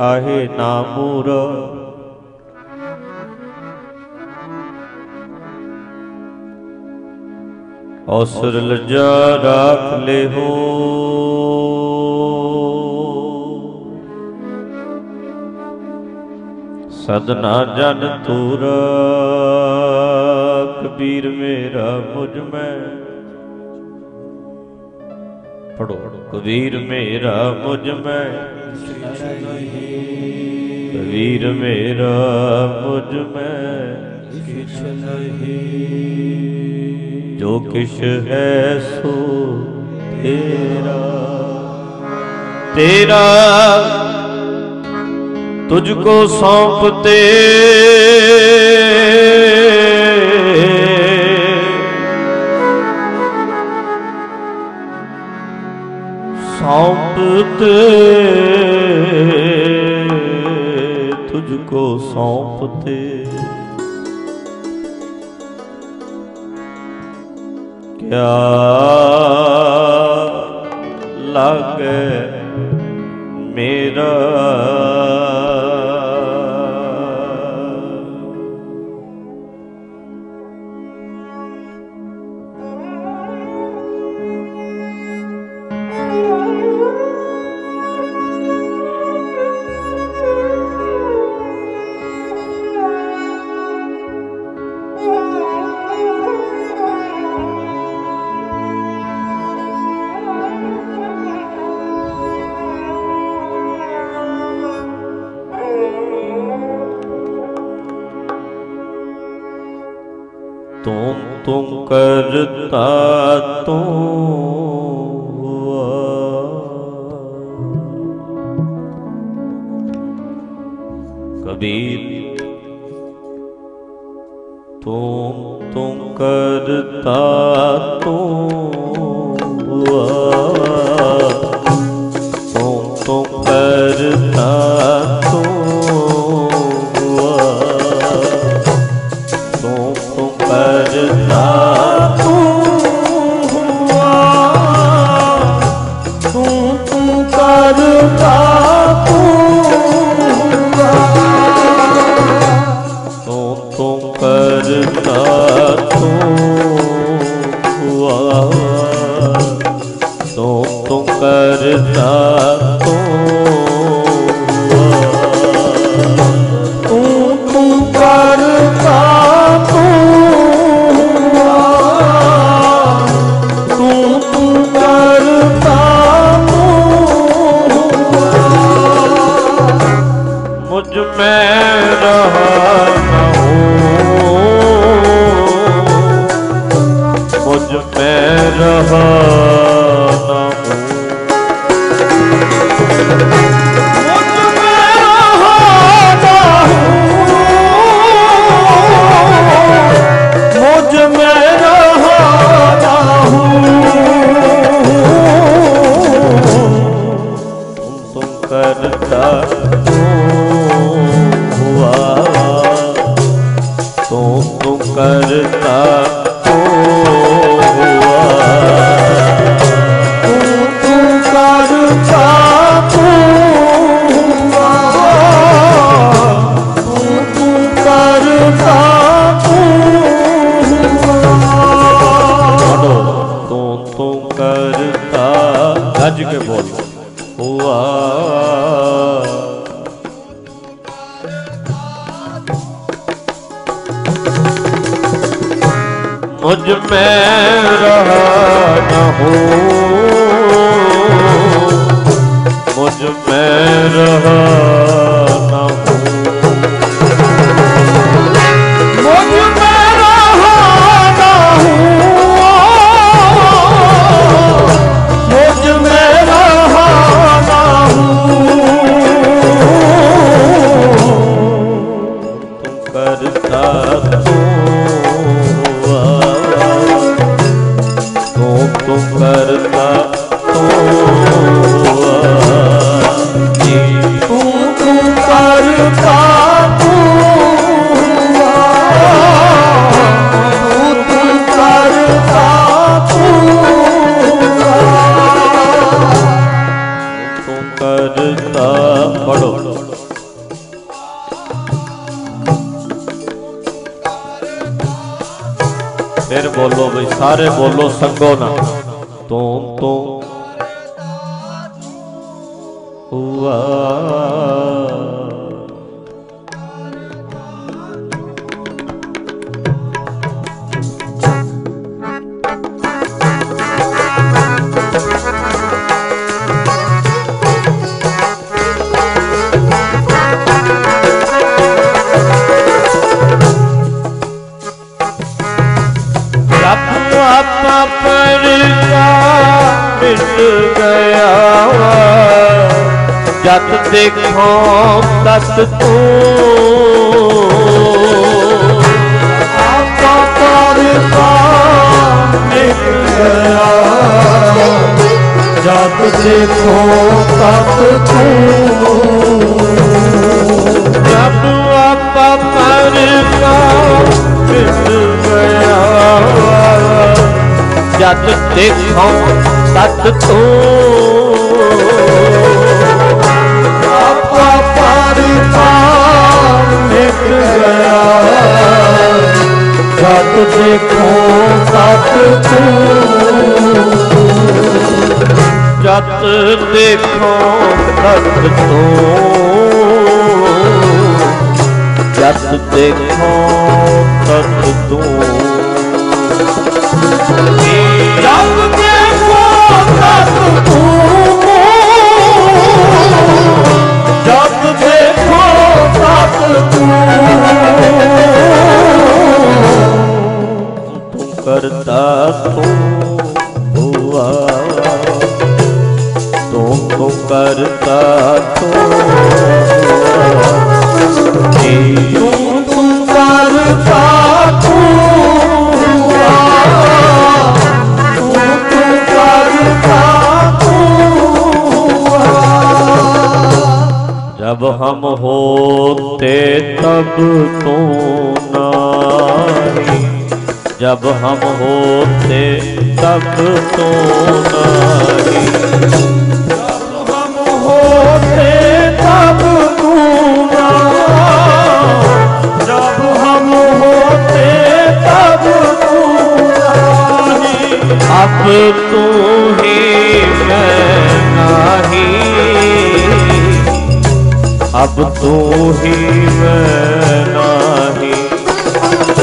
ਆਹੇ ਨਾਮੁਰ ਔਸਰ ਲਜਾ ਰਾਖ ਲਿਹੋ। ਸਦਨਾ ਜਨ ਤੂਰ ਕਬੀਰ ਮੇਰਾ ਮੁਝ ਮੈਂ। ਪੜੋ, ਕਬੀਰ ਮੇਰਾ ਮੁਝ ਮੈਂ। ਹੀਰ ਮੇਰਾ ਮੁਝ ਮੈਂ ਕਿਛ ਨਹੀਂ। ਜੋ ਕਿਛ ਹੈ ਸੋ ਤੇਰਾ। ਤੇਰਾ ਤੁਝ ਕੋ ਸੌਂਪ ਤੇ ਸੌਂਪ ਤੇ som. man.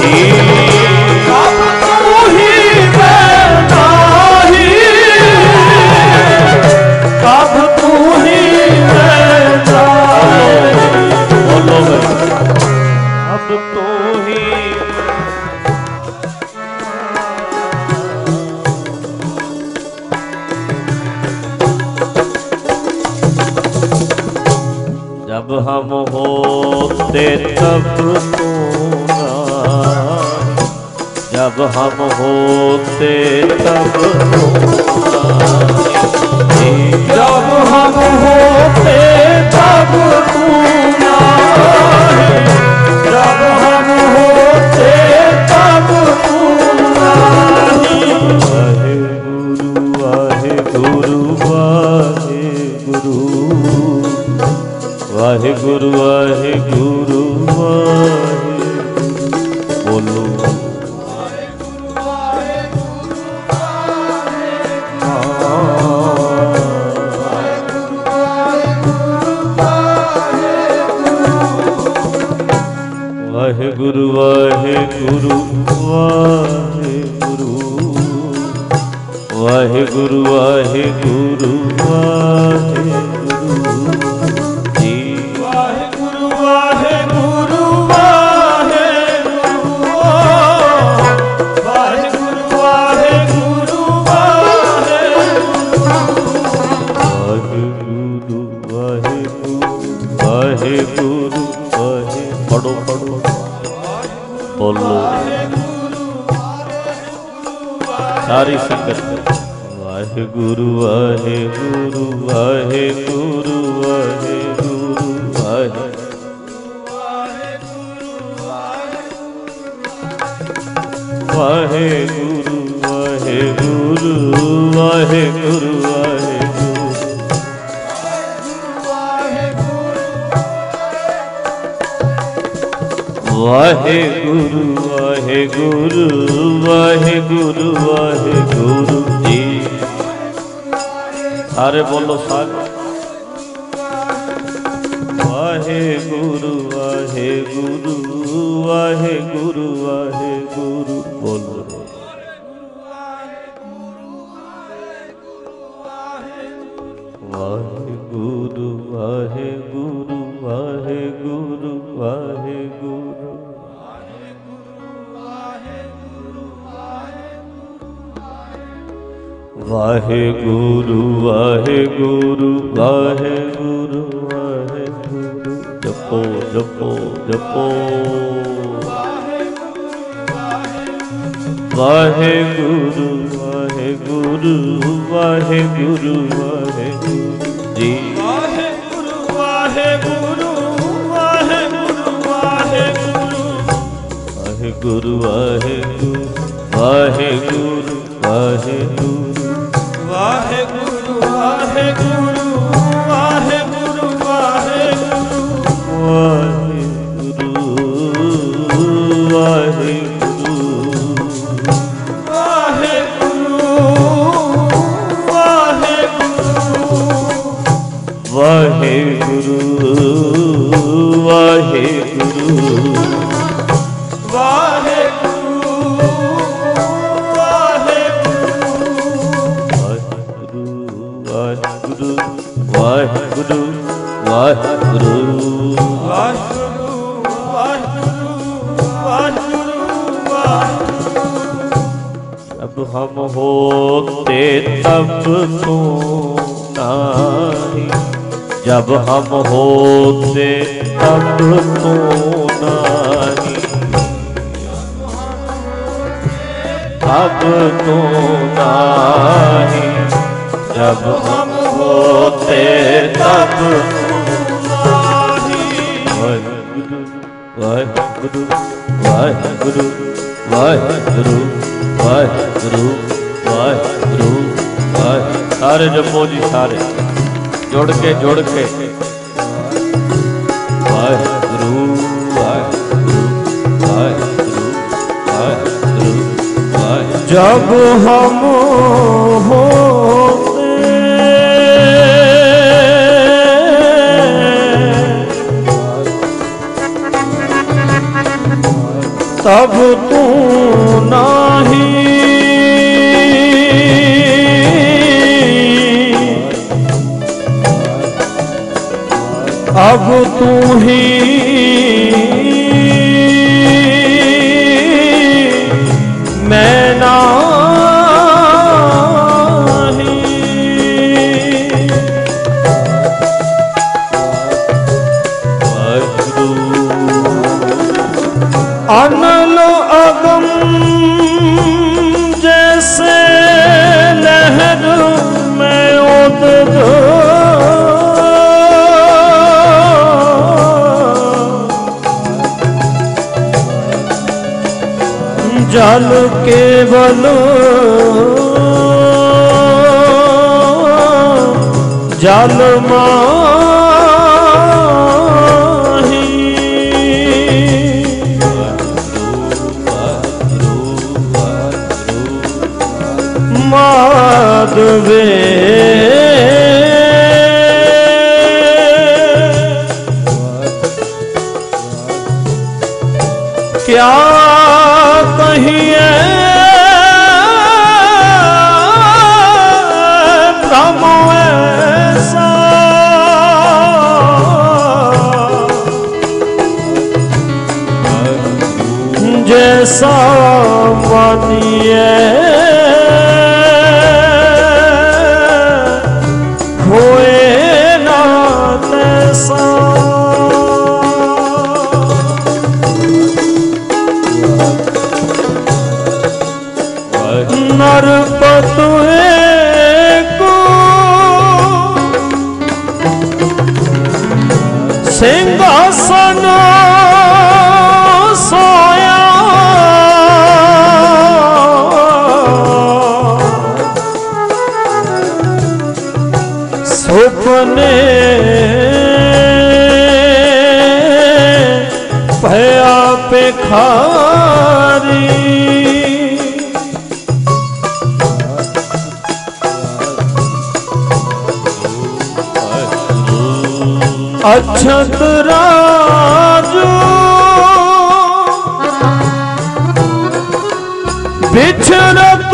Yeah. ਸਭ ਤੂੰ ਨਾਹੀ। ਅਬ ਤੂੰ ਹੀ ਜਲ ਕੇਵਲ ਜਲ ਮਾਹੀ। ਮਾਦਵੇ ਕਿਆ ਸਾਮਾਨੀਏ ਹੋਏ ਨਾ ਤੈਸਾ। ਨਰ ਬਿਖਾਰੀ ਅਛਤ ਰਾਜੂ ਵਿਛੜਤ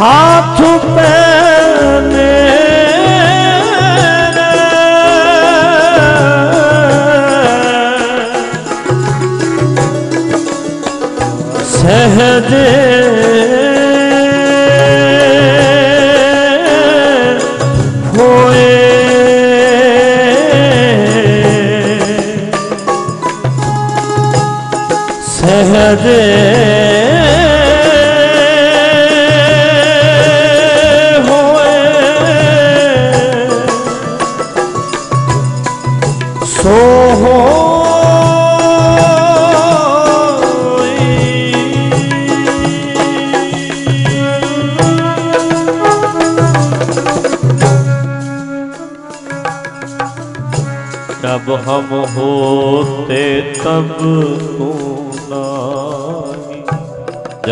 हाथ मैंने सहदे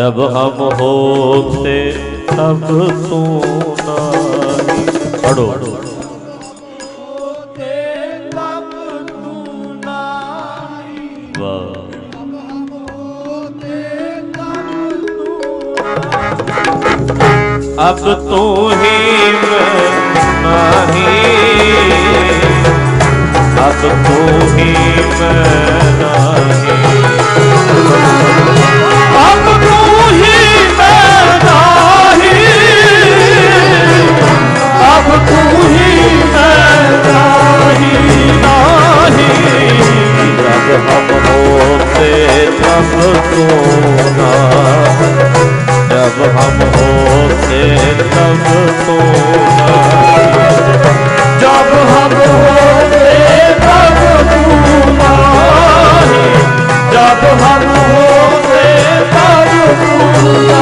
ਜਬ ਹਮ ਹੋਤੇ ਸਭ ਤੂੰ ਨਾਹੀ ਪੜੋ ਅਬ ਤੂੰ ਹੀ ਨਾਹੀ ਅਬ ਤੂੰ ਹੀ ਮੈਂ से तब सोना जब हम हो से तब सोना जब हम हो से तब सोना जब हम हो से तब सोना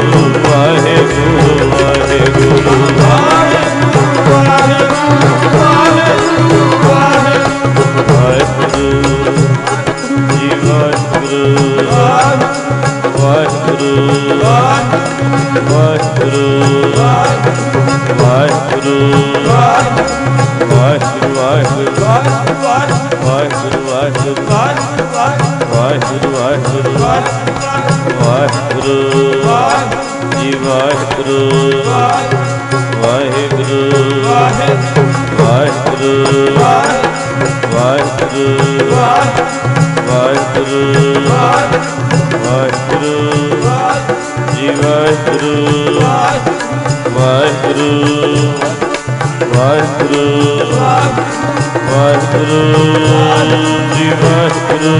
ਜੀ ਵਾਹਿਗੁਰੂ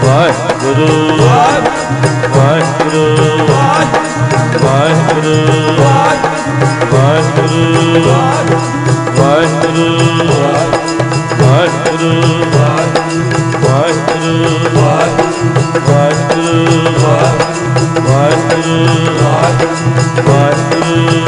ਵਾਹਿਗੁਰੂ ਵਾਹਿਗੁਰੂ ਵਾਹਿਗੁਰੂ ਵਾਹਿਗੁਰੂ ਵਾਹਿਗੁਰੂ ਵਾਹਿਗੁਰੂ ਵਾਹਿਗੁਰੂ ਵਾਹਿਗੁਰੂ ਵਾਹਿਗੁਰੂ ਵਾਹਿਗੁਰੂ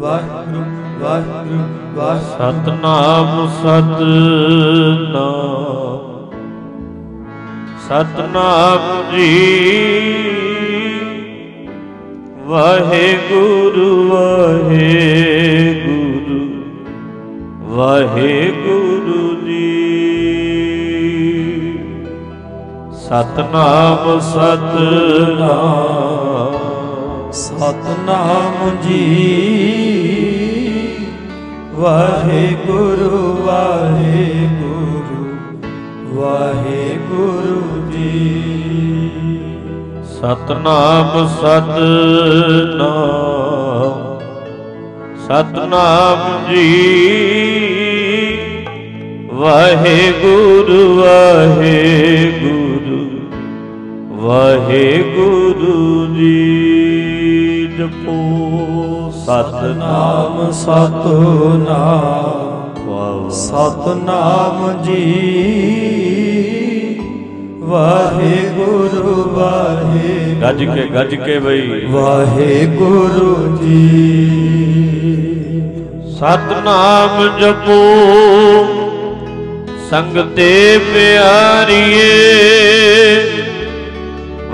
ਵਾਹਿਗੁਰੂ ਵਾਹਿਗੁਰੂ ਸਤਨਾਮ ਸਤਨਾਮ। ਸਤਨਾਮ ਜੀ। ਵਾਹਿਗੁਰੂ ਵਾਹਿਗੁਰੂ। ਵਾਹਿਗੁਰੂ ਜੀ। ਸਤਨਾਮ ਸਤਨਾਮ। ਸਤਨਾਮ ਜੀ। ਵਾਹਿਗੁਰੂ ਵਾਹਿਗੁਰੂ ਵਾਹਿਗੁਰੂ ਜੀ। ਸਤਨਾਮ ਸਤਨਾਮ ਸਤਨਾਮ ਜੀ। ਵਾਹਿਗੁਰੂ ਵਾਹਿਗੁਰੂ। ਵਾਹਿਗੁਰੂ ਜੀ ਜਪੋ। ਸਤਨਾਮ ਨਾਮ ਸਤਨਾਮ। ਸਤਨਾਮ ਜੀ। ਵਾਹਿਗੁਰੂ ਵਾਹਿਗੁਰੂ। ਗੱਜ ਕੇ ਗੱਜ ਕੇ ਬਈ। ਵਾਹਿਗੁਰੂ ਜੀ। ਸਤਨਾਮ ਜਪੋ। ਸੰਗ ਤੇ ਪਿਆਰੀਏ।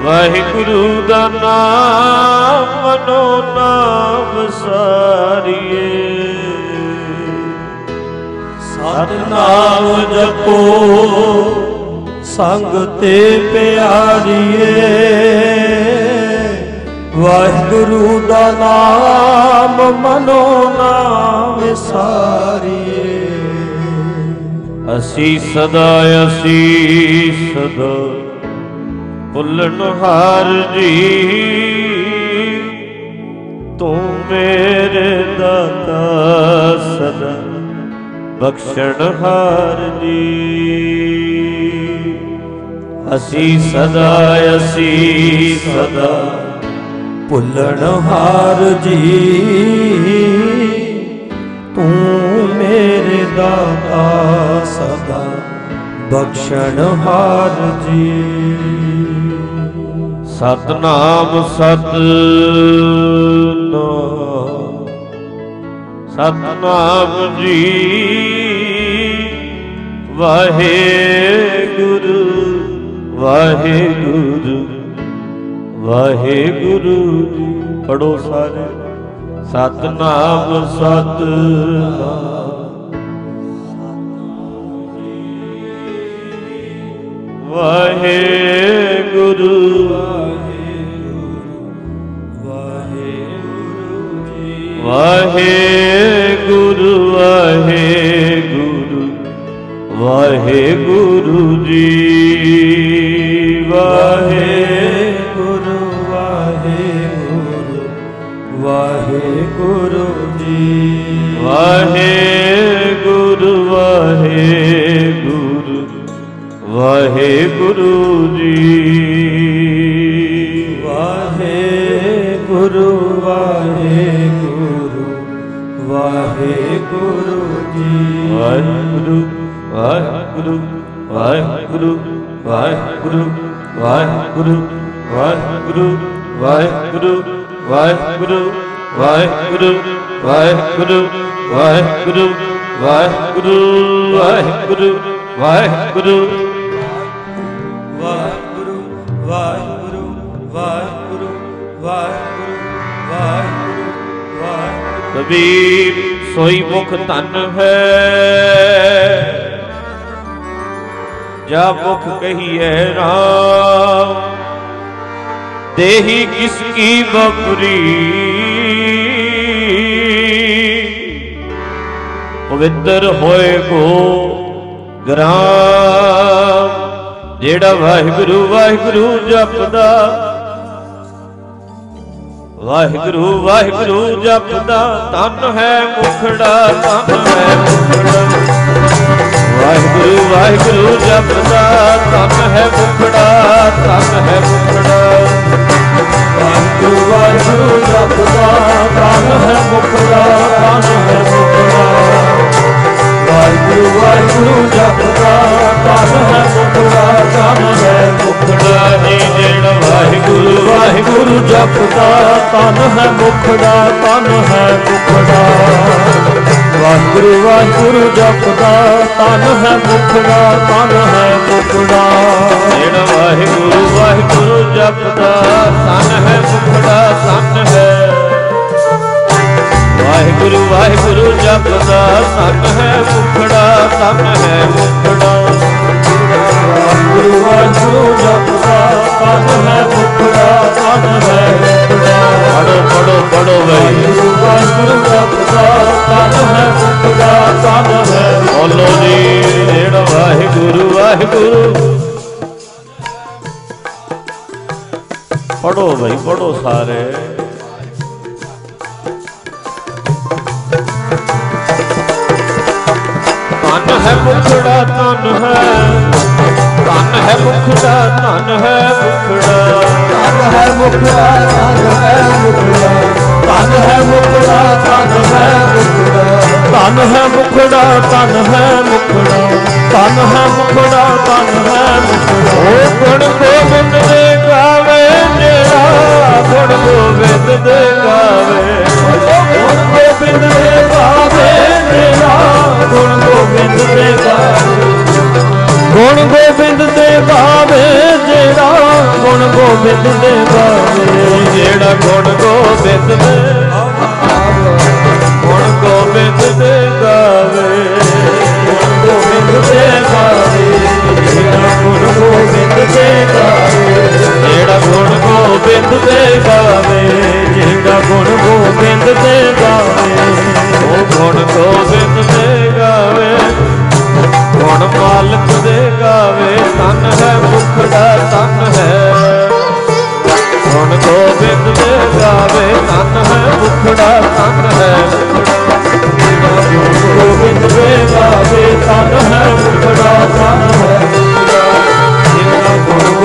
ਵਾਹਿਗੁਰੂ ਦਾ ਨਾਮ ਮਨੋ ਨਾਮ ਸਾਰੀਏ। ਸਤਨਾਮ ਜਪੋ, ਸੰਗ ਤੇ ਪਿਆਰੀਏ। ਵਾਹਿਗੁਰੂ ਦਾ ਨਾਮ ਮਨੋ ਨਾ ਵਿਸਾਰੀਏ ਅਸੀਂ ਸਦਾ ਅਸੀਂ ਸਦਾ ਭੁੱਲਣ ਹਾਰ ਜੀ। ਤੂੰ ਮੇਰੇ ਦਾਤਾ ਸਦਾ ਬਖਸ਼ਣ ਹਾਰ ਜੀ। ਅਸੀਂ ਸਦਾ ਅਸੀਂ ਸਦਾ ਭੁੱਲਣ ਹਾਰ ਜੀ। ਤੂੰ ਮੇਰੇ ਦਾਤਾ ਸਦਾ ਬਖਸ਼ਣ ਹਾਰ ਜੀ। ਸਤਨਾਮ ਸਤਨਾਮ। ਸਤਨਾਮ ਜੀ ਵਾਹਿਗੁਰੂ ਵਾਹਿਗੁਰੂ ਵਾਹਿਗੁਰੂ ਜੀ। ਪੜੋ ਸਾਰੇ। ਸਤਨਾਮ ਸਤਨਾਮ। ਵਾਹਿਗੁਰੂ। ਵਾਹਿਗੁਰੂ ਵਾਹਿਗੁਰੂ ਵਾਹਿਗੁਰੂ ਜੀ। ਵਾਹਿਗੁਰੂ ਵਾਹਿਗੁਰੂ ਵਾਹਿਗੁਰੂ। ਵਾਹਿਗੁਰੂ ਜੀ ਵਾਹਿਗੁਰੂ ਵਾਹਿਗੁਰੂ ਵਾਹਿਗੁਰੂ ਜੀ ਵਾਹਿਗੁਰੂ ਵਾਹਿਗੁਰੂ ਵਾਹਿਗੁਰੂ ਵਾਹਿਗੁਰੂ ਵਾਹਿਗੁਰੂ ਵਾਹਿਗੁਰੂ ਵਾਹਿਗੁਰੂ ਵਾਹਿਗੁਰੂ ਵਾਹਿਗੁਰੂ ਵਾਹਿਗੁਰੂ ਵਾਹਿਗੁਰੂ ਵਾਹਿਗੁਰੂ ਵਾਹਿਗੁਰੂ ਵਾਹਿਗੁਰੂ ਵਾਹਿਗੁਰੂ ਵਾਹਿਗੁਰੂ ਵਾਹਿਗੁਰੂ ਵਾਹਿਗੁਰੂ ਵਾਹਿਗੁਰੂ ਵਾਹਿਗੁਰੂ। ਕਬੀਰ ਸੋਈ ਮੁਖ ਧਨ ਹੈ। ਜਾ ਮੁਖ ਕਹੀਏ ਰਾਮ, ਦੇਹੀ ਕਿਸ ਕੀ ਬਪਰੀ ਪਵਿੱਤਰ ਹੋਏ ਕੋ ਗ੍ਰਾਮ। ਜਿਹੜਾ ਵਾਹਿਗੁਰੂ ਵਾਹਿਗੁਰੂ ਜਪਦਾ। ਵਾਹਿਗੁਰੂ ਵਾਹਿਗੁਰੂ ਜਪਦਾ ਤਨ ਹੈ ਮੁਖੜਾ ਤਨ ਹੈ ਮੁਖੜਾ। ਵਾਹਿਗੁਰੂ ਵਾਹਿਗੁਰੂ ਜਪਦਾ ਤਨ ਹੈ ਮੁਖੜਾ ਤਨ ਹੈ ਮੁਖੜਾ। ਵਾਹਿਗੁਰੂ ਵਾਹਿਗੁਰੂ ਜਪਦਾ ਤਨ ਹੈ ਮੁਖੜਾ ਤਨ ਹੈ ਮੁਖੜਾ। ਵਾਹਿਗੁਰੂ ਵਾਹਿਗੁਰੂ ਜਪਦਾ ਤਨ ਹੈ ਮੁਖੜਾ ਤਨ ਹੈ ਮੁਖੜਾ ਜੀ ਜਿਹੜਾ ਵਾਹਿਗੁਰੂ ਵਾਹਿਗੁਰੂ ਜਪਦਾ ਤਨ ਹੈ ਮੁਖੜਾ ਤਨ ਹੈ ਮੁਖੜਾ ਵਾਹਿਗੁਰੂ ਵਾਹਿਗੁਰੂ ਜਪਦਾ ਤਨ ਹੈ ਮੁਖੜਾ ਤਨ ਹੈ ਮੁਖੜਾ ਜਿਹੜਾ ਵਾਹਿਗੁਰੂ ਵਾਹਿਗੁਰੂ ਜਪਦਾ ਤਨ ਹੈ ਮੁਖੜਾ ਤਨ ਹੈ ਵਾਹਿਗੁਰੂ ਵਾਹਿਗੁਰੂ ਜਪਦਾ ਤਨ ਹੈ ਮੁਖੜਾ ਤਨ ਹੈ ਮੁਖੜਾ ਵਾਹਿਗੁਰੂ ਵਾਹਿਗੁਰੂ ਜਪਦਾ ਤਨ ਹੈ ਮੁਖੜਾ ਤਨ ਹੈ ਮੁਖੜਾ ਪੜੋ ਪੜੋ ਪੜੋ ਵਾਹਿਗੁਰੂ ਵਾਹਿਗੁਰੂ ਜਪਦਾ ਤਨ ਹੈ ਮੁਖੜਾ ਤਨ ਹੈ ਬੋਲੋ ਜੀ ਜਿਹੜਾ ਵਾਹਿਗੁਰੂ ਵਾਹਿਗੁਰੂ ਪੜੋ ਭਾਈ ਪੜੋ ਸਾਰੇ ਤਨ ਹੈ ਮੁਖੜਾ ਤਨ ਹੈ ਤਨ ਹੈ ਮੁਖੜਾ ਤਨ ਹੈ ਮੁਖੜਾ ਤਨ ਹੈ ਮੁਖੜਾ ਤਨ ਹੈ ਮੁਖੜਾ ਤਨ ਹੈ ਮੁਖੜਾ ਤਨ ਹੈ ਮੁਖੜਾ ਤਨ ਹੈ ਮੁਖੜਾ ਤਨ ਹੈ ਮੁਖੜਾ ਤਨ ਹੈ ਮੁਖੜਾ ਤਨ ਹੈ ਮੁਖੜਾ ਓ ਗੁਣ ਗੋਬਿੰਦ ਦੇ ਗੁਣ ਗੋਬਿੰਦ ਦੇ ਗਾਵੇ। ਗੁਣ ਗੋਬਿੰਦ ਦੇ ਗਾਵੇ ਜਿਹੜਾ ਗੁਣ ਗੋਬਿੰਦ ਦੇ ਗਾਵੇ। ਗੁਣ ਗੋਬਿੰਦ ਦੇ ਗਾਵੇ ਜਿਹੜਾ ਗੁਣ ਗੋਬਿੰਦ ਦੇ ਗਾਵੇ। ਜਿਹੜਾ ਗੁਣ ਗੋਬਿੰਦ ਦੇ ਗੁਣ ਗੋਬਿੰਦ ਦੇ ਗਾਵੇ। ਗੁਣ ਗੋਬਿੰਦ ਦੇ ਗਾਵੇ। ਜਿਹੜਾ ਗੁਣ ਗੋਬਿੰਦ ਤੇ ਗਾਵੇ ਜਿੰਦਾ ਗੁਣ ਗੋਬਿੰਦ ਤੇ ਗਾਵੇ ਉਹ ਗੁਣ ਗੋਬਿੰਦ ਤੇ ਗਾਵੇ, ਗੁਣ ਮਾਲਕ ਦੇ ਗਾਵੇ। ਤਨ ਹੈ ਮੁਖ ਦਾ ਤਨ ਹੈ। ਗੁਣ ਗੋਬਿੰਦ ਦੇ ਗਾਵੇ ਤਨ ਹੈ ਮੁਖ ਦਾ ਤਨ ਹੈ। ਗੋਬਿੰਦ ਦੇ ਗਾਵੇ ਤਨ ਹੈ ਮੁਖ ਦਾ ਤਨ ਹੈ।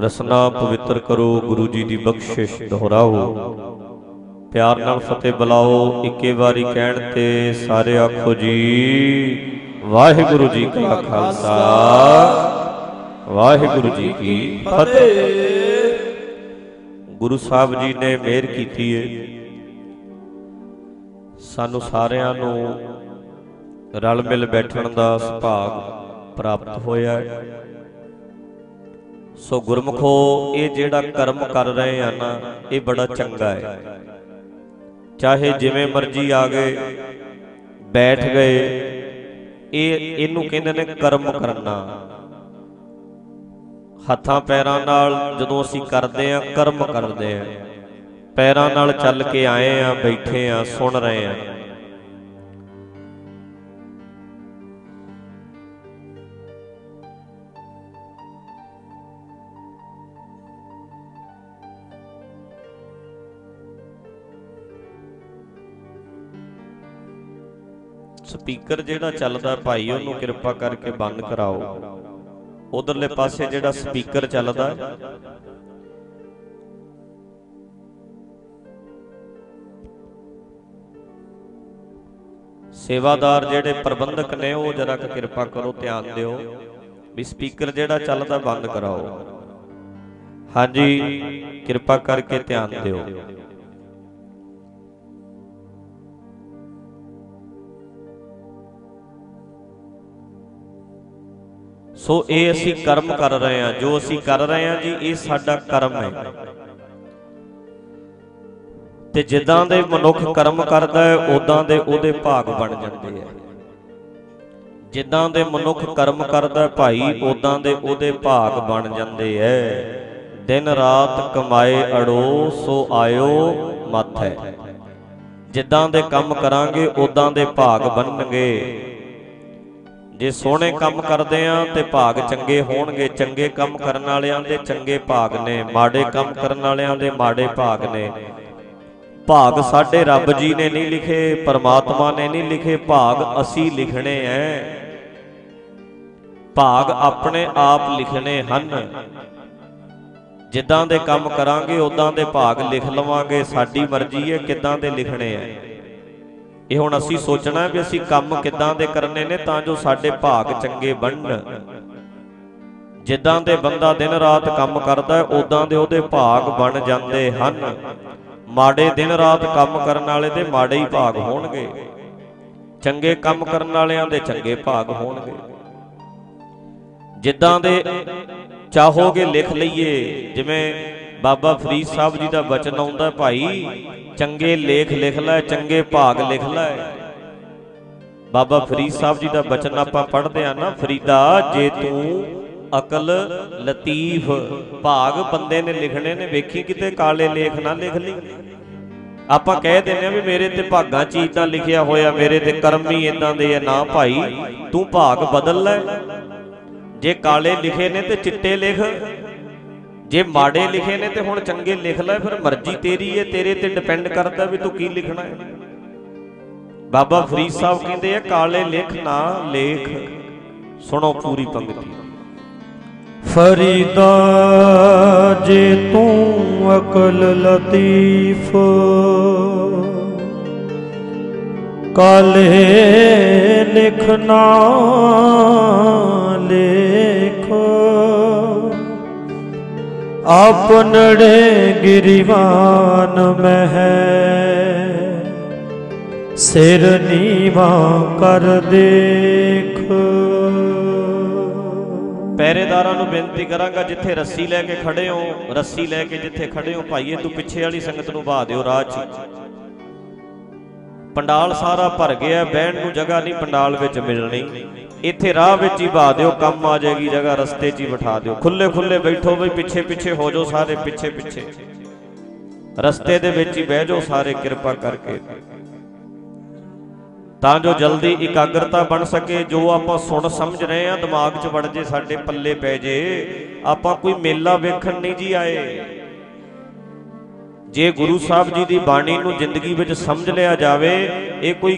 ਰਸਨਾ ਪਵਿੱਤਰ ਕਰੋ, ਗੁਰੂ ਜੀ ਦੀ ਬਖਸ਼ਿਸ਼ ਦੁਹਰਾਓ। ਪਿਆਰ ਨਾਲ ਫਤਿਹ ਬੁਲਾਓ, ਇੱਕੇ ਵਾਰੀ ਕਹਿਣ ਤੇ ਸਾਰੇ ਆਖੋ ਜੀ, ਵਾਹਿਗੁਰੂ ਜੀ ਕਾ ਖਾਲਸਾ। ਵਾਹਿਗੁਰੂ ਜੀ ਕੀ ਫਤਿਹ। ਗੁਰੂ ਸਾਹਿਬ ਜੀ ਨੇ ਮਿਹਰ ਕੀਤੀ ਏ। ਸਾਨੂੰ ਸਾਰਿਆਂ ਨੂੰ ਰਲ ਮਿਲ ਬੈਠਣ ਦਾ ਸੁਭਾਗ ਪ੍ਰਾਪਤ ਹੋਇਆ ਹੈ ਸੋ ਗੁਰਮਖੋ, ਇਹ ਜਿਹੜਾ ਕਰਮ ਕਰ ਰਹੇ ਆ ਨਾ, ਇਹ ਬੜਾ ਚੰਗਾ ਹੈ। ਚਾਹੇ ਜਿਵੇਂ ਮਰਜ਼ੀ ਆ ਗਏ, ਬੈਠ ਗਏ, ਇਹ ਇਹਨੂੰ ਕਹਿੰਦੇ ਨੇ ਕਰਮ ਕਰਨਾ। ਹੱਥਾਂ ਪੈਰਾਂ ਨਾਲ ਜਦੋਂ ਅਸੀਂ ਕਰਦੇ ਆ, ਕਰਮ ਕਰਦੇ ਆ। ਪੈਰਾਂ ਨਾਲ ਚੱਲ ਕੇ ਆਏ ਆ, ਬੈਠੇ ਆ, ਸੁਣ ਰਹੇ ਆ। ਸਪੀਕਰ ਜਿਹੜਾ ਚੱਲਦਾ ਭਾਈ, ਉਹਨੂੰ ਕਿਰਪਾ ਕਰਕੇ ਬੰਦ ਕਰਾਓ। ਉਧਰਲੇ ਪਾਸੇ ਜਿਹੜਾ ਸਪੀਕਰ ਚੱਲਦਾ। ਸੇਵਾਦਾਰ ਜਿਹੜੇ ਪ੍ਰਬੰਧਕ ਨੇ, ਉਹ ਜਰਾ ਕਿਰਪਾ ਕਰੋ, ਧਿਆਨ ਦਿਓ। ਵੀ ਸਪੀਕਰ ਜਿਹੜਾ ਚੱਲਦਾ ਬੰਦ ਕਰਾਓ। ਹਾਂਜੀ, ਕਿਰਪਾ ਕਰਕੇ ਧਿਆਨ ਦਿਓ। ਸੋ ਇਹ ਅਸੀਂ ਕਰਮ ਕਰ ਰਹੇ ਹਾਂ। ਜੋ ਅਸੀਂ ਕਰ ਰਹੇ ਹਾਂ ਜੀ, ਇਹ ਸਾਡਾ ਕਰਮ ਹੈ। ਤੇ ਜਿੱਦਾਂ ਦੇ ਮਨੁੱਖ ਕਰਮ ਕਰਦਾ ਹੈ ਉਦਾਂ ਦੇ ਉਹਦੇ ਭਾਗ ਬਣ ਜਾਂਦੇ ਆ। ਜਿੱਦਾਂ ਦੇ ਮਨੁੱਖ ਕਰਮ ਕਰਦਾ ਭਾਈ ਉਦਾਂ ਦੇ ਉਹਦੇ ਭਾਗ ਬਣ ਜਾਂਦੇ ਐ। ਦਿਨ ਰਾਤ ਕਮਾਏ ਅੜੋ, ਸੋ ਆਇਓ ਮੱਥ ਹੈ। ਜਿੱਦਾਂ ਦੇ ਕੰਮ ਕਰਾਂਗੇ ਉਦਾਂ ਦੇ ਭਾਗ ਬਣਨਗੇ। ਜੇ ਸੋਹਣੇ ਕੰਮ ਕਰਦੇ ਆ ਤੇ ਭਾਗ ਚੰਗੇ ਹੋਣਗੇ, ਚੰਗੇ ਕੰਮ ਕਰਨ ਵਾਲਿਆਂ ਦੇ ਚੰਗੇ ਭਾਗ ਨੇ, ਮਾੜੇ ਕੰਮ ਕਰਨ ਵਾਲਿਆਂ ਦੇ ਮਾੜੇ ਭਾਗ ਨੇ। ਭਾਗ ਸਾਡੇ ਰੱਬ ਜੀ ਨੇ ਨਹੀਂ ਲਿਖੇ, ਪਰਮਾਤਮਾ ਨੇ ਨਹੀਂ ਲਿਖੇ, ਭਾਗ ਅਸੀਂ ਲਿਖਣੇ ਐ। ਭਾਗ ਆਪਣੇ ਆਪ ਲਿਖਣੇ ਹਨ। ਜਿੱਦਾਂ ਦੇ ਕੰਮ ਕਰਾਂਗੇ ਉਦਾਂ ਦੇ ਭਾਗ ਲਿਖ ਲਵਾਂਗੇ, ਸਾਡੀ ਮਰਜ਼ੀ ਹੈ ਕਿੱਦਾਂ ਦੇ ਲਿਖਣੇ ਐ। ਇਹ ਹੁਣ ਅਸੀਂ ਸੋਚਣਾ ਵੀ ਅਸੀਂ ਕੰਮ ਕਿੱਦਾਂ ਦੇ ਕਰਨੇ ਨੇ ਤਾਂ ਜੋ ਸਾਡੇ ਭਾਗ ਚੰਗੇ ਬਣਨ। ਜਿੱਦਾਂ ਦੇ ਬੰਦਾ ਦਿਨ ਰਾਤ ਕੰਮ ਕਰਦਾ ਹੈ ਉਦਾਂ ਦੇ ਉਹਦੇ ਭਾਗ ਬਣ ਜਾਂਦੇ ਹਨ। ਮਾੜੇ ਦਿਨ ਰਾਤ ਕੰਮ ਕਰਨ ਵਾਲੇ ਦੇ ਮਾੜੇ ਹੀ ਭਾਗ ਹੋਣਗੇ। ਚੰਗੇ ਕੰਮ ਕਰਨ ਵਾਲਿਆਂ ਦੇ ਚੰਗੇ ਭਾਗ ਹੋਣਗੇ। ਜਿੱਦਾਂ ਦੇ ਚਾਹੋਗੇ ਲਿਖ ਲਈਏ, ਜਿਵੇਂ ਬਾਬਾ ਫਰੀਦ ਸਾਹਿਬ ਜੀ ਦਾ ਬਚਨ ਆਉਂਦਾ ਭਾਈ ਚੰਗੇ ਲੇਖ ਲਿਖ ਲੈ, ਚੰਗੇ ਭਾਗ ਲਿਖ ਲੈ। ਬਾਬਾ ਫਰੀਦ ਸਾਹਿਬ ਜੀ ਦਾ ਬਚਨ ਆਪਾਂ ਪੜ੍ਹਦੇ ਆ ਨਾ, ਫਰੀਦਾ, ਜੇ ਤੂੰ ਅਕਲ ਲਤੀਫ ਭਾਗ ਬੰਦੇ ਨੇ ਲਿਖਣੇ ਨੇ, ਵੇਖੀ ਕਿਤੇ ਕਾਲੇ ਲੇਖ ਨਾ ਲਿਖ ਲਈ। ਆਪਾਂ ਕਹਿ ਦਿੰਦੇ ਆ ਵੀ ਮੇਰੇ ਤੇ ਭਾਗਾਂ 'ਚ ਇਦਾਂ ਲਿਖਿਆ ਹੋਇਆ, ਮੇਰੇ ਤੇ ਕਰਮ ਹੀ ਇਦਾਂ ਦੇ ਆ। ਨਾ ਭਾਈ, ਤੂੰ ਭਾਗ ਬਦਲ ਲੈ। ਜੇ ਕਾਲੇ ਲਿਖੇ ਨੇ ਤੇ ਚਿੱਟੇ ਲਿਖ। ਜੇ ਮਾੜੇ ਲਿਖੇ ਨੇ ਤੇ ਹੁਣ ਚੰਗੇ ਲਿਖ ਲੈ ਫਿਰ ਮਰਜ਼ੀ ਤੇਰੀ ਹੈ ਤੇਰੇ ਤੇ ਡਿਪੈਂਡ ਕਰਦਾ ਵੀ ਤੂੰ ਕੀ ਲਿਖਣਾ ਹੈ। ਬਾਬਾ ਫਰੀਦ ਸਾਹਿਬ ਕਹਿੰਦੇ ਆ ਕਾਲੇ ਲਿਖ ਨਾ ਲੇਖ ਸੁਣੋ ਪੂਰੀ ਪੰਕਤੀ ਫਰੀਦਾ ਜੇ ਤੂੰ ਅਕਲ ਲਤੀਫ ਕਾਲੇ ਲਿਖਣਾ ਲੇਖ। ਆਪਨੜੇ ਗਿਰੀਵਾਨ ਮਹਿ ਸਿਰ ਨੀਵਾ ਕਰ ਦੇਖ ਪਹਿਰੇਦਾਰਾਂ ਨੂੰ ਬੇਨਤੀ ਕਰਾਂਗਾ ਜਿੱਥੇ ਰੱਸੀ ਲੈ ਕੇ ਖੜੇ ਹੋ ਰੱਸੀ ਲੈ ਕੇ ਜਿੱਥੇ ਖੜੇ ਹੋ ਭਾਈਏ ਤੂੰ ਪਿੱਛੇ ਵਾਲੀ ਸੰਗਤ ਨੂੰ ਬਾਹ ਦਿਓ ਰਾਹ 'ਚ ਪੰਡਾਲ ਸਾਰਾ ਭਰ ਗਿਆ ਬਹਿਣ ਨੂੰ ਜਗ੍ਹਾ ਨਹੀਂ ਪੰਡਾਲ ਵਿੱਚ ਮਿਲਣੀ ਇੱਥੇ ਰਾਹ ਵਿੱਚ ਹੀ ਬਾਹ ਦਿਓ, ਕੰਮ ਆ ਜਾਏਗੀ, ਜਗ੍ਹਾ ਰਸਤੇ 'ਚ ਹੀ ਬਿਠਾ ਦਿਓ। ਖੁੱਲੇ ਖੁੱਲੇ ਬੈਠੋ ਬਈ, ਪਿੱਛੇ ਪਿੱਛੇ ਹੋ ਜਾਓ ਸਾਰੇ, ਪਿੱਛੇ ਪਿੱਛੇ। ਰਸਤੇ ਦੇ ਵਿੱਚ ਹੀ ਬਹਿ ਜਾਓ ਸਾਰੇ, ਕਿਰਪਾ ਕਰਕੇ। ਤਾਂ ਜੋ ਜਲਦੀ ਇਕਾਗਰਤਾ ਬਣ ਸਕੇ, ਜੋ ਆਪਾਂ ਸੁਣ ਸਮਝ ਰਹੇ ਆ ਦਿਮਾਗ 'ਚ ਵੜ ਜੇ, ਸਾਡੇ ਪੱਲੇ ਪੈ ਜੇ। ਆਪਾਂ ਕੋਈ ਮੇਲਾ ਵੇਖਣ ਨਹੀਂ ਜੀ ਆਏ। ਜੇ ਗੁਰੂ ਸਾਹਿਬ ਜੀ ਦੀ ਬਾਣੀ ਨੂੰ ਜ਼ਿੰਦਗੀ ਵਿੱਚ ਸਮਝ ਲਿਆ ਜਾਵੇ, ਇਹ ਕੋਈ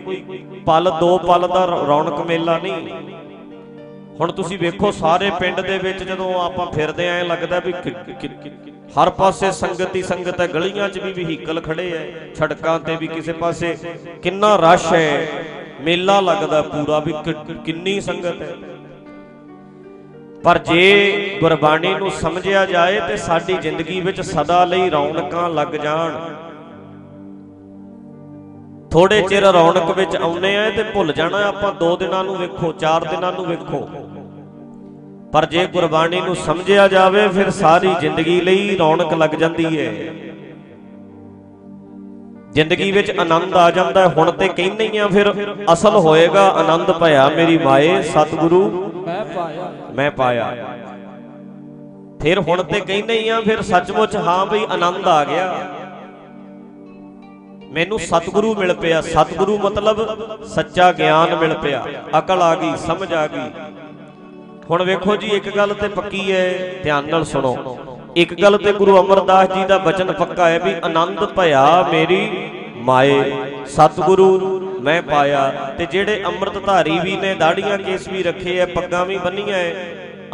ਪਲ, ਦੋ ਪਲ ਦਾ ਰੌਣਕ ਮੇਲਾ ਨਹੀਂ। ਹੁਣ ਤੁਸੀਂ ਵੇਖੋ ਸਾਰੇ ਪਿੰਡ ਦੇ ਵਿੱਚ ਜਦੋਂ ਆਪਾਂ ਫਿਰਦੇ ਆਂ ਲੱਗਦਾ ਵੀ ਹਰ ਪਾਸੇ ਸੰਗਤ ਹੀ ਸੰਗਤ ਹੈ ਗਲੀਆਂ 'ਚ ਵੀ ਵਹੀਕਲ ਖੜੇ ਐ ਛੜਕਾਂ ਤੇ ਵੀ ਕਿਸੇ ਪਾਸੇ ਕਿੰਨਾ ਰਸ਼ ਹੈ। ਮੇਲਾ ਲੱਗਦਾ ਪੂਰਾ ਵੀ ਕਿੰਨੀ ਸੰਗਤ ਹੈ। ਪਰ ਜੇ ਗੁਰਬਾਣੀ ਨੂੰ ਸਮਝਿਆ ਜਾਏ ਤੇ ਸਾਡੀ ਜ਼ਿੰਦਗੀ ਵਿੱਚ ਸਦਾ ਲਈ ਰੌਣਕਾਂ ਲੱਗ ਜਾਣ। ਥੋੜੇ ਚਿਰ ਰੌਣਕ ਵਿੱਚ ਆਉਨੇ ਆ ਤੇ ਭੁੱਲ ਜਾਣਾ ਆਪਾਂ 2 ਦਿਨਾਂ ਨੂੰ ਵੇਖੋ 4 ਦਿਨਾਂ ਨੂੰ ਵੇਖੋ। ਪਰ ਜੇ ਗੁਰਬਾਣੀ ਨੂੰ ਸਮਝਿਆ ਜਾਵੇ ਫਿਰ ਸਾਰੀ ਜ਼ਿੰਦਗੀ ਲਈ ਰੌਣਕ ਲੱਗ ਜਾਂਦੀ ਹੈ ਜ਼ਿੰਦਗੀ ਵਿੱਚ ਆਨੰਦ ਆ ਜਾਂਦਾ ਹੁਣ ਤੇ ਕਹਿੰਦੇ ਆ ਫਿਰ ਅਸਲ ਹੋਏਗਾ ਆਨੰਦ ਭਇਆ ਮੇਰੀ ਮਾਏ ਸਤਿਗੁਰੂ ਮੈਂ ਪਾਇਆ। ਮੈਂ ਪਾਇਆ। ਫਿਰ ਹੁਣ ਤੇ ਕਹਿੰਦੇ ਆ ਫਿਰ ਸੱਚਮੁੱਚ ਹਾਂ ਬਈ ਆਨੰਦ ਆ ਗਿਆ। ਮੈਨੂੰ ਸਤਿਗੁਰੂ ਮਿਲ ਪਿਆ। ਸਤਿਗੁਰੂ ਮਤਲਬ ਸੱਚਾ ਗਿਆਨ ਮਿਲ ਪਿਆ। ਅਕਲ ਆ ਗਈ ਸਮਝ ਆ ਗਈ। ਹੁਣ ਵੇਖੋ ਜੀ, ਇੱਕ ਗੱਲ ਤੇ ਪੱਕੀ ਹੈ, ਧਿਆਨ ਨਾਲ ਸੁਣੋ। ਇੱਕ ਗੱਲ ਤੇ ਗੁਰੂ ਅਮਰਦਾਸ ਜੀ ਦਾ ਬਚਨ ਪੱਕਾ ਹੈ ਵੀ ਆਨੰਦ ਭਇਆ ਮੇਰੀ ਮਾਏ। ਸਤਿਗੁਰੂ ਮੈਂ ਪਾਇਆ ਤੇ ਜਿਹੜੇ ਅੰਮ੍ਰਿਤਧਾਰੀ ਵੀ ਨੇ, ਦਾੜੀਆਂ ਕੇਸ ਵੀ ਰੱਖੇ ਐ, ਪੱਗਾਂ ਵੀ ਬੰਨੀਆਂ ਐ,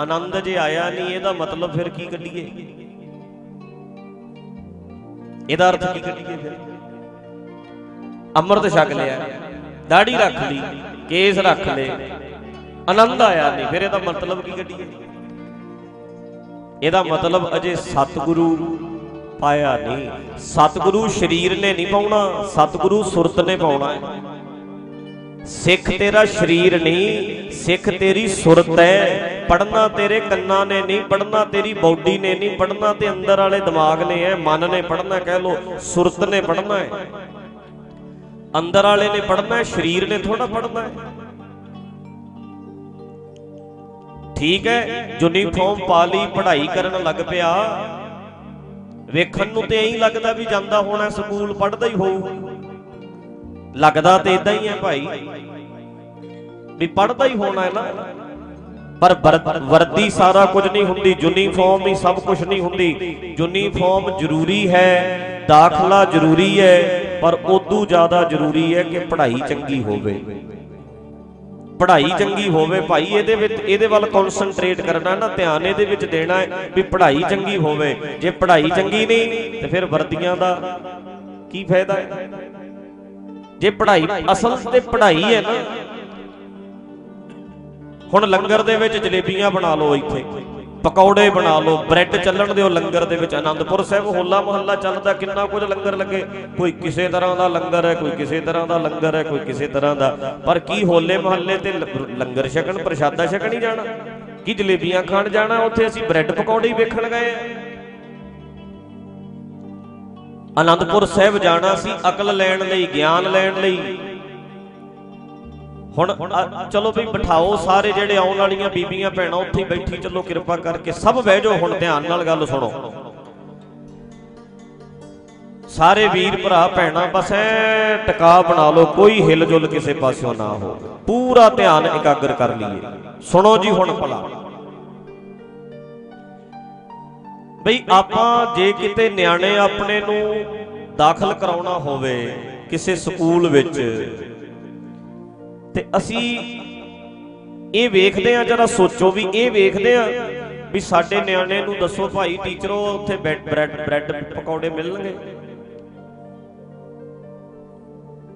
ਆਨੰਦ ਜੇ ਆਇਆ ਨਹੀਂ, ਇਹਦਾ ਮਤਲਬ ਫਿਰ ਕੀ ਕੱਢੀਏ? ਇਹਦਾ ਅਰਥ ਕੀ ਕੱਢੀਏ ਫਿਰ? ਅੰਮ੍ਰਿਤ ਛਕ ਲਿਆ, ਦਾੜੀ ਰੱਖ ਲਈ, ਕੇਸ ਰੱਖ ਲਏ ਆਨੰਦ ਆਇਆ ਨਹੀਂ, ਫਿਰ ਇਹਦਾ ਮਤਲਬ ਕੀ ਕੱਢੀਏ ਇਹਦਾ ਮਤਲਬ ਅਜੇ ਸਤਿਗੁਰੂ ਪਾਇਆ ਨਹੀਂ। ਸਤਿਗੁਰੂ ਸਰੀਰ ਨੇ ਨਹੀਂ ਪਾਉਣਾ, ਸਤਿਗੁਰੂ ਸੁਰਤ ਨੇ ਪਾਉਣਾ ਸਿੱਖ ਤੇਰਾ ਸਰੀਰ ਨਹੀਂ, ਸਿੱਖ ਤੇਰੀ ਸੁਰਤ ਹੈ। ਪੜਨਾ ਤੇਰੇ ਕੰਨਾਂ ਨੇ ਨਹੀਂ ਪੜਨਾ ਤੇਰੀ ਬਾਡੀ ਨੇ ਨਹੀਂ ਪੜਨਾ ਤੇ ਅੰਦਰ ਵਾਲੇ ਦਿਮਾਗ ਨੇ ਹੈ, ਮਨ ਨੇ ਪੜਨਾ ਕਹਿ ਲੋ ਸੁਰਤ ਨੇ ਪੜਨਾ ਹੈ। ਅੰਦਰ ਵਾਲੇ ਨੇ ਪੜਨਾ ਹੈ, ਸਰੀਰ ਨੇ ਥੋੜਾ ਪੜਨਾ ਹੈ। ਠੀਕ ਹੈ ਯੂਨੀਫਾਰਮ ਪਾ ਲਈ, ਪੜ੍ਹਾਈ ਕਰਨ ਲੱਗ ਪਿਆ। ਵੇਖਣ ਨੂੰ ਤੇ ਐਂ ਲੱਗਦਾ ਵੀ ਜਾਂਦਾ ਹੋਣਾ, ਸਕੂਲ ਪੜ੍ਹਦਾ ਹੀ ਹੋਊ। ਲੱਗਦਾ ਤੇ ਇਦਾਂ ਹੀ ਹੈ ਭਾਈ। ਵੀ ਪੜ੍ਹਦਾ ਹੀ ਹੋਣਾ ਹੈ ਨਾ। ਪਰ ਵਰਦੀ ਸਾਰਾ ਕੁਝ ਨਹੀਂ ਹੁੰਦੀ ਯੂਨੀਫਾਰਮ ਹੀ ਸਭ ਕੁਝ ਨਹੀਂ ਹੁੰਦੀ। ਯੂਨੀਫਾਰਮ ਜ਼ਰੂਰੀ ਹੈ, ਦਾਖਲਾ ਜ਼ਰੂਰੀ ਹੈ, ਪਰ ਉਦੋਂ ਜ਼ਿਆਦਾ ਜ਼ਰੂਰੀ ਹੈ ਕਿ ਪੜ੍ਹਾਈ ਚੰਗੀ ਹੋਵੇ। ਪੜ੍ਹਾਈ ਚੰਗੀ ਹੋਵੇ ਭਾਈ, ਇਹਦੇ ਵਿੱਚ ਇਹਦੇ ਵੱਲ ਕਨਸੈਂਟਰੇਟ ਕਰਨਾ ਨਾ, ਧਿਆਨ ਇਹਦੇ ਵਿੱਚ ਦੇਣਾ ਹੈ ਵੀ ਪੜ੍ਹਾਈ ਚੰਗੀ ਹੋਵੇ। ਜੇ ਪੜ੍ਹਾਈ ਚੰਗੀ ਨਹੀਂ, ਤੇ ਫਿਰ ਵਰਦੀਆਂ ਦਾ ਕੀ ਫਾਇਦਾ ਹੈ? ਜੇ ਪੜ੍ਹਾਈ ਅਸਲ ਤੇ ਪੜ੍ਹਾਈ ਹੈ ਨਾ, ਹੁਣ ਲੰਗਰ ਦੇ ਵਿੱਚ ਜਲੇਬੀਆਂ ਬਣਾ ਲਓ ਇੱਥੇ। ਪਕੌੜੇ ਬਣਾ ਲਓ, ਬ੍ਰੈਡ ਚੱਲਣ ਦਿਓ ਲੰਗਰ ਦੇ ਵਿੱਚ ਆਨੰਦਪੁਰ ਸਾਹਿਬ ਹੋਲਾ ਮਹੱਲਾ ਚੱਲਦਾ ਕਿੰਨਾ ਕੁਝ ਲੰਗਰ ਲੱਗੇ। ਕੋਈ ਕਿਸੇ ਤਰ੍ਹਾਂ ਦਾ ਲੰਗਰ ਹੈ, ਕੋਈ ਕਿਸੇ ਤਰ੍ਹਾਂ ਦਾ ਲੰਗਰ ਹੈ, ਕੋਈ ਕਿਸੇ ਤਰ੍ਹਾਂ ਦਾ। ਪਰ ਕੀ ਹੋਲੇ ਮਹੱਲੇ ਤੇ ਲੰਗਰ ਛਕਣ, ਪ੍ਰਸ਼ਾਦਾ ਛਕਣ ਹੀ ਜਾਣਾ? ਕੀ ਜਲੇਬੀਆਂ ਖਾਣ ਜਾਣਾ? ਉੱਥੇ ਅਸੀਂ ਬ੍ਰੈਡ ਪਕੌੜੇ ਹੀ ਵੇਖਣ ਗਏ ਆਨੰਦਪੁਰ ਸਾਹਿਬ ਜਾਣਾ ਸੀ ਅਕਲ ਲੈਣ ਲਈ, ਗਿਆਨ ਲੈਣ ਲਈ। ਹੁਣ ਚਲੋ ਵੀ ਬਿਠਾਓ ਸਾਰੇ ਜਿਹੜੇ ਆਉਣ ਵਾਲੀਆਂ ਬੀਬੀਆਂ, ਭੈਣਾਂ, ਉੱਥੇ ਬੈਠੀ, ਚਲੋ ਕਿਰਪਾ ਕਰਕੇ ਸਭ ਬਹਿ ਜਾਓ, ਹੁਣ ਧਿਆਨ ਨਾਲ ਗੱਲ ਸੁਣੋ। ਸਾਰੇ ਵੀਰ ਭਰਾ, ਭੈਣਾਂ, ਬਸ ਐ ਟਿਕਾ ਬਣਾ ਲਓ, ਕੋਈ ਹਿਲ ਜੁਲ ਕਿਸੇ ਪਾਸਿਓਂ ਨਾ ਹੋ ਪੂਰਾ ਧਿਆਨ ਇਕਾਗਰ ਕਰ ਲਈਏ। ਸੁਣੋ ਜੀ ਹੁਣ ਭਲਾ। ਬਈ ਆਪਾਂ ਜੇ ਕਿਤੇ ਨਿਆਣੇ ਆਪਣੇ ਨੂੰ ਦਾਖਲ ਕਰਾਉਣਾ ਹੋਵੇ, ਕਿਸੇ ਸਕੂਲ ਵਿੱਚ ਤੇ ਅਸੀਂ ਇਹ ਵੇਖਦੇ ਆ ਜਰਾ ਸੋਚੋ ਵੀ ਇਹ ਵੇਖਦੇ ਆ ਵੀ ਸਾਡੇ ਨਿਆਣੇ ਨੂੰ ਦੱਸੋ ਭਾਈ ਟੀਚਰੋ ਉੱਥੇ ਬ੍ਰੈਡ ਬ੍ਰੈਡ ਪਕੌੜੇ ਮਿਲਣਗੇ।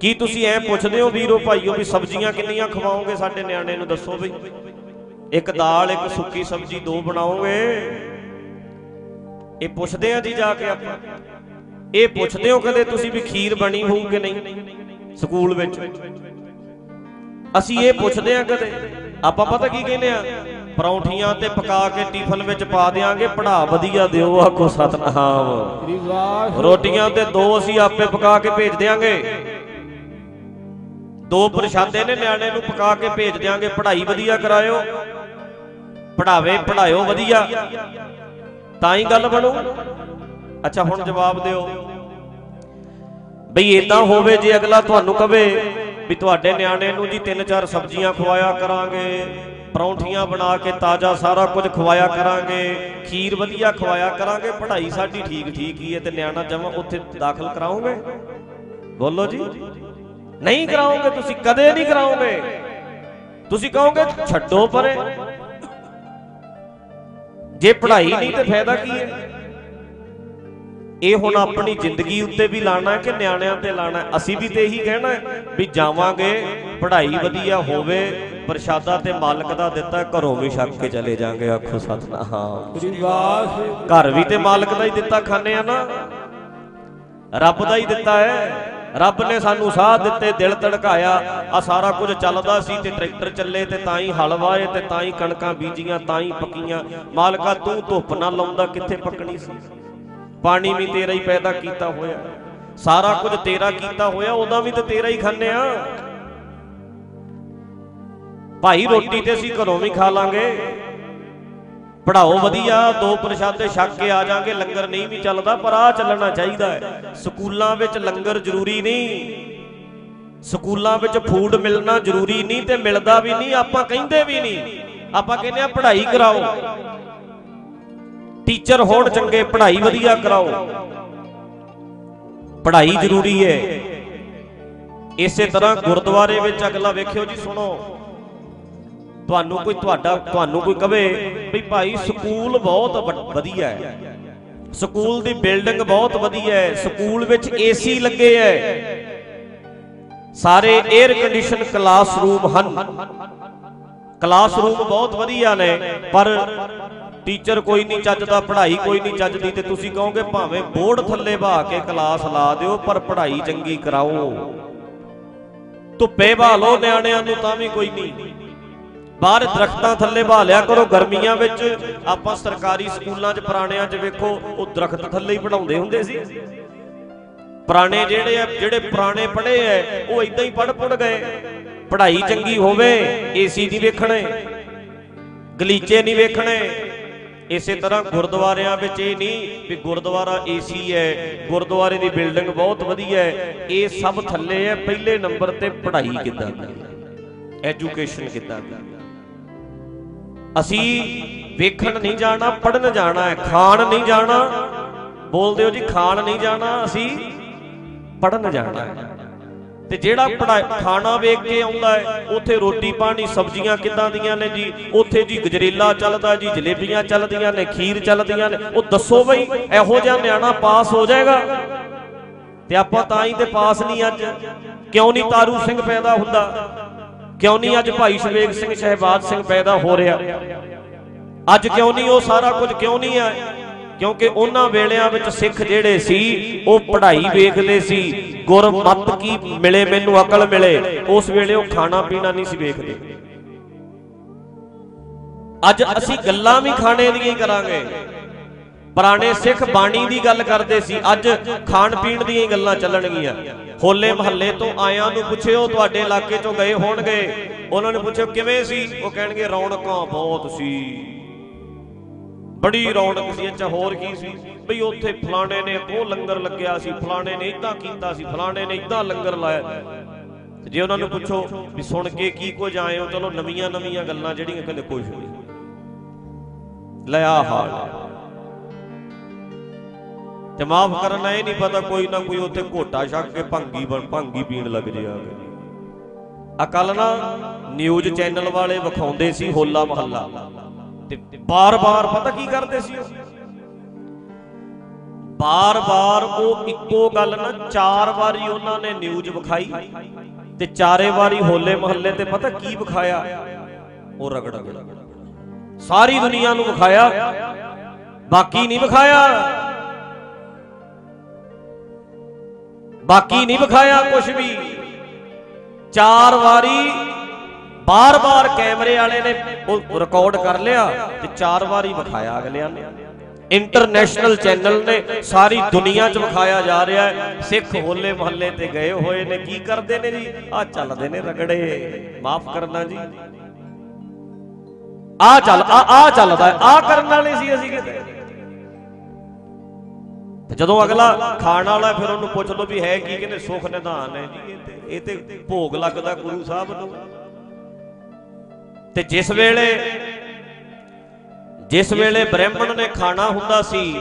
ਕੀ ਤੁਸੀਂ ਐ ਪੁੱਛਦੇ ਹੋ ਵੀਰੋ ਭਾਈਓ ਵੀ ਸਬਜ਼ੀਆਂ ਕਿੰਨੀਆਂ ਖਵਾਓਗੇ ਸਾਡੇ ਨਿਆਣੇ ਨੂੰ ਦੱਸੋ ਵੀ? ਇੱਕ ਦਾਲ, ਇੱਕ ਸੁੱਕੀ ਸਬਜ਼ੀ, ਦੋ ਬਣਾਓਗੇ? ਇਹ ਪੁੱਛਦੇ ਆ ਜੀ ਜਾ ਕੇ ਆਪਾਂ। ਇਹ ਪੁੱਛਦੇ ਹੋ ਕਦੇ ਤੁਸੀਂ ਵੀ ਖੀਰ ਬਣੀ ਹੋਊ ਕਿ ਨਹੀਂ? ਸਕੂਲ ਵਿੱਚ। ਅਸੀਂ ਇਹ ਪੁੱਛਦੇ ਆ ਕਦੇ। ਆਪਾਂ ਪਤਾ ਕੀ ਕਹਿੰਦੇ ਆ ਪਰੌਂਠੀਆਂ ਤੇ ਪਕਾ ਕੇ ਟਿਫਨ ਵਿੱਚ ਪਾ ਦੇਾਂਗੇ ਪੜਾ ਵਧੀਆ ਦਿਓ ਆਖੋ ਸਤਨਾਮ। ਰੋਟੀਆਂ ਤੇ ਦੋ ਅਸੀਂ ਆਪੇ ਪਕਾ ਕੇ ਭੇਜ ਦੇਾਂਗੇ ਦੋ ਪ੍ਰਸ਼ਾਦੇ ਨੇ ਨਿਆਣੇ ਨੂੰ ਪਕਾ ਕੇ ਭੇਜ ਦੇਾਂਗੇ ਪੜ੍ਹਾਈ ਵਧੀਆ ਕਰਾਇਓ। ਪੜਾਵੇ ਪੜਾਇਓ ਵਧੀਆ। ਤਾਂ ਹੀ ਗੱਲ ਬਣੂ। ਅੱਛਾ, ਹੁਣ ਜਵਾਬ ਦਿਓ। ਬਈ ਇਦਾਂ ਹੋਵੇ ਜੇ ਅਗਲਾ ਤੁਹਾਨੂੰ ਕਵੇ ਵੀ ਤੁਹਾਡੇ ਨਿਆਣੇ ਨੂੰ ਜੀ ਤਿੰਨ ਚਾਰ ਸਬਜ਼ੀਆਂ ਖਵਾਇਆ ਕਰਾਂਗੇ, ਪਰੌਂਠੀਆਂ ਬਣਾ ਕੇ ਤਾਜ਼ਾ ਸਾਰਾ ਕੁਝ ਖਵਾਇਆ ਕਰਾਂਗੇ, ਖੀਰ ਵਧੀਆ ਖਵਾਇਆ ਕਰਾਂਗੇ, ਪੜ੍ਹਾਈ ਸਾਡੀ ਠੀਕ ਠੀਕ ਹੀ ਹੈ ਤੇ ਨਿਆਣਾ ਜਮਾ ਉੱਥੇ ਦਾਖਲ ਕਰਾਓਗੇ? ਬੋਲੋ ਜੀ। ਨਹੀਂ ਕਰਾਓਗੇ, ਤੁਸੀਂ ਕਦੇ ਨਹੀਂ ਕਰਾਓਗੇ। ਤੁਸੀਂ ਕਹੋਗੇ, ਛੱਡੋ ਪਰੇ। ਜੇ ਪੜ੍ਹਾਈ ਨਹੀਂ ਤੇ ਫਾਇਦਾ ਕੀ ਹੈ? ਇਹ ਹੁਣ ਆਪਣੀ ਜ਼ਿੰਦਗੀ ਉੱਤੇ ਵੀ ਲਾਣਾ ਹੈ ਕਿ ਨਿਆਣਿਆਂ ਤੇ ਲਾਣਾ ਹੈ? ਅਸੀਂ ਵੀ ਤੇ ਇਹੀ ਕਹਿਣਾ ਵੀ ਜਾਵਾਂਗੇ ਪੜ੍ਹਾਈ ਵਧੀਆ ਹੋਵੇ ਪ੍ਰਸ਼ਾਦਾ ਤੇ ਮਾਲਕ ਦਾ ਦਿੱਤਾ ਘਰੋਂ ਵੀ ਛੱਕ ਕੇ ਚਲੇ ਜਾਾਂਗੇ ਆਖੋ ਸਤਨਾਮ। ਸ੍ਰੀ ਵਾਹਿਗੁਰੂ ਘਰ ਵੀ ਤੇ ਮਾਲਕ ਦਾ ਹੀ ਦਿੱਤਾ ਖਾਣੇ ਆ ਨਾ। ਰੱਬ ਦਾ ਹੀ ਦਿੱਤਾ ਹੈ। ਰੱਬ ਨੇ ਸਾਨੂੰ ਸਾਹ ਦਿੱਤੇ ਦਿਲ ਧੜਕਾਇਆ। ਆ ਸਾਰਾ ਕੁਝ ਚੱਲਦਾ ਸੀ ਤੇ ਟਰੈਕਟਰ ਚੱਲੇ ਤੇ ਤਾਂ ਹੀ ਹਲ ਵਾਏ ਤੇ ਤਾਂ ਹੀ ਕਣਕਾਂ ਬੀਜੀਆਂ ਤਾਂ ਹੀ ਪੱਕੀਆਂ। ਮਾਲਕਾ ਤੂੰ ਧੁੱਪ ਨਾ ਲਾਉਂਦਾ ਕਿੱਥੇ ਪੱਕਣੀ ਸੀ? ਪਾਣੀ ਵੀ ਤੇਰਾ ਹੀ ਪੈਦਾ ਕੀਤਾ ਹੋਇਆ। ਸਾਰਾ ਕੁਝ ਤੇਰਾ ਕੀਤਾ ਹੋਇਆ, ਉਹਦਾ ਵੀ ਤੇ ਤੇਰਾ ਹੀ ਖਾਂਦੇ ਆ। ਭਾਈ ਰੋਟੀ ਤੇ ਅਸੀਂ ਘਰੋਂ ਵੀ ਖਾ ਲਾਂਗੇ। ਪੜਾਓ ਵਧੀਆ, ਦੋ ਪ੍ਰਸ਼ਾਦੇ ਛੱਕ ਕੇ ਆ ਜਾਾਂਗੇ, ਲੰਗਰ ਨਹੀਂ ਵੀ ਚੱਲਦਾ, ਪਰ ਆ ਚੱਲਣਾ ਚਾਹੀਦਾ ਹੈ। ਸਕੂਲਾਂ ਵਿੱਚ ਲੰਗਰ ਜ਼ਰੂਰੀ ਨਹੀਂ। ਸਕੂਲਾਂ ਵਿੱਚ ਫੂਡ ਮਿਲਣਾ ਜ਼ਰੂਰੀ ਨਹੀਂ ਤੇ ਮਿਲਦਾ ਵੀ ਨਹੀਂ, ਆਪਾਂ ਕਹਿੰਦੇ ਵੀ ਨਹੀਂ। ਆਪਾਂ ਕਹਿੰਦੇ ਆ ਪੜ੍ਹਾਈ ਕਰਾਓ। ਟੀਚਰ ਹੋਣ ਚੰਗੇ, ਪੜ੍ਹਾਈ ਵਧੀਆ ਕਰਾਓ। ਪੜ੍ਹਾਈ ਜ਼ਰੂਰੀ ਹੈ ਇਸੇ ਤਰ੍ਹਾਂ ਗੁਰਦੁਆਰੇ ਵਿੱਚ ਅਗਲਾ ਵੇਖਿਓ ਜੀ, ਸੁਣੋ। ਤੁਹਾਨੂੰ ਕੋਈ ਤੁਹਾਡਾ, ਤੁਹਾਨੂੰ ਕੋਈ ਕਵੇ ਵੀ ਭਾਈ ਸਕੂਲ ਬਹੁਤ ਵ- ਵਧੀਆ ਹੈ ਸਕੂਲ ਦੀ ਬਿਲਡਿੰਗ ਬਹੁਤ ਵਧੀਆ ਹੈ ਸਕੂਲ ਵਿੱਚ ਏਸੀ ਲੱਗੇ ਹੈ ਸਾਰੇ 에ਅਰ ਕੰਡੀਸ਼ਨ ਕਲਾਸਰੂਮ ਹਨ। ਕਲਾਸਰੂਮ ਬਹੁਤ ਵਧੀਆ ਨੇ, ਪਰ ਟੀਚਰ ਕੋਈ ਨਹੀਂ ਚੱਜਦਾ, ਪੜ੍ਹਾਈ ਕੋਈ ਨਹੀਂ ਚੱਜਦੀ ਤੇ ਤੁਸੀਂ ਕਹੋਗੇ ਭਾਵੇਂ ਬੋਰਡ ਥੱਲੇ ਬਹਾ ਕੇ ਕਲਾਸ ਲਾ ਦਿਓ, ਪਰ ਪੜ੍ਹਾਈ ਚੰਗੀ ਕਰਾਓ। ਧੁੱਪੇ ਬਹਾ ਲਓ ਨਿਆਣਿਆਂ ਨੂੰ, ਤਾਂ ਵੀ ਕੋਈ ਨਹੀਂ। ਬਾਹਰ ਦਰਖਤਾਂ ਥੱਲੇ ਬਹਾ ਲਿਆ ਕਰੋ, ਗਰਮੀਆਂ ਵਿੱਚ ਆਪਾਂ ਸਰਕਾਰੀ ਸਕੂਲਾਂ 'ਚ ਪੁਰਾਣਿਆਂ 'ਚ ਵੇਖੋ, ਉਹ ਦਰਖਤ ਥੱਲੇ ਹੀ ਪੜਾਉਂਦੇ ਹੁੰਦੇ ਸੀ। ਪੁਰਾਣੇ ਜਿਹੜੇ ਆ, ਜਿਹੜੇ ਪੁਰਾਣੇ ਪੜ੍ਹੇ ਐ ਉਹ ਇਦਾਂ ਹੀ ਪੜ੍ਹ ਪੜ ਗਏ। ਪੜ੍ਹਾਈ ਚੰਗੀ ਹੋਵੇ, ਏਸੀ ਨਹੀਂ ਵੇਖਣੇ, ਗਲੀਚੇ ਨਹੀਂ ਵੇਖਣੇ ਇਸੇ ਤਰ੍ਹਾਂ ਗੁਰਦੁਆਰਿਆਂ ਵਿੱਚ ਇਹ ਨਹੀਂ ਵੀ ਗੁਰਦੁਆਰਾ ਏਸੀ ਹੈ, ਗੁਰਦੁਆਰੇ ਦੀ ਬਿਲਡਿੰਗ ਬਹੁਤ ਵਧੀਆ ਹੈ, ਇਹ ਸਭ ਥੱਲੇ ਹੈ, ਪਹਿਲੇ ਨੰਬਰ ਤੇ ਪੜ੍ਹਾਈ ਕਿੱਦਾਂ ਦੀ ਐਜੂਕੇਸ਼ਨ ਕਿੱਦਾਂ ਦੀ ਅਸੀਂ ਵੇਖਣ ਨਹੀਂ ਜਾਣਾ ਪੜਨ ਜਾਣਾ ਹੈ, ਖਾਣ ਨਹੀਂ ਜਾਣਾ। ਬੋਲਦੇ ਹੋ ਜੀ, ਖਾਣ ਨਹੀਂ ਜਾਣਾ, ਅਸੀਂ ਪੜਨ ਜਾਣਾ ਹੈ। ਤੇ ਜਿਹੜਾ ਪੜਾ ਖਾਣਾ ਵੇਖ ਕੇ ਆਉਂਦਾ ਹੈ, ਉੱਥੇ ਰੋਟੀ ਪਾਣੀ, ਸਬਜ਼ੀਆਂ ਕਿੱਦਾਂ ਦੀਆਂ ਨੇ ਜੀ? ਉੱਥੇ ਜੀ ਗਜਰੇਲਾ ਚੱਲਦਾ ਜੀ, ਜਲੇਬੀਆਂ ਚੱਲਦੀਆਂ ਨੇ, ਖੀਰ ਚੱਲਦੀਆਂ ਨੇ। ਉਹ ਦੱਸੋ ਬਈ, ਇਹੋ ਜਿਹਾ ਨਿਆਣਾ ਪਾਸ ਹੋ ਜਾਏਗਾ? ਤੇ ਆਪਾਂ ਤਾਂ ਹੀ ਤੇ ਪਾਸ ਨਹੀਂ ਅੱਜ। ਕਿਉਂ ਨਹੀਂ ਤਾਰੂ ਸਿੰਘ ਪੈਦਾ ਹੁੰਦਾ? ਕਿਉਂ ਨਹੀਂ ਅੱਜ ਭਾਈ ਸ਼ਵੇਗ ਸਿੰਘ, ਸ਼ਹਿਬਾਜ਼ ਸਿੰਘ ਪੈਦਾ ਹੋ ਰਿਹਾ? ਅੱਜ ਕਿਉਂ ਨਹੀਂ ਉਹ ਸਾਰਾ ਕੁਝ ਕਿਉਂ ਨਹੀਂ ਆ ਕਿਉਂਕਿ ਉਹਨਾਂ ਵੇਲਿਆਂ ਵਿੱਚ ਸਿੱਖ ਜਿਹੜੇ ਸੀ, ਉਹ ਪੜ੍ਹਾਈ ਵੇਖਦੇ ਸੀ। ਗੁਰਮਤ ਕੀ ਮਿਲੇ, ਮੈਨੂੰ ਅਕਲ ਮਿਲੇ। ਉਸ ਵੇਲੇ ਉਹ ਖਾਣਾ ਪੀਣਾ ਨਹੀਂ ਸੀ ਵੇਖਦੇ। ਅੱਜ ਅਸੀਂ ਗੱਲਾਂ ਵੀ ਖਾਣੇ ਦੀਆਂ ਹੀ ਕਰਾਂਗੇ। ਪੁਰਾਣੇ ਸਿੱਖ ਬਾਣੀ ਦੀ ਗੱਲ ਕਰਦੇ ਸੀ, ਅੱਜ ਖਾਣ ਪੀਣ ਦੀਆਂ ਹੀ ਗੱਲਾਂ ਚੱਲਣਗੀਆਂ। ਹੋਲੇ ਮਹੱਲੇ ਤੋਂ ਆਇਆਂ ਨੂੰ ਪੁੱਛਿਓ, ਤੁਹਾਡੇ ਇਲਾਕੇ ਚੋਂ ਗਏ ਹੋਣਗੇ। ਉਹਨਾਂ ਨੇ ਪੁੱਛਿਓ, ਕਿਵੇਂ ਸੀ? ਉਹ ਕਹਿਣਗੇ, ਰੌਣਕਾਂ ਬਹੁਤ ਸੀ। ਬੜੀ ਰੌਣਕ ਸੀ, ਅੱਛਾ ਹੋਰ ਕੀ ਸੀ? ਬਈ ਉੱਥੇ ਫਲਾਣੇ ਨੇ ਉਹ ਲੰਗਰ ਲੱਗਿਆ ਸੀ, ਫਲਾਣੇ ਨੇ ਇਦਾਂ ਕੀਤਾ ਸੀ, ਫਲਾਣੇ ਨੇ ਇਦਾਂ ਲੰਗਰ ਲਾਇਆ। ਜੇ ਉਹਨਾਂ ਨੂੰ ਪੁੱਛੋ ਵੀ ਸੁਣ ਕੇ ਕੀ ਕੁਝ ਆਏ ਹੋ, ਚਲੋ ਨਵੀਆਂ ਨਵੀਆਂ ਗੱਲਾਂ ਜਿਹੜੀਆਂ ਕਹਿੰਦੇ ਕੁਝ ਨਹੀਂ। ਲਿਆ ਹਾਲ। ਤੇ ਮਾਫ ਕਰਨਾ ਇਹ ਨਹੀਂ ਪਤਾ ਕੋਈ ਨਾ ਕੋਈ ਉੱਥੇ ਘੋਟਾ ਛੱਕ ਕੇ ਭੰਗੀ ਬਣ- ਭੰਗੀ ਪੀਣ ਲੱਗ ਜੇ ਆ ਕੇ। ਅਕਲ ਨਾ ਨਿਊਜ਼ ਚੈਨਲ ਵਾਲੇ ਵਿਖਾਉਂਦੇ ਸੀ ਹੋਲਾ ਮਹੱਲਾ। ਤੇ ਬਾਰ-ਬਾਰ ਪਤਾ ਕੀ ਕਰਦੇ ਸੀ ਉਹ? ਬਾਰ-ਬਾਰ ਉਹ ਇੱਕੋ ਗੱਲ ਨਾ, ਚਾਰ ਵਾਰੀ ਉਹਨਾਂ ਨੇ ਨਿਊਜ਼ ਵਿਖਾਈ ਤੇ ਚਾਰੇ ਵਾਰੀ ਹੋਲੇ ਮਹੱਲੇ ਤੇ ਪਤਾ ਕੀ ਵਿਖਾਇਆ? ਉਹ ਰਗੜ ਸਾਰੀ ਦੁਨੀਆ ਨੂੰ ਵਿਖਾਇਆ। ਬਾਕੀ ਨਹੀਂ ਵਿਖਾਇਆ। ਬਾਕੀ ਨਹੀਂ ਵਿਖਾਇਆ ਕੁਝ ਵੀ। ਚਾਰ ਵਾਰੀ ਬਾਰ-ਬਾਰ ਕੈਮਰੇ ਵਾਲੇ ਨੇ ਉਹ ਰਿਕਾਰਡ ਕਰ ਲਿਆ ਤੇ ਚਾਰ ਵਾਰੀ ਵਿਖਾਇਆ ਅਗਲਿਆਂ ਨੇ। ਇੰਟਰਨੈਸ਼ਨਲ ਚੈਨਲ ਨੇ ਸਾਰੀ ਦੁਨੀਆ 'ਚ ਵਿਖਾਇਆ ਜਾ ਰਿਹਾ ਹੈ। ਸਿੱਖ ਹੋਲੇ ਮਹੱਲੇ ਤੇ ਗਏ ਹੋਏ ਨੇ। ਕੀ ਕਰਦੇ ਨੇ ਜੀ? ਆ ਚੱਲਦੇ ਨੇ ਰਗੜੇ। ਮਾਫ ਕਰਨਾ ਜੀ। ਆ ਚੱਲ ਆ ਆ ਚੱਲਦਾ ਆ ਕਰਨ ਵਾਲੇ ਸੀ ਅਸੀਂ ਕਿਤੇ। ਤੇ ਜਦੋਂ ਅਗਲਾ ਖਾਣ ਵਾਲਾ ਫਿਰ ਉਹਨੂੰ ਪੁੱਛ ਲਓ ਵੀ ਹੈ ਕੀ? ਕਹਿੰਦੇ ਸੁਖ ਨਿਧਾਨ ਹੈ ਜੀ। ਇਹ ਤੇ ਇਹ ਤੇ ਭੋਗ ਲੱਗਦਾ ਗੁਰੂ ਸਾਹਿਬ ਨੂੰ। ਤੇ ਜਿਸ ਵੇਲੇ ਜਿਸ ਵੇਲੇ ਬ੍ਰਾਹਮਣ ਨੇ ਖਾਣਾ ਹੁੰਦਾ ਸੀ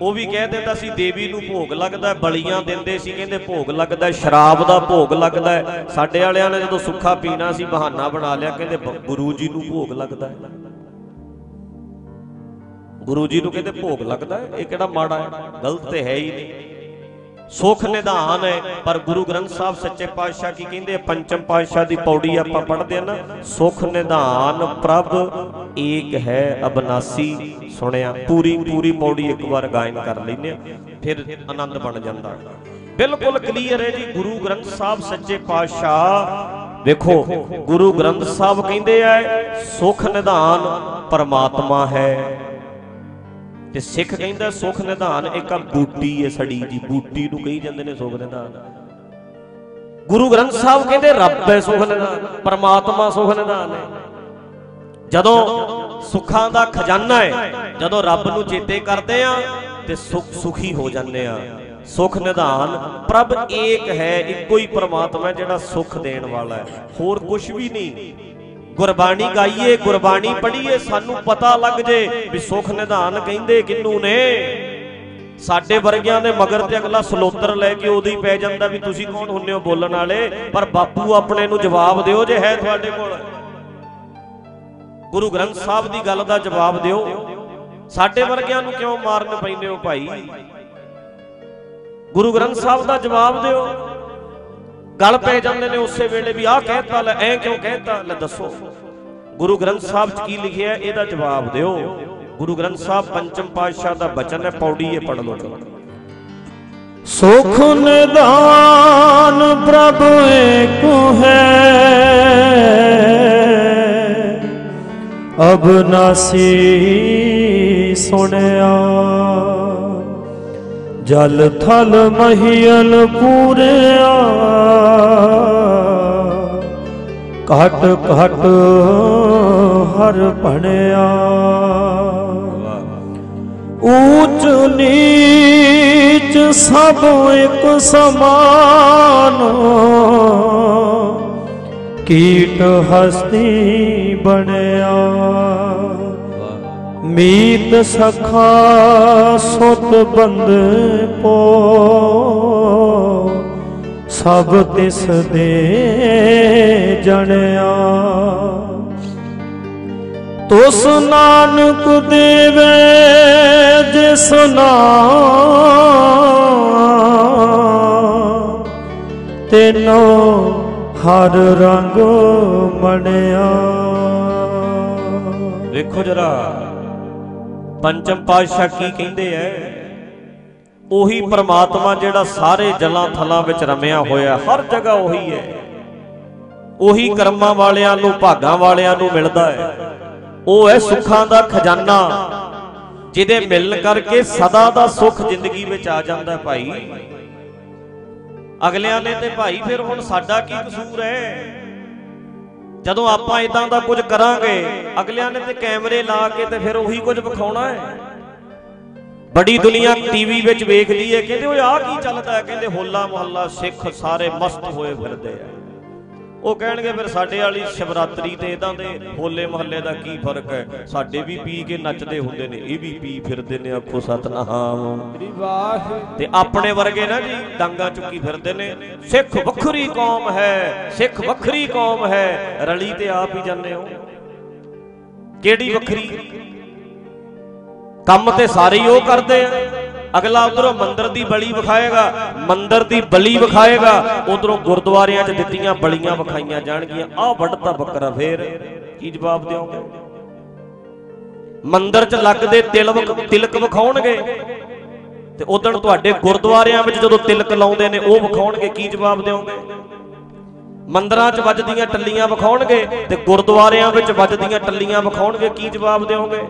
ਉਹ ਵੀ ਕਹਿ ਦਿੰਦਾ ਸੀ ਦੇਵੀ ਨੂੰ ਭੋਗ ਲੱਗਦਾ ਬਲੀਆਂ ਦਿੰਦੇ ਸੀ ਕਹਿੰਦੇ ਭੋਗ ਲੱਗਦਾ ਸ਼ਰਾਬ ਦਾ ਭੋਗ ਲੱਗਦਾ ਸਾਡੇ ਵਾਲਿਆਂ ਨੇ ਜਦੋਂ ਸੁੱਖਾ ਪੀਣਾ ਸੀ ਬਹਾਨਾ ਬਣਾ ਲਿਆ ਕਹਿੰਦੇ ਗੁਰੂ ਜੀ ਨੂੰ ਭੋਗ ਲੱਗਦਾ ਹੈ। ਗੁਰੂ ਜੀ ਨੂੰ ਕਹਿੰਦੇ ਭੋਗ ਲੱਗਦਾ ਇਹ ਕਿਹੜਾ ਮਾੜਾ ਹੈ? ਗਲਤ ਤੇ ਹੈ ਹੀ ਨਹੀਂ। ਸੁਖ ਨਿਧਾਨ ਹੈ, ਪਰ ਗੁਰੂ ਗ੍ਰੰਥ ਸਾਹਿਬ ਸੱਚੇ ਪਾਤਸ਼ਾਹ ਕੀ ਕਹਿੰਦੇ ਪੰਚਮ ਪਾਤਸ਼ਾਹ ਦੀ ਪੌੜੀ ਆਪਾਂ ਪੜ੍ਹਦੇ ਆ ਨਾ, ਸੁਖ ਨਿਧਾਨ ਪ੍ਰਭ ਏਕ ਹੈ ਅਬਨਾਸੀ, ਸੁਣਿਆ? ਪੂਰੀ ਪੂਰੀ ਪੌੜੀ ਇੱਕ ਵਾਰ ਗਾਇਨ ਕਰ ਲੈਨੇ ਆ, ਫਿਰ ਆਨੰਦ ਬਣ ਜਾਂਦਾ। ਬਿਲਕੁਲ ਕਲੀਅਰ ਹੈ ਜੀ, ਗੁਰੂ ਗ੍ਰੰਥ ਸਾਹਿਬ ਸੱਚੇ ਪਾਤਸ਼ਾਹ। ਵੇਖੋ ਗੁਰੂ ਗ੍ਰੰਥ ਸਾਹਿਬ ਕਹਿੰਦੇ ਆ, ਸੁਖ ਨਿਧਾਨ ਪਰਮਾਤਮਾ ਹੈ। ਤੇ ਸਿੱਖ ਕਹਿੰਦਾ ਸੁਖ ਨਿਧਾਨ, ਇੱਕ ਆ ਬੂਟੀ ਹੈ ਸੜੀ ਜੀ, ਬੂਟੀ ਨੂੰ ਕਹੀ ਜਾਂਦੇ ਨੇ ਸੁਖ ਨਿਧਾਨ। ਗੁਰੂ ਗ੍ਰੰਥ ਸਾਹਿਬ ਕਹਿੰਦੇ, ਰੱਬ ਹੈ ਸੁਖ ਨਿਧਾਨ, ਪਰਮਾਤਮਾ ਸੁਖ ਨਿਧਾਨ ਹੈ। ਜਦੋਂ ਸੁੱਖਾਂ ਦਾ ਖਜ਼ਾਨਾ ਹੈ, ਜਦੋਂ ਰੱਬ ਨੂੰ ਚੇਤੇ ਕਰਦੇ ਆ, ਤੇ ਸੁਖ ਸੁਖੀ ਹੋ ਜਾਂਦੇ ਆ। ਸੁਖ ਨਿਧਾਨ, ਪ੍ਰਭ ਏਕ ਹੈ, ਇੱਕੋ ਹੀ ਪਰਮਾਤਮਾ ਜਿਹੜਾ ਸੁਖ ਦੇਣ ਵਾਲਾ ਹੈ। ਹੋਰ ਕੁਝ ਵੀ ਨਹੀਂ। ਗੁਰਬਾਣੀ ਗਾਈਏ, ਗੁਰਬਾਣੀ ਪੜ੍ਹੀਏ, ਸਾਨੂੰ ਪਤਾ ਲੱਗ ਜੇ ਵੀ ਸੁਖ ਨਿਧਾਨ ਕਹਿੰਦੇ ਕਿੰਨੂ ਨੇ। ਸਾਡੇ ਵਰਗਿਆਂ ਦੇ ਮਗਰ ਤੇ ਅਗਲਾ ਸਲੋਤਰ ਲੈ ਕੇ ਉਦੋਂ ਹੀ ਪੈ ਜਾਂਦਾ ਵੀ ਤੁਸੀਂ ਕੌਣ ਹੁੰਨੇ ਹੋ ਬੋਲਣ ਵਾਲੇ, ਪਰ ਬਾਪੂ ਆਪਣੇ ਨੂੰ ਜਵਾਬ ਦਿਓ ਜੇ ਹੈ ਤੁਹਾਡੇ ਕੋਲ। ਗੁਰੂ ਗ੍ਰੰਥ ਸਾਹਿਬ ਦੀ ਗੱਲ ਦਾ ਜਵਾਬ ਦਿਓ। ਸਾਡੇ ਵਰਗਿਆਂ ਨੂੰ ਕਿਉਂ ਮਾਰਨ ਪੈਂਦੇ ਹੋ ਭਾਈ? ਗੁਰੂ ਗ੍ਰੰਥ ਸਾਹਿਬ ਦਾ ਜਵਾਬ ਦਿਓ। ਗੱਲ ਪੈ ਜਾਂਦੇ ਨੇ ਉਸੇ ਵੇਲੇ ਵੀ ਆਹ ਕਹਿਤਾ, ਲੈ ਐ ਕਿਉਂ ਕਹਿਤਾ? ਲੈ ਦੱਸੋ। ਗੁਰੂ ਗ੍ਰੰਥ ਸਾਹਿਬ 'ਚ ਕੀ ਲਿਖਿਆ ਇਹਦਾ ਜਵਾਬ ਦਿਓ। ਗੁਰੂ ਗ੍ਰੰਥ ਸਾਹਿਬ ਪੰਚਮ ਪਾਤਸ਼ਾਹ ਦਾ ਬਚਨ ਹੈ, ਪੌੜੀ ਇਹ ਪੜ ਲਓ। ਚਲੋ ਸੁਖ ਨਿਦਾਨ ਪ੍ਰਭ ਏਕ ਹੈ। ਅਬਨਾਸੀ ਸੁਣਿਆ। ਜਲ ਥਲ ਮਹੀਲ ਪੂਰਿਆ। ਘਟ ਘਟ ਹਰ ਭਣਿਆ। ਊਚ ਨੀਚ ਸਭ ਇੱਕ ਸਮਾਨ। ਕੀਟ ਹਸਤੀ ਬਣਿਆ। ਮੀਤ ਸਖਾ ਸੁਤ ਬੰਦ ਪੋ। ਸਭ ਤਿਸ ਦੇ ਜਣਿਆ। ਤੁਸ ਨਾਨਕ ਦੇਵੇ ਜਿਸ ਨਾਮ ਤੈਨੋ ਹਰ ਰੰਗ ਮਣਿਆ। ਵੇਖੋ ਜਰਾ। ਪੰਚਮ ਪਾਤਸ਼ਾਹ ਕੀ ਕਹਿੰਦੇ ਐ? ਉਹੀ ਪ੍ਰਮਾਤਮਾ ਜਿਹੜਾ ਸਾਰੇ ਜਲਾਂ ਥਲਾਂ ਵਿੱਚ ਰਮਿਆ ਹੋਇਆ, ਹਰ ਜਗ੍ਹਾ ਉਹੀ ਹੈ ਉਹੀ ਕਰਮਾਂ ਵਾਲਿਆਂ ਨੂੰ, ਭਾਗਾਂ ਵਾਲਿਆਂ ਨੂੰ ਮਿਲਦਾ ਹੈ ਉਹ ਹੈ ਸੁੱਖਾਂ ਦਾ ਖਜ਼ਾਨਾ, ਜਿਹਦੇ ਮਿਲਣ ਕਰਕੇ ਸਦਾ ਦਾ ਸੁੱਖ ਜ਼ਿੰਦਗੀ ਵਿੱਚ ਆ ਜਾਂਦਾ ਭਾਈ। ਅਗਲਿਆਂ ਨੇ ਤੇ ਭਾਈ, ਫਿਰ ਹੁਣ ਸਾਡਾ ਕੀ ਕਸੂਰ ਹੈ ਜਦੋਂ ਆਪਾਂ ਇਦਾਂ ਦਾ ਕੁਝ ਕਰਾਂਗੇ ਅਗਲਿਆਂ ਨੇ ਤੇ ਕੈਮਰੇ ਲਾ ਕੇ ਤੇ ਫਿਰ ਉਹੀ ਕੁਝ ਵਿਖਾਉਣਾ ਹੈ। ਬੜੀ ਦੁਨੀਆ ਟੀਵੀ ਵਿੱਚ ਵੇਖਦੀ ਹੈ ਕਹਿੰਦੇ ਓਏ ਆਹ ਕੀ ਚੱਲਦਾ ਹੈ? ਕਹਿੰਦੇ ਹੋਲਾ ਮੁਹੱਲਾ ਸਿੱਖ ਸਾਰੇ ਮਸਤ ਹੋਏ ਫਿਰਦੇ ਆ। ਉਹ ਕਹਿਣਗੇ ਫਿਰ ਸਾਡੇ ਵਾਲੀ ਸ਼ਿਵਰਾਤਰੀ ਤੇ ਇਦਾਂ ਦੇ ਹੋਲੇ ਮਹੱਲੇ ਦਾ ਕੀ ਫ਼ਰਕ ਹੈ? ਸਾਡੇ ਵੀ ਪੀ ਕੇ ਨੱਚਦੇ ਹੁੰਦੇ ਨੇ, ਇਹ ਵੀ ਪੀ ਫਿਰਦੇ ਨੇ ਆਖੋ ਸਤਨਾਮ। ਵਾਹ ਤੇ ਆਪਣੇ ਵਰਗੇ ਨਾ ਜੀ, ਡਾਂਗਾ ਚੁੱਕੀ ਫਿਰਦੇ ਨੇ। ਸਿੱਖ ਵੱਖਰੀ ਕੌਮ ਹੈ, ਸਿੱਖ ਵੱਖਰੀ ਕੌਮ ਹੈ, ਰਲੀ ਤੇ ਆਪ ਹੀ ਜਾਂਦੇ ਹੋ। ਕਿਹੜੀ ਵੱਖਰੀ? ਕੰਮ ਤੇ ਸਾਰੇ ਹੀ ਉਹ ਕਰਦੇ ਆ। ਅਗਲਾ ਉਧਰੋਂ ਮੰਦਰ ਦੀ ਬਲੀ ਵਿਖਾਏਗਾ, ਮੰਦਰ ਦੀ ਬਲੀ ਵਿਖਾਏਗਾ, ਉਧਰੋਂ ਗੁਰਦੁਆਰਿਆਂ 'ਚ ਦਿੱਤੀਆਂ ਬਲੀਆਂ ਵਿਖਾਈਆਂ ਜਾਣਗੀਆਂ। ਆਹ ਵੱਡਤਾ ਬੱਕਰਾ ਫੇਰ, ਕੀ ਜਵਾਬ ਦਿਓਗੇ? ਮੰਦਰ 'ਚ ਲੱਗਦੇ ਤਿਲ ਤਿਲਕ ਵਿਖਾਉਣਗੇ। ਤੇ ਉਦੋਂ ਤੁਹਾਡੇ ਗੁਰਦੁਆਰਿਆਂ ਵਿੱਚ ਜਦੋਂ ਤਿਲਕ ਲਾਉਂਦੇ ਨੇ, ਉਹ ਵਿਖਾਉਣਗੇ, ਕੀ ਜਵਾਬ ਦਿਓਗੇ? ਮੰਦਰਾਂ 'ਚ ਵੱਜਦੀਆਂ ਟੱਲੀਆਂ ਵਿਖਾਉਣਗੇ ਤੇ ਗੁਰਦੁਆਰਿਆਂ ਵਿੱਚ ਵੱਜਦੀਆਂ ਟੱਲੀਆਂ ਵਿਖਾਉਣਗੇ, ਕੀ ਜਵਾਬ ਦਿਓਗੇ?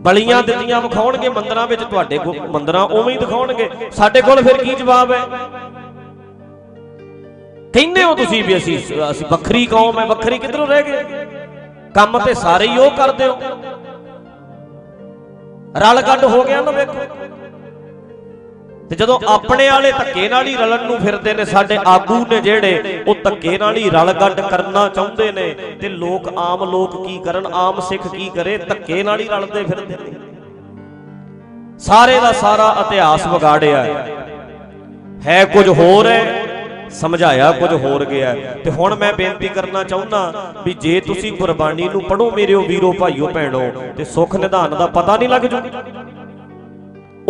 ਬਲੀਆਂ ਦਿੱਤੀਆਂ ਵਿਖਾਉਣਗੇ, ਮੰਦਰਾਂ ਵਿੱਚ ਤੁਹਾਡੇ ਗੁ- ਮੰਦਰਾਂ ਉਵੇਂ ਹੀ ਦਿਖਾਉਣਗੇ। ਸਾਡੇ ਕੋਲ ਫਿਰ ਕੀ ਜਵਾਬ ਹੈ? ਕਹਿੰਦੇ ਹੋ ਤੁਸੀਂ ਵੀ ਅਸੀਂ ਅਸੀਂ ਵੱਖਰੀ ਕੌਮ ਹੈ, ਵੱਖਰੀ ਕਿੱਧਰੋਂ ਰਹਿ ਗਏ? ਕੰਮ ਤੇ ਸਾਰੇ ਹੀ ਉਹ ਕਰਦੇ ਹੋ। ਰਲ ਗੱਡ ਹੋ ਗਿਆ ਨਾ ਵੇਖੋ। ਤੇ ਜਦੋਂ ਆਪਣੇ ਵਾਲੇ ਧੱਕੇ ਨਾਲ ਹੀ ਰਲਣ ਨੂੰ ਫਿਰਦੇ ਨੇ ਸਾਡੇ ਆਗੂ ਨੇ ਜਿਹੜੇ ਉਹ ਧੱਕੇ ਨਾਲ ਹੀ ਰਲ ਗੱਡ ਕਰਨਾ ਚਾਹੁੰਦੇ ਨੇ ਤੇ ਲੋਕ ਆਮ ਲੋਕ ਕੀ ਕਰਨ? ਆਮ ਸਿੱਖ ਕੀ ਕਰੇ? ਧੱਕੇ ਨਾਲ ਹੀ ਰਲਦੇ ਫਿਰਦੇ ਨੇ। ਸਾਰੇ ਦਾ ਸਾਰਾ ਇਤਿਹਾਸ ਵਿਗਾੜਿਆ ਹੈ। ਹੈ ਕੁਝ ਹੋਰ ਹੈ ਸਮਝਾਇਆ ਕੁਝ ਹੋਰ ਗਿਆ ਤੇ ਹੁਣ ਮੈਂ ਬੇਨਤੀ ਕਰਨਾ ਚਾਹੁੰਦਾ ਵੀ ਜੇ ਤੁਸੀਂ ਗੁਰਬਾਣੀ ਨੂੰ ਪੜੋ ਮੇਰਿਓ ਵੀਰੋ ਭਾਈਓ ਭੈਣੋ ਤੇ ਸੁਖ ਨਿਧਾਨ ਦਾ ਪਤਾ ਨਹੀਂ ਲੱਗ ਜੂ।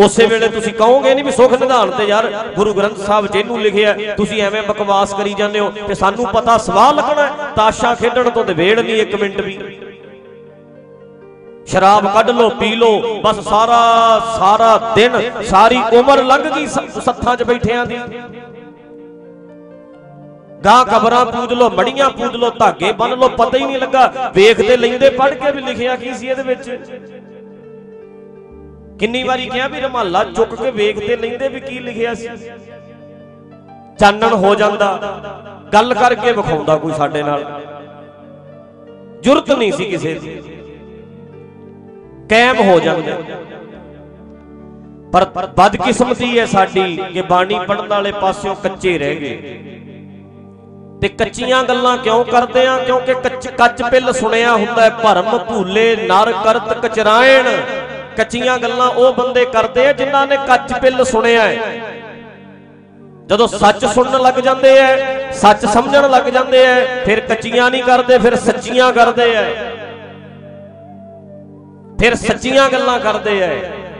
ਉਸੇ ਵੇਲੇ ਤੁਸੀਂ ਕਹੋਗੇ ਨਹੀਂ ਵੀ ਸੁਖ ਨਿਧਾਨ ਤੇ ਯਾਰ ਗੁਰੂ ਗ੍ਰੰਥ ਸਾਹਿਬ ਜਿਹਨੂੰ ਲਿਖਿਆ ਤੁਸੀਂ ਐਵੇਂ ਬਕਵਾਸ ਕਰੀ ਜਾਂਦੇ ਹੋ ਤੇ ਸਾਨੂੰ ਪਤਾ ਸਵਾਹ ਲੱਗਣਾ ਤਾਸ਼ਾ ਖੇਡਣ ਤੋਂ ਤੇ ਵੇੜ ਨਹੀਂ ਇੱਕ ਮਿੰਟ ਵੀ। ਸ਼ਰਾਬ ਕੱਢ ਲੋ ਪੀ ਲੋ ਬਸ ਸਾਰਾ ਸਾਰਾ ਦਿਨ, ਸਾਰੀ ਉਮਰ ਲੰਘ ਗਈ ਸੱਥਾਂ 'ਚ ਬੈਠਿਆਂ ਦੀ। ਗਾਂ ਕਬਰਾਂ ਪੂਜ ਲੋ ਮੜੀਆਂ ਪੂਜ ਲੋ ਧਾਗੇ ਬੰਨ ਲੋ ਪਤਾ ਹੀ ਨਹੀਂ ਲੱਗਾ। ਵੇਖਦੇ ਲੈਂਦੇ ਪੜ ਕੇ ਵੀ ਲਿਖਿਆ ਕੀ ਸੀ ਇਹਦੇ ਵਿੱਚ? ਕਿੰਨੀ ਵਾਰੀ ਕਿਹਾ ਵੀ ਰਮਾਲਾ ਚੁੱਕ ਕੇ ਵੇਖਦੇ ਲੈਂਦੇ ਵੀ ਕੀ ਲਿਖਿਆ ਸੀ? ਚਾਨਣ ਹੋ ਜਾਂਦਾ, ਗੱਲ ਕਰਕੇ ਵਿਖਾਉਂਦਾ ਕੋਈ ਸਾਡੇ ਨਾਲ। ਜੁਰਤ ਨਹੀਂ ਸੀ ਕਿਸੇ ਦੀ। ਕਾਇਮ ਹੋ ਜਾਂਦੇ। ਪਰ ਬਦਕਿਸਮਤੀ ਹੈ ਸਾਡੀ ਕਿ ਬਾਣੀ ਪੜਨ ਵਾਲੇ ਪਾਸਿਓਂ ਕੱਚੇ ਰਹਿ ਗਏ। ਤੇ ਕੱਚੀਆਂ ਗੱਲਾਂ ਕਿਉਂ ਕਰਦੇ ਆ? ਕਿਉਂਕਿ ਕੱਚ ਕੱਚ ਪਿੱਲ ਸੁਣਿਆ ਹੁੰਦਾ ਹੈ, ਭਰਮ ਭੂਲੇ ਨਰ ਕਰਤ ਕਚਰਾਇਣ। ਕੱਚੀਆਂ ਗੱਲਾਂ ਉਹ ਬੰਦੇ ਕਰਦੇ ਆ ਜਿਨ੍ਹਾਂ ਨੇ ਕੱਚ ਪਿੱਲ ਸੁਣਿਆ ਹੈ। ਜਦੋਂ ਸੱਚ ਸੁਣਨ ਲੱਗ ਜਾਂਦੇ ਐ, ਸੱਚ ਸਮਝਣ ਲੱਗ ਜਾਂਦੇ ਐ, ਫਿਰ ਕੱਚੀਆਂ ਨਹੀਂ ਕਰਦੇ, ਫਿਰ ਸੱਚੀਆਂ ਕਰਦੇ ਐ। ਫਿਰ ਸੱਚੀਆਂ ਗੱਲਾਂ ਕਰਦੇ ਐ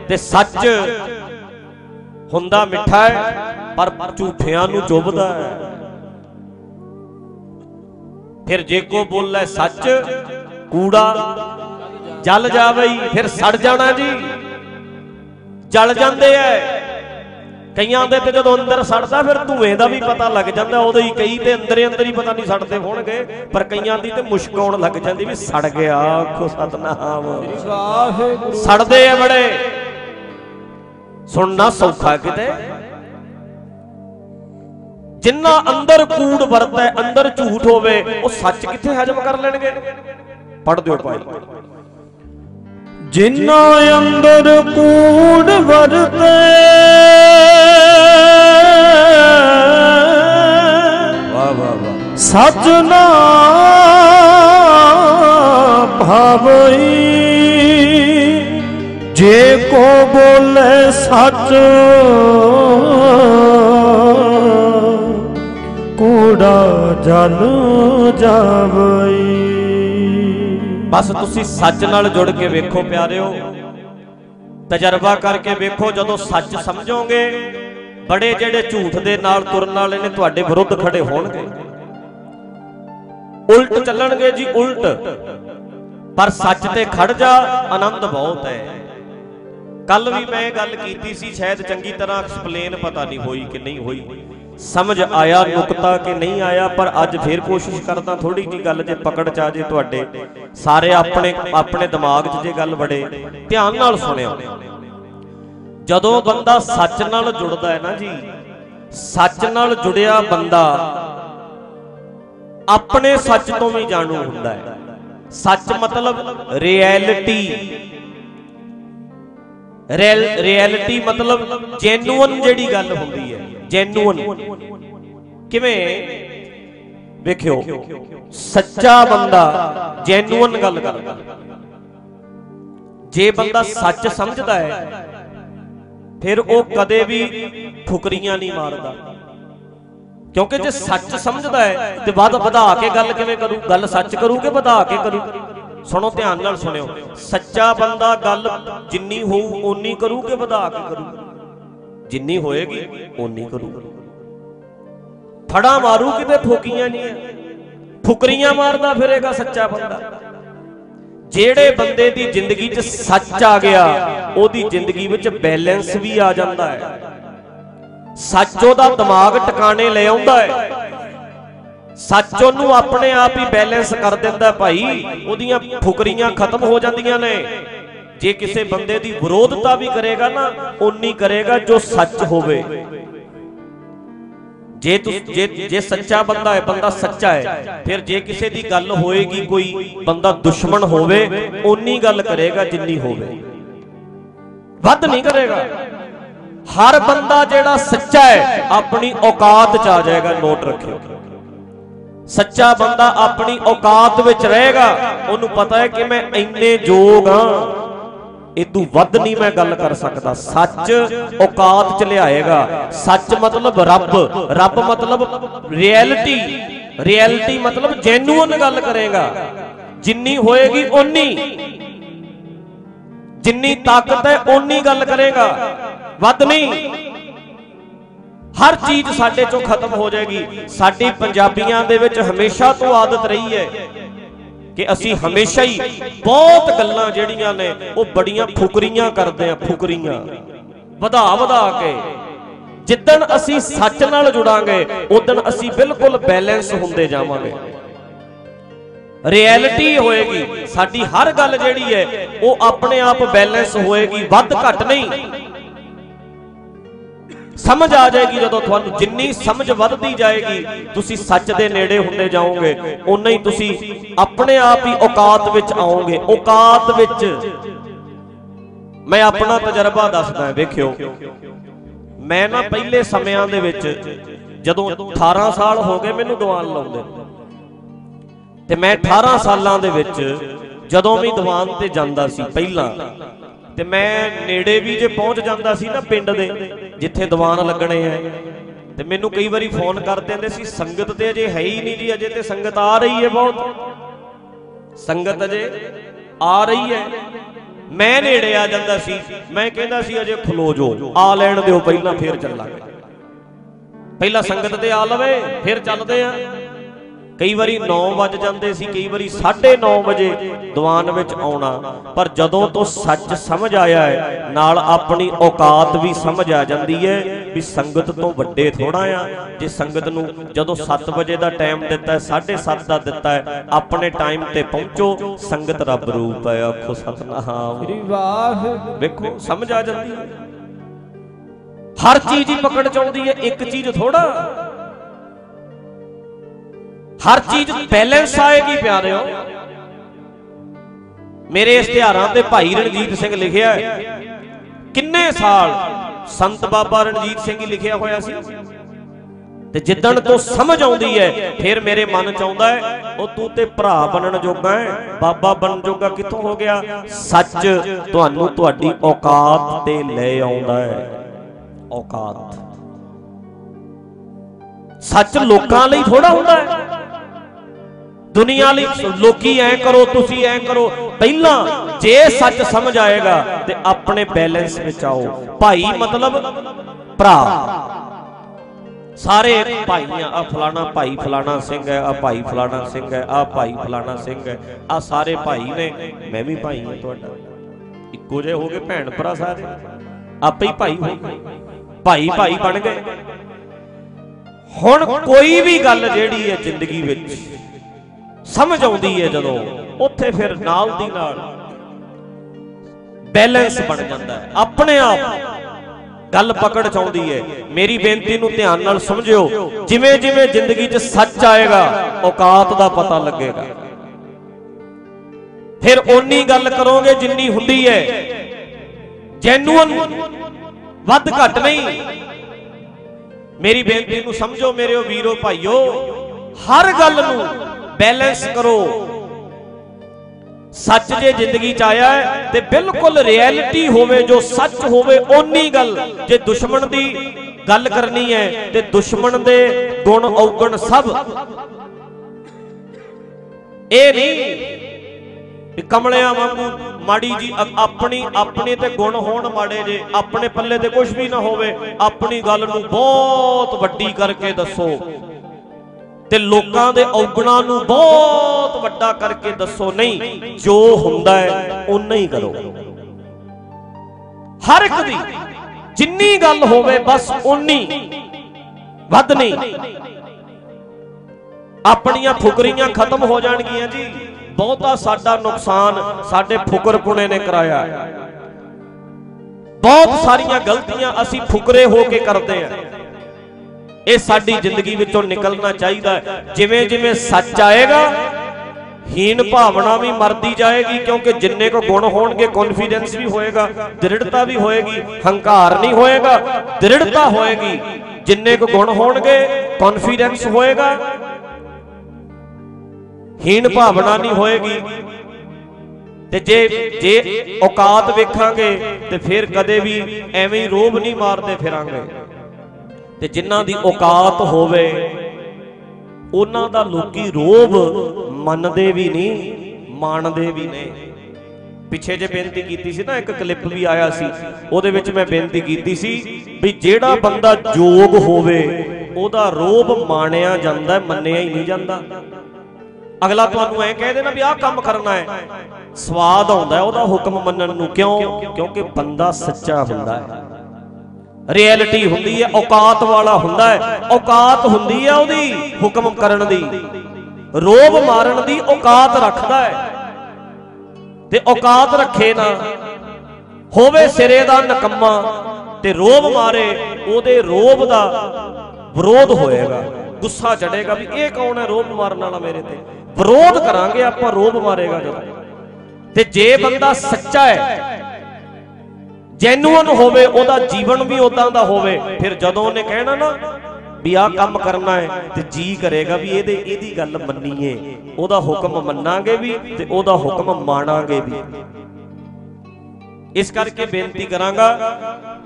ਤੇ ਸੱਚ ਹੁੰਦਾ ਮਿੱਠਾ ਹੈ ਪਰ ਝੂਠਿਆਂ ਨੂੰ ਚੁੱਭਦਾ ਹੈ ਫਿਰ ਜੇ ਕੋ ਬੋਲੇ ਸੱਚ, ਕੂੜਾ ਜਲ ਜਾਵਈ ਫਿਰ ਸੜ ਜਾਣਾ ਜੀ। ਜਲ ਜਾਂਦੇ ਐ। ਕਈਆਂ ਦੇ ਤੇ ਜਦੋਂ ਅੰਦਰ ਸੜਦਾ, ਫਿਰ ਧੂਏ ਦਾ ਵੀ ਪਤਾ ਲੱਗ ਜਾਂਦਾ। ਉਦੋਂ ਹੀ ਕਈ ਤੇ ਅੰਦਰੇ ਅੰਦਰ ਹੀ ਪਤਾ ਨਹੀਂ ਸੜਦੇ ਹੋਣਗੇ। ਪਰ ਕਈਆਂ ਦੀ ਤੇ ਮੁਸ਼ਕ ਆਉਣ ਲੱਗ ਜਾਂਦੀ ਵੀ ਸੜ ਗਿਆ। ਆਖੋ ਸਤਨਾਮ। ਸੜਦੇ ਆ ਬੜੇ। ਸੁਣਨਾ ਸੌਖਾ ਕਿਤੇ। ਜਿੰਨਾ ਅੰਦਰ ਕੂੜ ਵਰਤਦਾ ਅੰਦਰ ਝੂਠ ਹੋਵੇ, ਉਹ ਸੱਚ ਕਿੱਥੇ ਹਜਮ ਕਰ ਲੈਣਗੇ? ਪੜ ਦਿਓ ਭਾਈ। ਜਿੰਨਾ ਅੰਦਰ ਕੂੜ ਵਰਤੇ। ਵਾਹ ਵਾਹ। ਸੱਚ ਨਾ ਭਾਵਈ। ਜੇ ਕੋ ਬੋਲੇ ਸੱਚ ਕੂੜਾ ਜਲ ਜਾਵਈ। ਬਸ ਤੁਸੀਂ ਸੱਚ ਨਾਲ ਜੁੜ ਕੇ ਵੇਖੋ ਪਿਆਰਿਓ। ਤਜਰਬਾ ਕਰਕੇ ਵੇਖੋ ਜਦੋਂ ਸੱਚ ਸਮਝੋਗੇ। ਬੜੇ ਜਿਹੜੇ ਝੂਠ ਦੇ ਨਾਲ ਤੁਰਨ ਵਾਲੇ ਨੇ ਤੁਹਾਡੇ ਵਿਰੁੱਧ ਖੜੇ ਹੋਣਗੇ। ਉਲਟ ਚੱਲਣਗੇ ਜੀ ਉਲਟ। ਪਰ ਸੱਚ ਤੇ ਖੜ ਜਾ, ਆਨੰਦ ਬਹੁਤ ਹੈ। ਕੱਲ ਵੀ ਮੈਂ ਇਹ ਗੱਲ ਕੀਤੀ ਸੀ, ਸ਼ਾਇਦ ਚੰਗੀ ਤਰ੍ਹਾਂ ਐਕਸਪਲੇਨ ਪਤਾ ਨਹੀਂ ਹੋਈ ਕਿ ਨਹੀਂ ਹੋਈ। ਸਮਝ ਆਇਆ, ਨੁਕਤਾ ਕਿ ਨਹੀਂ ਆਇਆ, ਪਰ ਅੱਜ ਫੇਰ ਕੋਸ਼ਿਸ਼ ਕਰਦਾ ਥੋੜੀ ਜੀ ਗੱਲ ਜੇ ਪਕੜ ਚ ਆ ਜੇ ਤੁਹਾਡੇ। ਸਾਰੇ ਆਪਣੇ ਆਪਣੇ ਦਿਮਾਗ 'ਚ ਜੇ ਗੱਲ ਬੜੇ ਧਿਆਨ ਨਾਲ ਸੁਣਿਓ। ਜਦੋਂ ਬੰਦਾ ਸੱਚ ਨਾਲ ਜੁੜਦਾ ਹੈ ਨਾ ਜੀ, ਸੱਚ ਨਾਲ ਜੁੜਿਆ ਬੰਦਾ ਆਪਣੇ ਸੱਚ ਤੋਂ ਵੀ ਜਾਣੂ ਹੁੰਦਾ ਹੈ। ਸੱਚ ਮਤਲਬ ਰਿਐਲਿਟੀ। ਰਿਐਲਿਟੀ ਮਤਲਬ ਜੈਨੂਅਨ ਜਿਹੜੀ ਗੱਲ ਹੁੰਦੀ ਹੈ। ਜੈਨੂਅਨ ਕਿਵੇਂ? ਵੇਖਿਓ ਸੱਚਾ ਬੰਦਾ ਜੈਨੂਅਨ ਗੱਲ ਕਰਦਾ। ਜੇ ਬੰਦਾ ਸੱਚ ਸਮਝਦਾ ਹੈ ਫਿਰ ਉਹ ਕਦੇ ਵੀ ਫੁਕਰੀਆਂ ਨਹੀਂ ਮਾਰਦਾ। ਕਿਉਂਕਿ ਜੇ ਸੱਚ ਸਮਝਦਾ ਹੈ ਤੇ ਵੱਧ ਵਧਾ ਕੇ ਗੱਲ ਕਿਵੇਂ ਕਰੂ? ਗੱਲ ਸੱਚ ਕਰੂ ਕਿ ਵਧਾ ਕੇ ਕਰੂ? ਸੁਣੋ ਧਿਆਨ ਨਾਲ ਸੁਣਿਓ। ਸੱਚਾ ਬੰਦਾ ਗੱਲ ਜਿੰਨੀ ਹੋਊ ਓਨੀ ਕਰੂ ਕਿ ਵਧਾ ਕੇ ਕਰੂ? ਜਿੰਨੀ ਹੋਏਗੀ, ਓਨੀ ਕਰੂ। ਫੜਾ ਮਾਰੂ ਕਿਤੇ, ਫੋਕੀਆਂ ਨਹੀਂ ਫੁਕਰੀਆਂ ਮਾਰਦਾ ਫਿਰੇਗਾ ਸੱਚਾ ਬੰਦਾ। ਜਿਹੜੇ ਬੰਦੇ ਦੀ ਜ਼ਿੰਦਗੀ 'ਚ ਸੱਚ ਆ ਗਿਆ, ਉਹਦੀ ਜ਼ਿੰਦਗੀ ਵਿੱਚ ਬੈਲੈਂਸ ਵੀ ਆ ਜਾਂਦਾ ਹੈ ਸੱਚ ਉਹਦਾ ਦਿਮਾਗ ਟਿਕਾਣੇ ਲੈ ਆਉਂਦਾ ਹੈ ਸੱਚ ਉਹਨੂੰ ਆਪਣੇ ਆਪ ਹੀ ਬੈਲੈਂਸ ਕਰ ਦਿੰਦਾ ਭਾਈ, ਉਹਦੀਆਂ ਫੁਕਰੀਆਂ ਖਤਮ ਹੋ ਜਾਂਦੀਆਂ ਨੇ। ਜੇ ਕਿਸੇ ਬੰਦੇ ਦੀ ਵਿਰੋਧਤਾ ਵੀ ਕਰੇਗਾ ਨਾ ਉਨੀ ਕਰੇਗਾ ਜੋ ਸੱਚ ਹੋਵੇ। ਜੇ ਜੇ ਜੇ ਸੱਚਾ ਬੰਦਾ ਹੈ, ਬੰਦਾ ਸੱਚਾ ਹੈ, ਫਿਰ ਜੇ ਕਿਸੇ ਦੀ ਗੱਲ ਹੋਏਗੀ ਕੋਈ, ਬੰਦਾ ਦੁਸ਼ਮਣ ਹੋਵੇ ਉਨੀ ਗੱਲ ਕਰੇਗਾ ਜਿੰਨੀ ਹੋਵੇ। ਵੱਧ ਨਹੀਂ ਕਰੇਗਾ। ਹਰ ਬੰਦਾ ਜਿਹੜਾ ਸੱਚਾ ਹੈ, ਆਪਣੀ ਔਕਾਤ ਚ ਆ ਜਾਏਗਾ, ਨੋਟ ਰੱਖਿਓ। ਸੱਚਾ ਬੰਦਾ ਆਪਣੀ ਔਕਾਤ ਵਿੱਚ ਰਹੇਗਾ, ਉਹਨੂੰ ਪਤਾ ਹੈ ਕਿ ਮੈਂ ਇੰਨੇ ਯੋਗ ਹਾਂ। ਇਹ ਇਦੋਂ ਵੱਧ ਨਹੀਂ ਮੈਂ ਗੱਲ ਕਰ ਸਕਦਾ। ਸੱਚ ਔਕਾਤ ਚ ਲਿਆਏਗਾ। ਸੱਚ ਮਤਲਬ ਰੱਬ। ਰੱਬ ਮਤਲਬ ਰਿਐਲਿਟੀ ਰਿਐਲਿਟੀ ਮਤਲਬ ਜੈਨੂਅਨ ਗੱਲ ਕਰੇਗਾ। ਜਿੰਨੀ ਹੋਏਗੀ ਓਨੀ। ਜਿੰਨੀ ਤਾਕਤ ਹੈ ਓਨੀ ਗੱਲ ਕਰੇਗਾ। ਵੱਧ ਨਹੀਂ। ਹਰ ਚੀਜ਼ ਸਾਡੇ ਚੋਂ ਖਤਮ ਹੋ ਜਾਏਗੀ। ਸਾਡੀ ਪੰਜਾਬੀਆਂ ਦੇ ਵਿੱਚ ਹਮੇਸ਼ਾ ਤੋਂ ਆਦਤ ਰਹੀ ਹੈ। ਕਿ ਅਸੀਂ ਹਮੇਸ਼ਾ ਹੀ ਬਹੁਤ ਗੱਲਾਂ ਜਿਹੜੀਆਂ ਨੇ, ਉਹ ਬੜੀਆਂ ਫੁਕਰੀਆਂ ਕਰਦੇ ਆ ਫੁਕਰੀਆਂ। ਵਧਾ ਵਧਾ ਕੇ। ਜਿੱਦਣ ਅਸੀਂ ਸੱਚ ਨਾਲ ਜੁੜਾਂਗੇ, ਉਦੋਂ ਅਸੀਂ ਬਿਲਕੁਲ ਬੈਲੈਂਸ ਹੁੰਦੇ ਜਾਵਾਂਗੇ। ਰਿਐਲਿਟੀ ਹੋਏਗੀ। ਸਾਡੀ ਹਰ ਗੱਲ ਜਿਹੜੀ ਹੈ, ਉਹ ਆਪਣੇ ਆਪ ਬੈਲੈਂਸ ਹੋਏਗੀ, ਵੱਧ ਘੱਟ ਨਹੀਂ। ਸਮਝ ਆ ਜਾਏਗੀ ਜਦੋਂ ਤੁਹਾਨੂੰ ਜਿੰਨੀ ਸਮਝ ਵੱਧਦੀ ਜਾਏਗੀ, ਤੁਸੀਂ ਸੱਚ ਦੇ ਨੇੜੇ ਹੁੰਦੇ ਜਾਓਗੇ ਉਨਾ ਹੀ ਤੁਸੀਂ ਆਪਣੇ ਆਪ ਹੀ ਔਕਾਤ ਵਿੱਚ ਆਓਗੇ। ਔਕਾਤ ਵਿੱਚ ਮੈਂ ਆਪਣਾ ਤਜਰਬਾ ਦੱਸਦਾ ਵੇਖਿਓ। ਮੈਂ ਨਾ ਪਹਿਲੇ ਸਮਿਆਂ ਦੇ ਵਿੱਚ ਜਦੋਂ 18 ਸਾਲ ਹੋ ਗਏ ਮੈਨੂੰ ਦੀਵਾਨ ਲਾਉਂਦੇ ਤੇ ਮੈਂ 18 ਸਾਲਾਂ ਦੇ ਵਿੱਚ ਜਦੋਂ ਵੀ ਦੀਵਾਨ ਤੇ ਜਾਂਦਾ ਸੀ, ਪਹਿਲਾਂ ਤੇ ਮੈਂ ਨੇੜੇ ਵੀ ਜੇ ਪਹੁੰਚ ਜਾਂਦਾ ਸੀ ਨਾ ਪਿੰਡ ਦੇ, ਜਿੱਥੇ ਦੀਵਾਨ ਲੱਗਣੇ ਆ, ਤੇ ਮੈਨੂੰ ਕਈ ਵਾਰੀ ਫੋਨ ਕਰ ਦਿੰਦੇ ਸੀ, ਸੰਗਤ ਤੇ ਅਜੇ ਹੈ ਹੀ ਨਹੀਂ ਜੀ, ਅਜੇ ਤੇ ਸੰਗਤ ਆ ਰਹੀ ਹੈ ਬਹੁਤ। ਸੰਗਤ ਅਜੇ ਆ ਰਹੀ ਹੈ। ਮੈਂ ਨੇੜੇ ਆ ਜਾਂਦਾ ਸੀ, ਮੈਂ ਕਹਿੰਦਾ ਸੀ ਅਜੇ ਖਲੋ ਜੋ, ਆ ਲੈਣ ਦਿਓ, ਪਹਿਲਾਂ ਫੇਰ ਚੱਲਾਂਗੇ। ਪਹਿਲਾਂ ਸੰਗਤ ਤੇ ਆ ਲਵੇ, ਫਿਰ ਚੱਲਦੇ ਆ। ਕਈ ਵਾਰੀ 9 ਵਜ ਜਾਂਦੇ ਸੀ ਕਈ ਵਾਰੀ 9:30 ਵਜੇ ਦੀਵਾਨ ਵਿੱਚ ਆਉਣਾ। ਪਰ ਜਦੋਂ ਤੋਂ ਸੱਚ ਸਮਝ ਆਇਆ ਹੈ ਨਾਲ ਆਪਣੀ ਔਕਾਤ ਵੀ ਸਮਝ ਆ ਜਾਂਦੀ ਹੈ ਵੀ ਸੰਗਤ ਤੋਂ ਵੱਡੇ ਥੋੜਾ ਆ। ਜੇ ਸੰਗਤ ਨੂੰ ਜਦੋਂ 7 ਵਜੇ ਦਾ ਟਾਈਮ ਦਿੱਤਾ ਹੈ 7:30 ਦਾ ਦਿੱਤਾ ਹੈ ਆਪਣੇ ਟਾਈਮ ਤੇ ਪਹੁੰਚੋ ਸੰਗਤ ਰੱਬ ਰੂਪ ਹੈ। ਆਖੋ ਸਤਨਾਮ। ਸ੍ਰੀ ਵਾਹ ਵੇਖੋ ਸਮਝ ਆ ਜਾਂਦੀ ਹੈ। ਹਰ ਚੀਜ਼ ਹੀ ਪਕੜ ਚ ਆਉਂਦੀ ਹੈ ਇੱਕ ਚੀਜ਼ ਥੋੜਾ ਹਰ ਚੀਜ਼ ਬੈਲੈਂਸ ਆਏਗੀ ਪਿਆਰਿਓ। ਮੇਰੇ ਇਸ਼ਤਿਹਾਰਾਂ ਤੇ ਭਾਈ ਰਣਜੀਤ ਸਿੰਘ ਲਿਖਿਆ ਹੈ। ਕਿੰਨੇ ਸਾਲ ਸੰਤ ਬਾਬਾ ਰਣਜੀਤ ਸਿੰਘ ਹੀ ਲਿਖਿਆ ਹੋਇਆ ਸੀ। ਤੇ ਜਿੱਦਣ ਤੋਂ ਸਮਝ ਆਉਂਦੀ ਹੈ, ਫਿਰ ਮੇਰੇ ਮਨ ਚ ਆਉਂਦਾ ਹੈ, ਉਹ ਤੂੰ ਤੇ ਭਰਾ ਬਣਨ ਜੋਗਾ ਹੈ, ਬਾਬਾ ਬਣਨ ਜੋਗਾ ਕਿੱਥੋਂ ਹੋ ਗਿਆ? ਸੱਚ ਤੁਹਾਨੂੰ ਤੁਹਾਡੀ ਔਕਾਤ ਤੇ ਲੈ ਆਉਂਦਾ ਹੈ। ਔਕਾਤ। ਸੱਚ ਲੋਕਾਂ ਲਈ ਥੋੜਾ ਹੁੰਦਾ ਹੈ। ਦੁਨੀਆ ਲਈ ਲੋਕੀ ਐ ਕਰੋ, ਤੁਸੀਂ ਐ ਕਰੋ। ਪਹਿਲਾਂ ਜੇ ਸੱਚ ਸਮਝ ਆਏਗਾ ਤੇ ਆਪਣੇ ਬੈਲੈਂਸ ਵਿੱਚ ਆਓ। ਭਾਈ ਮਤਲਬ ਭਰਾ। ਸਾਰੇ ਭਾਈਆਂ ਆ ਫਲਾਣਾ ਭਾਈ ਫਲਾਣਾ ਸਿੰਘ ਹੈ ਆ ਭਾਈ ਫਲਾਣਾ ਸਿੰਘ ਹੈ ਆ ਭਾਈ ਫਲਾਣਾ ਸਿੰਘ ਹੈ ਆ ਸਾਰੇ ਭਾਈ ਨੇ। ਮੈਂ ਵੀ ਭਾਈ ਹਾਂ ਤੁਹਾਡਾ। ਇੱਕੋ ਜਿਹੇ ਹੋ ਗਏ ਭੈਣ ਭਰਾ ਸਾਰੇ। ਆਪੇ ਹੀ ਭਾਈ ਹੋ ਗਏ। ਭਾਈ ਭਾਈ ਬਣ ਗਏ। ਹੁਣ ਕੋਈ ਵੀ ਗੱਲ ਜਿਹੜੀ ਹੈ ਜ਼ਿੰਦਗੀ ਵਿੱਚ ਸਮਝ ਆਉਂਦੀ ਹੈ ਜਦੋਂ ਉੱਥੇ ਫਿਰ ਨਾਲ ਦੀ ਨਾਲ ਬੈਲੈਂਸ ਬਣ ਜਾਂਦਾ ਹੈ। ਆਪਣੇ ਆਪ ਗੱਲ ਪਕੜ ਚ ਆਉਂਦੀ ਹੈ ਮੇਰੀ ਬੇਨਤੀ ਨੂੰ ਧਿਆਨ ਨਾਲ ਸਮਝਿਓ। ਜਿਵੇਂ ਜਿਵੇਂ ਜ਼ਿੰਦਗੀ 'ਚ ਸੱਚ ਆਏਗਾ, ਔਕਾਤ ਦਾ ਪਤਾ ਲੱਗੇਗਾ। ਫਿਰ ਓਨੀ ਗੱਲ ਕਰੋਗੇ ਜਿੰਨੀ ਹੁੰਦੀ ਹੈ ਜੈਨੂਅਨ ਵੱਧ ਘੱਟ ਨਹੀਂ। ਮੇਰੀ ਬੇਨਤੀ ਨੂੰ ਸਮਝੋ ਮੇਰੇ ਵੀਰੋ, ਭਾਈਓ। ਹਰ ਗੱਲ ਨੂੰ ਬੈਲੈਂਸ ਕਰੋ। ਸੱਚ ਜੇ ਜ਼ਿੰਦਗੀ ਚ ਆਇਆ ਹੈ, ਤੇ ਬਿਲਕੁਲ ਰਿਐਲਿਟੀ ਹੋਵੇ, ਜੋ ਸੱਚ ਹੋਵੇ, ਓਨੀ ਗੱਲ ਜੇ ਦੁਸ਼ਮਣ ਦੀ ਗੱਲ ਕਰਨੀ ਹੈ, ਤੇ ਦੁਸ਼ਮਣ ਦੇ ਗੁਣ ਔਗਣ ਸਭ। ਇਹ ਨਹੀਂ ਕਮਲਿਆਂ ਵਾਂਗੂ ਮਾੜੀ ਜੀ ਅ- ਆਪਣੀ ਆਪਣੇ ਤੇ ਗੁਣ ਹੋਣ ਮਾੜੇ ਜੇ, ਆਪਣੇ ਪੱਲੇ ਤੇ ਕੁਝ ਵੀ ਨਾ ਹੋਵੇ, ਆਪਣੀ ਗੱਲ ਨੂੰ ਬਹੁਤ ਵੱਡੀ ਕਰਕੇ ਦੱਸੋ। ਤੇ ਲੋਕਾਂ ਦੇ ਔਗਣਾਂ ਨੂੰ ਬਹੁਤ ਵੱਡਾ ਕਰਕੇ ਦੱਸੋ ਨਹੀਂ, ਜੋ ਹੁੰਦਾ ਹੈ ਉਨਾ ਹੀ ਕਰੋ। ਹਰ ਇੱਕ ਦੀ ਜਿੰਨੀ ਗੱਲ ਹੋਵੇ, ਬਸ ਉਨੀ ਵੱਧ ਨਹੀਂ। ਆਪਣੀਆਂ ਫੁਕਰੀਆਂ ਖਤਮ ਹੋ ਜਾਣਗੀਆਂ ਜੀ। ਬਹੁਤਾ ਸਾਡਾ ਨੁਕਸਾਨ ਸਾਡੇ ਫੁਕਰਪੁਣੇ ਨੇ ਕਰਾਇਆ। ਬਹੁਤ ਸਾਰੀਆਂ ਗਲਤੀਆਂ ਅਸੀਂ ਫੁਕਰੇ ਹੋ ਕੇ ਕਰਦੇ ਆ ਇਹ ਸਾਡੀ ਜ਼ਿੰਦਗੀ ਵਿੱਚੋਂ ਨਿਕਲਣਾ ਚਾਹੀਦਾ ਜਿਵੇਂ ਜਿਵੇਂ ਸੱਚ ਆਏਗਾ ਹੀਨ ਭਾਵਨਾ ਵੀ ਮਰਦੀ ਜਾਏਗੀ, ਕਿਉਂਕਿ ਜਿੰਨੇ ਕੋ ਗੁਣ ਹੋਣਗੇ ਕੌਨਫੀਡੈਂਸ ਵੀ ਹੋਏਗਾ, ਦ੍ਰਿੜਤਾ ਵੀ ਹੋਏਗੀ, ਹੰਕਾਰ ਨਹੀਂ ਹੋਏਗਾ, ਦ੍ਰਿੜਤਾ ਹੋਏਗੀ। ਜਿੰਨੇ ਕੋ ਗੁਣ ਹੋਣਗੇ ਕੌਨਫੀਡੈਂਸ ਹੋਏਗਾ। ਹੀਨ ਭਾਵਨਾ ਨਹੀਂ ਹੋਏਗੀ। ਤੇ ਜੇ ਜੇ ਔਕਾਤ ਵੇਖਾਂਗੇ, ਤੇ ਫਿਰ ਕਦੇ ਵੀ ਐਵੇਂ ਹੀ ਰੋਬ ਨਹੀਂ ਮਾਰਦੇ ਫਿਰਾਂਗੇ। ਤੇ ਜਿਨ੍ਹਾਂ ਦੀ ਔਕਾਤ ਹੋਵੇ, ਉਹਨਾਂ ਦਾ ਲੋਕੀ ਰੋਬ ਮੰਨਦੇ ਵੀ ਨਹੀਂ ਮੰਨਦੇ ਵੀ ਨੇ ਪਿੱਛੇ ਜੇ ਬੇਨਤੀ ਕੀਤੀ ਸੀ ਨਾ, ਇੱਕ ਕਲਿੱਪ ਵੀ ਆਇਆ ਸੀ, ਉਹਦੇ ਵਿੱਚ ਮੈਂ ਬੇਨਤੀ ਕੀਤੀ ਸੀ ਵੀ ਜਿਹੜਾ ਬੰਦਾ ਯੋਗ ਹੋਵੇ, ਉਹਦਾ ਰੋਬ ਮਾਣਿਆ ਜਾਂਦਾ, ਮੰਨਿਆ ਹੀ ਨਹੀਂ ਜਾਂਦਾ। ਅਗਲਾ ਤੁਹਾਨੂੰ ਐ ਕਹਿ ਦੇਣਾ ਵੀ ਆਹ ਕੰਮ ਕਰਨਾ ਹੈ। ਸਵਾਦ ਆਉਂਦਾ ਉਹਦਾ ਹੁਕਮ ਮੰਨਣ ਨੂੰ। ਕਿਉਂ? ਕਿਉਂਕਿ ਬੰਦਾ ਸੱਚਾ ਹੁੰਦਾ ਹੈ। ਰਿਐਲਿਟੀ ਹੁੰਦੀ ਹੈ, ਔਕਾਤ ਵਾਲਾ ਹੁੰਦਾ ਹੈ। ਔਕਾਤ ਹੁੰਦੀ ਹੈ ਉਹਦੀ, ਹੁਕਮ ਕਰਨ ਦੀ। ਰੋਬ ਮਾਰਨ ਦੀ ਔਕਾਤ ਰੱਖਦਾ ਹੈ। ਤੇ ਔਕਾਤ ਰੱਖੇ ਨਾ, ਹੋਵੇ ਸਿਰੇ ਦਾ ਨਕੰਮਾ ਤੇ ਰੋਬ ਮਾਰੇ, ਉਹਦੇ ਰੋਬ ਦਾ ਵਿਰੋਧ ਹੋਏਗਾ। ਗੁੱਸਾ ਚੜੇਗਾ ਵੀ ਇਹ ਕੌਣ ਹੈ ਰੋਬ ਮਾਰਨ ਵਾਲਾ ਮੇਰੇ ਤੇ? ਵਿਰੋਧ ਕਰਾਂਗੇ ਆਪਾਂ, ਰੋਬ ਮਾਰੇਗਾ ਜਦੋਂ। ਤੇ ਜੇ ਬੰਦਾ ਸੱਚਾ ਹੈ ਜੈਨੂਅਨ ਹੋਵੇ, ਉਹਦਾ ਜੀਵਨ ਵੀ ਉਦਾਂ ਦਾ ਹੋਵੇ, ਫਿਰ ਜਦੋਂ ਉਹਨੇ ਕਹਿਣਾ ਨਾ ਵੀ ਆਹ ਕੰਮ ਕਰਨਾ ਹੈ ਤੇ ਜੀ ਕਰੇਗਾ ਵੀ ਇਹਦੇ, ਇਹਦੀ ਗੱਲ ਮੰਨੀਏ, ਉਹਦਾ ਹੁਕਮ ਮੰਨਾਂਗੇ ਵੀ ਤੇ ਉਹਦਾ ਹੁਕਮ ਮਾਣਾਂਗੇ ਵੀ। ਇਸ ਕਰਕੇ ਬੇਨਤੀ ਕਰਾਂਗਾ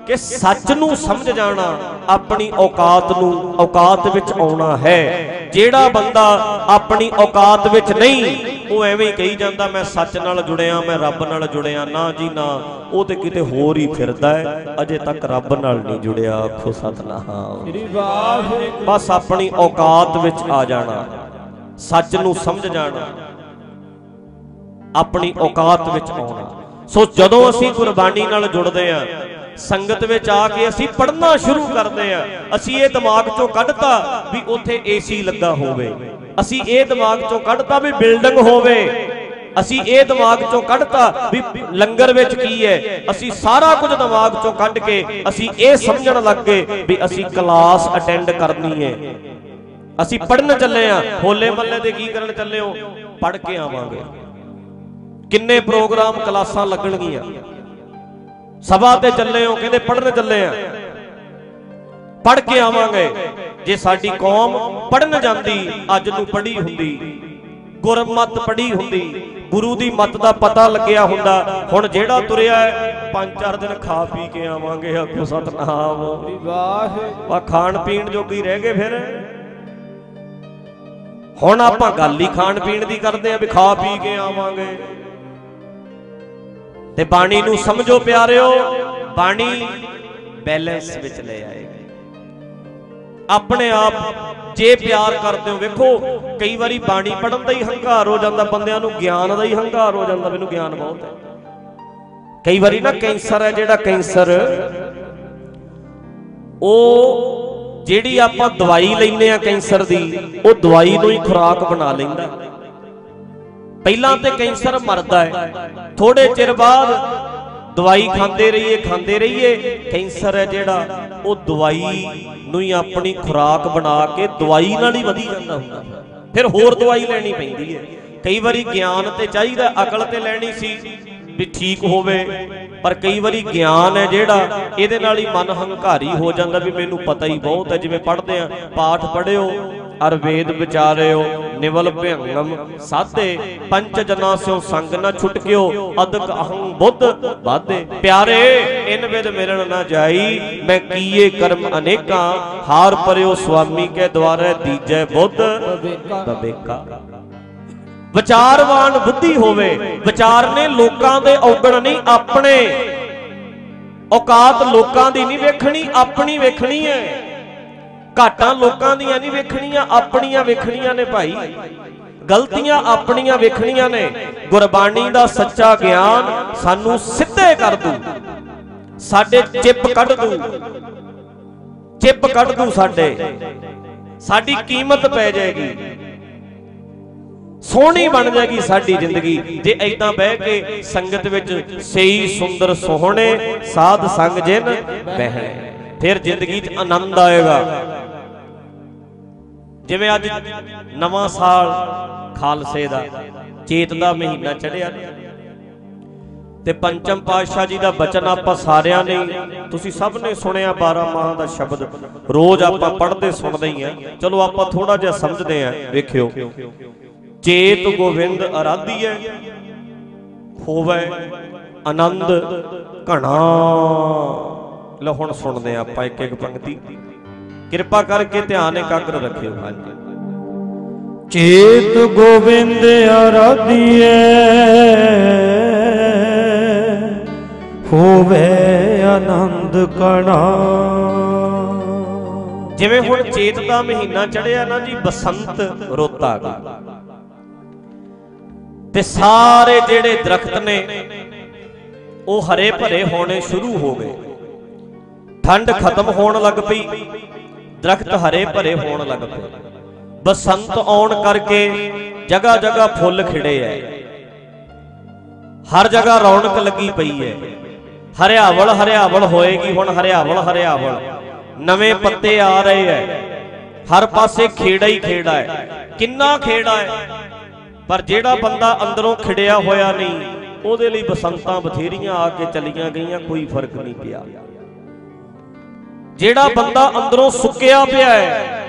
ਕਿ ਸੱਚ ਨੂੰ ਸਮਝ ਜਾਣਾ ਆਪਣੀ ਔਕਾਤ ਨੂੰ ਔਕਾਤ ਵਿੱਚ ਆਉਣਾ ਹੈ। ਜਿਹੜਾ ਬੰਦਾ ਆਪਣੀ ਔਕਾਤ ਵਿੱਚ ਨਹੀਂ ਉਹ ਐਵੇਂ ਹੀ ਕਹੀ ਜਾਂਦਾ ਮੈਂ ਸੱਚ ਨਾਲ ਜੁੜਿਆ ਮੈਂ ਰੱਬ ਨਾਲ ਜੁੜਿਆ ਨਾ ਜੀ ਨਾ। ਉਹ ਤੇ ਕਿਤੇ ਹੋਰ ਹੀ ਫਿਰਦਾ ਹੈ ਅਜੇ ਤੱਕ ਰੱਬ ਨਾਲ ਨਹੀਂ ਜੁੜਿਆ ਆਖੋ ਸਤਨਾਮ। ਸ੍ਰੀ ਵਾਹਿਗੁਰੂ। ਬਸ ਆਪਣੀ ਔਕਾਤ ਵਿੱਚ ਆ ਜਾਣਾ ਸੱਚ ਨੂੰ ਸਮਝ ਜਾਣਾ ਆਪਣੀ ਔਕਾਤ ਵਿੱਚ ਆਉਣਾ। ਸੋ ਜਦੋਂ ਅਸੀਂ ਗੁਰਬਾਣੀ ਨਾਲ ਜੁੜਦੇ ਆ ਸੰਗਤ ਵਿੱਚ ਆ ਕੇ ਅਸੀਂ ਪੜ੍ਹਨਾ ਸ਼ੁਰੂ ਕਰਦੇ ਆ ਅਸੀਂ ਇਹ ਦਿਮਾਗ ਚੋਂ ਕੱਢਤਾ ਵੀ ਉੱਥੇ ਏਸੀ ਲੱਗਾ ਹੋਵੇ। ਅਸੀਂ ਇਹ ਦਿਮਾਗ ਚੋਂ ਕੱਢਤਾ ਵੀ ਬਿਲਡਿੰਗ ਹੋਵੇ। ਅਸੀਂ ਇਹ ਦਿਮਾਗ ਚੋਂ ਕੱਢਤਾ ਵੀ ਲੰਗਰ ਵਿੱਚ ਕੀ ਹੈ। ਅਸੀਂ ਸਾਰਾ ਕੁਝ ਦਿਮਾਗ ਚੋਂ ਕੱਢ ਕੇ ਅਸੀਂ ਇਹ ਸਮਝਣ ਲੱਗ ਗਏ ਵੀ ਅਸੀਂ ਕਲਾਸ ਅਟੈਂਡ ਕਰਨੀ ਹੈ। ਅਸੀਂ ਪੜਨ ਚੱਲੇ ਆ ਹੋਲੇ ਮੱਲੇ ਦੇ ਕੀ ਕਰਨ ਚੱਲੇ ਹੋ? ਪੜ ਕੇ ਆਵਾਂਗੇ। ਕਿੰਨੇ ਪ੍ਰੋਗਰਾਮ ਕਲਾਸਾਂ ਲੱਗਣਗੀਆਂ? ਸਭਾ ਤੇ ਚੱਲੇ ਹੋ, ਕਹਿੰਦੇ ਪੜਨ ਚੱਲੇ ਆ। ਪੜ ਕੇ ਆਵਾਂਗੇ। ਜੇ ਸਾਡੀ ਕੌਮ ਪੜਨ ਜਾਂਦੀ, ਅੱਜ ਨੂੰ ਪੜੀ ਹੁੰਦੀ, ਗੁਰਮਤ ਪੜੀ ਹੁੰਦੀ, ਗੁਰੂ ਦੀ ਮਤ ਦਾ ਪਤਾ ਲੱਗਿਆ ਹੁੰਦਾ, ਹੁਣ ਜਿਹੜਾ ਤੁਰਿਆ ਹੈ, ਪੰਜ ਚਾਰ ਦਿਨ ਖਾ ਪੀ ਕੇ ਆਵਾਂਗੇ ਆਖੋ ਸਤਨਾਮ। ਸ੍ਰੀ ਵਾਹਿਗੁਰੂ ਖਾਣ ਪੀਣ ਜੋਗੀ ਰਹਿ ਗਏ ਫਿਰ। ਹੁਣ ਆਪਾਂ ਗੱਲ ਹੀ ਖਾਣ ਪੀਣ ਦੀ ਕਰਦੇ ਆ ਵੀ ਖਾ ਪੀ ਕੇ ਆਵਾਂਗੇ। ਤੇ ਬਾਣੀ ਨੂੰ ਸਮਝੋ ਪਿਆਰਿਓ, ਬਾਣੀ ਬੈਲੈਂਸ ਵਿੱਚ ਲੈ ਆਏਗੀ। ਆਪਣੇ ਆਪ ਜੇ ਪਿਆਰ ਕਰਦੇ ਹੋ, ਵੇਖੋ, ਕਈ ਵਾਰੀ ਬਾਣੀ ਪੜਨ ਦਾ ਹੀ ਹੰਕਾਰ ਹੋ ਜਾਂਦਾ, ਬੰਦਿਆਂ ਨੂੰ ਗਿਆਨ ਦਾ ਹੀ ਹੰਕਾਰ ਹੋ ਜਾਂਦਾ, ਮੈਨੂੰ ਗਿਆਨ ਬਹੁਤ ਹੈ। ਕਈ ਵਾਰੀ ਨਾ ਕੈਂਸਰ ਹੈ, ਜਿਹੜਾ ਕੈਂਸਰ, ਉਹ ਜਿਹੜੀ ਆਪਾਂ ਦਵਾਈ ਲੈਨੇ ਆ ਕੈਂਸਰ ਦੀ, ਉਹ ਦਵਾਈ ਨੂੰ ਹੀ ਖੁਰਾਕ ਬਣਾ ਲੈਂਦਾ। ਪਹਿਲਾਂ ਤੇ ਕੈਂਸਰ ਮਰਦਾ ਹੈ। ਥੋੜੇ ਚਿਰ ਬਾਅਦ ਦਵਾਈ ਖਾਂਦੇ ਰਹੀਏ ਖਾਂਦੇ ਰਹੀਏ ਕੈਂਸਰ ਹੈ ਜਿਹੜਾ ਉਹ ਦਵਾਈ ਨੂੰ ਹੀ ਆਪਣੀ ਖੁਰਾਕ ਬਣਾ ਕੇ ਦਵਾਈ ਨਾਲ ਹੀ ਵਧੀ ਜਾਂਦਾ ਹੁੰਦਾ। ਫਿਰ ਹੋਰ ਦਵਾਈ ਲੈਣੀ ਪੈਂਦੀ ਹੈ। ਕਈ ਵਾਰੀ ਗਿਆਨ ਤੇ ਚਾਹੀਦਾ ਅਕਲ ਤੇ ਲੈਣੀ ਸੀ ਵੀ ਠੀਕ ਹੋਵੇ। ਪਰ ਕਈ ਵਾਰੀ ਗਿਆਨ ਹੈ ਜਿਹੜਾ ਇਹਦੇ ਨਾਲ ਹੀ ਮਨ ਹੰਕਾਰੀ ਹੋ ਜਾਂਦਾ ਵੀ ਮੈਨੂੰ ਪਤਾ ਹੀ ਬਹੁਤ ਹੈ। ਜਿਵੇਂ ਪੜ੍ਹਦੇ ਆ ਪਾਠ ਪੜਿਓ ਅਰ ਵੇਦ ਵਿਚਾਰਿਓ ਨਿਵਲ ਭਿਅੰਗਮ ਸਾਧੇ ਪੰਚ ਜਨਾਂ ਸਿਓ ਸੰਗ ਨਾ ਛੁਟਕਿਓ, ਅਦਕ ਅਹੰ ਬੁੱਧ ਬਾਧੇ ਪਿਆਰੇ, ਇਨ ਵਿਦ ਮਿਲਣ ਨਾ ਜਾਈ, ਮੈਂ ਕੀਏ ਕਰਮ ਅਨੇਕਾਂ, ਹਾਰ ਪਰਿਓ ਸੁਆਮੀ ਕੇ ਦੁਆਰੇ ਦੀਜੈ ਬੁੱਧ। ਬਵੇਕਾ। ਵਿਚਾਰਵਾਨ ਬੁੱਧੀ ਹੋਵੇ ਵਿਚਾਰ ਨੇ ਲੋਕਾਂ ਦੇ ਔਗਣ ਨਹੀਂ ਆਪਣੇ। ਔਕਾਤ ਲੋਕਾਂ ਦੀ ਨਹੀਂ ਵੇਖਣੀ, ਆਪਣੀ ਵੇਖਣੀ ਹੈ। ਘਾਟਾਂ ਲੋਕਾਂ ਦੀਆਂ ਨਹੀਂ ਵੇਖਣੀਆਂ, ਆਪਣੀਆਂ ਵੇਖਣੀਆਂ ਨੇ ਭਾਈ। ਗਲਤੀਆਂ ਆਪਣੀਆਂ ਵੇਖਣੀਆਂ ਨੇ। ਗੁਰਬਾਣੀ ਦਾ ਸੱਚਾ ਗਿਆਨ ਸਾਨੂੰ ਸਿੱਧੇ ਕਰ ਦੂ। ਸਾਡੇ ਚਿੱਪ ਕੱਢ ਦੂ। ਚਿੱਪ ਕੱਢ ਦੂ ਸਾਡੇ। ਸਾਡੀ ਕੀਮਤ ਪੈ ਜਾਏਗੀ। ਸੋਹਣੀ ਬਣ ਜਾਏਗੀ ਸਾਡੀ ਜ਼ਿੰਦਗੀ। ਜੇ ਐਦਾਂ ਬਹਿ ਕੇ ਸੰਗਤ ਵਿੱਚ ਸਹੀ, ਸੁੰਦਰ, ਸੋਹਣੇ ਸਾਧ ਸੰਗ ਜਿਨ ਬਹਿਣੇ, ਫਿਰ ਜ਼ਿੰਦਗੀ 'ਚ ਆਨੰਦ ਆਏਗਾ। ਜਿਵੇਂ ਅੱਜ ਨਵਾਂ ਸਾਲ ਖਾਲਸੇ ਦਾ, ਚੇਤ ਦਾ ਮਹੀਨਾ ਚੜਿਆ। ਤੇ ਪੰਚਮ ਪਾਤਸ਼ਾਹ ਜੀ ਦਾ ਬਚਨ ਆਪਾਂ ਸਾਰਿਆਂ ਨੇ ਤੁਸੀਂ ਸਭ ਨੇ ਸੁਣਿਆ 12 ਮਾਹ ਦਾ ਸ਼ਬਦ। ਰੋਜ਼ ਆਪਾਂ ਪੜ੍ਹਦੇ ਸੁਣਦੇ ਹੀ ਆ। ਚਲੋ ਆਪਾਂ ਥੋੜਾ ਜਿਹਾ ਸਮਝਦੇ ਆ, ਵੇਖਿਓ। ਚੇਤ ਗੋਵਿੰਦ ਅਰਾਧੀਐ, ਹੋਵੇ ਆਨੰਦ ਘਣਾ। ਲੋ ਹੁਣ ਸੁਣਦੇ ਆ ਆਪਾਂ ਇੱਕ ਇੱਕ ਪੰਕਤੀ। ਕਿਰਪਾ ਕਰਕੇ ਧਿਆਨ ਇਕਾਗਰ ਰੱਖਿਓ। ਹਾਂਜੀ। ਚੇਤ ਗੋਬਿੰਦ ਆਰਾਧੀਏ ਹੋਵੇ ਆਨੰਦ ਕਣਾ। ਜਿਵੇਂ ਹੁਣ ਚੇਤ ਦਾ ਮਹੀਨਾ ਚੜਿਆ ਨਾ ਜੀ ਬਸੰਤ ਰੁੱਤ ਆ ਗਈ। ਤੇ ਸਾਰੇ ਜਿਹੜੇ ਦਰਖਤ ਨੇ ਉਹ ਹਰੇ ਭਰੇ ਹੋਣੇ ਸ਼ੁਰੂ ਹੋ ਗਏ। ਠੰਡ ਖਤਮ ਹੋਣ ਲੱਗ ਪਈ। ਦਰਖਤ ਹਰੇ ਭਰੇ ਹੋਣ ਲੱਗ ਪਏ। ਬਸੰਤ ਆਉਣ ਕਰਕੇ ਜਗਾ ਜਗਾ ਫੁੱਲ ਖਿੜੇ ਐ। ਹਰ ਜਗ੍ਹਾ ਰੌਣਕ ਲੱਗੀ ਪਈ ਐ। ਹਰਿਆਵਲ ਹਰਿਆਵਲ ਹੋਏਗੀ ਹੁਣ ਹਰਿਆਵਲ ਹਰਿਆਵਲ। ਨਵੇਂ ਪੱਤੇ ਆ ਰਹੇ ਐ। ਹਰ ਪਾਸੇ ਖੇੜਾ ਹੀ ਖੇੜਾ ਹੈ ਕਿੰਨਾ ਖੇੜਾ ਹੈ ਪਰ ਜਿਹੜਾ ਬੰਦਾ ਅੰਦਰੋਂ ਖਿੜਿਆ ਹੋਇਆ ਨਹੀਂ, ਉਹਦੇ ਲਈ ਬਸੰਤਾਂ ਬਥੇਰੀਆਂ ਆ ਕੇ ਚਲੀਆਂ ਗਈਆਂ, ਕੋਈ ਫ਼ਰਕ ਨਹੀਂ ਪਿਆ। ਜਿਹੜਾ ਬੰਦਾ ਅੰਦਰੋਂ ਸੁੱਕਿਆ ਪਿਆ ਹੈ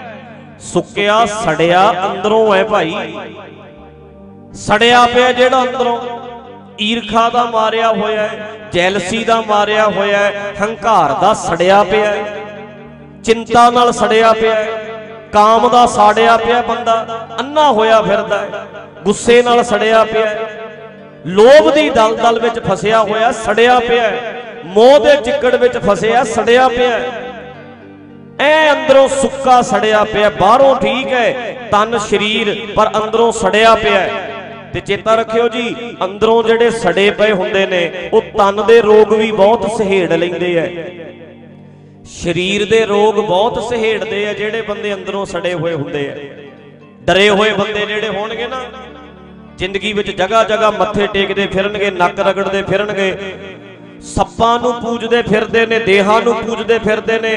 ਸੁੱਕਿਆ ਸੜਿਆ ਅੰਦਰੋਂ ਹੈ ਭਾਈ ਸੜਿਆ ਪਿਆ ਜਿਹੜਾ ਅੰਦਰੋਂ ਈਰਖਾ ਦਾ ਮਾਰਿਆ ਹੋਇਆ ਹੈ ਜੈਲਸੀ ਦਾ ਮਾਰਿਆ ਹੋਇਆ ਹੈ ਹੰਕਾਰ ਦਾ ਸੜਿਆ ਪਿਆ ਹੈ ਚਿੰਤਾ ਨਾਲ ਸੜਿਆ ਪਿਆ ਹੈ ਕਾਮ ਦਾ ਸਾੜਿਆ ਪਿਆ ਬੰਦਾ ਅੰਨਾ ਹੋਇਆ ਫਿਰਦਾ ਹੈ ਗੁੱਸੇ ਨਾਲ ਸੜਿਆ ਪਿਆ ਹੈ ਲੋਭ ਦੀ ਦਲਦਲ ਵਿੱਚ ਫਸਿਆ ਹੋਇਆ ਸੜਿਆ ਪਿਆ ਹੈ ਮੋਹ ਦੇ ਚਿੱਕੜ ਵਿੱਚ ਫਸਿਆ ਸੜਿਆ ਪਿਆ ਹੈ ਐ ਅੰਦਰੋਂ ਸੁੱਕਾ ਸੜਿਆ ਪਿਆ, ਬਾਹਰੋਂ ਠੀਕ ਹੈ, ਤਨ ਸਰੀਰ, ਪਰ ਅੰਦਰੋਂ ਸੜਿਆ ਪਿਆ ਤੇ ਚੇਤਾ ਰੱਖਿਓ ਜੀ, ਅੰਦਰੋਂ ਜਿਹੜੇ ਸੜੇ ਪਏ ਹੁੰਦੇ ਨੇ, ਉਹ ਤਨ ਦੇ ਰੋਗ ਵੀ ਬਹੁਤ ਸਹੇੜ ਲੈਂਦੇ ਐ ਸਰੀਰ ਦੇ ਰੋਗ ਬਹੁਤ ਸਹੇੜਦੇ ਆ, ਜਿਹੜੇ ਬੰਦੇ ਅੰਦਰੋਂ ਸੜੇ ਹੋਏ ਹੁੰਦੇ ਆ। ਡਰੇ ਹੋਏ ਬੰਦੇ ਜਿਹੜੇ ਹੋਣਗੇ ਨਾ, ਜ਼ਿੰਦਗੀ ਵਿੱਚ ਜਗ੍ਹਾ ਜਗ੍ਹਾ ਮੱਥੇ ਟੇਕਦੇ ਫਿਰਨਗੇ, ਨੱਕ ਰਗੜਦੇ ਫਿਰਨਗੇ, ਸੱਪਾਂ ਨੂੰ ਪੂਜਦੇ ਫਿਰਦੇ ਨੇ, ਦੇਹਾਂ ਨੂੰ ਪੂਜਦੇ ਫਿਰਦੇ ਨੇ।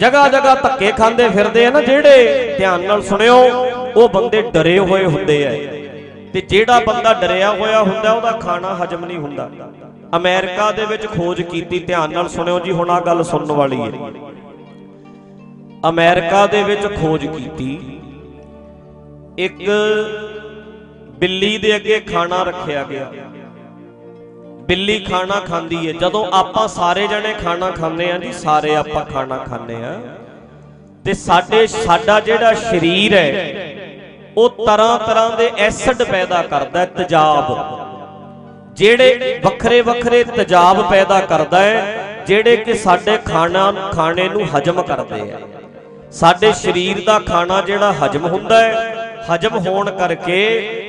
ਜਗ੍ਹਾ ਜਗ੍ਹਾ ਧੱਕੇ ਖਾਂਦੇ ਫਿਰਦੇ ਆ ਨਾ ਜਿਹੜੇ ਧਿਆਨ ਨਾਲ ਸੁਣਿਓ, ਉਹ ਬੰਦੇ ਡਰੇ ਹੋਏ ਹੁੰਦੇ ਆ। ਤੇ ਜਿਹੜਾ ਬੰਦਾ ਡਰਿਆ ਹੋਇਆ ਹੁੰਦਾ, ਉਹਦਾ ਖਾਣਾ ਹਜਮ ਨਹੀਂ ਹੁੰਦਾ। ਅਮਰੀਕਾ ਦੇ ਵਿੱਚ ਖੋਜ ਕੀਤੀ, ਧਿਆਨ ਨਾਲ ਸੁਣਿਓ ਜੀ, ਹੁਣ ਆ ਗੱਲ ਸੁਣਨ ਵਾਲੀ ਹੈ। ਅਮਰੀਕਾ ਦੇ ਵਿੱਚ ਖੋਜ ਕੀਤੀ। ਇੱਕ ਬਿੱਲੀ ਦੇ ਅੱਗੇ ਖਾਣਾ ਰੱਖਿਆ ਗਿਆ। ਬਿੱਲੀ ਖਾਣਾ ਖਾਂਦੀ ਹੈ ਜਦੋਂ ਆਪਾਂ ਸਾਰੇ ਜਣੇ ਖਾਣਾ ਖਾਂਦੇ ਆ ਜੀ, ਸਾਰੇ ਆਪਾਂ ਖਾਣਾ ਖਾਂਦੇ ਆ। ਤੇ ਸਾਡੇ, ਸਾਡਾ ਜਿਹੜਾ ਸਰੀਰ ਹੈ ਉਹ ਤਰ੍ਹਾਂ ਤਰ੍ਹਾਂ ਦੇ ਐਸਿਡ ਪੈਦਾ ਕਰਦਾ ਹੈ ਤੇਜ਼ਾਬ। ਜਿਹੜੇ ਵੱਖਰੇ ਵੱਖਰੇ ਤਜਾਬ ਪੈਦਾ ਕਰਦਾ ਹੈ ਜਿਹੜੇ ਕਿ ਸਾਡੇ ਖਾਣਾ, ਖਾਣੇ ਨੂੰ ਹਜਮ ਕਰਦੇ ਆ ਸਾਡੇ ਸਰੀਰ ਦਾ ਖਾਣਾ ਜਿਹੜਾ ਹਜਮ ਹੁੰਦਾ ਹੈ ਹਜਮ ਹੋਣ ਕਰਕੇ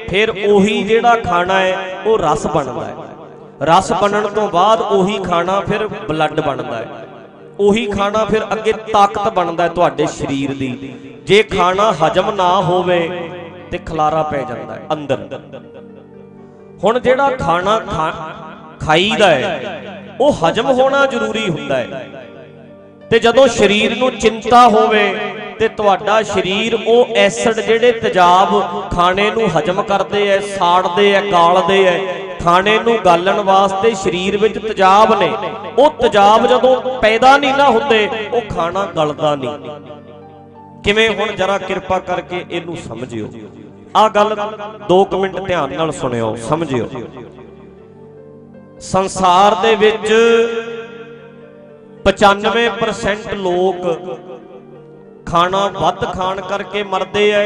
ਫਿਰ ਉਹੀ ਜਿਹੜਾ ਖਾਣਾ ਹੈ ਉਹ ਰਸ ਬਣਦਾ ਹੈ ਰਸ ਬਣਨ ਤੋਂ ਬਾਅਦ ਉਹੀ ਖਾਣਾ ਫਿਰ ਬਲੱਡ ਬਣਦਾ ਹੈ। ਉਹੀ ਖਾਣਾ ਫਿਰ ਅੱਗੇ ਤਾਕਤ ਬਣਦਾ ਹੈ ਤੁਹਾਡੇ ਸਰੀਰ ਦੀ। ਜੇ ਖਾਣਾ ਹਜਮ ਨਾ ਹੋਵੇ ਤੇ ਖਲਾਰਾ ਪੈ ਜਾਂਦਾ ਹੈ ਅੰਦਰ। ਹੁਣ ਜਿਹੜਾ ਖਾਣਾ ਖਾਈਦਾ ਹੈ, ਉਹ ਹਜਮ ਹੋਣਾ ਜ਼ਰੂਰੀ ਹੁੰਦਾ ਹੈ। ਤੇ ਜਦੋਂ ਸਰੀਰ ਨੂੰ ਚਿੰਤਾ ਹੋਵੇ ਤੇ ਤੁਹਾਡਾ ਸਰੀਰ ਉਹ ਐਸਿਡ ਜਿਹੜੇ ਤੇਜ਼ਾਬ ਖਾਣੇ ਨੂੰ ਹਜਮ ਕਰਦੇ ਐ ਸਾੜਦੇ ਐ ਗਾਲਦੇ ਐ ਖਾਣੇ ਨੂੰ ਗਾਲਣ ਵਾਸਤੇ ਸਰੀਰ ਵਿੱਚ ਤਜਾਬ ਨੇ। ਉਹ ਤਜਾਬ ਜਦੋਂ ਪੈਦਾ ਨਹੀਂ ਨਾ ਹੁੰਦੇ, ਉਹ ਖਾਣਾ ਗਲਦਾ ਨਹੀਂ। ਕਿਵੇਂ ਹੁਣ ਜਰਾ ਕਿਰਪਾ ਕਰਕੇ ਇਹਨੂੰ ਸਮਝਿਓ। ਆ ਗੱਲ 2 ਮਿੰਟ ਧਿਆਨ ਨਾਲ ਸੁਣਿਓ, ਸਮਝਿਓ। ਸੰਸਾਰ ਦੇ ਵਿੱਚ 95% ਲੋਕ ਖਾਣਾ ਵੱਧ ਖਾਣ ਕਰਕੇ ਮਰਦੇ ਐ।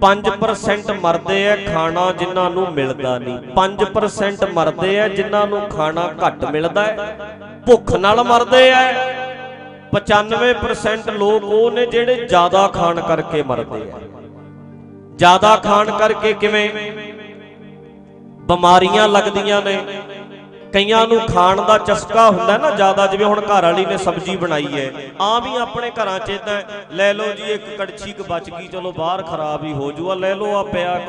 5% ਮਰਦੇ ਐ ਖਾਣਾ ਜਿਨ੍ਹਾਂ ਨੂੰ ਮਿਲਦਾ ਨਹੀਂ। 5% ਮਰਦੇ ਐ ਜਿਨ੍ਹਾਂ ਨੂੰ ਖਾਣਾ ਘੱਟ ਮਿਲਦਾ ਹੈ। ਭੁੱਖ ਨਾਲ ਮਰਦੇ ਐ 95% ਲੋਕ ਉਹ ਨੇ ਜਿਹੜੇ ਜ਼ਿਆਦਾ ਖਾਣ ਕਰਕੇ ਮਰਦੇ ਐ ਜ਼ਿਆਦਾ ਖਾਣ ਕਰਕੇ ਕਿਵੇਂ? ਬਿਮਾਰੀਆਂ ਲੱਗਦੀਆਂ ਨੇ। ਕਈਆਂ ਨੂੰ ਖਾਣ ਦਾ ਚਸਕਾ ਹੁੰਦਾ ਨਾ ਜ਼ਿਆਦਾ, ਜਿਵੇਂ ਹੁਣ ਘਰ ਵਾਲੀ ਨੇ ਸਬਜ਼ੀ ਬਣਾਈ ਹੈ। ਆ ਵੀ ਆਪਣੇ ਘਰਾਂ 'ਚ ਇਦਾਂ ਲੈ ਲਓ ਜੀ, ਇੱਕ ਕੜਛੀ ਕ ਬਚ ਗਈ, ਚਲੋ ਬਾਹਰ ਖਰਾਬ ਹੀ ਹੋ ਜੂਆ ਲੈ ਲਓ, ਆ ਪਿਆ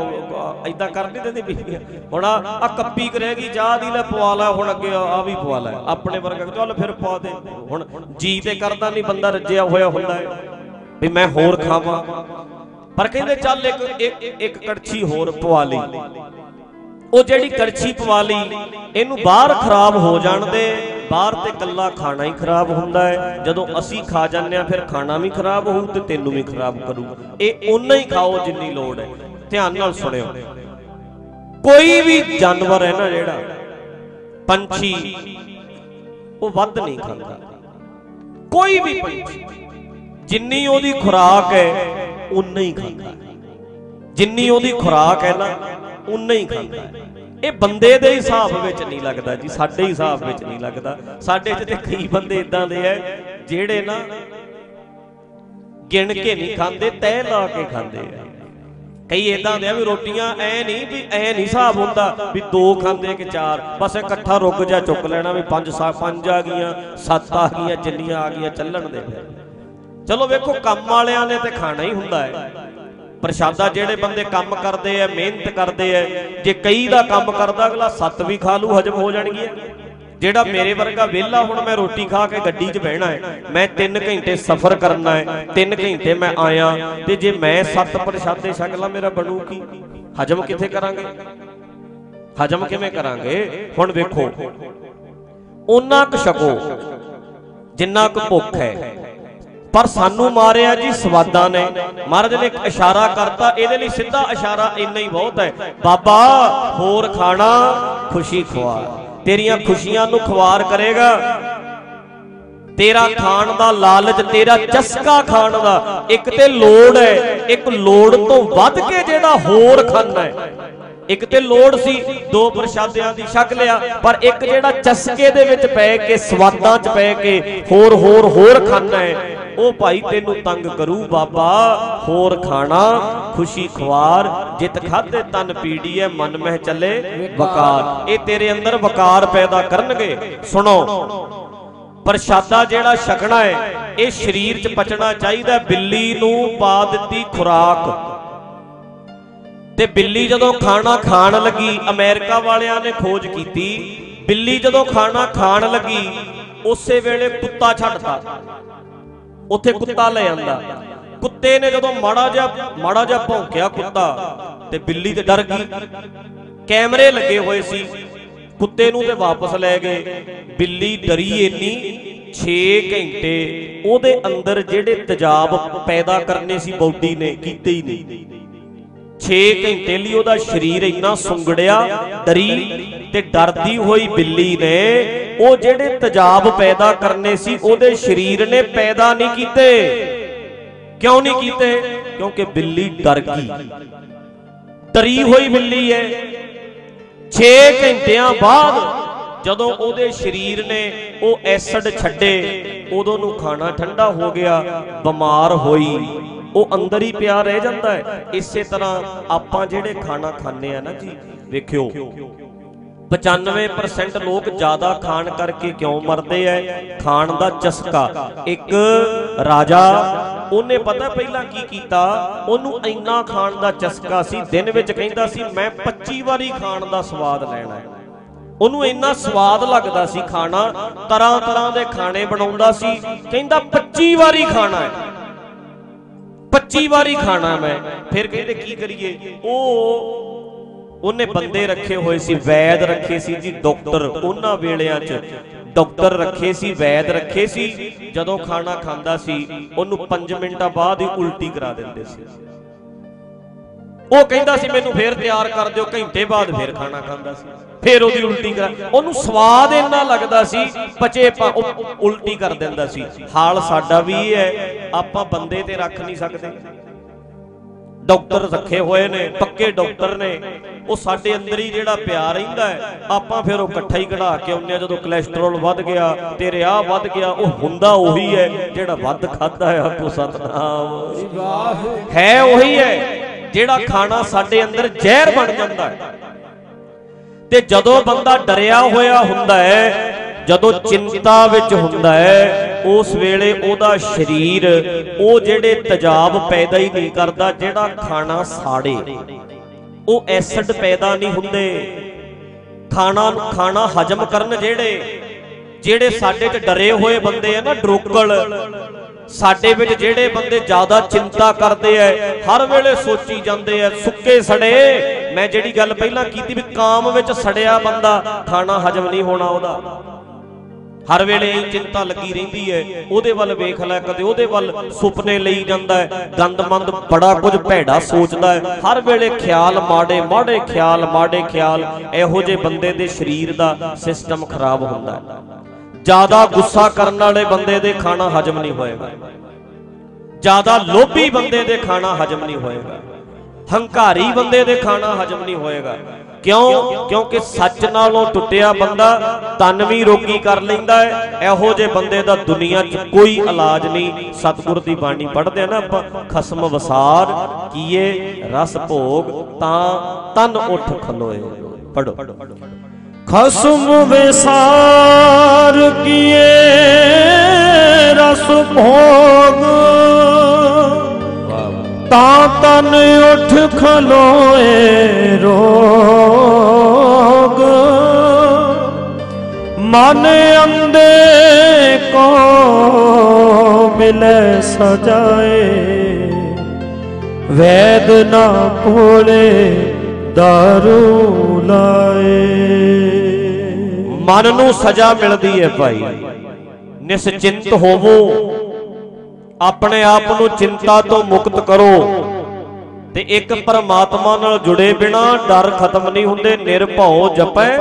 ਇਦਾਂ ਕਰ ਨਹੀਂ ਦਿੰਦੇ ਬੀਬੀਆਂ ਹੁਣ ਆ ਕੱਪੀ ਕ ਰਹਿ ਗਈ, ਚਾਹ ਦੀ ਲੈ ਪਵਾ ਲੈ, ਹੁਣ ਅੱਗੇ ਆ ਵੀ ਪਵਾ ਲੈ। ਆਪਣੇ ਵਰਗਾ ਚੱਲ ਫਿਰ ਪਵਾ ਦੇ। ਹੁਣ ਜੀ ਤੇ ਕਰਦਾ ਨਹੀਂ ਬੰਦਾ, ਰੱਜਿਆ ਹੋਇਆ ਹੁੰਦਾ ਹੈ। ਵੀ ਮੈਂ ਹੋਰ ਖਾਵਾਂ। ਪਰ ਕਹਿੰਦੇ ਚੱਲ ਇੱਕ ਇੱਕ ਇੱਕ ਕੜਛੀ ਹੋਰ ਪਵਾ ਲਈ। ਉਹ ਜਿਹੜੀ ਕੜਛੀ ਪਵਾ ਲਈ, ਇਹਨੂੰ ਬਾਹਰ ਖਰਾਬ ਹੋ ਜਾਣ ਦੇ, ਬਾਹਰ ਤੇ ਕੱਲਾ ਖਾਣਾ ਹੀ ਖਰਾਬ ਹੁੰਦਾ ਹੈ। ਜਦੋਂ ਅਸੀਂ ਖਾ ਜਾਂਦੇ ਆ ਫਿਰ ਖਾਣਾ ਵੀ ਖਰਾਬ ਹੋਊ ਤੇ ਤੈਨੂੰ ਵੀ ਖਰਾਬ ਕਰੂ। ਇਹ ਓਨਾ ਹੀ ਖਾਓ ਜਿੰਨੀ ਲੋੜ ਹੈ। ਧਿਆਨ ਨਾਲ ਸੁਣਿਓ। ਕੋਈ ਵੀ ਜਾਨਵਰ ਹੈ ਨਾ ਜਿਹੜਾ, ਪੰਛੀ, ਉਹ ਵੱਧ ਨਹੀਂ ਖਾਂਦਾ। ਕੋਈ ਵੀ ਪੰਛੀ, ਜਿੰਨੀ ਉਹਦੀ ਖੁਰਾਕ ਹੈ ਉਨਾ ਹੀ ਖਾਂਦਾ। ਜਿੰਨੀ ਉਹਦੀ ਖੁਰਾਕ ਹੈ ਨਾ ਉਨਾ ਹੀ ਖਾਂਦਾ ਹੈ। ਇਹ ਬੰਦੇ ਦੇ ਹਿਸਾਬ ਵਿੱਚ ਨਹੀਂ ਲੱਗਦਾ ਜੀ, ਸਾਡੇ ਹਿਸਾਬ ਵਿੱਚ ਨਹੀਂ ਲੱਗਦਾ। ਸਾਡੇ 'ਚ ਤੇ ਕਈ ਬੰਦੇ ਇਦਾਂ ਦੇ ਐ, ਜਿਹੜੇ ਨਾ ਗਿਣ ਕੇ ਨਹੀਂ ਖਾਂਦੇ, ਤਹਿ ਲਾ ਕੇ ਖਾਂਦੇ ਆ। ਕਈ ਇਦਾਂ ਦੇ ਆ ਵੀ ਰੋਟੀਆਂ ਐ ਨਹੀਂ, ਵੀ ਐ ਨਹੀਂ ਹਿਸਾਬ ਹੁੰਦਾ ਵੀ ਦੋ ਖਾਂਦੇ ਕਿ ਚਾਰ। ਬਸ ਇਕੱਠਾ ਰੁੱਗ ਜਾ, ਚੁੱਕ ਲੈਣਾ ਵੀ ਪੰਜ ਸਾ, ਪੰਜ ਆ ਗਈਆਂ, ਸੱਤ ਆ ਗਈਆਂ, ਜਿੰਨੀਆਂ ਆ ਗਈਆਂ, ਚੱਲਣ ਦੇ ਚਲੋ ਵੇਖੋ, ਕੰਮ ਵਾਲਿਆਂ ਨੇ ਤੇ ਖਾਣਾ ਹੀ ਹੁੰਦਾ ਹੈ ਪ੍ਰਸ਼ਾਦਾ ਜਿਹੜੇ ਬੰਦੇ ਕੰਮ ਕਰਦੇ ਆ, ਮਿਹਨਤ ਕਰਦੇ ਆ, ਜੇ ਕਈ ਦਾ ਕੰਮ ਕਰਦਾ, ਅਗਲਾ ਸੱਤ ਵੀ ਖਾ ਲੂ, ਹਜਮ ਹੋ ਜਾਣਗੀਆਂ। ਜਿਹੜਾ ਮੇਰੇ ਵਰਗਾ ਵਿਹਲਾ ਹੁਣ ਮੈਂ ਰੋਟੀ ਖਾ ਕੇ ਗੱਡੀ 'ਚ ਬਹਿਣਾ ਹੈ, ਮੈਂ 3 ਘੰਟੇ ਸਫ਼ਰ ਕਰਨਾ ਹੈ 3 ਘੰਟੇ ਮੈਂ ਆਇਆ, ਤੇ ਜੇ ਮੈਂ ਸੱਤ ਪ੍ਰਸ਼ਾਦੇ ਛਕ ਲਾਂ, ਮੇਰਾ ਬਣੂ ਕੀ? ਹਜਮ ਕਿੱਥੇ ਕਰਾਂਗੇ? ਹਜਮ ਕਿਵੇਂ ਕਰਾਂਗੇ? ਹੁਣ ਵੇਖੋ। ਉਹਨਾਂ ਕੁ ਛਕੋ, ਜਿੰਨਾ ਕੁ ਭੁੱਖ ਹੈ। ਪਰ ਸਾਨੂੰ ਮਾਰਿਆ ਜੀ ਸਵਾਦਾਂ ਨੇ। ਮਹਾਰਾਜ ਨੇ ਇੱਕ ਇਸ਼ਾਰਾ ਕਰਤਾ, ਇਹਦੇ ਲਈ ਸਿੱਧਾ ਇਸ਼ਾਰਾ ਇੰਨਾ ਹੀ ਬਹੁਤ ਹੈ। ਬਾਬਾ, ਹੋਰ ਖਾਣਾ, ਖੁਸ਼ੀ ਖਵਾ ਤੇਰੀਆਂ ਖੁਸ਼ੀਆਂ ਨੂੰ ਖਵਾਰ ਕਰੇਗਾ। ਤੇਰਾ ਖਾਣ ਦਾ ਲਾਲਚ, ਤੇਰਾ ਚਸਕਾ ਖਾਣ ਦਾ ਇੱਕ ਤੇ ਲੋੜ ਹੈ, ਇੱਕ ਲੋੜ ਤੋਂ ਵੱਧ ਕੇ ਜਿਹੜਾ ਹੋਰ ਖਾਣਾ ਹੈ। ਇੱਕ ਤੇ ਲੋੜ ਸੀ, ਦੋ ਪ੍ਰਸ਼ਾਦਿਆਂ ਦੀ ਛਕ ਲਿਆ, ਪਰ ਇੱਕ ਜਿਹੜਾ ਚਸਕੇ ਦੇ ਵਿੱਚ ਪੈ ਕੇ, ਸਵਾਦਾਂ 'ਚ ਪੈ ਕੇ ਹੋਰ ਹੋਰ ਹੋਰ ਖਾਣਾ ਹੈ। ਉਹ ਭਾਈ ਤੈਨੂੰ ਤੰਗ ਕਰੂ ਬਾਬਾ, ਹੋਰ ਖਾਣਾ, ਖੁਸ਼ੀ ਖਵਾਰ ਜਿਤ ਖਾਦੇ ਤਨ ਪੀੜੀ ਹੈ ਮਨ ਮਹਿ ਚੱਲੇ ਵਕਾਰ। ਇਹ ਤੇਰੇ ਅੰਦਰ ਵਕਾਰ ਪੈਦਾ ਕਰਨਗੇ। ਸੁਣੋ, ਪ੍ਰਸ਼ਾਦਾ ਜਿਹੜਾ ਛਕਣਾ ਹੈ ਇਹ ਸਰੀਰ 'ਚ ਪਚਣਾ ਚਾਹੀਦਾ, ਬਿੱਲੀ ਨੂੰ ਪਾ ਦਿੱਤੀ ਖੁਰਾਕ। ਤੇ ਬਿੱਲੀ ਜਦੋਂ ਖਾਣਾ ਖਾਣ ਲੱਗੀ, ਅਮਰੀਕਾ ਵਾਲਿਆਂ ਨੇ ਖੋਜ ਕੀਤੀ, ਬਿੱਲੀ ਜਦੋਂ ਖਾਣਾ ਖਾਣ ਲੱਗੀ, ਉਸੇ ਵੇਲੇ ਕੁੱਤਾ ਛੱਡਤਾ। ਉੱਥੇ ਕੁੱਤਾ ਲੈ ਆਂਦਾ। ਕੁੱਤੇ ਨੇ ਜਦੋਂ ਮਾੜਾ ਜਿਹਾ ਮਾੜਾ ਜਿਹਾ ਭੌਂਕਿਆ ਕੁੱਤਾ, ਤੇ ਬਿੱਲੀ ਤੇ ਡਰ ਗਈ। ਕੈਮਰੇ ਲੱਗੇ ਹੋਏ ਸੀ। ਕੁੱਤੇ ਨੂੰ ਤੇ ਵਾਪਸ ਲੈ ਗਏ। ਬਿੱਲੀ ਡਰੀ ਇੰਨੀ 6 ਘੰਟੇ ਉਹਦੇ ਅੰਦਰ ਜਿਹੜੇ ਤੇਜ਼ਾਬ ਪੈਦਾ ਕਰਨੇ ਸੀ ਬਾਡੀ ਨੇ, ਕੀਤੇ ਹੀ ਨਹੀਂ। 6 ਘੰਟੇ ਲਈ ਉਹਦਾ ਸਰੀਰ ਇੰਨਾ ਸੁੰਗੜਿਆ, ਡਰੀ ਤੇ ਡਰਦੀ ਹੋਈ ਬਿੱਲੀ ਨੇ, ਉਹ ਜਿਹੜੇ ਤਜਾਬ ਪੈਦਾ ਕਰਨੇ ਸੀ, ਉਹਦੇ ਸਰੀਰ ਨੇ ਪੈਦਾ ਨਹੀਂ ਕੀਤੇ। ਕਿਉਂ ਨਹੀਂ ਕੀਤੇ? ਕਿਉਂਕਿ ਬਿੱਲੀ ਡਰ ਗਈ। ਡਰੀ ਹੋਈ ਬਿੱਲੀ ਹੈ। 6 ਘੰਟਿਆਂ ਬਾਅਦ ਜਦੋਂ ਉਹਦੇ ਸਰੀਰ ਨੇ ਉਹ ਐਸਿਡ ਛੱਡੇ, ਉਦੋਂ ਨੂੰ ਖਾਣਾ ਠੰਡਾ ਹੋ ਗਿਆ, ਬਿਮਾਰ ਹੋਈ। ਉਹ ਅੰਦਰ ਹੀ ਪਿਆ ਰਹਿ ਜਾਂਦਾ ਹੈ। ਇਸੇ ਤਰ੍ਹਾਂ ਆਪਾਂ ਜਿਹੜੇ ਖਾਣਾ ਖਾਂਦੇ ਆ ਨਾ ਜੀ, ਵੇਖਿਓ 95% ਲੋਕ ਜ਼ਿਆਦਾ ਖਾਣ ਕਰਕੇ ਕਿਉਂ ਮਰਦੇ ਐ? ਖਾਣ ਦਾ ਚਸਕਾ। ਇੱਕ ਰਾਜਾ, ਉਹਨੇ ਪਤਾ ਪਹਿਲਾਂ ਕੀ ਕੀਤਾ? ਉਹਨੂੰ ਇੰਨਾ ਖਾਣ ਦਾ ਚਸਕਾ ਸੀ, ਦਿਨ ਵਿੱਚ ਕਹਿੰਦਾ ਸੀ, ਮੈਂ 25 ਵਾਰੀ ਖਾਣ ਦਾ ਸਵਾਦ ਲੈਣਾ ਹੈ। ਉਹਨੂੰ ਇੰਨਾ ਸਵਾਦ ਲੱਗਦਾ ਸੀ ਖਾਣਾ ਤਰ੍ਹਾਂ ਤਰ੍ਹਾਂ ਦੇ ਖਾਣੇ ਬਣਾਉਂਦਾ ਸੀ। ਕਹਿੰਦਾ 25 ਵਾਰੀ ਖਾਣਾ ਹੈ। 25 ਵਾਰੀ ਖਾਣਾ ਮੈਂ। ਫਿਰ ਕਹਿੰਦੇ ਕੀ ਕਰੀਏ? ਉਹ ਉਹਨੇ ਬੰਦੇ ਰੱਖੇ ਹੋਏ ਸੀ ਵੈਦ ਰੱਖੇ ਸੀ ਜੀ ਡਾਕਟਰ ਉਹਨਾਂ ਵੇਲਿਆਂ 'ਚ। ਡਾਕਟਰ ਰੱਖੇ ਸੀ ਵੈਦ ਰੱਖੇ ਸੀ। ਜਦੋਂ ਖਾਣਾ ਖਾਂਦਾ ਸੀ ਉਹਨੂੰ 5 ਮਿੰਟਾਂ ਬਾਅਦ ਹੀ ਉਲਟੀ ਕਰਾ ਦਿੰਦੇ ਸੀ। ਉਹ ਕਹਿੰਦਾ ਸੀ ਮੈਨੂੰ ਫੇਰ ਤਿਆਰ ਕਰ ਦਿਓ ਘੰਟੇ ਬਾਅਦ ਫੇਰ ਖਾਣਾ ਖਾਂਦਾ ਸੀ। ਫੇਰ ਉਹਦੀ ਉਲਟੀ ਕਰਾ ਉਹਨੂੰ ਸਵਾਦ ਇੰਨਾ ਲੱਗਦਾ ਸੀ ਪਚੇ ਉਲਟੀ ਕਰ ਦਿੰਦਾ ਸੀ। ਹਾਲ ਸਾਡਾ ਵੀ ਇਹ ਹੈ ਆਪਾਂ ਬੰਦੇ ਤੇ ਰੱਖ ਨਹੀਂ ਸਕਦੇ। ਡਾਕਟਰ ਰੱਖੇ ਹੋਏ ਨੇ ਪੱਕੇ ਡਾਕਟਰ ਨੇ। ਉਹ ਸਾਡੇ ਅੰਦਰ ਹੀ ਜਿਹੜਾ ਪਿਆ ਰਹਿੰਦਾ ਹੈ ਆਪਾਂ ਫਿਰ ਉਹ ਇਕੱਠਾ ਹੀ ਕਢਾ ਕੇ ਆਉਂਦੇ ਆ ਜਦੋਂ ਕੋਲੇਸਟ੍ਰੋਲ ਵੱਧ ਗਿਆ ਤੇ ਰਿਆ ਵੱਧ ਗਿਆ ਉਹ ਹੁੰਦਾ ਉਹੀ ਹੈ ਜਿਹੜਾ ਵੱਧ ਖਾਦਾ ਹੈ ਆਪੋ ਸਤਨਾਮ। ਹੈ ਉਹੀ ਹੈ ਜਿਹੜਾ ਖਾਣਾ ਸਾਡੇ ਅੰਦਰ ਜ਼ਹਿਰ ਬਣ ਜਾਂਦਾ ਹੈ। ਤੇ ਜਦੋਂ ਬੰਦਾ ਡਰਿਆ ਹੋਇਆ ਹੁੰਦਾ ਹੈ, ਜਦੋਂ ਚਿੰਤਾ ਵਿੱਚ ਹੁੰਦਾ ਹੈ, ਉਸ ਵੇਲੇ ਉਹਦਾ ਸਰੀਰ, ਉਹ ਜਿਹੜੇ ਤਜਾਬ ਪੈਦਾ ਹੀ ਨਹੀਂ ਕਰਦਾ ਜਿਹੜਾ ਖਾਣਾ ਸਾੜੇ। ਉਹ ਐਸਿਡ ਪੈਦਾ ਨਹੀਂ ਹੁੰਦੇ। ਖਾਣਾ ਖਾਣਾ ਹਜਮ ਕਰਨ ਜਿਹੜੇ ਜਿਹੜੇ ਸਾਡੇ 'ਚ ਡਰੇ ਹੋਏ ਬੰਦੇ ਆ ਨਾ ਡਰੋਕਲ ਸਾਡੇ ਵਿੱਚ ਜਿਹੜੇ ਬੰਦੇ ਜ਼ਿਆਦਾ ਚਿੰਤਾ ਕਰਦੇ ਐ ਹਰ ਵੇਲੇ ਸੋਚੀ ਜਾਂਦੇ ਐ ਸੁੱਕੇ ਸੜੇ ਮੈਂ ਜਿਹੜੀ ਗੱਲ ਪਹਿਲਾਂ ਕੀਤੀ ਵੀ ਕਾਮ ਵਿੱਚ ਸੜਿਆ ਬੰਦਾ ਖਾਣਾ ਹਜਮ ਨਹੀਂ ਹੋਣਾ ਉਹਦਾ। ਹਰ ਵੇਲੇ ਚਿੰਤਾ ਲੱਗੀ ਰਹਿੰਦੀ ਹੈ, ਉਹਦੇ ਵੱਲ ਵੇਖ ਲੈ ਕਦੇ, ਉਹਦੇ ਵੱਲ ਸੁਪਨੇ ਲਈ ਜਾਂਦਾ ਹੈ, ਗੰਦਮੰਦ ਬੜਾ ਕੁਝ ਭੈੜਾ ਸੋਚਦਾ ਹੈ। ਹਰ ਵੇਲੇ ਖਿਆਲ ਮਾੜੇ ਮਾੜੇ ਖਿਆਲ ਮਾੜੇ ਖਿਆਲ, ਇਹੋ ਜਿਹੇ ਬੰਦੇ ਦੇ ਸਰੀਰ ਦਾ ਸਿਸਟਮ ਖਰਾਬ ਹੁੰਦਾ ਹੈ। ਜ਼ਿਆਦਾ ਗੁੱਸਾ ਕਰਨ ਵਾਲੇ ਬੰਦੇ ਦੇ ਖਾਣਾ ਹਜਮ ਨਹੀਂ ਹੋਏਗਾ। ਜ਼ਿਆਦਾ ਲੋਭੀ ਬੰਦੇ ਦੇ ਖਾਣਾ ਹਜਮ ਨਹੀਂ ਹੋਏਗਾ। ਹੰਕਾਰੀ ਬੰਦੇ ਦੇ ਖਾਣਾ ਹਜਮ ਨਹੀਂ ਹੋਏਗਾ। ਕਿਉਂ? ਕਿਉਂਕਿ ਸੱਚ ਨਾਲੋਂ ਟੁੱਟਿਆ ਬੰਦਾ ਤਨ ਵੀ ਰੋਗੀ ਕਰ ਲੈਂਦਾ ਹੈ। ਇਹੋ ਜੇ ਬੰਦੇ ਦਾ ਦੁਨੀਆ 'ਚ ਕੋਈ ਇਲਾਜ ਨਹੀਂ। ਸਤਿਗੁਰ ਦੀ ਬਾਣੀ ਪੜ੍ਹਦੇ ਆ ਨਾ ਆਪਾਂ, ਖਸਮ ਵਸਾਰ ਕੀਏ ਰਸ ਭੋਗ ਤਾਂ ਤਨ ਉੱਠ ਖਲੋਏ। ਪੜੋ ਖਸਮ ਵਿਸਾਰ ਕੀਏ ਰਸ ਭੋਗ ਤਾਂ ਤਨ ਉਠ ਖਲੋਏ ਰੋਗ। ਮਨ ਅੰਦੇ ਕੋ ਮਿਲੇ ਸਜਾਏ। ਵੈਦ ਨਾ ਭੋਲੇ ਦਾਰੂ ਲਾਏ। ਮਨ ਨੂੰ ਸਜ਼ਾ ਮਿਲਦੀ ਹੈ ਭਾਈ। ਨਿਸ਼ਚਿੰਤ ਹੋਵੋ। ਆਪਣੇ ਆਪ ਨੂੰ ਚਿੰਤਾ ਤੋਂ ਮੁਕਤ ਕਰੋ। ਤੇ ਇੱਕ ਪਰਮਾਤਮਾ ਨਾਲ ਜੁੜੇ ਬਿਨਾ ਡਰ ਖਤਮ ਨਹੀਂ ਹੁੰਦੇ, ਨਿਰਭਉ ਜਪੈ,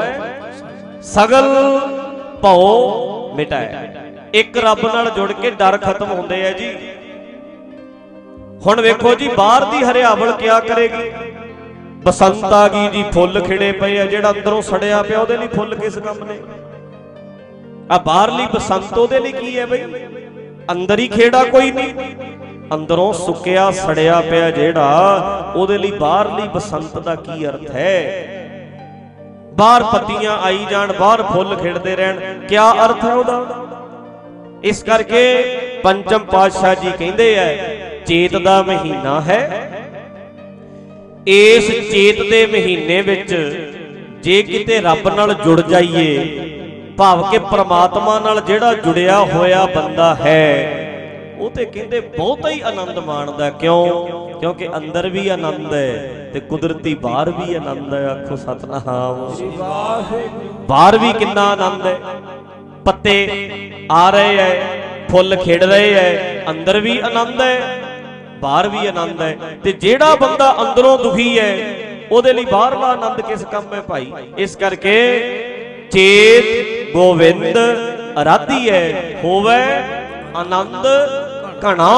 ਸਗਲ ਭਉ ਮਿਟਾਏ ਇੱਕ ਰੱਬ ਨਾਲ ਜੁੜ ਕੇ ਡਰ ਖਤਮ ਹੁੰਦੇ ਆ ਜੀ। ਹੁਣ ਵੇਖੋ ਜੀ, ਬਾਹਰ ਦੀ ਹਰਿਆਵਲ ਕਿਆ ਕਰੇਗੀ? ਬਸੰਤ ਆ ਗਈ ਜੀ, ਫੁੱਲ ਖਿੜੇ ਪਏ ਆ, ਜਿਹੜਾ ਅੰਦਰੋਂ ਸੜਿਆ ਪਿਆ, ਉਹਦੇ ਲਈ ਫੁੱਲ ਕਿਸ ਕੰਮ ਨੇ? ਆ ਬਾਹਰਲੀ ਬਸੰਤ ਉਹਦੇ ਲਈ ਕੀ ਹੈ ਬਈ? ਅੰਦਰ ਹੀ ਖੇੜਾ ਕੋਈ ਨਹੀਂ। ਅੰਦਰੋਂ ਸੁੱਕਿਆ, ਸੜਿਆ ਪਿਆ ਜਿਹੜਾ, ਉਹਦੇ ਲਈ ਬਾਹਰਲੀ ਬਸੰਤ ਦਾ ਕੀ ਅਰਥ ਹੈ? ਬਾਹਰ ਪੱਤੀਆਂ ਆਈ ਜਾਣ, ਬਾਹਰ ਫੁੱਲ ਖਿੜਦੇ ਰਹਿਣ, ਕਿਆ ਅਰਥ ਹੈ ਉਹਦਾ? ਇਸ ਕਰਕੇ ਪੰਚਮ ਪਾਤਸ਼ਾਹ ਜੀ ਕਹਿੰਦੇ ਐ ਚੇਤ ਦਾ ਮਹੀਨਾ ਹੈ। ਇਸ ਚੇਤ ਦੇ ਮਹੀਨੇ ਵਿੱਚ ਜੇ ਕਿਤੇ ਰੱਬ ਨਾਲ ਜੁੜ ਜਾਈਏ ਭਾਵ ਕਿ ਪ੍ਰਮਾਤਮਾ ਨਾਲ ਜਿਹੜਾ ਜੁੜਿਆ ਹੋਇਆ ਬੰਦਾ ਹੈ, ਉਹ ਤੇ ਕਹਿੰਦੇ ਬਹੁਤਾ ਹੀ ਆਨੰਦ ਮਾਣਦਾ ਕਿਉਂ? ਕਿਉਂਕਿ ਅੰਦਰ ਵੀ ਆਨੰਦ ਹੈ ਤੇ ਕੁਦਰਤੀ ਬਾਹਰ ਵੀ ਆਨੰਦ ਹੈ। ਆਖੋ ਸਤਨਾਮ। ਬਾਹਰ ਵੀ ਕਿੰਨਾ ਆਨੰਦ ਹੈ। ਪੱਤੇ ਆ ਰਹੇ ਐ ਫੁੱਲ ਖਿੜ ਰਹੇ ਐ ਅੰਦਰ ਵੀ ਆਨੰਦ ਹੈ, ਬਾਹਰ ਵੀ ਆਨੰਦ ਹੈ। ਤੇ ਜਿਹੜਾ ਬੰਦਾ ਅੰਦਰੋਂ ਦੁਖੀ ਹੈ, ਉਹਦੇ ਲਈ ਬਾਹਰਲਾ ਆਨੰਦ ਕਿਸ ਕੰਮ ਹੈ ਭਾਈ? ਇਸ ਕਰਕੇ ਚੇਤ ਗੋਵਿੰਦ ਅਰਾਧੀ ਹੈ ਹੋਵੇ ਆਨੰਦ ਘਣਾ।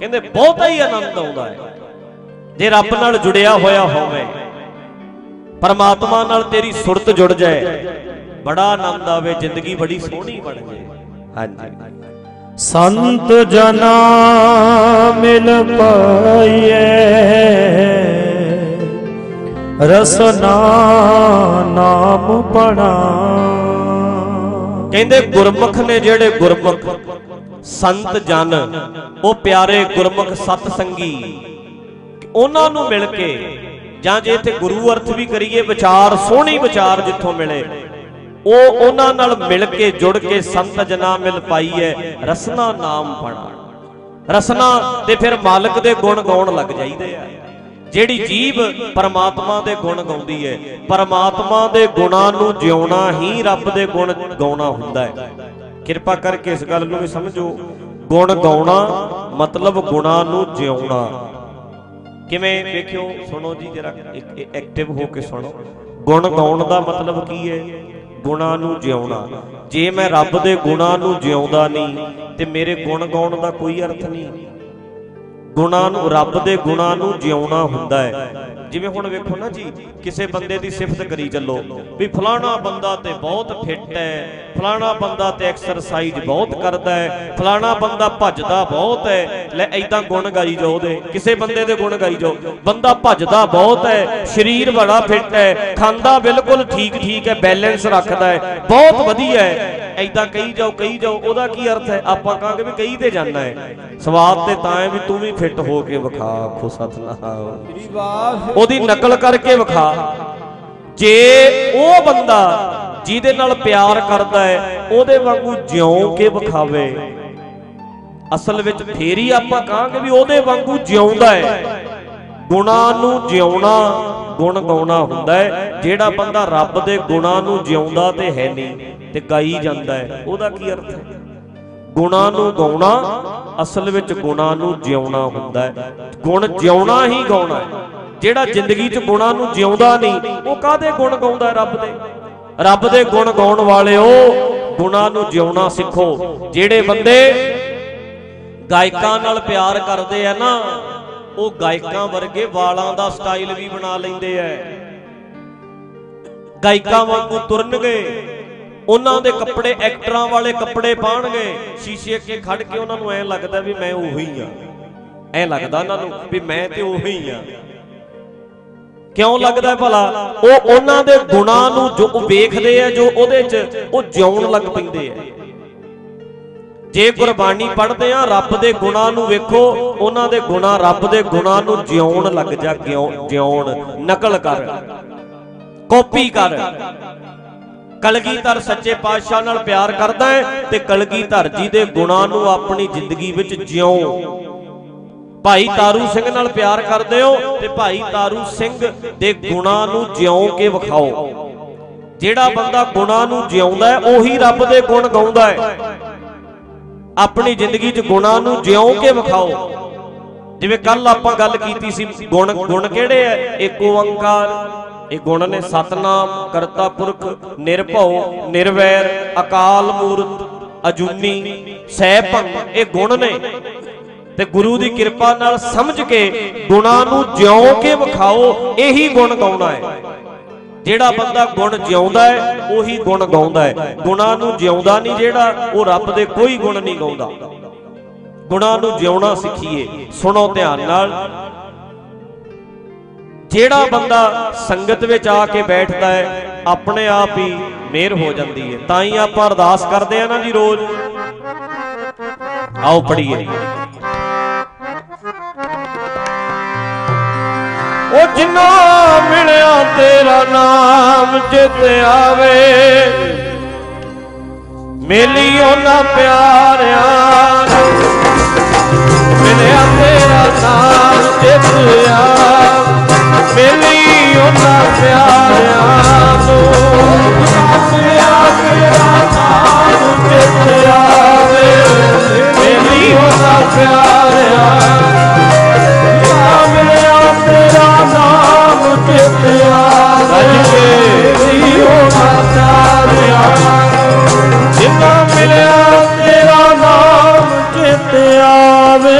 ਕਹਿੰਦੇ ਬਹੁਤਾ ਹੀ ਆਨੰਦ ਆਉਂਦਾ ਹੈ। ਜੇ ਰੱਬ ਨਾਲ ਜੁੜਿਆ ਹੋਇਆ ਹੋਵੇ, ਪਰਮਾਤਮਾ ਨਾਲ ਤੇਰੀ ਸੁਰਤ ਜੁੜ ਜਾਏ, ਬੜਾ ਆਨੰਦ ਆਵੇ, ਜ਼ਿੰਦਗੀ ਬੜੀ ਸੋਹਣੀ ਬਣ ਜਾਏ। ਹਾਂਜੀ। ਸੰਤ ਜਨਾ ਮਿਲ ਪਾਈਏ ਰਸਨਾ ਨਾਮ ਪੜਾ ਕਹਿੰਦੇ ਗੁਰਮੁਖ ਨੇ ਜਿਹੜੇ ਗੁਰਮੁਖ ਸੰਤ ਜਨ, ਉਹ ਪਿਆਰੇ ਗੁਰਮੁਖ ਸਤ ਸੰਗੀ ਉਹਨਾਂ ਨੂੰ ਮਿਲ ਕੇ ਜਾਂ ਜੇ ਇੱਥੇ ਗੁਰੂ ਅਰਥ ਵੀ ਕਰੀਏ, ਵਿਚਾਰ, ਸੋਹਣੀ ਵਿਚਾਰ ਜਿੱਥੋਂ ਮਿਲੇ, ਉਹ ਉਹਨਾਂ ਨਾਲ ਮਿਲ ਕੇ ਜੁੜ ਕੇ ਸੰਤ ਜਨਾ ਮਿਲ ਪਾਈ ਹੈ ਰਸਨਾ ਨਾਮ ਪੜਾ ਰਸਨਾ ਤੇ ਫਿਰ ਮਾਲਕ ਦੇ ਗੁਣ ਗਾਉਣ ਲੱਗ ਜਾਈਦੇ ਆ। ਜਿਹੜੀ ਜੀਬ ਪਰਮਾਤਮਾ ਦੇ ਗੁਣ ਗਾਉਂਦੀ ਹੈ, ਪਰਮਾਤਮਾ ਦੇ ਗੁਣਾਂ ਨੂੰ ਜਿਉਣਾ ਹੀ ਰੱਬ ਦੇ ਗੁਣ ਗਾਉਣਾ ਹੁੰਦਾ ਹੈ। ਕਿਰਪਾ ਕਰਕੇ ਇਸ ਗੱਲ ਨੂੰ ਵੀ ਸਮਝੋ। ਗੁਣ ਗਾਉਣਾ ਮਤਲਬ ਗੁਣਾਂ ਨੂੰ ਜਿਉਣਾ। ਕਿਵੇਂ ਵੇਖਿਓ, ਸੁਣੋ ਜੀ ਜਰਾ ਐਕਟਿਵ ਹੋ ਕੇ ਸੁਣੋ। ਗੁਣ ਗਾਉਣ ਦਾ ਮਤਲਬ ਕੀ ਹੈ? ਗੁਣਾਂ ਨੂੰ ਜਿਉਣਾ। ਜੇ ਮੈਂ ਰੱਬ ਦੇ ਗੁਣਾਂ ਨੂੰ ਜਿਉਂਦਾ ਨਹੀਂ, ਤੇ ਮੇਰੇ ਗੁਣ ਗਾਉਣ ਦਾ ਕੋਈ ਅਰਥ ਨਹੀਂ। ਗੁਣਾਂ ਨੂੰ, ਰੱਬ ਦੇ ਗੁਣਾਂ ਨੂੰ ਜਿਉਣਾ ਹੁੰਦਾ ਹੈ। ਜਿਵੇਂ ਹੁਣ ਵੇਖੋ ਨਾ ਜੀ, ਕਿਸੇ ਬੰਦੇ ਦੀ ਸਿਫਤ ਕਰੀ ਚੱਲੋ ਵੀ ਫਲਾਣਾ ਬੰਦਾ ਤੇ ਬਹੁਤ ਫਿੱਟ ਹੈ, ਫਲਾਣਾ ਬੰਦਾ ਤੇ ਐਕਸਰਸਾਈਜ਼ ਬਹੁਤ ਕਰਦਾ ਹੈ, ਫਲਾਣਾ ਬੰਦਾ ਭੱਜਦਾ ਬਹੁਤ ਹੈ, ਲੈ ਐਦਾਂ ਗੁਣ ਗਾਈ ਜਾਓ ਉਹਦੇ। ਕਿਸੇ ਬੰਦੇ ਦੇ ਗੁਣ ਗਾਈ ਜਾਓ, ਬੰਦਾ ਭੱਜਦਾ ਬਹੁਤ ਹੈ, ਸਰੀਰ ਬੜਾ ਫਿੱਟ ਹੈ, ਖਾਂਦਾ ਬਿਲਕੁਲ ਠੀਕ ਠੀਕ ਹੈ, ਬੈਲੈਂਸ ਰੱਖਦਾ ਹੈ, ਬਹੁਤ ਵਧੀਆ ਹੈ। ਐਦਾਂ ਕਹੀ ਜਾਓ ਕਹੀ ਜਾਓ, ਉਹਦਾ ਕੀ ਅਰਥ ਹੈ? ਆਪਾਂ ਕਹਾਂਗੇ ਵੀ ਕਹੀ ਤੇ ਜਾਣਾ ਹੈ। ਸਵਾਦ ਤੇ ਤਾਂ ਹੈ ਵੀ ਤੂੰ ਵੀ ਫਿੱਟ ਹੋ ਕੇ ਵਿਖਾ ਆਖੋ ਸਤਨਾਮ। ਉਹਦੀ ਨਕਲ ਕਰਕੇ ਵਿਖਾ। ਜੇ ਉਹ ਬੰਦਾ ਜਿਹਦੇ ਨਾਲ ਪਿਆਰ ਕਰਦਾ ਹੈ, ਉਹਦੇ ਵਾਂਗੂ ਜਿਉਂ ਕੇ ਵਿਖਾਵੇ, ਅਸਲ ਵਿੱਚ ਫੇਰ ਹੀ ਆਪਾਂ ਕਹਾਂਗੇ ਵੀ ਉਹਦੇ ਵਾਂਗੂ ਜਿਉਂਦਾ ਹੈ। ਗੁਣਾਂ ਨੂੰ ਜਿਉਣਾ ਗੁਣ ਗਾਉਣਾ ਹੁੰਦਾ ਹੈ, ਜਿਹੜਾ ਬੰਦਾ ਰੱਬ ਦੇ ਗੁਣਾਂ ਨੂੰ ਜਿਉਂਦਾ ਤੇ ਹੈ ਨਹੀਂ ਤੇ ਗਾਈ ਜਾਂਦਾ ਹੈ। ਉਹਦਾ ਕੀ ਅਰਥ ਹੈ? ਗੁਣਾਂ ਨੂੰ ਗਾਉਣਾ ਅਸਲ ਵਿੱਚ ਗੁਣਾਂ ਨੂੰ ਜਿਉਣਾ ਹੁੰਦਾ ਹੈ। ਗੁਣ ਜਿਉਣਾ ਹੀ ਗਾਉਣਾ ਹੈ। ਜਿਹੜਾ ਜ਼ਿੰਦਗੀ 'ਚ ਗੁਣਾਂ ਨੂੰ ਜਿਉਂਦਾ ਨਹੀਂ, ਉਹ ਕਾਦੇ ਗੁਣ ਗਾਉਂਦਾ ਹੈ ਰੱਬ ਦੇ? ਰੱਬ ਦੇ ਗੁਣ ਗਾਉਣ ਵਾਲਿਓ ਗੁਣਾਂ ਨੂੰ ਜਿਉਣਾ ਸਿੱਖੋ। ਜਿਹੜੇ ਬੰਦੇ ਗਾਇਕਾਂ ਨਾਲ ਪਿਆਰ ਕਰਦੇ ਆ ਨਾ ਉਹ ਗਾਇਕਾਂ ਵਰਗੇ ਵਾਲਾਂ ਦਾ ਸਟਾਈਲ ਵੀ ਬਣਾ ਲੈਂਦੇ ਐ। ਗਾਇਕਾਂ ਵਾਂਗੂ ਤੁਰਨਗੇ, ਉਹਨਾਂ ਦੇ ਕੱਪੜੇ ਐਕਟਰਾਂ ਵਾਲੇ ਕੱਪੜੇ ਪਾਣਗੇ, ਸ਼ੀਸ਼ੇ ਅੱਗੇ ਖੜ ਕੇ ਉਹਨਾਂ ਨੂੰ ਐ ਲੱਗਦਾ ਵੀ ਮੈਂ ਉਹੀ ਆ। ਐ ਲੱਗਦਾ ਉਹਨਾਂ ਨੂੰ ਵੀ ਮੈਂ ਤੇ ਉਹੀ ਆ। ਕਿਉਂ ਲੱਗਦਾ ਭਲਾ? ਉਹ ਉਹਨਾਂ ਦੇ ਗੁਣਾਂ ਨੂੰ ਜੋ ਉਹ ਵੇਖਦੇ ਆ ਜੋ ਉਹਦੇ 'ਚ ਉਹ ਜਿਉਣ ਲੱਗ ਪੈਂਦੇ ਆ ਜੇ ਗੁਰਬਾਣੀ ਪੜ੍ਹਦੇ ਆ, ਰੱਬ ਦੇ ਗੁਣਾਂ ਨੂੰ ਵੇਖੋ, ਉਹਨਾਂ ਦੇ ਗੁਣਾਂ ਰੱਬ ਦੇ ਗੁਣਾਂ ਨੂੰ ਜਿਉਣ ਲੱਗ ਜਾ ਜਿਉਣ। ਨਕਲ ਕਰ। ਕਾਪੀ ਕਰ। ਕਲਗੀਧਰ ਸੱਚੇ ਪਾਤਸ਼ਾਹ ਨਾਲ ਪਿਆਰ ਕਰਦਾ ਹੈ ਤੇ ਕਲਗੀਧਰ ਜੀ ਦੇ ਗੁਣਾਂ ਨੂੰ ਆਪਣੀ ਜ਼ਿੰਦਗੀ ਵਿੱਚ ਜਿਉ। ਭਾਈ ਤਾਰੂ ਸਿੰਘ ਨਾਲ ਪਿਆਰ ਕਰਦੇ ਹੋ ਤੇ ਭਾਈ ਤਾਰੂ ਸਿੰਘ ਦੇ ਗੁਣਾਂ ਨੂੰ ਜਿਉਂ ਕੇ ਵਿਖਾਓ। ਜਿਹੜਾ ਬੰਦਾ ਗੁਣਾਂ ਨੂੰ ਜਿਉਂਦਾ ਹੈ, ਉਹੀ ਰੱਬ ਦੇ ਗੁਣ ਗਾਉਂਦਾ ਹੈ। ਆਪਣੀ ਜ਼ਿੰਦਗੀ 'ਚ ਗੁਣਾਂ ਨੂੰ ਜਿਉਂ ਕੇ ਵਿਖਾਓ। ਜਿਵੇਂ ਕੱਲ ਆਪਾਂ ਗੱਲ ਕੀਤੀ ਸੀ, ਗੁਣ ਗੁਣ ਕਿਹੜੇ ਐ ਏਕ ਓੰਕਾਰ, ਇਹ ਗੁਣ ਨੇ ਸਤਨਾਮ, ਕਰਤਾ ਪੁਰਖ, ਨਿਰਭਉ, ਨਿਰਵੈਰ, ਅਕਾਲ ਮੂਰਤ, ਅਜੂਨੀ ਸਹਿਭੰ ਇਹ ਗੁਣ ਨੇ। ਤੇ ਗੁਰੂ ਦੀ ਕਿਰਪਾ ਨਾਲ ਸਮਝ ਕੇ ਗੁਣਾਂ ਨੂੰ ਜਿਉਂ ਕੇ ਵਿਖਾਓ, ਇਹੀ ਗੁਣ ਗਾਉਣਾ ਹੈ। ਜਿਹੜਾ ਬੰਦਾ ਗੁਣ ਜਿਉਂਦਾ ਹੈ, ਉਹੀ ਗੁਣ ਗਾਉਂਦਾ ਹੈ। ਗੁਣਾਂ ਨੂੰ ਜਿਉਂਦਾ ਨਹੀਂ ਜਿਹੜਾ, ਉਹ ਰੱਬ ਦੇ ਕੋਈ ਗੁਣ ਨਹੀਂ ਗਾਉਂਦਾ। ਗੁਣਾਂ ਨੂੰ ਜਿਉਣਾ ਸਿੱਖੀਏ। ਸੁਣੋ ਧਿਆਨ ਨਾਲ। ਜਿਹੜਾ ਬੰਦਾ ਸੰਗਤ ਵਿੱਚ ਆ ਕੇ ਬੈਠਦਾ ਹੈ, ਆਪਣੇ ਆਪ ਹੀ ਮਿਹਰ ਹੋ ਜਾਂਦੀ ਹੈ। ਤਾਂ ਹੀ ਆਪਾਂ ਅਰਦਾਸ ਕਰਦੇ ਆ ਨਾ ਜੀ ਰੋਜ਼। ਆਓ ਪੜੀਏ ਉਹ ਜਿੰਨਾ ਮਿਲਿਆ ਤੇਰਾ ਨਾਮ ਜਿੱਤ ਆਵੇ। ਮਿਲੀ ਉਹਨਾਂ ਪਿਆਰਿਆਂ ਮਿਲਿਆ ਤੇਰਾ ਨਾਮ ਜਿੱਤ ਆਵੇ। ਮੇਲੀ ਉਹਨਾਂ ਪਿਆਰਿਆਂ ਨੂੰ ਮਿਲਿਆ ਤੇਰਾ ਨਾਮ ਜਿੱਤ ਆਵੇ। ਮਿਲੀ ਉਹਨਾਂ ਪਿਆਰਿਆਂ ਤੇਰਾ ਨਾਮ ਚਿਤਿਆ ਸਜੇ ਜੀਓ ਮਾਤਾਰਿਆ ਜਿੰਨਾ ਮਿਲਿਆ ਤੇਰਾ ਨਾਮ ਚਿਤਿਆ ਵੇ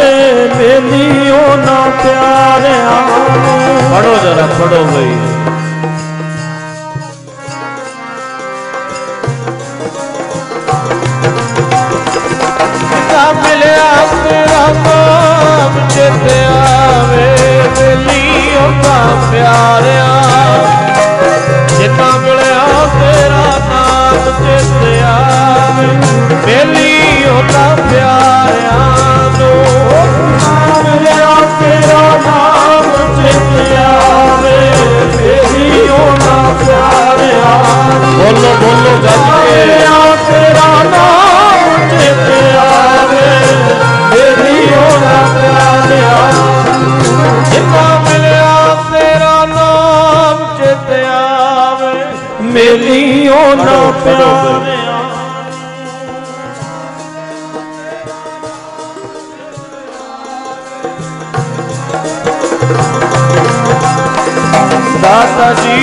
ਮੇਲੀਓ ਨਾ ਪਿਆਰਿਆ ਪੜੋ ਜਰਾ ਪੜੋ ਬਈ ਜਿੰਨਾ ਮਿਲਿਆ ਤੇਰਾ ਨਾਮ ਚਿਤਿਆ ਵੇ ਮੇਲੀਓ ਪਿਆਰਿਆ ਜਿੰਨਾ ਮਿਲਿਆ ਤੇਰਾ ਨਾਮ ਚਿਤਿਆ ਵੇ ਮੇਲੀਓ ਨਾ ਪਿਆਰਿਆ ਨੂੰ ਮਿਲਿਆ ਤੇਰਾ ਨਾਮ ਚਿਤਿਆ ਵੇ। ਮੇਲੀਓ ਨਾ ਪਿਆਰਿਆ ਬੋਲੋ ਬੋਲੋ ਗੱਜ ਕੇ। ਤੇਰਾ ਨਾਮ ਚਿਤਿਆ ਵੇ। ਮੇਲੀਓ ਨਾ ਪਿਆਰਿਆ ਜਿੰਨਾ ਨਾ ਪਿਆਰਿਆ ਦਾਤਾ ਜੀ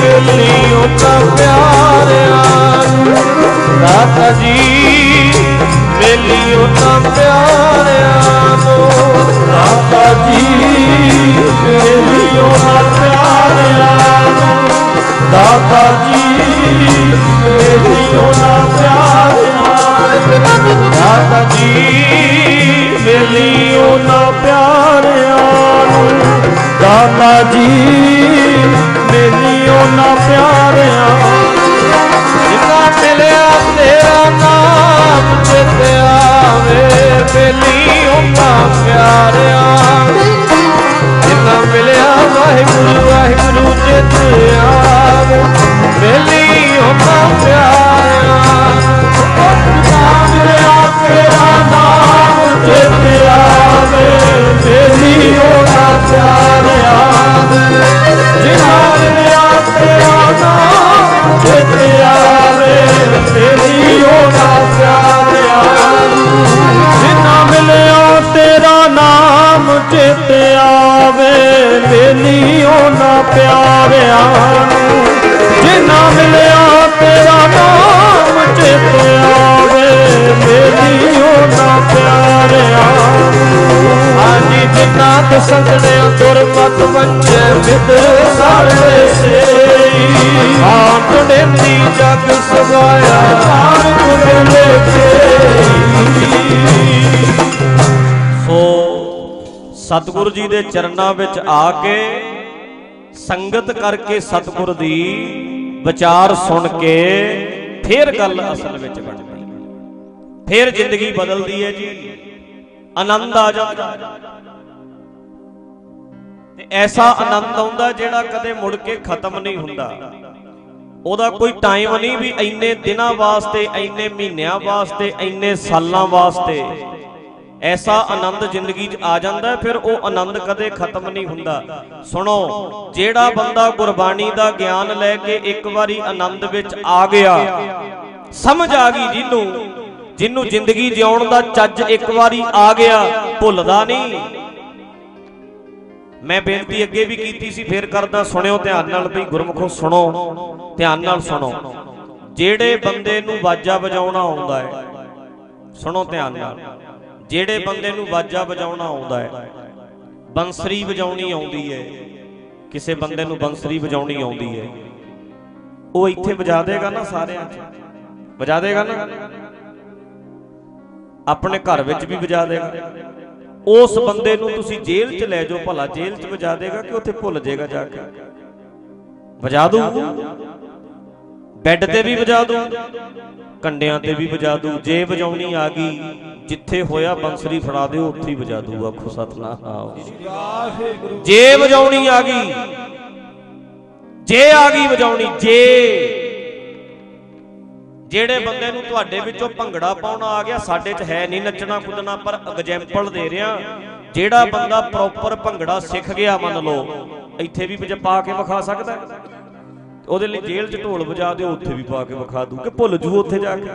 ਮੇਲੀਓ ਨਾ ਪਿਆਰਿਆ ਦਾਤਾ ਜੀ ਮੇਲੀਓ ਨਾ ਪਿਆਰਿਆ ਨੂੰ। ਦਾਤਾ ਜੀ ਮੇਲੀਓ ਨਾ ਪਿਆਰਿਆ ਦਾਤਾ ਜੀ ਮੇਲੀਓ ਨਾ ਪਿਆਰਿਆ ਦਾਤਾ ਜੀ ਮੇਲੀਓ ਨਾ ਪਿਆਰ ਨੂੰ। ਦਾਤਾ ਜੀ, ਮੇਰੀ ਨਾ ਪਿਆਰਿਆ ਜਿੰਨਾ ਮਿਲਿਆ, ਤੇਰਾ ਨਾਮ ਚਿਤ ਆਵੇ। ਬੇਲੀ ਉਹਨਾਂ ਪਿਆਰ ਸਤਿਗੁਰੂ ਜੀ ਦੇ ਚਰਨਾਂ ਵਿੱਚ ਆ ਕੇ ਸੰਗਤ ਕਰਕੇ ਸਤਿਗੁਰ ਦੀ ਵਿਚਾਰ ਸੁਣ ਕੇ ਫਿਰ ਗੱਲ ਅਸਲ ਵਿੱਚ ਬਣਦੀ ਹੈ। ਜ਼ਿੰਦਗੀ ਬਦਲਦੀ ਹੈ ਜੀ। ਆਨੰਦ ਆ ਜਾਂਦਾ। ਤੇ ਐਸਾ ਆਨੰਦ ਆਉਂਦਾ ਜਿਹੜਾ ਕਦੇ ਮੁੜ ਕੇ ਖਤਮ ਨਹੀਂ ਹੁੰਦਾ। ਉਹਦਾ ਕੋਈ ਟਾਈਮ ਨਹੀਂ ਵੀ ਇੰਨੇ ਦਿਨਾਂ ਵਾਸਤੇ, ਇੰਨੇ ਮਹੀਨਿਆਂ ਵਾਸਤੇ, ਇੰਨੇ ਸਾਲਾਂ ਵਾਸਤੇ। ਐਸਾ ਆਨੰਦ ਜ਼ਿੰਦਗੀ 'ਚ ਆ ਜਾਂਦਾ ਫਿਰ ਉਹ ਆਨੰਦ ਕਦੇ ਖਤਮ ਨਹੀਂ ਹੁੰਦਾ। ਸੁਣੋ, ਜਿਹੜਾ ਬੰਦਾ ਗੁਰਬਾਣੀ ਦਾ ਗਿਆਨ ਲੈ ਕੇ ਇੱਕ ਵਾਰੀ ਆਨੰਦ ਵਿੱਚ ਆ ਗਿਆ, ਸਮਝ ਆ ਗਈ ਜਿਹਨੂੰ ਜਿਹਨੂੰ ਜ਼ਿੰਦਗੀ ਜਿਉਣ ਦਾ ਚੱਜ ਇੱਕ ਵਾਰੀ ਆ ਗਿਆ, ਭੁੱਲਦਾ ਨਹੀਂ। ਮੈਂ ਬੇਨਤੀ ਅੱਗੇ ਵੀ ਕੀਤੀ ਸੀ, ਫੇਰ ਕਰਦਾ, ਸੁਣਿਓ ਧਿਆਨ ਨਾਲ ਵੀ ਗੁਰਮੁਖੋ ਸੁਣੋ, ਧਿਆਨ ਨਾਲ ਸੁਣੋ। ਜਿਹੜੇ ਬੰਦੇ ਨੂੰ ਵਾਜਾ ਵਜਾਉਣਾ ਆਉਂਦਾ ਹੈ, ਸੁਣੋ ਧਿਆਨ ਨਾਲ। ਜਿਹੜੇ ਬੰਦੇ ਨੂੰ ਵਾਜਾ ਵਜਾਉਣਾ ਆਉਂਦਾ ਹੈ, ਬੰਸਰੀ ਵਜਾਉਣੀ ਆਉਂਦੀ ਹੈ, ਕਿਸੇ ਬੰਦੇ ਨੂੰ ਬੰਸਰੀ ਵਜਾਉਣੀ ਆਉਂਦੀ ਹੈ, ਉਹ ਇੱਥੇ ਵਜਾ ਦੇਗਾ ਨਾ ਸਾਰਿਆਂ 'ਚ? ਵਜਾ ਦੇਗਾ ਨਾ? ਆਪਣੇ ਘਰ ਵਿੱਚ ਵੀ ਵਜਾ ਦੇਗਾ। ਉਸ ਬੰਦੇ ਨੂੰ ਤੁਸੀਂ ਜੇਲ੍ਹ 'ਚ ਲੈ ਜਾਓ, ਭਲਾ ਜੇਲ੍ਹ 'ਚ ਵਜਾ ਦੇਗਾ ਕਿ ਉੱਥੇ ਭੁੱਲ ਜਾਏਗਾ ਜਾ ਕੇ? ਵਜਾ ਦੂ ਬੈੱਡ ਤੇ ਵੀ ਵਜਾ ਦੂ ਕੰਡਿਆਂ ਤੇ ਵੀ ਵਜਾ ਦੂ ਜੇ ਵਜਾਉਣੀ ਆ ਗਈ ਜਿੱਥੇ ਹੋਇਆ ਬੰਸਰੀ ਫੜਾ ਦਿਓ ਉੱਥੇ ਹੀ ਵਜਾ ਦੂ ਆਖੋ ਸਤਨਾਮ ਜੇ ਵਜਾਉਣੀ ਆ ਗਈ ਜੇ ਆ ਗਈ ਵਜਾਉਣੀ ਜੇ ਜਿਹੜੇ ਬੰਦੇ ਨੂੰ ਤੁਹਾਡੇ ਵਿੱਚੋਂ ਭੰਗੜਾ ਪਾਉਣਾ ਆ ਗਿਆ ਸਾਡੇ 'ਚ ਹੈ ਨਹੀਂ ਨੱਚਣਾ ਕੁੱਦਣਾ ਪਰ ਐਗਜ਼ਾਮਪਲ ਦੇ ਰਿਹਾ ਜਿਹੜਾ ਬੰਦਾ ਪ੍ਰੋਪਰ ਭੰਗੜਾ ਸਿੱਖ ਗਿਆ ਮੰਨ ਲਓ ਇੱਥੇ ਵੀ ਵਜਾ ਪਾ ਕੇ ਵਿਖਾ ਸਕਦਾ ਹੈ। ਉਹਦੇ ਲਈ ਜੇਲ੍ਹ 'ਚ ਢੋਲ ਵਜਾ ਦਿਓ, ਉੱਥੇ ਵੀ ਪਾ ਕੇ ਵਿਖਾ ਦੂ ਕਿ ਭੁੱਲ ਜੂ ਉੱਥੇ ਜਾ ਕੇ।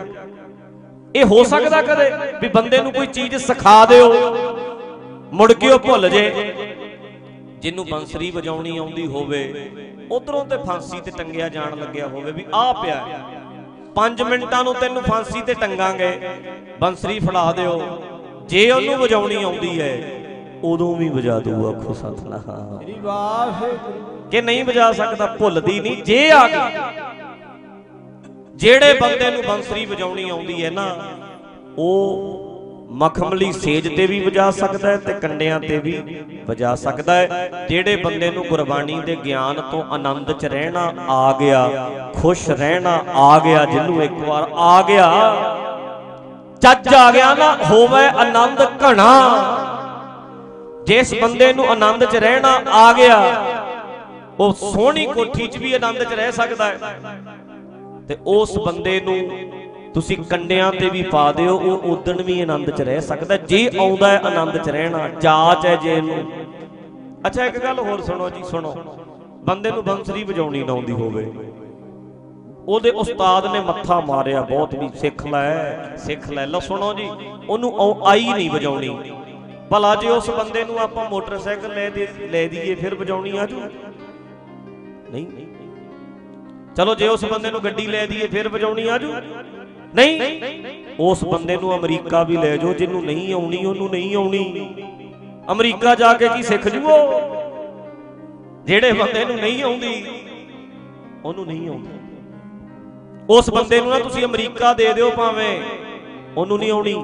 ਇਹ ਹੋ ਸਕਦਾ ਕਦੇ ਵੀ ਬੰਦੇ ਨੂੰ ਕੋਈ ਚੀਜ਼ ਸਿਖਾ ਦਿਓ, ਮੁੜ ਕੇ ਉਹ ਭੁੱਲ ਜੇ। ਜਿਹਨੂੰ ਬੰਸਰੀ ਵਜਾਉਣੀ ਆਉਂਦੀ ਹੋਵੇ, ਉਧਰੋਂ ਤੇ ਫਾਂਸੀ ਤੇ ਟੰਗਿਆ ਜਾਣ ਲੱਗਿਆ ਹੋਵੇ ਵੀ ਆ ਪਿਆ। 5 ਮਿੰਟਾਂ ਨੂੰ ਤੈਨੂੰ ਫਾਂਸੀ ਤੇ ਟੰਗਾਂਗੇ, ਬੰਸਰੀ ਫੜਾ ਦਿਓ। ਜੇ ਉਹਨੂੰ ਵਜਾਉਣੀ ਆਉਂਦੀ ਹੈ, ਉਦੋਂ ਵੀ ਵਜਾ ਦੂ ਆਖੋ ਸਤਨਾਮ। ਕਿ ਨਹੀਂ ਵਜਾ ਸਕਦਾ, ਭੁੱਲਦੀ ਨਹੀਂ। ਜੇ ਆ ਗਈ ਜਿਹੜੇ ਬੰਦੇ ਨੂੰ ਬੰਸਰੀ ਵਜਾਉਣੀ ਆਉਂਦੀ ਹੈ ਨਾ, ਉਹ ਮਖਮਲੀ ਸੇਜ ਤੇ ਵੀ ਵਜਾ ਸਕਦਾ ਹੈ ਤੇ ਕੰਡਿਆਂ ਤੇ ਵੀ ਵਜਾ ਸਕਦਾ ਹੈ। ਜਿਹੜੇ ਬੰਦੇ ਨੂੰ ਗੁਰਬਾਣੀ ਦੇ ਗਿਆਨ ਤੋਂ ਆਨੰਦ 'ਚ ਰਹਿਣਾ ਆ ਗਿਆ, ਖੁਸ਼ ਰਹਿਣਾ ਆ ਗਿਆ, ਜਿਹਨੂੰ ਇੱਕ ਵਾਰ ਆ ਗਿਆ, ਚੱਜ ਆ ਗਿਆ ਨਾ, ਹੋਵੇ ਆਨੰਦ ਘਣਾ। ਜਿਸ ਬੰਦੇ ਨੂੰ ਆਨੰਦ 'ਚ ਰਹਿਣਾ ਆ ਗਿਆ ਉਹ ਸੋਹਣੀ ਕੋਠੀ 'ਚ ਵੀ ਆਨੰਦ 'ਚ ਰਹਿ ਸਕਦਾ ਹੈ। ਤੇ ਉਸ ਬੰਦੇ ਨੂੰ ਤੁਸੀਂ ਕੰਡਿਆਂ ਤੇ ਵੀ ਪਾ ਦਿਓ, ਉਹ ਉਦਣ ਵੀ ਆਨੰਦ 'ਚ ਰਹਿ ਸਕਦਾ ਜੇ ਆਉਂਦਾ ਹੈ ਆਨੰਦ 'ਚ ਰਹਿਣਾ, ਜਾਚ ਹੈ ਜੇ ਇਹਨੂੰ। ਅੱਛਾ, ਇੱਕ ਗੱਲ ਹੋਰ ਸੁਣੋ ਜੀ, ਸੁਣੋ। ਬੰਦੇ ਨੂੰ ਬੰਸਰੀ ਵਜਾਉਣੀ ਨਾ ਆਉਂਦੀ ਹੋਵੇ। ਉਹਦੇ ਉਸਤਾਦ ਨੇ ਮੱਥਾ ਮਾਰਿਆ ਬਹੁਤ ਵੀ, ਸਿੱਖ ਲੈ ਸਿੱਖ ਲੈ। ਲਓ ਸੁਣੋ ਜੀ, ਉਹਨੂੰ ਆਉ- ਆਈ ਨਹੀਂ ਵਜਾਉਣੀ। ਭਲਾ ਜੇ ਉਸ ਬੰਦੇ ਨੂੰ ਆਪਾਂ ਮੋਟਰਸਾਈਕਲ ਲੈ ਦੇ, ਲੈ ਦਈਏ, ਫਿਰ ਵਜਾਉਣੀ ਆ ਨਹੀਂ। ਚਲੋ ਜੇ ਉਸ ਬੰਦੇ ਨੂੰ ਗੱਡੀ ਲੈ ਦਈਏ, ਫਿਰ ਵਜਾਉਣੀ ਆ ਨਹੀਂ। ਉਸ ਬੰਦੇ ਨੂੰ ਅਮਰੀਕਾ ਵੀ ਲੈ ਜਾਓ, ਜਿਹਨੂੰ ਨਹੀਂ ਆਉਣੀ, ਉਹਨੂੰ ਨਹੀਂ ਆਉਣੀ। ਅਮਰੀਕਾ ਜਾ ਕੇ ਕੀ ਸਿੱਖ ਜੂ ਜਿਹੜੇ ਬੰਦੇ ਨੂੰ ਨਹੀਂ ਆਉਂਦੀ, ਉਹਨੂੰ ਨਹੀਂ ਆਉਂਦੀ। ਉਸ ਬੰਦੇ ਨੂੰ ਨਾ ਤੁਸੀਂ ਅਮਰੀਕਾ ਦੇ ਦਿਓ ਭਾਵੇਂ, ਉਹਨੂੰ ਨਹੀਂ ਆਉਣੀ।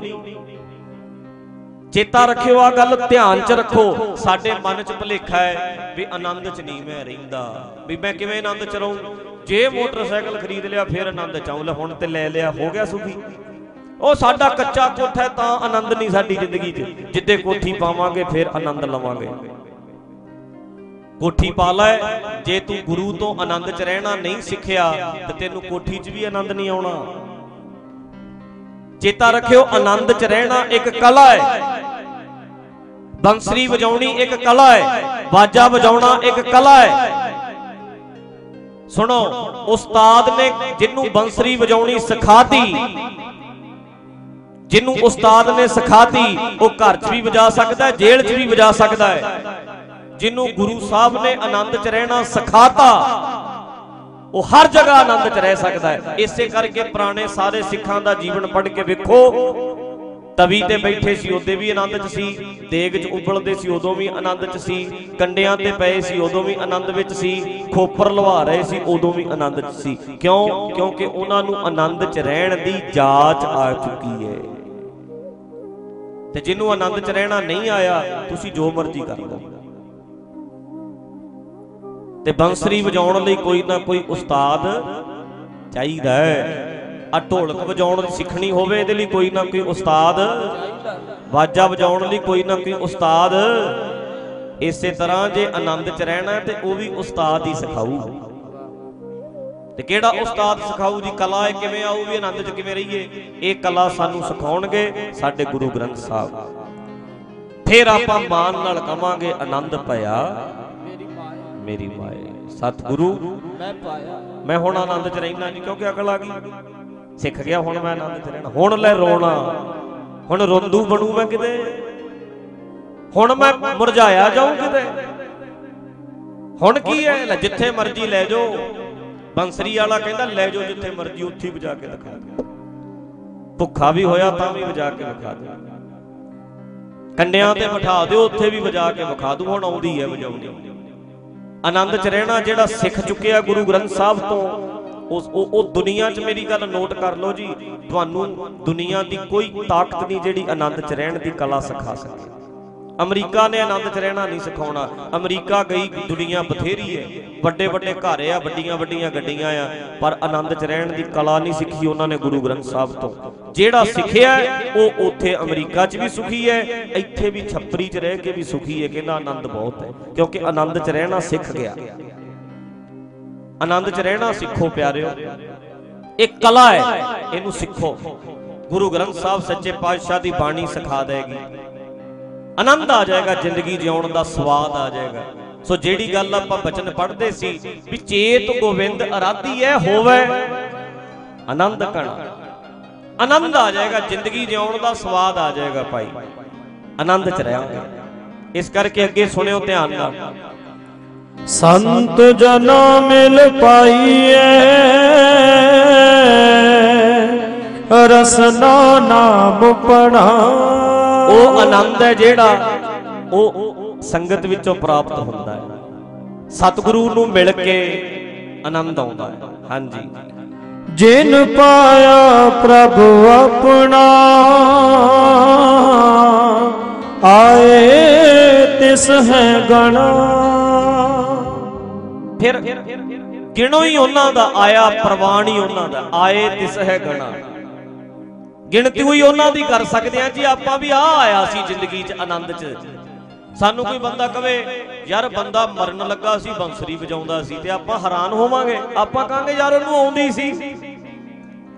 ਚੇਤਾ ਰੱਖਿਓ ਆ ਗੱਲ, ਧਿਆਨ 'ਚ ਰੱਖੋ। ਸਾਡੇ ਮਨ 'ਚ ਭੁਲੇਖਾ ਹੈ ਵੀ ਆਨੰਦ 'ਚ ਨਹੀਂ ਮੈਂ ਰਹਿੰਦਾ। ਵੀ ਮੈਂ ਕਿਵੇਂ ਆਨੰਦ 'ਚ ਰਹੂੰ? ਜੇ ਮੋਟਰਸਾਈਕਲ ਖਰੀਦ ਲਿਆ, ਫਿਰ ਆਨੰਦ 'ਚ ਆਉਂ। ਲੈ, ਹੁਣ ਤੇ ਲੈ ਲਿਆ, ਹੋ ਗਿਆ ਸੁਖੀ। ਉਹ ਸਾਡਾ ਕੱਚਾ ਕੋਠਾ ਹੈ, ਤਾਂ ਆਨੰਦ ਨਹੀਂ ਸਾਡੀ ਜ਼ਿੰਦਗੀ 'ਚ। ਜਿੱਦੇ ਕੋਠੀ ਪਾਵਾਂਗੇ, ਫਿਰ ਆਨੰਦ ਲਵਾਂਗੇ। ਕੋਠੀ ਪਾ ਲੈ, ਜੇ ਤੂੰ ਗੁਰੂ ਤੋਂ ਆਨੰਦ 'ਚ ਰਹਿਣਾ ਨਹੀਂ ਸਿੱਖਿਆ, ਤੇ ਤੈਨੂੰ ਕੋਠੀ 'ਚ ਵੀ ਆਨੰਦ ਨਹੀਂ ਆਉਣਾ। ਚੇਤਾ ਰੱਖਿਓ, ਆਨੰਦ 'ਚ ਰਹਿਣਾ ਇੱਕ ਕਲਾ ਹੈ। ਬੰਸਰੀ ਵਜਾਉਣੀ ਇੱਕ ਕਲਾ ਹੈ, ਬਾਜਾ ਵਜਾਉਣਾ ਇੱਕ ਕਲਾ ਹੈ। ਸੁਣੋ, ਉਸਤਾਦ ਨੇ ਜਿਹਨੂੰ ਬੰਸਰੀ ਵਜਾਉਣੀ ਸਿਖਾਤੀ, ਜਿਹਨੂੰ ਉਸਤਾਦ ਨੇ ਸਿਖਾਤੀ, ਉਹ ਘਰ 'ਚ ਵੀ ਵਜਾ ਸਕਦਾ ਹੈ, ਜੇਲ੍ਹ 'ਚ ਵੀ ਵਜਾ ਸਕਦਾ ਹੈ। ਜਿਹਨੂੰ ਗੁਰੂ ਸਾਹਿਬ ਨੇ ਆਨੰਦ 'ਚ ਰਹਿਣਾ ਸਿਖਾਤਾ ਉਹ ਹਰ ਜਗ੍ਹਾ ਆਨੰਦ 'ਚ ਰਹਿ ਸਕਦਾ ਹੈ। ਇਸੇ ਕਰਕੇ ਪੁਰਾਣੇ ਸਾਰੇ ਸਿੱਖਾਂ ਦਾ ਜੀਵਨ ਪੜ੍ਹ ਕੇ ਵੇਖੋ। ਤਵੀ ਤੇ ਬੈਠੇ ਸੀ, ਉਹਦੇ ਵੀ ਆਨੰਦ 'ਚ ਸੀ। ਦੇਗ 'ਚ ਉਬਲਦੇ ਸੀ, ਉਦੋਂ ਵੀ ਆਨੰਦ 'ਚ ਸੀ। ਕੰਡਿਆਂ ਤੇ ਪਏ ਸੀ, ਉਦੋਂ ਵੀ ਆਨੰਦ ਵਿੱਚ ਸੀ। ਖੋਪਰ ਲਵਾ ਰਹੇ ਸੀ, ਉਦੋਂ ਵੀ ਆਨੰਦ 'ਚ ਸੀ। ਕਿਉਂ? ਕਿਉਂਕਿ ਉਹਨਾਂ ਨੂੰ ਆਨੰਦ 'ਚ ਰਹਿਣ ਦੀ ਜਾਚ ਆ ਚੁੱਕੀ ਹੈ। ਤੇ ਜਿਹਨੂੰ ਆਨੰਦ 'ਚ ਰਹਿਣਾ ਨਹੀਂ ਆਇਆ, ਤੁਸੀਂ ਜੋ ਮਰਜ਼ੀ ਕਰ ਲਓ। ਤੇ ਬੰਸਰੀ ਵਜਾਉਣ ਲਈ ਕੋਈ ਨਾ ਕੋਈ ਉਸਤਾਦ ਚਾਹੀਦਾ ਹੈ। ਆ ਢੋਲਕ ਵਜਾਉਣ ਸਿੱਖਣੀ ਹੋਵੇ, ਇਹਦੇ ਲਈ ਕੋਈ ਨਾ ਕੋਈ ਉਸਤਾਦ ਵਾਜਾ ਵਜਾਉਣ ਲਈ ਕੋਈ ਨਾ ਕੋਈ ਉਸਤਾਦ ਇਸੇ ਤਰ੍ਹਾਂ ਜੇ ਆਨੰਦ 'ਚ ਰਹਿਣਾ ਤੇ ਉਹ ਵੀ ਉਸਤਾਦ ਹੀ ਸਿਖਾਊ। ਤੇ ਕਿਹੜਾ ਉਸਤਾਦ ਸਿਖਾਊ ਜੀ? ਕਲਾ ਇਹ ਕਿਵੇਂ ਆਊ? ਵੀ ਆਨੰਦ 'ਚ ਕਿਵੇਂ ਰਹੀਏ? ਇਹ ਕਲਾ ਸਾਨੂੰ ਸਿਖਾਉਣਗੇ ਸਾਡੇ ਗੁਰੂ ਗ੍ਰੰਥ ਸਾਹਿਬ। ਫਿਰ ਆਪਾਂ ਮਾਨ ਨਾਲ ਕਵਾਂਗੇ ਆਨੰਦ ਪਿਆ ਮੇਰੀ ਮਾਏ। ਸਤਿਗੁਰੂ ਮੈਂ ਪਾਇਆ। ਮੈਂ ਹੁਣ ਆਨੰਦ 'ਚ ਰਹਿਣਾ ਨਹੀਂ ਕਿਉਂਕਿ ਅਕਲ ਆ ਗਈ ਸਿੱਖ ਗਿਆ ਹੁਣ ਮੈਂ ਆਨੰਦ 'ਚ ਰਹਿਣਾ ਹੁਣ ਲੈ ਰੋਣਾ। ਹੁਣ ਰੋਂਦੂ ਬਣੂ ਮੈਂ ਕਿਤੇ। ਹੁਣ ਮੈਂ ਮੁਰਝਾਇਆ ਜਾਊਂ ਕਿਤੇ। ਹੁਣ ਕੀ ਹੈ ਲੈ ਜਿੱਥੇ ਮਰਜ਼ੀ ਲੈ ਜਾਓ। ਬੰਸਰੀ ਵਾਲਾ ਕਹਿੰਦਾ ਲੈ ਜਾਓ ਜਿੱਥੇ ਮਰਜ਼ੀ ਉੱਥੇ ਵਜਾ ਕੇ ਦਿਖਾ ਦਿਓ। ਭੁੱਖਾ ਵੀ ਹੋਇਆ ਤਾਂ ਵੀ ਵਜਾ ਕੇ ਵਿਖਾ ਦਿਓ। ਕੰਡਿਆਂ ਤੇ ਬਿਠਾ ਦਿਓ ਉੱਥੇ ਵੀ ਵਜਾ ਕੇ ਵਿਖਾ ਦੂ ਹੁਣ ਆਉਂਦੀ ਹੈ ਵਜਾਉਣੀ। ਆਨੰਦ ਚ ਰਹਿਣਾ ਜਿਹੜਾ ਸਿੱਖ ਚੁੱਕਿਆ ਗੁਰੂ ਗ੍ਰੰਥ ਸਾਹਿਬ ਤੋਂ ਉਸ ਉਹ ਉਹ ਦੁਨੀਆ 'ਚ ਮੇਰੀ ਗੱਲ ਨੋਟ ਕਰ ਲਓ ਜੀ। ਤੁਹਾਨੂੰ ਦੁਨੀਆ ਦੀ ਕੋਈ ਤਾਕਤ ਨਹੀਂ ਜਿਹੜੀ ਆਨੰਦ 'ਚ ਰਹਿਣ ਦੀ ਕਲਾ ਸਿਖਾ ਸਕੇ ਅਮਰੀਕਾ ਨੇ ਆਨੰਦ 'ਚ ਰਹਿਣਾ ਨਹੀਂ ਸਿਖਾਉਣਾ। ਅਮਰੀਕਾ ਗਈ, ਦੁਨੀਆ ਬਥੇਰੀ ਹੈ ਵੱਡੇ ਵੱਡੇ ਘਰ ਆ, ਵੱਡੀਆਂ ਵੱਡੀਆਂ ਗੱਡੀਆਂ ਆ। ਪਰ ਆਨੰਦ 'ਚ ਰਹਿਣ ਦੀ ਕਲਾ ਨਹੀਂ ਸਿੱਖੀ ਉਹਨਾਂ ਨੇ ਗੁਰੂ ਗ੍ਰੰਥ ਸਾਹਿਬ ਤੋਂ। ਜਿਹੜਾ ਸਿੱਖਿਆ ਉਹ ਉੱਥੇ ਅਮਰੀਕਾ 'ਚ ਵੀ ਸੁਖੀ ਹੈ ਇੱਥੇ ਵੀ ਛੱਪਰੀ 'ਚ ਰਹਿ ਕੇ ਵੀ ਸੁਖੀ ਹੈ ਕਹਿੰਦਾ ਆਨੰਦ ਬਹੁਤ ਹੈ ਕਿਉਂਕਿ ਆਨੰਦ 'ਚ ਰਹਿਣਾ ਸਿੱਖ ਗਿਆ। ਆਨੰਦ 'ਚ ਰਹਿਣਾ ਸਿੱਖੋ ਪਿਆਰਿਓ। ਇਹ ਕਲਾ ਹੈ ਇਹਨੂੰ ਸਿੱਖੋ। ਗੁਰੂ ਗ੍ਰੰਥ ਸਾਹਿਬ ਸੱਚੇ ਪਾਤਸ਼ਾਹ ਦੀ ਬਾਣੀ ਸਿਖਾ ਦੇਗੀ। ਆਨੰਦ ਆ ਜਾਏਗਾ, ਜ਼ਿੰਦਗੀ ਜਿਉਣ ਦਾ ਸਵਾਦ ਆ ਜਾਏਗਾ। ਸੋ ਜਿਹੜੀ ਗੱਲ ਆਪਾਂ ਬਚਨ ਪੜ੍ਹਦੇ ਸੀ ਵੀ ਚੇਤ ਗੋਵਿੰਦ ਅਰਾਧੀ ਐ, ਹੋਵੇ ਆਨੰਦ ਕਣਾ। ਆਨੰਦ ਆ ਜਾਏਗਾ, ਜ਼ਿੰਦਗੀ ਜਿਉਣ ਦਾ ਸਵਾਦ ਆ ਜਾਏਗਾ ਭਾਈ। ਆਨੰਦ ਚ ਰਹਾਂਗੇ। ਇਸ ਕਰਕੇ ਅੱਗੇ ਸੁਣਿਓ ਧਿਆਨ ਨਾਲ। ਸੰਤ ਜਨਾ ਮਿਲ ਪਾਈਐ, ਰਸਨਾ ਨਾਮ ਪੜਾ ਉਹ ਆਨੰਦ ਹੈ ਜਿਹੜਾ ਉਹ ਸੰਗਤ ਵਿੱਚੋਂ ਪ੍ਰਾਪਤ ਹੁੰਦਾ ਹੈ। ਸਤਿਗੁਰੂ ਨੂੰ ਮਿਲ ਕੇ ਆਨੰਦ ਆਉਂਦਾ ਹੈ। ਹਾਂਜੀ। ਜਿਨ ਪਾਇਆ ਪ੍ਰਭ ਆਪਣਾ ਆਏ ਤਿਸ ਹੈ ਗਣਾ। ਫਿਰ ਗਿਣੋ ਹੀ ਉਹਨਾਂ ਦਾ ਆਇਆ ਪ੍ਰਵਾਨ ਹੀ ਉਹਨਾਂ ਦਾ ਆਏ ਤਿਸ ਹੈ ਗਣਾ। ਗਿਣਤੀ ਹੋਈ ਉਹਨਾਂ ਦੀ ਕਰ ਸਕਦੇ ਆ ਜੀ, ਆਪਾਂ ਵੀ ਆ ਆਇਆ ਸੀ ਜ਼ਿੰਦਗੀ 'ਚ ਆਨੰਦ 'ਚ। ਸਾਨੂੰ ਕੋਈ ਬੰਦਾ ਕਵੇ, ਯਾਰ ਬੰਦਾ ਮਰਨ ਲੱਗਾ ਸੀ, ਬੰਸਰੀ ਵਜਾਉਂਦਾ ਸੀ ਤੇ ਆਪਾਂ ਹੈਰਾਨ ਹੋਵਾਂਗੇ। ਆਪਾਂ ਕਹਾਂਗੇ, ਯਾਰ ਉਹਨੂੰ ਆਉਂਦੀ ਸੀ।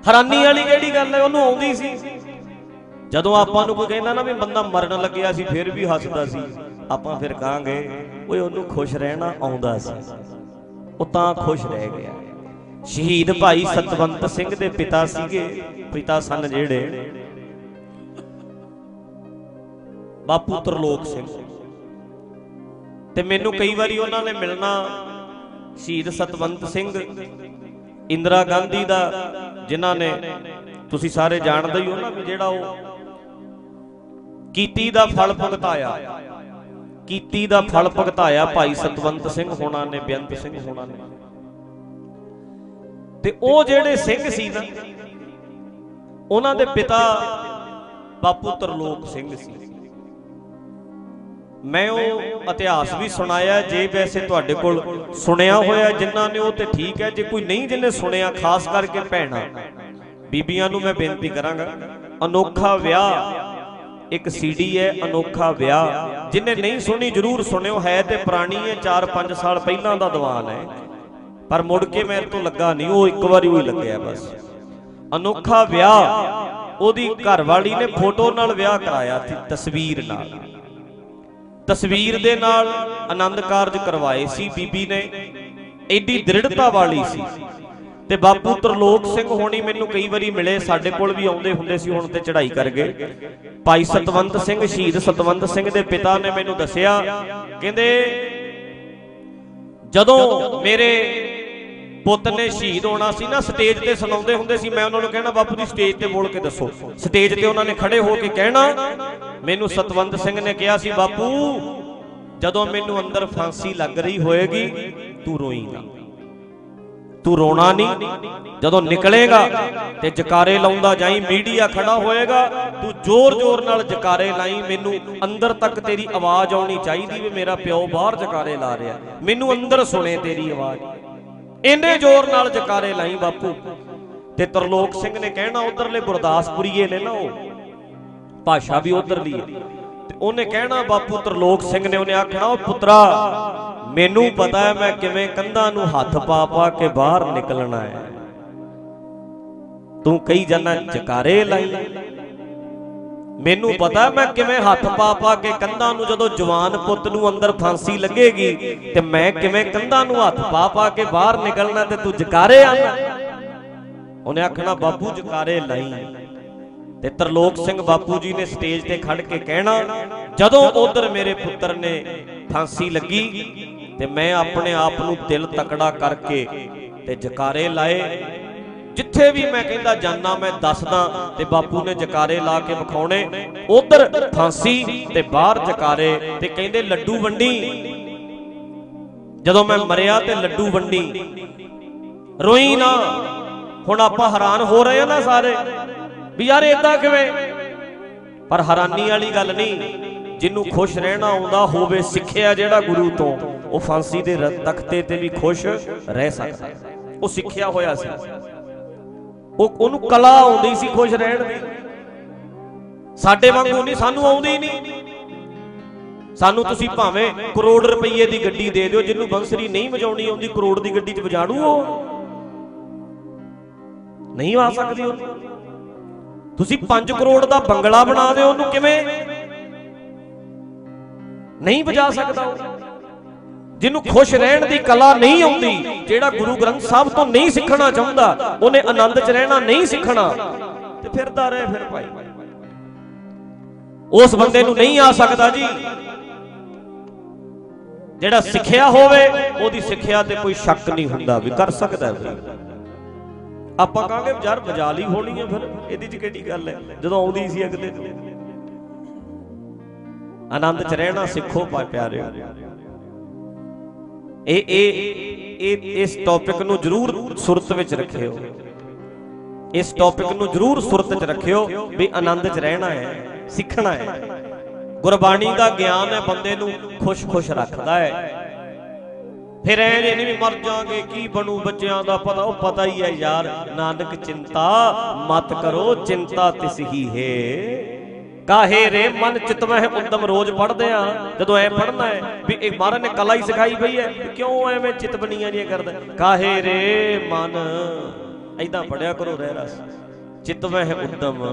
ਹੈਰਾਨੀ ਵਾਲੀ ਕਿਹੜੀ ਗੱਲ ਹੈ, ਉਹਨੂੰ ਆਉਂਦੀ ਸੀ। ਜਦੋਂ ਆਪਾਂ ਨੂੰ ਕੋਈ ਕਹਿੰਦਾ ਨਾ ਵੀ ਬੰਦਾ ਮਰਨ ਲੱਗਿਆ ਸੀ, ਫਿਰ ਵੀ ਹੱਸਦਾ ਸੀ। ਆਪਾਂ ਫਿਰ ਕਹਾਂਗੇ, ਓਏ ਉਹਨੂੰ ਖੁਸ਼ ਰਹਿਣਾ ਆਉਂਦਾ ਸੀ। ਉਹ ਤਾਂ ਖੁਸ਼ ਰਹਿ ਗਿਆ। ਸ਼ਹੀਦ ਭਾਈ ਸਤਵੰਤ ਸਿੰਘ ਦੇ ਪਿਤਾ ਸੀਗੇ, ਪਿਤਾ ਸਨ ਜਿਹੜੇ। ਬਾਪੂ ਤਰਲੋਕ ਸਿੰਘ। ਤੇ ਮੈਨੂੰ ਕਈ ਵਾਰੀ ਉਹਨਾਂ ਨੇ ਮਿਲਣਾ ਸ਼ਹੀਦ ਸਤਵੰਤ ਸਿੰਘ, ਇੰਦਰਾ ਗਾਂਧੀ ਦਾ, ਜਿਨ੍ਹਾਂ ਨੇ, ਤੁਸੀਂ ਸਾਰੇ ਜਾਣਦੇ ਹੀ ਹੋ ਨਾ ਵੀ ਜਿਹੜਾ ਉਹ ਕੀਤੀ ਦਾ ਫਲ ਭੁਗਤਾਇਆ। ਕੀਤੀ ਦਾ ਫਲ ਭੁਗਤਾਇਆ ਭਾਈ ਸਤਵੰਤ ਸਿੰਘ ਹੋਣਾ ਨੇ, ਬੇਅੰਤ ਸਿੰਘ ਹੋਣਾ ਨੇ। ਤੇ ਉਹ ਜਿਹੜੇ ਸਿੰਘ ਸੀ ਨਾ, ਉਹਨਾਂ ਦੇ ਪਿਤਾ ਬਾਪੂ ਤਰਲੋਕ ਸਿੰਘ ਸੀ। ਮੈਂ ਉਹ ਇਤਿਹਾਸ ਵੀ ਸੁਣਾਇਆ, ਜੇ ਵੈਸੇ ਤੁਹਾਡੇ ਕੋਲ ਸੁਣਿਆ ਹੋਇਆ, ਜਿਨ੍ਹਾਂ ਨੇ ਉਹ ਤੇ ਠੀਕ ਹੈ, ਜੇ ਕੋਈ ਨਹੀਂ ਜਿਹਨੇ ਸੁਣਿਆ, ਖਾਸ ਕਰਕੇ ਭੈਣਾਂ, ਬੀਬੀਆਂ ਨੂੰ ਮੈਂ ਬੇਨਤੀ ਕਰਾਂਗਾ, ਅਨੋਖਾ ਵਿਆਹ ਇੱਕ ਸੀਡੀ ਹੈ, ਅਨੋਖਾ ਵਿਆਹ। ਜਿਹਨੇ ਨਹੀਂ ਸੁਣੀ, ਜਰੂਰ ਸੁਣਿਓ, ਹੈ ਤੇ ਪੁਰਾਣੀ ਹੈ 4-5 ਸਾਲ ਪਹਿਲਾਂ ਦਾ ਦੀਵਾਨ ਹੈ। ਪਰ ਮੁੜ ਕੇ ਮੇਰੇ ਤੋਂ ਲੱਗਾ ਨਹੀਂ, ਉਹ ਇੱਕ ਵਾਰੀ ਹੀ ਲੱਗਿਆ ਬਸ। ਅਨੋਖਾ ਵਿਆਹ, ਉਹਦੀ ਘਰਵਾਲੀ ਨੇ ਫੋਟੋ ਨਾਲ ਵਿਆਹ ਕਰਾਇਆ ਸੀ, ਤਸਵੀਰ ਨਾਲ। ਤਸਵੀਰ ਦੇ ਨਾਲ ਆਨੰਦ ਕਾਰਜ ਕਰਵਾਏ ਸੀ ਬੀਬੀ ਨੇ। ਐਡੀ ਦ੍ਰਿੜਤਾ ਵਾਲੀ ਸੀ। ਤੇ ਬਾਪੂ ਤਰਲੋਕ ਸਿੰਘ ਹੋਣੀ ਮੈਨੂੰ ਕਈ ਵਾਰੀ ਮਿਲੇ, ਸਾਡੇ ਕੋਲ ਵੀ ਆਉਂਦੇ ਹੁੰਦੇ ਸੀ, ਹੁਣ ਤੇ ਚੜ੍ਹਾਈ ਕਰ ਗਏ। ਭਾਈ ਸਤਵੰਤ ਸਿੰਘ, ਸ਼ਹੀਦ ਸਤਵੰਤ ਸਿੰਘ ਦੇ ਪਿਤਾ ਨੇ ਮੈਨੂੰ ਦੱਸਿਆ, ਕਹਿੰਦੇ, ਜਦੋਂ ਮੇਰੇ ਪੁੱਤ ਨੇ ਸ਼ਹੀਦ ਹੋਣਾ ਸੀ ਨਾ, ਸਟੇਜ ਤੇ ਸੁਣਾਉਂਦੇ ਹੁੰਦੇ ਸੀ, ਮੈਂ ਉਹਨਾਂ ਨੂੰ ਕਹਿਣਾ, ਬਾਪੂ ਜੀ ਸਟੇਜ ਤੇ ਬੋਲ ਕੇ ਦੱਸੋ। ਸਟੇਜ ਤੇ ਉਹਨਾਂ ਨੇ ਖੜੇ ਹੋ ਕੇ ਕਹਿਣਾ, ਮੈਨੂੰ ਸਤਵੰਤ ਸਿੰਘ ਨੇ ਕਿਹਾ ਸੀ, ਬਾਪੂ, ਜਦੋਂ ਮੈਨੂੰ ਅੰਦਰ ਫਾਂਸੀ ਲੱਗ ਰਹੀ ਹੋਏਗੀ, ਤੂੰ ਰੋਈ ਨਾ ਤੂੰ ਰੋਣਾ ਨਹੀਂ, ਜਦੋਂ ਨਿਕਲੇਗਾ ਤੇ ਜਕਾਰੇ ਲਾਉਂਦਾ ਜਾਈ, ਮੀਡੀਆ ਖੜਾ ਹੋਏਗਾ, ਤੂੰ ਜ਼ੋਰ-ਜ਼ੋਰ ਨਾਲ ਜਕਾਰੇ ਲਾਈ, ਮੈਨੂੰ ਅੰਦਰ ਤੱਕ ਤੇਰੀ ਆਵਾਜ਼ ਆਉਣੀ ਚਾਹੀਦੀ ਵੀ ਮੇਰਾ ਪਿਓ ਬਾਹਰ ਜਕਾਰੇ ਲਾ ਰਿਹਾ। ਮੈਨੂੰ ਅੰਦਰ ਸੁਣੇ ਤੇਰੀ ਆਵਾਜ਼। ਇੰਨੇ ਜ਼ੋਰ ਨਾਲ ਜਕਾਰੇ ਲਾਈ ਬਾਪੂ। ਤੇ ਤਰਲੋਕ ਸਿੰਘ ਨੇ ਕਹਿਣਾ, ਉਧਰਲੇ ਗੁਰਦਾਸਪੁਰੀਏ ਨੇ ਨਾ ਉਹ ਭਾਸ਼ਾ ਵੀ ਉਧਰਲੀ ਹੈ। ਤੇ ਉਹਨੇ ਕਹਿਣਾ, ਬਾਪੂ ਤਰਲੋਕ ਸਿੰਘ ਨੇ ਉਹਨੇ ਆਖਣਾ, ਉਹ ਪੁੱਤਰਾ, ਮੈਨੂੰ ਪਤਾ ਹੈ ਮੈਂ ਕਿਵੇਂ ਕੰਧਾਂ ਨੂੰ ਹੱਥ ਪਾ ਪਾ ਕੇ ਬਾਹਰ ਨਿਕਲਣਾ ਹੈ। ਤੂੰ ਕਈ ਜਾਂਦਾ ਜਕਾਰੇ ਲਾਈ। ਮੈਨੂੰ ਪਤਾ ਮੈਂ ਕਿਵੇਂ ਹੱਥ ਪਾ ਪਾ ਕੇ ਕੰਧਾਂ ਨੂੰ ਜਦੋਂ ਜਵਾਨ ਪੁੱਤ ਨੂੰ ਅੰਦਰ ਫਾਂਸੀ ਲੱਗੇਗੀ ਤੇ ਮੈਂ ਕਿਵੇਂ ਕੰਧਾਂ ਨੂੰ ਹੱਥ ਪਾ ਪਾ ਕੇ ਬਾਹਰ ਨਿਕਲਣਾ ਤੇ ਤੂੰ ਜਕਾਰੇ ਆਣਾ ਉਹਨੇ ਆਖਣਾ ਬਾਪੂ ਜਕਾਰੇ ਲਾਈ। ਤੇ ਤਰਲੋਕ ਸਿੰਘ ਬਾਪੂ ਜੀ ਨੇ ਸਟੇਜ ਤੇ ਖੜ ਕੇ ਕਹਿਣਾ ਜਦੋਂ ਉਧਰ ਮੇਰੇ ਪੁੱਤਰ ਨੇ ਫਾਂਸੀ ਲੱਗੀ ਤੇ ਮੈਂ ਆਪਣੇ ਆਪ ਨੂੰ ਦਿਲ ਤਕੜਾ ਕਰਕੇ ਤੇ ਜਕਾਰੇ ਲਾਏ। ਜਿੱਥੇ ਵੀ ਮੈਂ ਕਹਿੰਦਾ ਜਾਨਾ ਮੈਂ ਦੱਸਦਾ ਤੇ ਬਾਪੂ ਨੇ ਜਕਾਰੇ ਲਾ ਕੇ ਵਿਖਾਉਣੇ। ਉਧਰ ਫਾਂਸੀ ਤੇ ਬਾਹਰ ਜਕਾਰੇ ਤੇ ਕਹਿੰਦੇ, ਲੱਡੂ ਵੰਡੀ। ਜਦੋਂ ਮੈਂ ਮਰਿਆ ਤੇ ਲੱਡੂ ਵੰਡੀ। ਰੋਈ ਨਾ। ਹੁਣ ਆਪਾਂ ਹੈਰਾਨ ਹੋ ਰਹੇ ਆ ਨਾ ਸਾਰੇ ਵੀ ਯਾਰ ਇਦਾਂ ਕਿਵੇਂ? ਪਰ ਹੈਰਾਨੀ ਵਾਲੀ ਗੱਲ ਨਹੀਂ, ਜਿਹਨੂੰ ਖੁਸ਼ ਰਹਿਣਾ ਆਉਂਦਾ ਹੋਵੇ, ਸਿੱਖਿਆ ਜਿਹੜਾ ਗੁਰੂ ਤੋਂ, ਉਹ ਫਾਂਸੀ ਦੇ ਤਖਤੇ ਤੇ ਵੀ ਖੁਸ਼ ਰਹਿ ਸਕਦਾ। ਉਹ ਸਿੱਖਿਆ ਹੋਇਆ ਸੀ। ਉਹ ਉਹਨੂੰ ਕਲਾ ਆਉਂਦੀ ਸੀ ਖੁਸ਼ ਰਹਿਣ ਦੀ। ਸਾਡੇ ਵਾਂਗੂ ਨਹੀਂ, ਸਾਨੂੰ ਆਉਂਦੀ ਨਹੀਂ। ਸਾਨੂੰ ਤੁਸੀਂ ਭਾਵੇਂ ਕਰੋੜ ਰੁਪਏ ਦੀ ਗੱਡੀ ਦੇ ਦਿਓ, ਜਿਹਨੂੰ ਬੰਸਰੀ ਨਹੀਂ ਵਜਾਉਣੀ ਆਉਂਦੀ, ਕਰੋੜ ਦੀ ਗੱਡੀ 'ਚ ਵਜਾੜੂ ਉਹ। ਨਹੀਂ ਆ ਸਕਦੀ ਉਹ। ਤੁਸੀਂ 5 ਕਰੋੜ ਦਾ ਬੰਗਲਾ ਬਣਾ ਦਿਓ ਉਹਨੂੰ ਕਿਵੇਂ? ਨਹੀਂ ਵਜਾ ਸਕਦਾ ਉਹ। ਜਿਹਨੂੰ ਖੁਸ਼ ਰਹਿਣ ਦੀ ਕਲਾ ਨਹੀਂ ਆਉਂਦੀ, ਜਿਹੜਾ ਗੁਰੂ ਗ੍ਰੰਥ ਸਾਹਿਬ ਤੋਂ ਨਹੀਂ ਸਿੱਖਣਾ ਚਾਹੁੰਦਾ, ਉਹਨੇ ਆਨੰਦ 'ਚ ਰਹਿਣਾ ਨਹੀਂ ਸਿੱਖਣਾ। ਤੇ ਫਿਰਦਾ ਰਹੇ ਫਿਰ ਭਾਈ। ਉਸ ਬੰਦੇ ਨੂੰ ਨਹੀਂ ਆ ਸਕਦਾ ਜੀ। ਜਿਹੜਾ ਸਿੱਖਿਆ ਹੋਵੇ, ਉਹਦੀ ਸਿੱਖਿਆ ਤੇ ਕੋਈ ਸ਼ੱਕ ਨਹੀਂ ਹੁੰਦਾ ਵੀ ਕਰ ਸਕਦਾ ਵੀ ਆਪਾਂ ਕਹਾਂਗੇ ਯਾਰ ਵਜਾ ਹੀ ਹੋਣੀ ਹੈ ਫਿਰ, ਇਹਦੀ ਚ ਕਿਹੜੀ ਗੱਲ ਹੈ? ਜਦੋਂ ਆਉਂਦੀ ਸੀ ਅਗਲੇ ਆਨੰਦ ਚ ਰਹਿਣਾ ਸਿੱਖੋ ਪਾ ਪਿਆਰਿਓ। ਇਹ ਇਹ ਇਹ ਇਸ ਟੌਪਿਕ ਨੂੰ ਜਰੂਰ ਸੁਰਤ ਵਿੱਚ ਰੱਖਿਓ। ਇਸ ਟੌਪਿਕ ਨੂੰ ਜਰੂਰ ਸੁਰਤ ਵਿੱਚ ਰੱਖਿਓ ਵੀ ਆਨੰਦ ਚ ਰਹਿਣਾ ਹੈ, ਸਿੱਖਣਾ ਹੈ। ਗੁਰਬਾਣੀ ਦਾ ਗਿਆਨ ਹੈ, ਬੰਦੇ ਨੂੰ ਖੁਸ਼-ਖੁਸ਼ ਰੱਖਦਾ ਹੈ। ਫਿਰ ਐ ਜੇ ਨਹੀਂ ਵੀ ਮਰ ਜਾਾਂਗੇ ਕੀ ਬਣੂ ਬੱਚਿਆਂ ਦਾ ਪਤਾ? ਉਹ ਪਤਾ ਹੀ ਹੈ ਯਾਰ, ਨਾਨਕ ਚਿੰਤਾ ਮਤ ਕਰੋ, ਚਿੰਤਾ ਤਿਸ ਹੀ ਹੈ। ਕਾਹੇ ਰੇ ਮਨ ਚਿਤਵਹਿ ਉਦਮ ਰੋਜ਼ ਪੜਦੇ ਆ। ਜਦੋਂ ਐ ਪੜਨਾ ਹੈ ਵੀ ਇਹ ਮਹਾਰਾਜ ਨੇ ਕਲਾ ਹੀ ਸਿਖਾਈ ਪਈ ਹੈ ਕਿਉਂ ਐਵੇਂ ਚਿਤਬਣੀਆਂ ਜੀਆਂ ਕਰਦਾ ਕਾਹੇ ਰੇ ਮਨ ਐਦਾਂ ਪੜਿਆ ਕਰੋ ਰਹਿ ਰਸ। ਚਿਤਵਹਿ ਉਦਮ।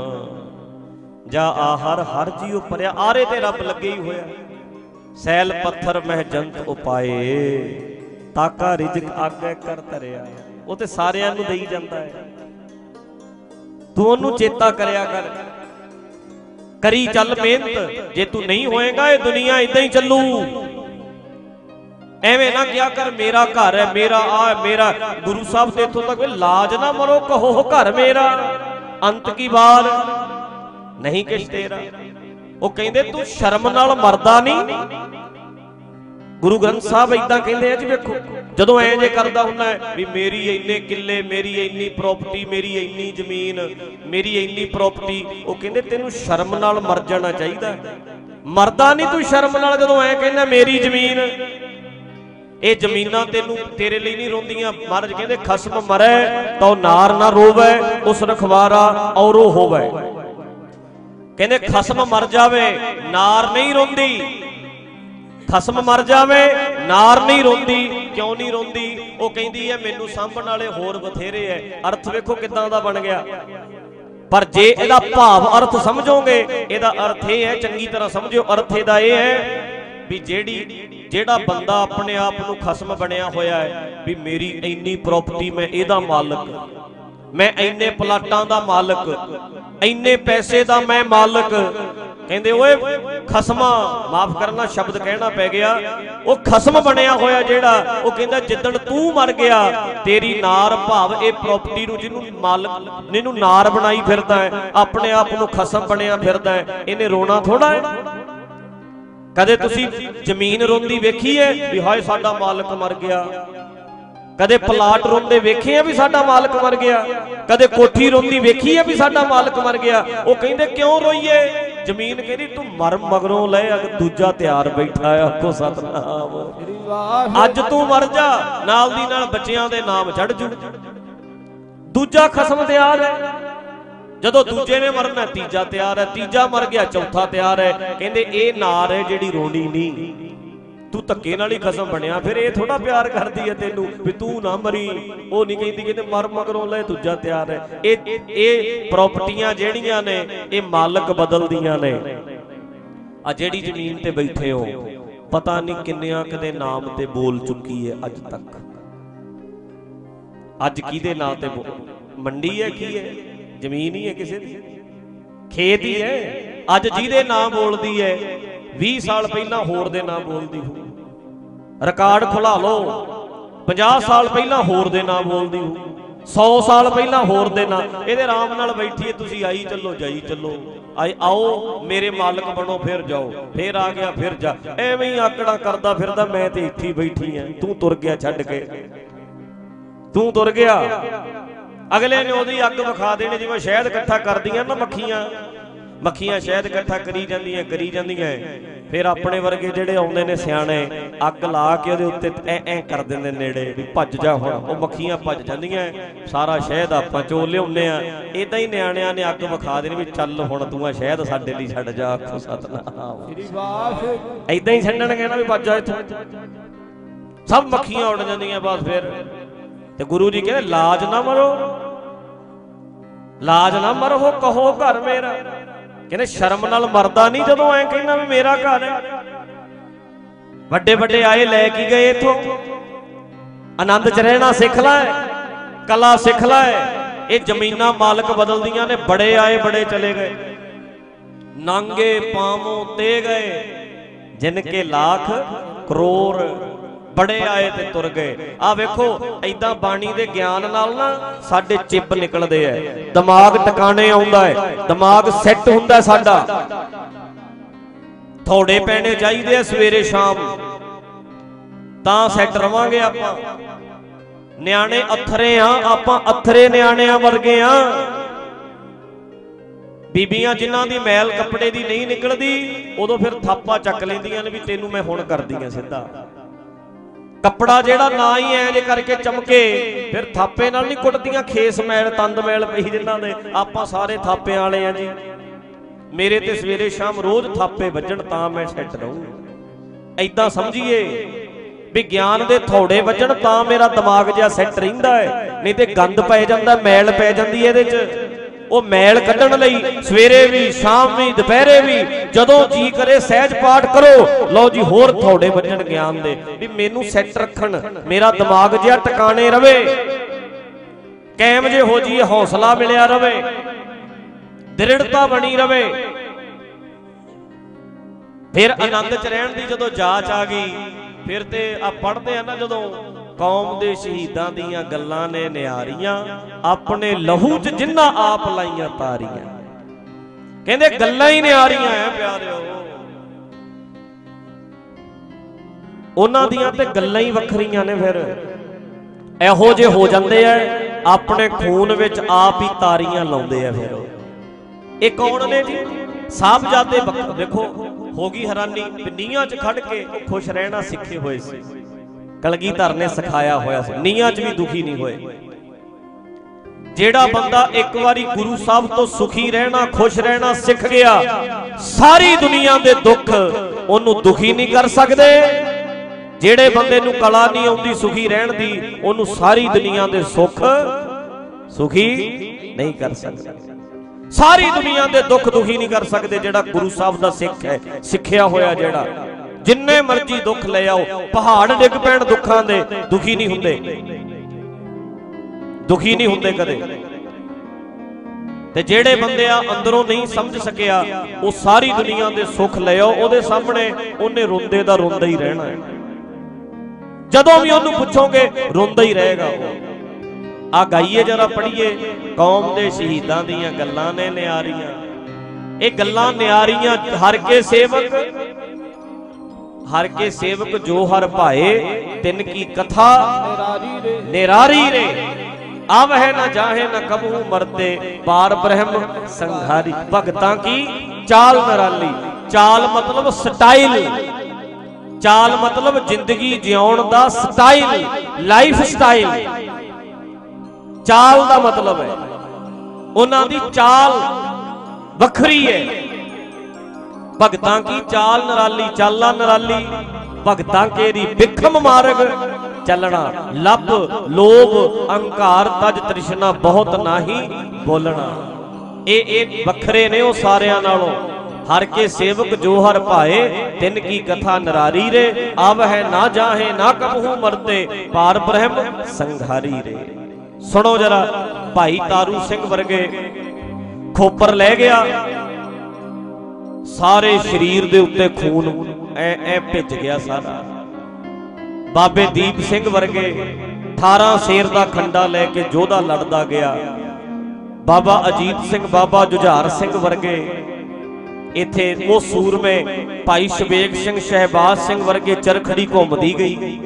ਜਾ ਆਹਰ ਹਰ ਜੀਉ ਪਰਿਆ। ਆਰੇ ਤੇ ਰੱਬ ਲੱਗੇ ਹੀ ਹੋਇਆ। ਸੈਲ ਪੱਥਰ ਮਹਿ ਜੰਤ ਉਪਾਏ। ਤਾਕਾ ਰਿਜਕ ਆਗੇ ਕਰ ਧਰਿਆ। ਉਹ ਤੇ ਸਾਰਿਆਂ ਨੂੰ ਦੇਈ ਜਾਂਦਾ ਹੈ। ਤੂੰ ਉਹਨੂੰ ਚੇਤਾ ਕਰਿਆ ਕਰ। ਕਰੀ ਚੱਲ ਮਿਹਨਤ। ਜੇ ਤੂੰ ਨਹੀਂ ਹੋਏਗਾ, ਇਹ ਦੁਨੀਆ ਇਦਾਂ ਹੀ ਚੱਲੂ। ਐਵੇਂ ਨਾ ਕਿਹਾ ਕਰ, ਮੇਰਾ ਘਰ ਹੈ, ਮੇਰਾ ਆ ਮੇਰਾ ਗੁਰੂ ਸਾਹਿਬ ਤੇ ਇੱਥੋਂ ਤੱਕ ਲਾਜ ਨਾ ਮਰੋ, ਕਹੋ ਘਰ ਮੇਰਾ। ਅੰਤ ਕੀ ਬਾਤ? ਨਹੀਂ ਕਿਛ ਤੇਰਾ। ਉਹ ਕਹਿੰਦੇ, ਤੂੰ ਸ਼ਰਮ ਨਾਲ ਮਰਦਾ ਨਹੀਂ। ਗੁਰੂ ਗ੍ਰੰਥ ਸਾਹਿਬ ਇਦਾਂ ਕਹਿੰਦੇ ਆ ਜੀ, ਵੇਖੋ, ਜਦੋਂ ਐਂ ਜੇ ਕਰਦਾ ਹੁੰਦਾ ਵੀ ਮੇਰੀ ਇੰਨੇ ਕਿੱਲੇ, ਮੇਰੀ ਇੰਨੀ ਪ੍ਰਾਪਰਟੀ ਮੇਰੀ ਇੰਨੀ ਜ਼ਮੀਨ, ਮੇਰੀ ਇੰਨੀ ਪ੍ਰਾਪਰਟੀ ਉਹ ਕਹਿੰਦੇ ਤੈਨੂੰ ਸ਼ਰਮ ਨਾਲ ਮਰ ਜਾਣਾ ਚਾਹੀਦਾ ਮਰਦਾ ਨਹੀਂ ਤੂੰ ਸ਼ਰਮ ਨਾਲ ਜਦੋਂ ਐਂ ਕਹਿੰਦਾ ਮੇਰੀ ਜ਼ਮੀਨ, ਇਹ ਜ਼ਮੀਨਾਂ ਤੈਨੂੰ ਤੇਰੇ ਲਈ ਨਹੀਂ ਰੋਂਦੀਆਂ। ਮਹਾਰਾਜ ਕਹਿੰਦੇ, ਖਸਮ ਮਰੈ, ਤਉ ਨਾਰ ਨਾ ਰੋਵੇ, ਉਸ ਰਖਵਾਰਾ ਔਰੋ ਹੋਵੇ। ਕਹਿੰਦੇ, ਖਸਮ ਮਰ ਜਾਵੇ, ਨਾਰ ਨਹੀਂ ਰੋਂਦੀ। ਖਸਮ ਮਰ ਜਾਵੇ, ਨਾਰ ਨਹੀਂ ਰੋਂਦੀ, ਕਿਉਂ ਨਹੀਂ ਰੋਂਦੀ? ਉਹ ਕਹਿੰਦੀ ਹੈ, ਮੈਨੂੰ ਸਾਂਭਣ ਵਾਲੇ ਹੋਰ ਬਥੇਰੇ ਐ। ਅਰਥ ਵੇਖੋ ਕਿਦਾਂ ਦਾ ਬਣ ਗਿਆ। ਪਰ ਜੇ ਇਹਦਾ ਭਾਵ ਅਰਥ ਸਮਝੋਗੇ, ਇਹਦਾ ਅਰਥ ਇਹ ਹੈ, ਚੰਗੀ ਤਰ੍ਹਾਂ ਸਮਝਿਓ, ਅਰਥ ਇਹਦਾ ਇਹ ਹੈ ਵੀ ਜਿਹੜੀ, ਜਿਹੜਾ ਬੰਦਾ ਆਪਣੇ ਆਪ ਨੂੰ ਖਸਮ ਬਣਿਆ ਹੋਇਆ ਹੈ, ਵੀ ਮੇਰੀ ਇੰਨੀ ਪ੍ਰਾਪਰਟੀ ਮੈਂ ਇਹਦਾ ਮਾਲਕ ਮੈਂ ਇੰਨੇ ਪਲਾਟਾਂ ਦਾ ਮਾਲਕ, ਇੰਨੇ ਪੈਸੇ ਦਾ ਮੈਂ ਮਾਲਕ। ਕਹਿੰਦੇ ਓਏ, ਖਸਮਾ, ਮਾਫ ਕਰਨਾ ਸ਼ਬਦ ਕਹਿਣਾ ਪੈ ਗਿਆ। ਉਹ ਖਸਮ ਬਣਿਆ ਹੋਇਆ ਜਿਹੜਾ, ਉਹ ਕਹਿੰਦਾ ਜਿੱਦਣ ਤੂੰ ਮਰ ਗਿਆ, ਤੇਰੀ ਨਾਰ ਭਾਵ ਇਹ ਪ੍ਰਾਪਰਟੀ ਨੂੰ ਜਿਹਨੂੰ ਮਾਲਕ, ਜਿਹਨੂੰ ਨਾਰ ਬਣਾਈ ਫਿਰਦਾ ਹੈ, ਆਪਣੇ ਆਪ ਨੂੰ ਖਸਮ ਬਣਿਆ ਫਿਰਦਾ ਹੈ, ਇਹਨੇ ਰੋਣਾ ਥੋੜਾ ਹੈ? ਕਦੇ ਤੁਸੀਂ ਜ਼ਮੀਨ ਰੋਂਦੀ ਵੇਖੀ ਹੈ ਵੀ ਹਾਏ ਸਾਡਾ ਮਾਲਕ ਮਰ ਗਿਆ? ਕਦੇ ਪਲਾਟ ਰੋਂਦੇ ਵੇਖੇ ਆ ਵੀ ਸਾਡਾ ਮਾਲਕ ਮਰ ਗਿਆ? ਕਦੇ ਕੋਠੀ ਰੋਂਦੀ ਵੇਖੀ ਆ ਵੀ ਸਾਡਾ ਮਾਲਕ ਮਰ ਗਿਆ? ਉਹ ਕਹਿੰਦੇ ਕਿਉਂ ਰੋਈਏ? ਜ਼ਮੀਨ ਕਹਿੰਦੀ ਤੂੰ ਮਰ ਮਗਰੋਂ ਲੈ ਅਗ ਦੂਜਾ ਤਿਆਰ ਬੈਠਾ ਆ ਆਖੋ ਸਤਨਾਮ। ਅੱਜ ਤੂੰ ਮਰ ਜਾ ਨਾਲ ਦੀ ਨਾਲ ਬੱਚਿਆਂ ਦੇ ਨਾਮ ਚੜ ਜੂ। ਦੂਜਾ ਖਸਮ ਤਿਆਰ ਹੈ। ਜਦੋਂ ਦੂਜੇ ਨੇ ਮਰਨਾ ਤੀਜਾ ਤਿਆਰ ਹੈ। ਤੀਜਾ ਮਰ ਗਿਆ ਚੌਥਾ ਤਿਆਰ ਹੈ। ਕਹਿੰਦੇ ਇਹ ਨਾਰ ਹੈ ਜਿਹੜੀ ਰੋਣੀ ਨਹੀਂ ਤੂੰ ਧੱਕੇ ਨਾਲ ਹੀ ਖਸਮ ਬਣਿਆ, ਫਿਰ ਇਹ ਥੋੜਾ ਪਿਆਰ ਕਰਦੀ ਹੈ ਤੈਨੂੰ ਵੀ ਤੂੰ ਨਾ ਮਰੀ। ਉਹ ਨਹੀਂ ਕਹਿੰਦੀ ਕਹਿੰਦੇ ਮਰ ਮਗਰੋਂ ਲੈ ਦੂਜਾ ਤਿਆਰ ਹੈ। ਇਹ ਇਹ ਪ੍ਰਾਪਰਟੀਆਂ ਜਿਹੜੀਆਂ ਨੇ, ਇਹ ਮਾਲਕ ਬਦਲਦੀਆਂ ਨੇ। ਆ ਜਿਹੜੀ ਜ਼ਮੀਨ ਤੇ ਬੈਠੇ ਹੋ, ਪਤਾ ਨਹੀਂ ਕਿੰਨਿਆਂ ਕਦੇ ਨਾਮ ਤੇ ਬੋਲ ਚੁੱਕੀ ਹੈ ਅੱਜ ਤੱਕ। ਅੱਜ ਕਿਹਦੇ ਨਾਂ ਤੇ ਬੋ- ਮੰਡੀ ਹੈ, ਕੀ ਹੈ? ਜ਼ਮੀਨ ਹੀ ਹੈ ਕਿਸੇ ਦੀ। ਖੇਤ ਹੀ ਹੈ। ਅੱਜ ਜਿਹਦੇ ਨਾਂ ਬੋਲਦੀ ਹੈ 20 ਸਾਲ ਪਹਿਲਾਂ ਹੋਰ ਦੇ ਨਾਂ ਬੋਲਦੀ ਹੋ ਰਿਕਾਰਡ ਖੁਲਾ ਲਓ। 50 ਸਾਲ ਪਹਿਲਾਂ ਹੋਰ ਦੇ ਨਾਂ ਬੋਲਦੀ ਹੋ 100 ਸਾਲ ਪਹਿਲਾਂ ਹੋਰ ਦੇ ਨਾਂ। ਇਹਦੇ ਆਰਾਮ ਨਾਲ ਬੈਠੀਏ, ਤੁਸੀਂ ਆਈ ਚੱਲੋ, ਜਾਈ ਚੱਲੋ। ਆਈ ਆਓ, ਮੇਰੇ ਮਾਲਕ ਬਣੋ, ਫਿਰ ਜਾਓ। ਫਿਰ ਆ ਗਿਆ, ਫਿਰ ਜਾ। ਐਵੇਂ ਹੀ ਆਕੜਾ ਕਰਦਾ ਫਿਰਦਾ, ਮੈਂ ਤੇ ਇੱਥੇ ਬੈਠੀ ਆ। ਤੂੰ ਤੁਰ ਗਿਆ, ਛੱਡ ਕੇ। ਤੂੰ ਤੁਰ ਗਿਆ। ਅਗਲੇ ਨੇ ਉਹਦੀ ਅੱਗ ਵਿਖਾ ਦੇਣੀ, ਜਿਵੇਂ ਸ਼ਹਿਦ ਇਕੱਠਾ ਕਰਦੀਆਂ ਨਾ ਮੱਖੀਆਂ। ਮੱਖੀਆਂ ਸ਼ਹਿਦ ਇਕੱਠਾ ਕਰੀ ਜਾਂਦੀਆਂ ਕਰੀ ਜਾਂਦੀਆਂ ਫਿਰ ਆਪਣੇ ਵਰਗੇ ਜਿਹੜੇ ਆਉਂਦੇ ਨੇ ਸਿਆਣੇ, ਅੱਗ ਲਾ ਕੇ ਉਹਦੇ ਉੱਤੇ ਐ ਐ ਕਰ ਦਿੰਦੇ ਨੇੜੇ ਵੀ ਭੱਜ ਜਾ ਹੁਣ, ਉਹ ਮੱਖੀਆਂ ਭੱਜ ਜਾਂਦੀਆਂ ਸਾਰਾ ਸ਼ਹਿਦ ਆਪਾਂ ਚੋ ਲਿਆਉਂਦੇ ਆ। ਇਦਾਂ ਹੀ ਨਿਆਣਿਆਂ ਨੇ ਅੱਗ ਵਿਖਾ ਦੇਣੀ ਵੀ ਚੱਲ ਹੁਣ ਤੂੰ ਆ ਸ਼ਹਿਦ ਸਾਡੇ ਲਈ ਛੱਡ ਜਾ, ਆਖੋ ਸਤਨਾਮ। ਸ੍ਰੀ ਵਾਹਿਗੁਰੂ ਇਦਾਂ ਹੀ ਛੱਡਣਗੇ ਨਾ ਵੀ ਭੱਜ ਜਾ ਇੱਥੋਂ। ਸਭ ਮੱਖੀਆਂ ਉੱਡ ਜਾਂਦੀਆਂ ਬਸ ਫਿਰ। ਤੇ ਗੁਰੂ ਜੀ ਕਹਿੰਦੇ, ਲਾਜ ਨਾ ਮਰੋ। ਲਾਜ ਨਾ ਮਰੋ ਕਹੋ ਘਰ ਮੇਰਾ। ਕਹਿੰਦੇ ਸ਼ਰਮ ਨਾਲ ਮਰਦਾ ਨਹੀਂ ਜਦੋਂ ਐਂ ਕਹਿੰਦਾ ਵੀ ਮੇਰਾ ਘਰ ਹੈ। ਵੱਡੇ ਵੱਡੇ ਆਏ ਲੈ ਕੇ ਗਏ ਇਥੋਂ। ਆਨੰਦ ਚ ਰਹਿਣਾ ਸਿੱਖ ਲੈ ਕਲਾ ਸਿੱਖ ਲੈ। ਇਹ ਜ਼ਮੀਨਾਂ ਮਾਲਕ ਬਦਲਦੀਆਂ ਨੇ ਬੜੇ ਆਏ ਬੜੇ ਚਲੇ ਗਏ। ਨਾਂਗੇ ਪਾਵੋਂ ਤੇ ਗਏ ਜਿਨ ਕੇ ਲੱਖ ਕਰੋੜ ਬੜੇ ਆਏ ਤੇ ਤੁਰ ਗਏ। ਆ ਵੇਖੋ ਐਦਾਂ ਬਾਣੀ ਦੇ ਗਿਆਨ ਨਾਲ ਨਾ ਸਾਡੇ ਚਿੱਪ ਨਿਕਲਦੇ ਐ। ਦਿਮਾਗ ਟਿਕਾਣੇ ਆਉਂਦਾ ਹੈ ਦਿਮਾਗ ਸੈੱਟ ਹੁੰਦਾ ਸਾਡਾ। ਥੋੜੇ ਪੈਣੇ ਚਾਹੀਦੇ ਆ ਸਵੇਰੇ ਸ਼ਾਮ। ਤਾਂ ਸੈੱਟ ਰਵਾਂਗੇ ਆਪਾਂ। ਨਿਆਣੇ ਅਥਰੇ ਆ, ਆਪਾਂ ਅਥਰੇ ਨਿਆਣਿਆਂ ਵਰਗੇ ਆ। ਬੀਬੀਆਂ ਜਿਨ੍ਹਾਂ ਦੀ ਮੈਲ ਕੱਪੜੇ ਦੀ ਨਹੀਂ ਨਿਕਲਦੀ, ਉਦੋਂ ਫਿਰ ਥਾਪਾ ਚੱਕ ਲੈਂਦੀਆਂ ਨੇ ਵੀ ਤੈਨੂੰ ਮੈਂ ਹੁਣ ਕਰਦੀ ਆ ਸਿੱਧਾ। ਕੱਪੜਾ ਜਿਹੜਾ ਨਾ ਹੀ ਐਂ ਜੇ ਕਰਕੇ ਚਮਕੇ, ਫਿਰ ਥਾਪੇ ਨਾਲ ਨਹੀਂ ਕੁੱਟਦੀਆਂ ਖੇਸ ਮੈਲ, ਤੰਦ ਮੈਲ ਪਈ ਜਿਨ੍ਹਾਂ ਦੇ। ਆਪਾਂ ਸਾਰੇ ਥਾਪਿਆਂ ਵਾਲੇ ਆ ਜੀ। ਮੇਰੇ ਤੇ ਸਵੇਰੇ ਸ਼ਾਮ ਰੋਜ਼ ਥਾਪੇ ਵੱਜਣ ਤਾਂ ਮੈਂ ਸੈੱਟ ਰਹੂੰ ਐਦਾਂ ਸਮਝੀਏ ਵੀ ਗਿਆਨ ਦੇ ਥੋੜੇ ਵੱਜਣ ਤਾਂ ਮੇਰਾ ਦਿਮਾਗ ਜਿਹਾ ਸੈੱਟ ਰਹਿੰਦਾ ਹੈ। ਨਹੀਂ ਤੇ ਗੰਦ ਪੈ ਜਾਂਦਾ, ਮੈਲ ਪੈ ਜਾਂਦੀ ਹੈ ਇਹਦੇ 'ਚ। ਉਹ ਮੈਲ ਕੱਢਣ ਲਈ ਸਵੇਰੇ ਵੀ, ਸ਼ਾਮ ਵੀ, ਦੁਪਹਿਰੇ ਵੀ, ਜਦੋਂ ਜੀ ਕਰੇ ਸਹਿਜ ਪਾਠ ਕਰੋ। ਲਓ ਜੀ, ਹੋਰ ਥੋੜੇ ਵੱਜਣ ਗਿਆਨ ਦੇ। ਵੀ ਮੈਨੂੰ ਸੈੱਟ ਰੱਖਣ, ਮੇਰਾ ਦਿਮਾਗ ਜਿਹਾ ਟਿਕਾਣੇ ਰਵੇ। ਕਾਇਮ ਜੇ ਹੋ ਜੀ ਹੌਸਲਾ ਮਿਲਿਆ ਰਵੇ। ਦ੍ਰਿੜਤਾ ਬਣੀ ਰਵੇ। ਫਿਰ ਆਨੰਦ ਚ ਰਹਿਣ ਦੀ ਜਦੋਂ ਜਾਚ ਆ ਗਈ, ਫਿਰ ਤੇ ਆ ਪੜਦੇ ਆ ਨਾ ਜਦੋਂ ਕੌਮ ਦੇ ਸ਼ਹੀਦਾਂ ਦੀਆਂ ਗੱਲਾਂ ਨੇ ਨਿਆਰੀਆਂ, ਆਪਣੇ ਲਹੂ 'ਚ ਜਿੰਨਾ ਆਪ ਲਾਈਆਂ ਤਾਰੀਆਂ। ਕਹਿੰਦੇ ਗੱਲਾਂ ਹੀ ਨਿਆਰੀਆਂ ਐ ਪਿਆਰਿਓ। ਉਹਨਾਂ ਦੀਆਂ ਤੇ ਗੱਲਾਂ ਹੀ ਵੱਖਰੀਆਂ ਨੇ ਫਿਰ। ਇਹੋ ਜੇ ਹੋ ਜਾਂਦੇ ਐ, ਆਪਣੇ ਖੂਨ ਵਿੱਚ ਆਪ ਹੀ ਤਾਰੀਆਂ ਲਾਉਂਦੇ ਆ ਫਿਰ। ਇਹ ਕੌਣ ਨੇ ਜੀ? ਸਾਹਿਬਜ਼ਾਦੇ ਬਖ- ਦੇਖੋ, ਹੋ ਗਈ ਹੈਰਾਨੀ, ਵੀ 'ਚ ਖੜ ਕੇ ਖੁਸ਼ ਰਹਿਣਾ ਸਿੱਖੇ ਹੋਏ ਸੀ। ਕਲਗੀਧਰ ਨੇ ਸਿਖਾਇਆ ਹੋਇਆ ਸੀ। ਨੀਹਾਂ 'ਚ ਵੀ ਦੁਖੀ ਨਹੀਂ ਹੋਏ। ਜਿਹੜਾ ਬੰਦਾ ਇੱਕ ਵਾਰੀ ਗੁਰੂ ਸਾਹਿਬ ਤੋਂ ਸੁਖੀ ਰਹਿਣਾ ਖੁਸ਼ ਰਹਿਣਾ ਸਿੱਖ ਗਿਆ ਸਾਰੀ ਦੁਨੀਆ ਦੇ ਦੁੱਖ ਉਹਨੂੰ ਦੁਖੀ ਨਹੀਂ ਕਰ ਸਕਦੇ। ਜਿਹੜੇ ਬੰਦੇ ਨੂੰ ਕਲਾ ਨਹੀਂ ਆਉਂਦੀ ਸੁਖੀ ਰਹਿਣ ਦੀ ਉਹਨੂੰ ਸਾਰੀ ਦੁਨੀਆ ਦੇ ਸੁੱਖ ਸੁਖੀ ਨਹੀਂ ਕਰ ਸਕਦੇ। ਸਾਰੀ ਦੁਨੀਆ ਦੇ ਦੁੱਖ ਦੁਖੀ ਨਹੀਂ ਕਰ ਸਕਦੇ ਜਿਹੜਾ ਗੁਰੂ ਸਾਹਿਬ ਦਾ ਸਿੱਖ ਹੈ ਸਿੱਖਿਆ ਹੋਇਆ ਜਿਹੜਾ। ਜਿੰਨੇ ਮਰਜ਼ੀ ਦੁੱਖ ਲੈ ਆਓ, ਪਹਾੜ ਡਿੱਗ ਪੈਣ ਦੁੱਖਾਂ ਦੇ, ਦੁਖੀ ਨਹੀਂ ਹੁੰਦੇ। ਦੁਖੀ ਨਹੀਂ ਹੁੰਦੇ ਕਦੇ। ਤੇ ਜਿਹੜੇ ਬੰਦੇ ਆ ਅੰਦਰੋਂ ਨਹੀਂ ਸਮਝ ਸਕਿਆ, ਉਹ ਸਾਰੀ ਦੁਨੀਆ ਦੇ ਸੁੱਖ ਲੈ ਆਓ, ਉਹਦੇ ਸਾਹਮਣੇ ਉਹਨੇ ਰੋਂਦੇ ਦਾ ਰੋਂਦਾ ਹੀ ਰਹਿਣਾ ਹੈ। ਜਦੋਂ ਵੀ ਉਹਨੂੰ ਪੁੱਛੋਗੇ, ਰੋਂਦਾ ਹੀ ਰਹੇਗਾ ਆ ਗਾਈਏ ਜਰਾ ਪੜ੍ਹੀਏ, ਕੌਮ ਦੇ ਸ਼ਹੀਦਾਂ ਦੀਆਂ ਗੱਲਾਂ ਨੇ ਨਿਆਰੀਆਂ। ਇਹ ਗੱਲਾਂ ਨਿਆਰੀਆਂ ਹਰ ਕੇ ਸੇਵਕ ਹਰ ਕੇ ਸੇਵਕ ਜੋ ਹਰ ਭਾਏ, ਤਿਨ ਕੀ ਕਥਾ ਨਿਰਾਰੀ ਰੇ। ਆਵਹਿ ਨਾ ਜਾਹੇ ਨਾ ਕਬਹੂ ਮਰਤੇ ਪਾਰ ਬ੍ਰਹਮ ਸੰਘਾਰੀ। ਭਗਤਾਂ ਕੀ? ਚਾਲ ਨਰਾਲੀ। ਚਾਲ ਮਤਲਬ ਸਟਾਈਲ। ਚਾਲ ਮਤਲਬ ਜ਼ਿੰਦਗੀ ਜਿਉਣ ਦਾ ਸਟਾਈਲ। Life style. ਚਾਲ ਦਾ ਮਤਲਬ ਹੈ। ਉਹਨਾਂ ਦੀ ਚਾਲ ਵੱਖਰੀ ਹੈ। ਭਗਤਾਂ ਕੀ ਚਾਲ ਨਰਾਲੀ, ਚਾਲਾ ਨਰਾਲੀ? ਭਗਤਾਂ ਕੇਰੀ ਬਿਖਮ ਮਾਰਗ? ਚੱਲਣਾ ਲੱਭ, ਲੋਭ, ਅਹੰਕਾਰ, ਤਜ ਤ੍ਰਿਸ਼ਨਾ ਬਹੁਤ ਨਾਹੀ ਬੋਲਣਾ। ਇਹ ਇਹ ਵੱਖਰੇ ਨੇ ਉਹ ਸਾਰਿਆਂ ਨਾਲੋਂ। ਹਰ ਕੇ ਸੇਵਕ ਜੋ ਹਰ ਭਾਏ, ਤਿੰਨ ਕੀ ਕਥਾ ਨਰਾਰੀ ਰੇ? ਆਵ ਹੈ ਨਾ ਜਾਹੇ, ਨਾ ਕਬਹੂ ਮਰਤੇ, ਪਾਰ ਬ੍ਰਹਮ ਸੰਘਾਰੀ ਰੇ। ਸੁਣੋ ਜਰਾ, ਭਾਈ ਤਾਰੂ ਸਿੰਘ ਵਰਗੇ ਖੋਪਰ ਲੈ ਗਿਆ। ਸਾਰੇ ਸਰੀਰ ਦੇ ਉੱਤੇ ਖੂਨ ਐ ਐ ਭਿੱਜ ਗਿਆ ਸਾਰਾ। ਬਾਬੇ ਦੀਪ ਸਿੰਘ ਵਰਗੇ 18 ਸ਼ੇਰ ਦਾ ਖੰਡਾ ਲੈ ਕੇ ਜੋਧਾ ਲੜਦਾ ਗਿਆ। ਬਾਬਾ ਅਜੀਤ ਸਿੰਘ, ਬਾਬਾ ਜੁਝਾਰ ਸਿੰਘ ਵਰਗੇ ਇੱਥੇ ਉਹ ਸੂਰਮੇ ਭਾਈ ਸ਼ਬੇਗ ਸਿੰਘ, ਸ਼ਹਿਬਾਜ਼ ਸਿੰਘ ਵਰਗੇ ਚਰਖੜੀ ਘੁੰਮਦੀ ਗਈ।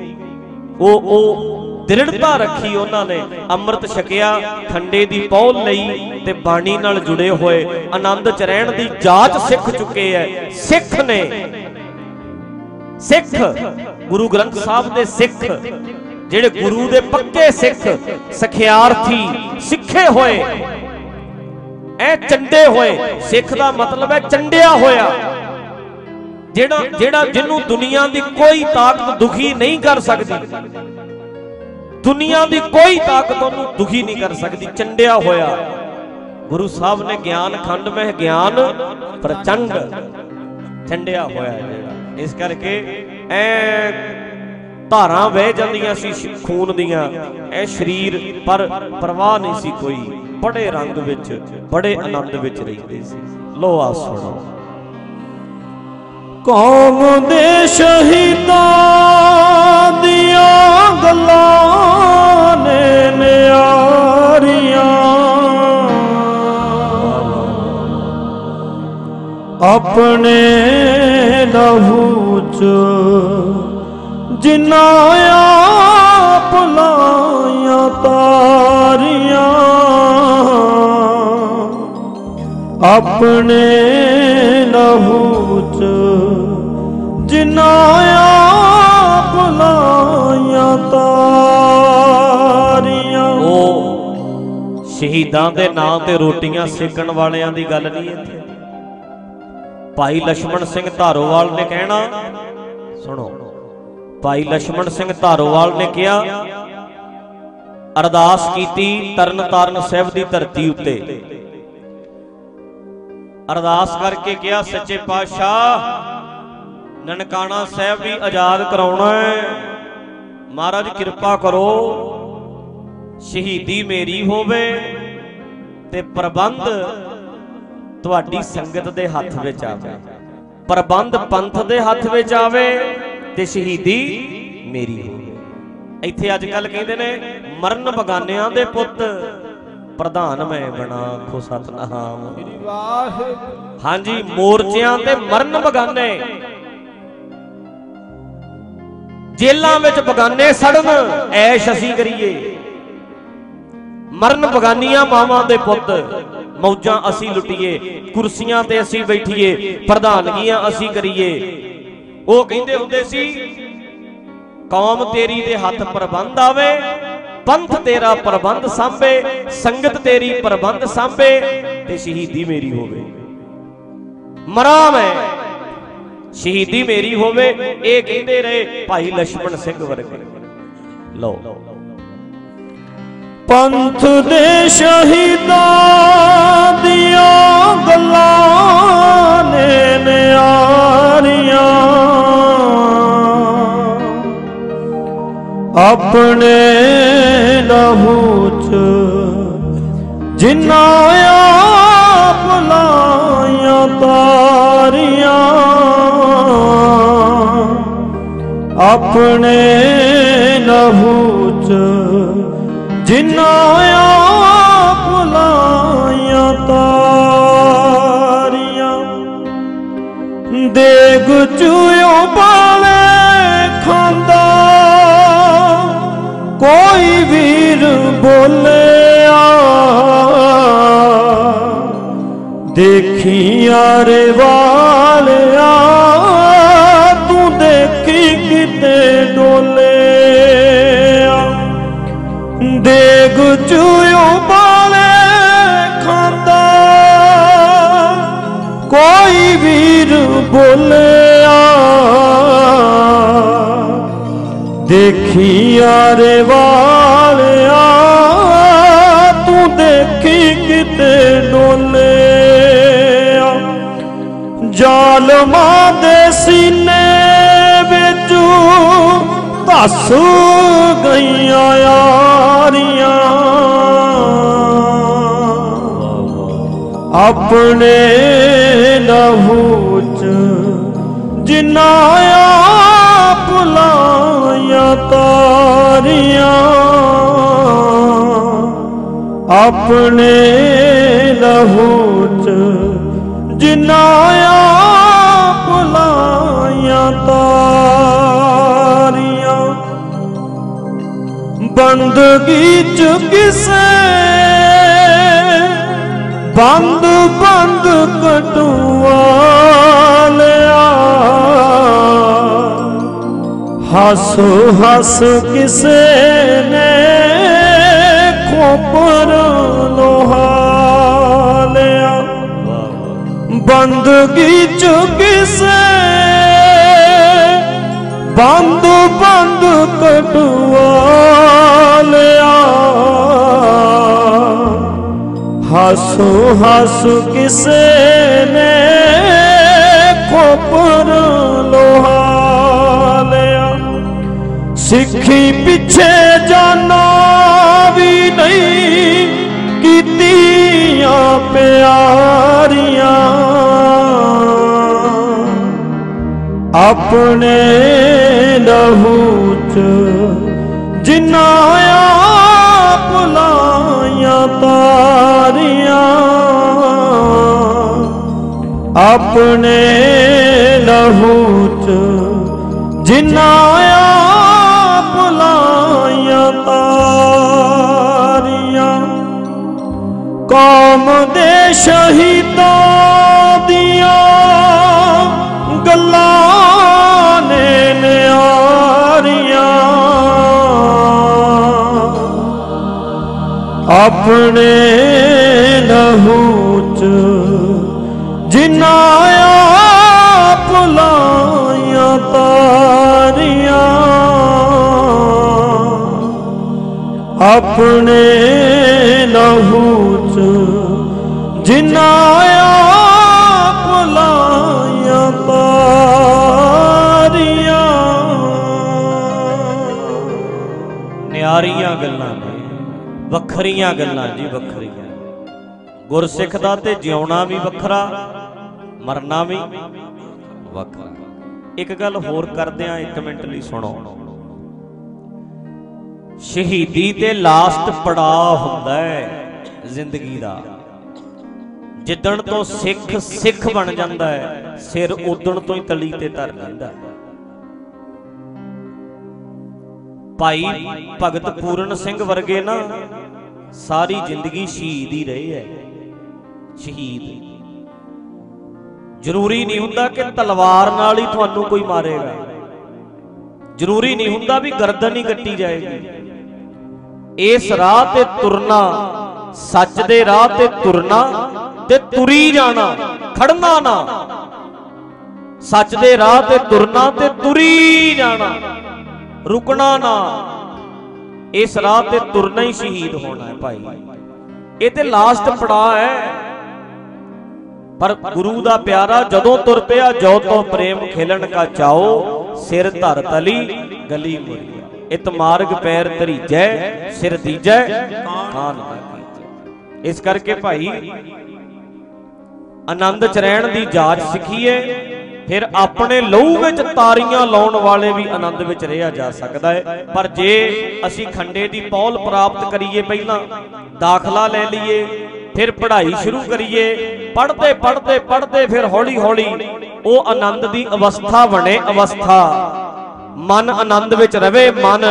ਉਹ ਉਹ ਦ੍ਰਿੜਤਾ ਰੱਖੀ ਉਹਨਾਂ ਨੇ, ਅੰਮ੍ਰਿਤ ਛਕਿਆ, ਠੰਡੇ ਦੀ ਪੌਲ ਲਈ ਤੇ ਬਾਣੀ ਨਾਲ ਜੁੜੇ ਹੋਏ। ਆਨੰਦ ਚ ਰਹਿਣ ਦੀ ਜਾਚ ਸਿੱਖ ਚੁੱਕੇ ਐ। ਸਿੱਖ ਨੇ। ਸਿੱਖ। ਗੁਰੂ ਗ੍ਰੰਥ ਸਾਹਿਬ ਦੇ ਸਿੱਖ, ਜਿਹੜੇ ਗੁਰੂ ਦੇ ਪੱਕੇ ਸਿੱਖ, ਸਖਿਆਰਥੀ, ਸਿੱਖੇ ਹੋਏ। ਐ ਚੰਡੇ ਹੋਏ। ਸਿੱਖ ਦਾ ਮਤਲਬ ਹੈ ਚੰਡਿਆ ਹੋਇਆ। ਜਿਹੜਾ ਜਿਹੜਾ ਜਿਹਨੂੰ ਦੁਨੀਆ ਦੀ ਕੋਈ ਤਾਕਤ ਦੁਖੀ ਨਹੀਂ ਕਰ ਸਕਦੀ। ਦੁਨੀਆ ਦੀ ਕੋਈ ਤਾਕਤ ਉਹਨੂੰ ਦੁਖੀ ਨਹੀਂ ਕਰ ਸਕਦੀ, ਚੰਡਿਆ ਹੋਇਆ। ਗੁਰੂ ਸਾਹਿਬ ਨੇ ਗਿਆਨ ਖੰਡ ਮਹਿ ਗਿਆਨ ਪ੍ਰਚੰਡ ਚੰਡਿਆ ਹੋਇਆ ਜਿਹੜਾ। ਇਸ ਕਰਕੇ ਐ ਧਾਰਾਂ ਵਹਿ ਜਾਂਦੀਆਂ ਸੀ ਖੂਨ ਦੀਆਂ। ਐ ਸਰੀਰ ਪਰ ਪਰਵਾਹ ਨਹੀਂ ਸੀ ਕੋਈ। ਬੜੇ ਰੰਗ ਵਿੱਚ, ਬੜੇ ਆਨੰਦ ਵਿੱਚ ਰਹਿੰਦੇ ਸੀ। ਲੋ ਆ ਸੁਣੋ। ਕੌਮ ਦੇ ਸ਼ਹੀਦਾਂ ਦੀਆਂ ਗੱਲਾਂ ਨੇ ਨਿਆਰੀਆਂ। ਆਪਣੇ ਲਹੂ ਚ ਜਿਨ੍ਹਾਂ ਆਪ ਲਾਇਆ ਤਾਰੀਆਂ। ਆਪਣੇ ਲਹੂ ਚ ਜਿਨਾ ਆਪ ਲਾਇਆ ਤਾਰੀਆਂ। ਉਹ ਸ਼ਹੀਦਾਂ ਦੇ ਨਾਂ ਤੇ ਰੋਟੀਆਂ ਸੇਕਣ ਵਾਲਿਆਂ ਦੀ ਗੱਲ ਨਹੀਂ ਇੱਥੇ। ਭਾਈ ਲక్ష్మణ ਸਿੰਘ ਧਾਰੋਵਾਲ ਨੇ ਕਹਿਣਾ ਸੁਣੋ ਭਾਈ ਲక్ష్మణ ਸਿੰਘ ਧਾਰੋਵਾਲ ਨੇ ਕਿਹਾ ਅਰਦਾਸ ਕੀਤੀ ਤਰਨਤਾਰਨ ਸਾਹਿਬ ਦੀ ਧਰਤੀ ਉੱਤੇ। ਅਰਦਾਸ ਕਰਕੇ ਕਿਹਾ, ਸੱਚੇ ਪਾਤਸ਼ਾਹ, ਨਨਕਾਣਾ ਸਾਹਿਬ ਵੀ ਆਜ਼ਾਦ ਕਰਾਉਣਾ ਹੈ। ਮਹਾਰਾਜ, ਕਿਰਪਾ ਕਰੋ, ਸ਼ਹੀਦੀ ਮੇਰੀ ਹੋਵੇ ਤੇ ਪ੍ਰਬੰਧ ਤੁਹਾਡੀ ਸੰਗਤ ਦੇ ਹੱਥ ਵਿੱਚ ਆਵੇ। ਪ੍ਰਬੰਧ ਪੰਥ ਦੇ ਹੱਥ ਵਿੱਚ ਆਵੇ ਤੇ ਸ਼ਹੀਦੀ ਮੇਰੀ ਹੋਵੇ। ਇੱਥੇ ਅੱਜ ਕੱਲ ਕਹਿੰਦੇ ਨੇ, ਮਰਨ ਬਗਾਨਿਆਂ ਦੇ ਪੁੱਤ ਪ੍ਰਧਾਨ ਮੈਂ ਬਣਾ ਖੋ ਸਤਨਾਮ। ਵਾਹਿਗੁਰੂ। ਹਾਂਜੀ ਮੋਰਚਿਆਂ ਤੇ ਮਰਨ ਬਗਾਨੇ। ਜੇਲਾਂ ਵਿੱਚ ਬਗਾਨੇ ਸੜਨ ਐਸ਼ ਅਸੀਂ ਕਰੀਏ। ਮਰਨ ਬਗਾਨੀਆਂ ਮਾਵਾਂ ਦੇ ਪੁੱਤ ਮੌਜਾਂ ਅਸੀਂ ਲੁੱਟੀਏ। ਕੁਰਸੀਆਂ ਤੇ ਅਸੀਂ ਬੈਠੀਏ ਪ੍ਰਧਾਨਗੀਆਂ ਅਸੀਂ ਕਰੀਏ। ਉਹ ਕਹਿੰਦੇ ਹੁੰਦੇ ਸੀ ਕੌਮ ਤੇਰੀ ਦੇ ਹੱਥ ਪ੍ਰਬੰਧ ਆਵੇ पंथ तेरा प्रबंध सांभे, संगत तेरी प्रबंध सांभे ते शहीदी मेरी होवे। मरा मैं शहीदी मेरी होवे ਇਹ ਕਹਿੰਦੇ ਰਹੇ लक्ष्मण सिंह वर्ग। लो। पंथ दे ਦੇ ਸ਼ਹੀਦਾਂ ਦੀਆਂ ਗੱਲਾਂ ਨੇ ਨਿਆਰੀਆਂ ਆਪਣੇ ਲਹੂ ਚ ਜਿਨ੍ਹਾਂ ਆਪ ਲਾਇਆ ਤਾਰੀਆਂ, ਆਪਣੇ ਲਹੂ ਚ ਜਿਨ੍ਹਾਂ ਆਪ ਲਾਇਆ ਤਾਰੀਆਂ। ਦੇਗ ਚੂਇਓ ਬੋਲਿਆ, ਦੇਖੀਆਂ ਰੇ ਵਾਲਿਆ, ਤੂੰ ਦੇਖੀ ਕਿਤੇ ਡੋਲਿਆ। ਦੇਗ ਚੂਇਓ ਬਾਲੇ ਖਾਂਦਾ, ਕੋਈ ਵੀਰ ਬੋਲਿਆ। ਦੇਖੀ ਯਾਰੇ ਵਾਲਿਆ, ਤੂੰ ਦੇਖੀ ਕਿਤੇ ਡੋਲਿਆ। ਜ਼ਾਲਮਾਂ ਦੇ ਸੀਨੇ ਵਿੱਚੋਂ ਧਸ ਗਈਆਂ ਯਾਰੀਆਂ। ਆਪਣੇ ਲਹੂ ਚ ਜਿਨ੍ਹਾਂ ਆਪ ਤਾਰੀਆਂ, ਆਪਣੇ ਲਹੂ ਚ ਜਿਨ੍ਹਾਂ ਆਪ ਲਾਇਆ ਤਾਰੀਆਂ। ਬੰਦਗੀ ਚ ਕਿਸੇ ਬੰਦ ਬੰਦ ਕਟਵਾ ਲਿਆ। ਹੱਸ ਹੱਸ ਕਿਸੇ ਨੇ ਖੋਪਰ ਲੋਹਾ ਲਿਆ। ਬੰਦਗੀ ਚ ਕਿਸੇ ਬੰਦ ਬੰਦ ਕਟਵਾ ਲਿਆ। ਹੱਸੋ ਹੱਸ ਕਿਸੇ ਨੇ ਖੋਪਰ ਲੋਹਾ ਸਿੱਖੀ ਪਿੱਛੇ ਜਾਣਾ ਵੀ ਨਹੀਂ ਕੀਤੀਆਂ ਪਿਆਰੀਆਂ। ਆਪਣੇ ਲਹੂ ਚ ਜਿਨ੍ਹਾਂ ਆਪ ਲਾਇਆ ਤਾਰੀਆਂ। ਆਪਣੇ ਲਹੂ ਚ ਜਿਨ੍ਹਾਂ ਆਪ ਤਾਰੀਆਂ। ਕੌਮ ਦੇ ਸ਼ਹੀਦਾਂ ਦੀਆਂ ਗੱਲਾਂ ਨੇ ਨਿਆਰੀਆਂ। ਆਪਣੇ ਲਹੂ ਚ ਜਿਨ੍ਹਾਂ ਆਪ ਲਾਇਆ ਤਾਰੀਆਂ। ਆਪਣੇ ਲਹੂ ਚ ਜਿਨ੍ਹਾਂ ਆਪ ਲਾਇਆ ਤਾਰੀਆਂ। ਨਿਆਰੀਆਂ ਗੱਲਾਂ ਨੇ, ਵੱਖਰੀਆਂ ਗੱਲਾਂ ਜੀ ਵੱਖਰੀਆਂ। ਗੁਰਸਿੱਖ ਦਾ ਤੇ ਜਿਉਣਾ ਵੀ ਵੱਖਰਾ, ਮਰਨਾ ਵੀ ਵੱਖਰਾ। ਇੱਕ ਗੱਲ ਹੋਰ ਕਰਦੇ ਆ, ਇੱਕ ਮਿੰਟ ਲਈ ਸੁਣੋ। ਸ਼ਹੀਦੀ ਤੇ ਲਾਸਟ ਪੜਾਅ ਹੁੰਦਾ ਹੈ ਜ਼ਿੰਦਗੀ ਦਾ। ਜਿੱਦਣ ਤੋਂ ਸਿੱਖ ਸਿੱਖ ਬਣ ਜਾਂਦਾ ਹੈ, ਸਿਰ ਉਦਣ ਤੋਂ ਹੀ ਤਲੀ ਤੇ ਧਰ ਲੈਂਦਾ ਭਾਈ ਭਗਤ ਪੂਰਨ ਸਿੰਘ ਵਰਗੇ ਨਾ, ਸਾਰੀ ਜ਼ਿੰਦਗੀ ਸ਼ਹੀਦ ਹੀ ਰਹੇ ਐ ਸ਼ਹੀਦ। ਜ਼ਰੂਰੀ ਨਹੀਂ ਹੁੰਦਾ ਕਿ ਤਲਵਾਰ ਨਾਲ ਹੀ ਤੁਹਾਨੂੰ ਕੋਈ ਮਾਰੇਗਾ। ਜ਼ਰੂਰੀ ਨਹੀਂ ਹੁੰਦਾ ਵੀ ਗਰਦਨ ਹੀ ਕੱਟੀ ਜਾਏਗੀ। ਇਸ ਰਾਹ ਤੇ ਤੁਰਨਾ, ਸੱਚ ਦੇ ਰਾਹ ਤੇ ਤੁਰਨਾ ਤੇ ਤੁਰੀ ਜਾਣਾ, ਖੜਨਾ ਨਾ। ਸੱਚ ਦੇ ਰਾਹ ਤੇ ਤੁਰਨਾ ਤੇ ਤੁਰੀ ਜਾਣਾ, ਰੁਕਣਾ ਨਾ। ਇਸ ਰਾਹ ਤੇ ਤੁਰਨਾ ਹੀ ਸ਼ਹੀਦ ਹੋਣਾ ਹੈ ਭਾਈ। ਇਹ ਤੇ ਲਾਸਟ ਪੜਾਅ ਹੈ। ਪਰ ਗੁਰੂ ਦਾ ਪਿਆਰਾ ਜਦੋਂ ਤੁਰ ਪਿਆ ਜੋ ਤੋਂ ਪ੍ਰੇਮ ਖੇਲਣ ਕਾ ਚਾਓ, ਸਿਰ ਧਰ ਤਲੀ, ਗਲੀ ਮੁਰੀਆ ਇਤ ਮਾਰਗ ਪੈਰ ਧਰੀਜੈ, ਸਿਰ ਦੀਜੈ, ਕਾਨ ਨਾ ਕੀਜੈ ਇਸ ਕਰਕੇ ਭਾਈ, ਆਨੰਦ ਚ ਰਹਿਣ ਦੀ ਜਾਚ ਸਿੱਖੀਏ, ਫਿਰ ਆਪਣੇ ਲਹੂ ਵਿੱਚ ਤਾਰੀਆਂ ਲਾਉਣ ਵਾਲੇ ਵੀ ਆਨੰਦ ਵਿੱਚ ਰਹਿਆ ਜਾ ਸਕਦਾ ਹੈ। ਪਰ ਜੇ ਅਸੀਂ ਖੰਡੇ ਦੀ ਪੌਲ ਪ੍ਰਾਪਤ ਕਰੀਏ ਪਹਿਲਾਂ, ਦਾਖਲਾ ਲੈ ਲਈਏ, ਫਿਰ ਪੜ੍ਹਾਈ ਸ਼ੁਰੂ ਕਰੀਏ, ਪੜ੍ਹਦੇ ਪੜ੍ਹਦੇ ਪੜ੍ਹਦੇ ਫਿਰ ਹੌਲੀ ਹੌਲੀ ਉਹ ਆਨੰਦ ਦੀ ਅਵਸਥਾ ਬਣੇ ਅਵਸਥਾ। ਮਨ ਆਨੰਦ ਵਿੱਚ ਰਵੇ ਮਨ।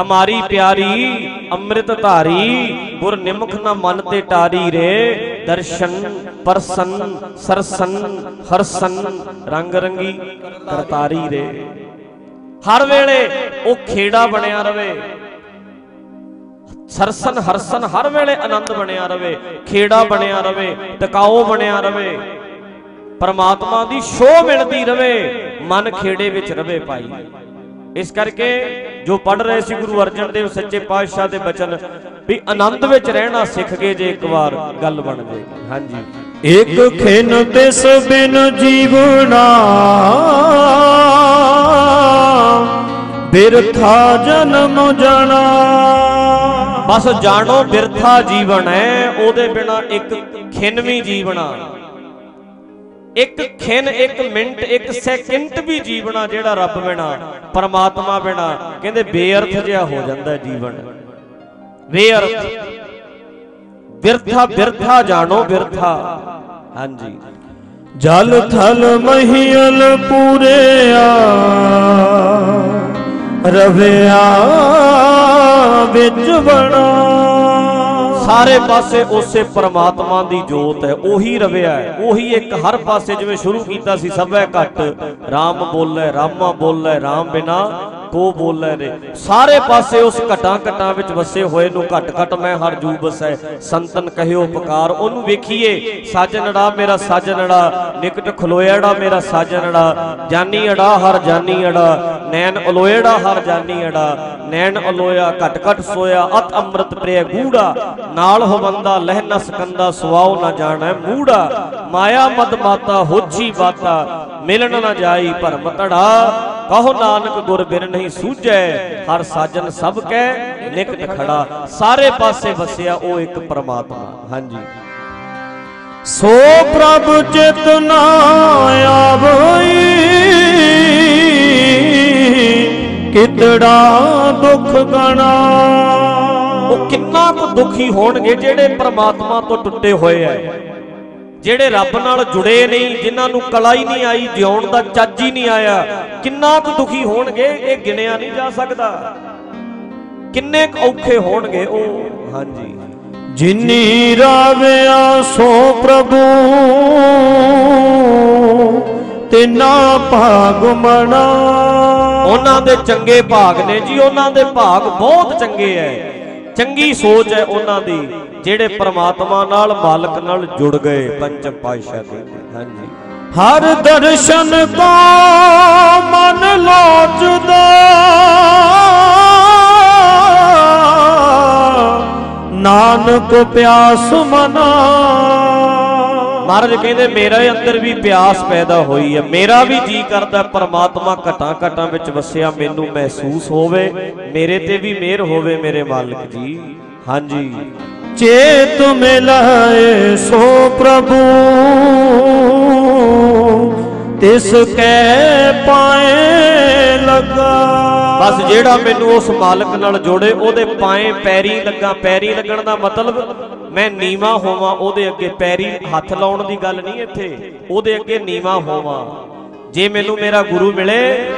ਹਮਾਰੀ ਪਿਆਰੀ ਅੰਮ੍ਰਿਤ ਧਾਰੀ ਗੁਰ ਨਿਮਖ ਨਾ ਮਨ ਤੇ ਟਾਰੀ ਰੇ। ਦਰਸ਼ਨ ਪਰਸਨ, ਸਰਸਨ, ਹਰਸਨ ਰੰਗ ਰੰਗੀ ਕਰਤਾਰੀ ਰੇ। ਹਰ ਵੇਲੇ ਉਹ ਖੇੜਾ ਬਣਿਆ ਰਵੇ। ਸਰਸਨ, ਹਰਸਨ, ਹਰ ਵੇਲੇ ਆਨੰਦ ਬਣਿਆ ਰਵੇ। ਖੇੜਾ ਬਣਿਆ ਰਵੇ ਟਿਕਾਓ ਬਣਿਆ ਰਵੇ। ਪਰਮਾਤਮਾ ਦੀ ਸ਼ੋਅ ਮਿਲਦੀ ਰਵੇ। ਮਨ ਖੇੜੇ ਵਿੱਚ ਰਵੇ ਭਾਈ। ਇਸ ਕਰਕੇ ਜੋ ਪੜ ਰਹੇ ਸੀ ਗੁਰੂ ਅਰਜਨ ਦੇਵ ਸੱਚੇ ਪਾਤਸ਼ਾਹ ਦੇ ਬਚਨ ਵੀ ਆਨੰਦ ਵਿੱਚ ਰਹਿਣਾ ਸਿੱਖ ਗਏ ਜੇ ਇੱਕ ਵਾਰ ਗੱਲ ਬਣ ਜਾਏਗੀ ਹਾਂਜੀ। ਇਕ ਖਿਨ ਤਿਸ ਬਿਨ ਜੀਵਣਾ ਬਿਰਥਾ ਜਨਮ ਜਣਾ। ਬਸ ਜਾਣੋ ਬਿਰਥਾ ਜੀਵਨ ਹੈ ਉਹਦੇ ਬਿਨਾ ਇੱਕ ਖਿਨ ਵੀ ਜੀਵਣਾ ਇੱਕ ਖਿਨ, ਇੱਕ ਮਿੰਟ, ਇੱਕ ਸੈਕਿੰਡ ਵੀ ਜੀਵਣਾ ਜਿਹੜਾ ਰੱਬ ਬਿਨਾ, ਪਰਮਾਤਮਾ ਬਿਨਾ, ਕਹਿੰਦੇ ਬੇਅਰਥ ਜਿਹਾ ਹੋ ਜਾਂਦਾ ਜੀਵਨ। ਬੇਅਰਥ। ਬਿਰਥਾ ਬਿਰਥਾ ਜਾਣੋ, ਬਿਰਥਾ। ਹਾਂਜੀ। ਜਲ ਥਲ ਮਹੀਲ ਪੂਰਿਆ, ਰਵਿਆ ਵਿੱਚ ਬਣਾ ਸਾਰੇ ਪਾਸੇ ਉਸੇ ਪਰਮਾਤਮਾ ਦੀ ਜੋਤ ਹੈ, ਉਹੀ ਰਵਿਆ ਹੈ, ਉਹੀ ਇੱਕ ਹਰ ਪਾਸੇ ਜਿਵੇਂ ਸ਼ੁਰੂ ਕੀਤਾ ਸੀ, ਸਭੈ ਘਟ। RAM ਬੋਲੇ, ਰਾਮਾ ਬੋਲੇ RAM ਬਿਨਾ ਕੋ ਬੋਲੇ ਰੇ ਸਾਰੇ ਪਾਸੇ ਉਸ ਘਟਾਂ ਘਟਾਂ ਵਿੱਚ ਵਸੇ ਹੋਏ ਨੂੰ ਘਟ ਘਟ ਮੈਂ ਹਰ ਜੂ ਬਸੈ ਸੰਤਨ ਕਹਿਓ ਪੁਕਾਰ ਉਹਨੂੰ ਵੇਖੀਏ। ਸਾਜਣੜਾ ਮੇਰਾ ਸਾਜਣੜਾ ਨਿਕਟ ਖਲੋਇਆੜਾ ਮੇਰਾ ਸਾਜਣੜਾ ਜਾਨੀ ਅੜਾ ਹਰ ਜਾਨੀ ਅੜਾ। ਨੈਣ ਅਲੋਇੜਾ ਹਰ ਜਾਨੀ ਅੜਾ। ਨੈਣ ਅਲੋਇਆ ਘਟ ਘਟ ਸੋਇਆ। ਅਤ ਅੰਮ੍ਰਿਤ ਪ੍ਰਿਆ ਗੂੜਾ। ਨਾਲ ਹੋਵੰਦਾ ਲਹਿ ਨ ਸਕੰਦਾ ਸੁਆਉ ਨਾ ਜਾਣੈ ਮੂੜਾ। ਮਾਇਆ ਮਦ ਮਾਤਾ ਹੋਜੀ ਬਾਤਾ। ਮਿਲਣ ਨਾ ਜਾਈ ਭਰਮ ਧੜਾ। ਕਹੋ ਨਾਨਕ ਗੁਰ ਬਿਨ ਨਹੀਂ ਸੂਝੈ ਹਰ ਸਾਜਨ ਸਭ ਕੈ ਨਿਕਟ ਖੜਾ। ਸਾਰੇ ਪਾਸੇ ਵਸਿਆ ਉਹ ਇੱਕ ਪਰਮਾਤਮਾ। ਹਾਂਜੀ। ਸੋ ਪ੍ਰਭ ਚਿਤ ਨਾ ਆਵਈ ਕਿਤੜਾ ਦੁਖ ਗਣਾ। ਉਹ ਕਿੰਨਾ ਕੁ ਦੁਖੀ ਹੋਣਗੇ ਜਿਹੜੇ ਪਰਮਾਤਮਾ ਤੋਂ ਟੁੱਟੇ ਹੋਏ ਐ। ਜਿਹੜੇ ਰੱਬ ਨਾਲ ਜੁੜੇ ਨਹੀਂ ਜਿਨ੍ਹਾਂ ਨੂੰ ਕਲਾ ਹੀ ਨਹੀਂ ਆਈ ਜਿਉਣ ਦਾ ਚੱਜ ਹੀ ਨਹੀਂ ਆਇਆ ਕਿੰਨਾ ਕੁ ਦੁਖੀ ਹੋਣਗੇ? ਇਹ ਗਿਣਿਆ ਨਹੀਂ ਜਾ ਸਕਦਾ। ਕਿੰਨੇ ਕੁ ਔਖੇ ਹੋਣਗੇ ਉਹ? ਹਾਂਜੀ। ਜਿਨੀ ਰਾਵਿਆ ਸੋ ਪ੍ਰਭੂ ਤਿਨਾ ਭਾਗ ਮਣਾ ਉਹਨਾਂ ਦੇ ਚੰਗੇ ਭਾਗ ਨੇ ਜੀ ਉਹਨਾਂ ਦੇ ਭਾਗ ਬਹੁਤ ਚੰਗੇ ਐ। ਚੰਗੀ ਸੋਚ ਹੈ ਉਹਨਾਂ ਦੀ। ਜਿਹੜੇ ਪ੍ਰਮਾਤਮਾ ਨਾਲ ਮਾਲਕ ਨਾਲ ਜੁੜ ਗਏ ਪੰਚਮ ਪਾਤਸ਼ਾਹ ਕਹਿੰਦੇ ਹਾਂਜੀ। ਹਰ ਦਰਸ਼ਨ ਕੋ ਮਨ ਲੋਚਦਾ। ਨਾਨਕ ਪਿਆਸ ਮਨਾ। ਮਹਾਰਾਜ ਕਹਿੰਦੇ, ਮੇਰੇ ਅੰਦਰ ਵੀ ਪਿਆਸ ਪੈਦਾ ਹੋਈ ਹੈ। ਮੇਰਾ ਵੀ ਜੀ ਕਰਦਾ, ਪਰਮਾਤਮਾ ਘਟਾਂ ਘਟਾਂ ਵਿੱਚ ਵਸਿਆ, ਮੈਨੂੰ ਮਹਿਸੂਸ ਹੋਵੇ, ਮੇਰੇ ਤੇ ਵੀ ਮਿਹਰ ਹੋਵੇ, ਮੇਰੇ ਮਾਲਕ ਜੀ। ਹਾਂਜੀ। ਚੇਤ ਮਿਲਾਏ ਸੋ ਪ੍ਰਭੂ। ਤਿਸ ਕੈ ਪਾਏ ਲਗਾ। ਬਸ ਜਿਹੜਾ ਮੈਨੂੰ ਉਸ ਮਾਲਕ ਨਾਲ ਜੋੜੇ, ਉਹਦੇ ਪਾਏ ਪੈਰੀ ਲੱਗਾ। ਪੈਰੀ ਲੱਗਣ ਦਾ ਮਤਲਬ ਮੈਂ ਨੀਵਾ ਹੋਵਾਂ, ਉਹਦੇ ਅੱਗੇ ਪੈਰੀ ਹੱਥ ਲਾਉਣ ਦੀ ਗੱਲ ਨਹੀਂ ਇੱਥੇ। ਉਹਦੇ ਅੱਗੇ ਨੀਵਾ ਹੋਵਾਂ। ਜੇ ਮੈਨੂੰ ਮੇਰਾ ਗੁਰੂ ਮਿਲੇ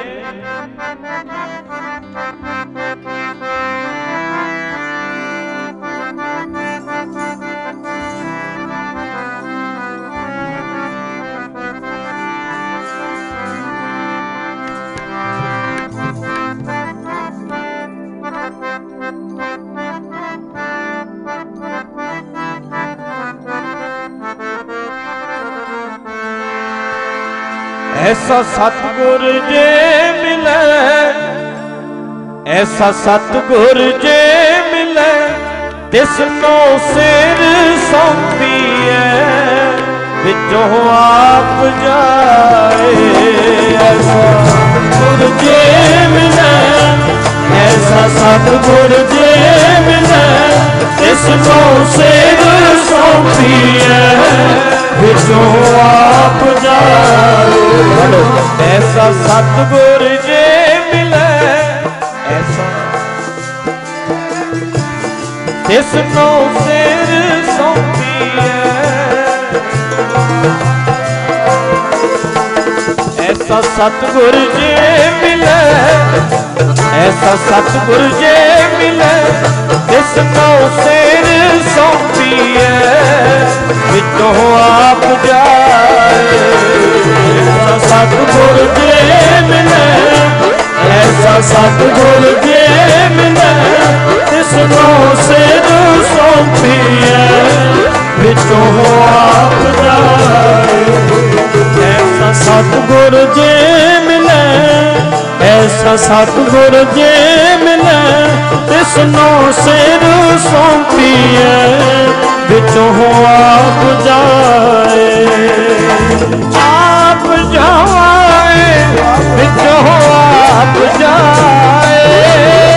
ਐਸਾ ਸਤਗੁਰ ਜੇ ਮਿਲੇ, ਐਸਾ ਸਤਗੁਰ ਜੇ ਮਿਲੇ, ਤਿਸ ਨੂੰ ਸਿਰ ਸੌਂਪੀਐ, ਵਿੱਚੋਂ ਆਪ ਜਾਏ। ਐਸਾ ਗੁਰ ਜੇ ਮਿਲੇ, ਐਸਾ ਸਤਿਗੁਰ ਜੇ ਮਿਲੇ ਇਸ ਨੂੰ ਸਿਰ ਸੌਂਪੀਐ ਵਿੱਚੋਂ ਆਪ ਜਾਏ ਐਸਾ ਸਤਗੁਰ ਜੇ ਮਿਲੇ ਐਸਾ। ਤਿਸ ਨੂੰ ਸਿਰ ਸੌਂਪੀਐ ਐਸਾ ਸਤਗੁਰ ਜੇ ਮਿਲੇ, ਐਸਾ ਸਤਗੁਰ ਜੇ ਮਿਲੇ ਤਿਸ ਨੂੰ ਸਿਰ ਸੌਂਪੀਐ ਵਿੱਚੋਂ ਆਪ ਜਾਏ। ਐਸਾ ਸਤਿਗੁਰ ਜੇ ਮਿਲੇ, ਐਸਾ ਸਤਿਗੁਰ ਜੇ ਮਿਲੇ ਇਸ ਨੂੰ ਸਿਰ ਸੌਂਪੀਐ ਵਿੱਚੋਂ ਆਪ ਜਾਏ। ਐਸਾ ਸਤਿਗੁਰ ਜੇ ਮਿਲੇ ਐਸਾ ਸਤਿਗੁਰ ਜੇ ਮਿਲੇ ਇਸ ਨੂੰ ਸਿਰ ਸੌਂਪੀਐ ਵਿੱਚੋਂ ਆਪ ਜਾਏ ਆਪ ਜਾਏ ਵਿੱਚੋਂ ਆਪ ਜਾਏ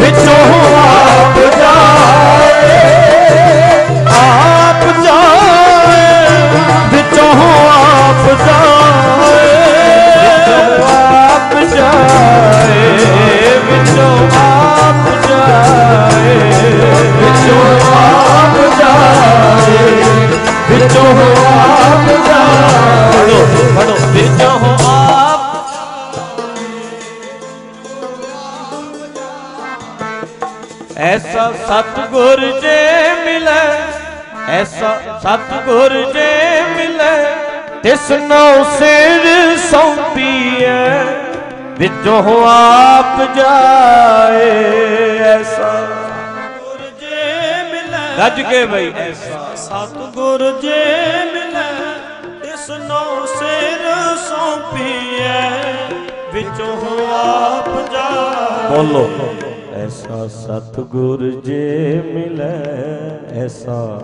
ਵਿੱਚੋਂ ਆਪ ਜਾਏ ਆਪ ਜਾਏ ਵਿੱਚੋਂ ਆਪ ਐਸਾ ਸਤਗੁਰ ਜੇ ਮਿਲੇ, ਐਸਾ ਸਤਗੁਰ ਜੇ ਮਿਲੇ, ਤਿਸ ਨੂੰ ਸਿਰ ਸੌਂਪੀਐ, ਵਿੱਚੋਂ ਆਪ ਜਾਏ, ਐਸਾ ਜੇ ਮਿਲੇ ਗੱਜ ਕੇ ਬਈ, ਐਸਾ ਸਤਿਗੁਰ ਜੇ ਮਿਲੇ ਇਸ ਨੂੰ ਸਿਰ ਸੌਂਪੀਐ, ਵਿੱਚੋਂ ਆਪ ਜਾਏ। ਬੋਲੋ। ਸਤਗੁਰ ਜੇ ਮਿਲੇ ਐਸਾ।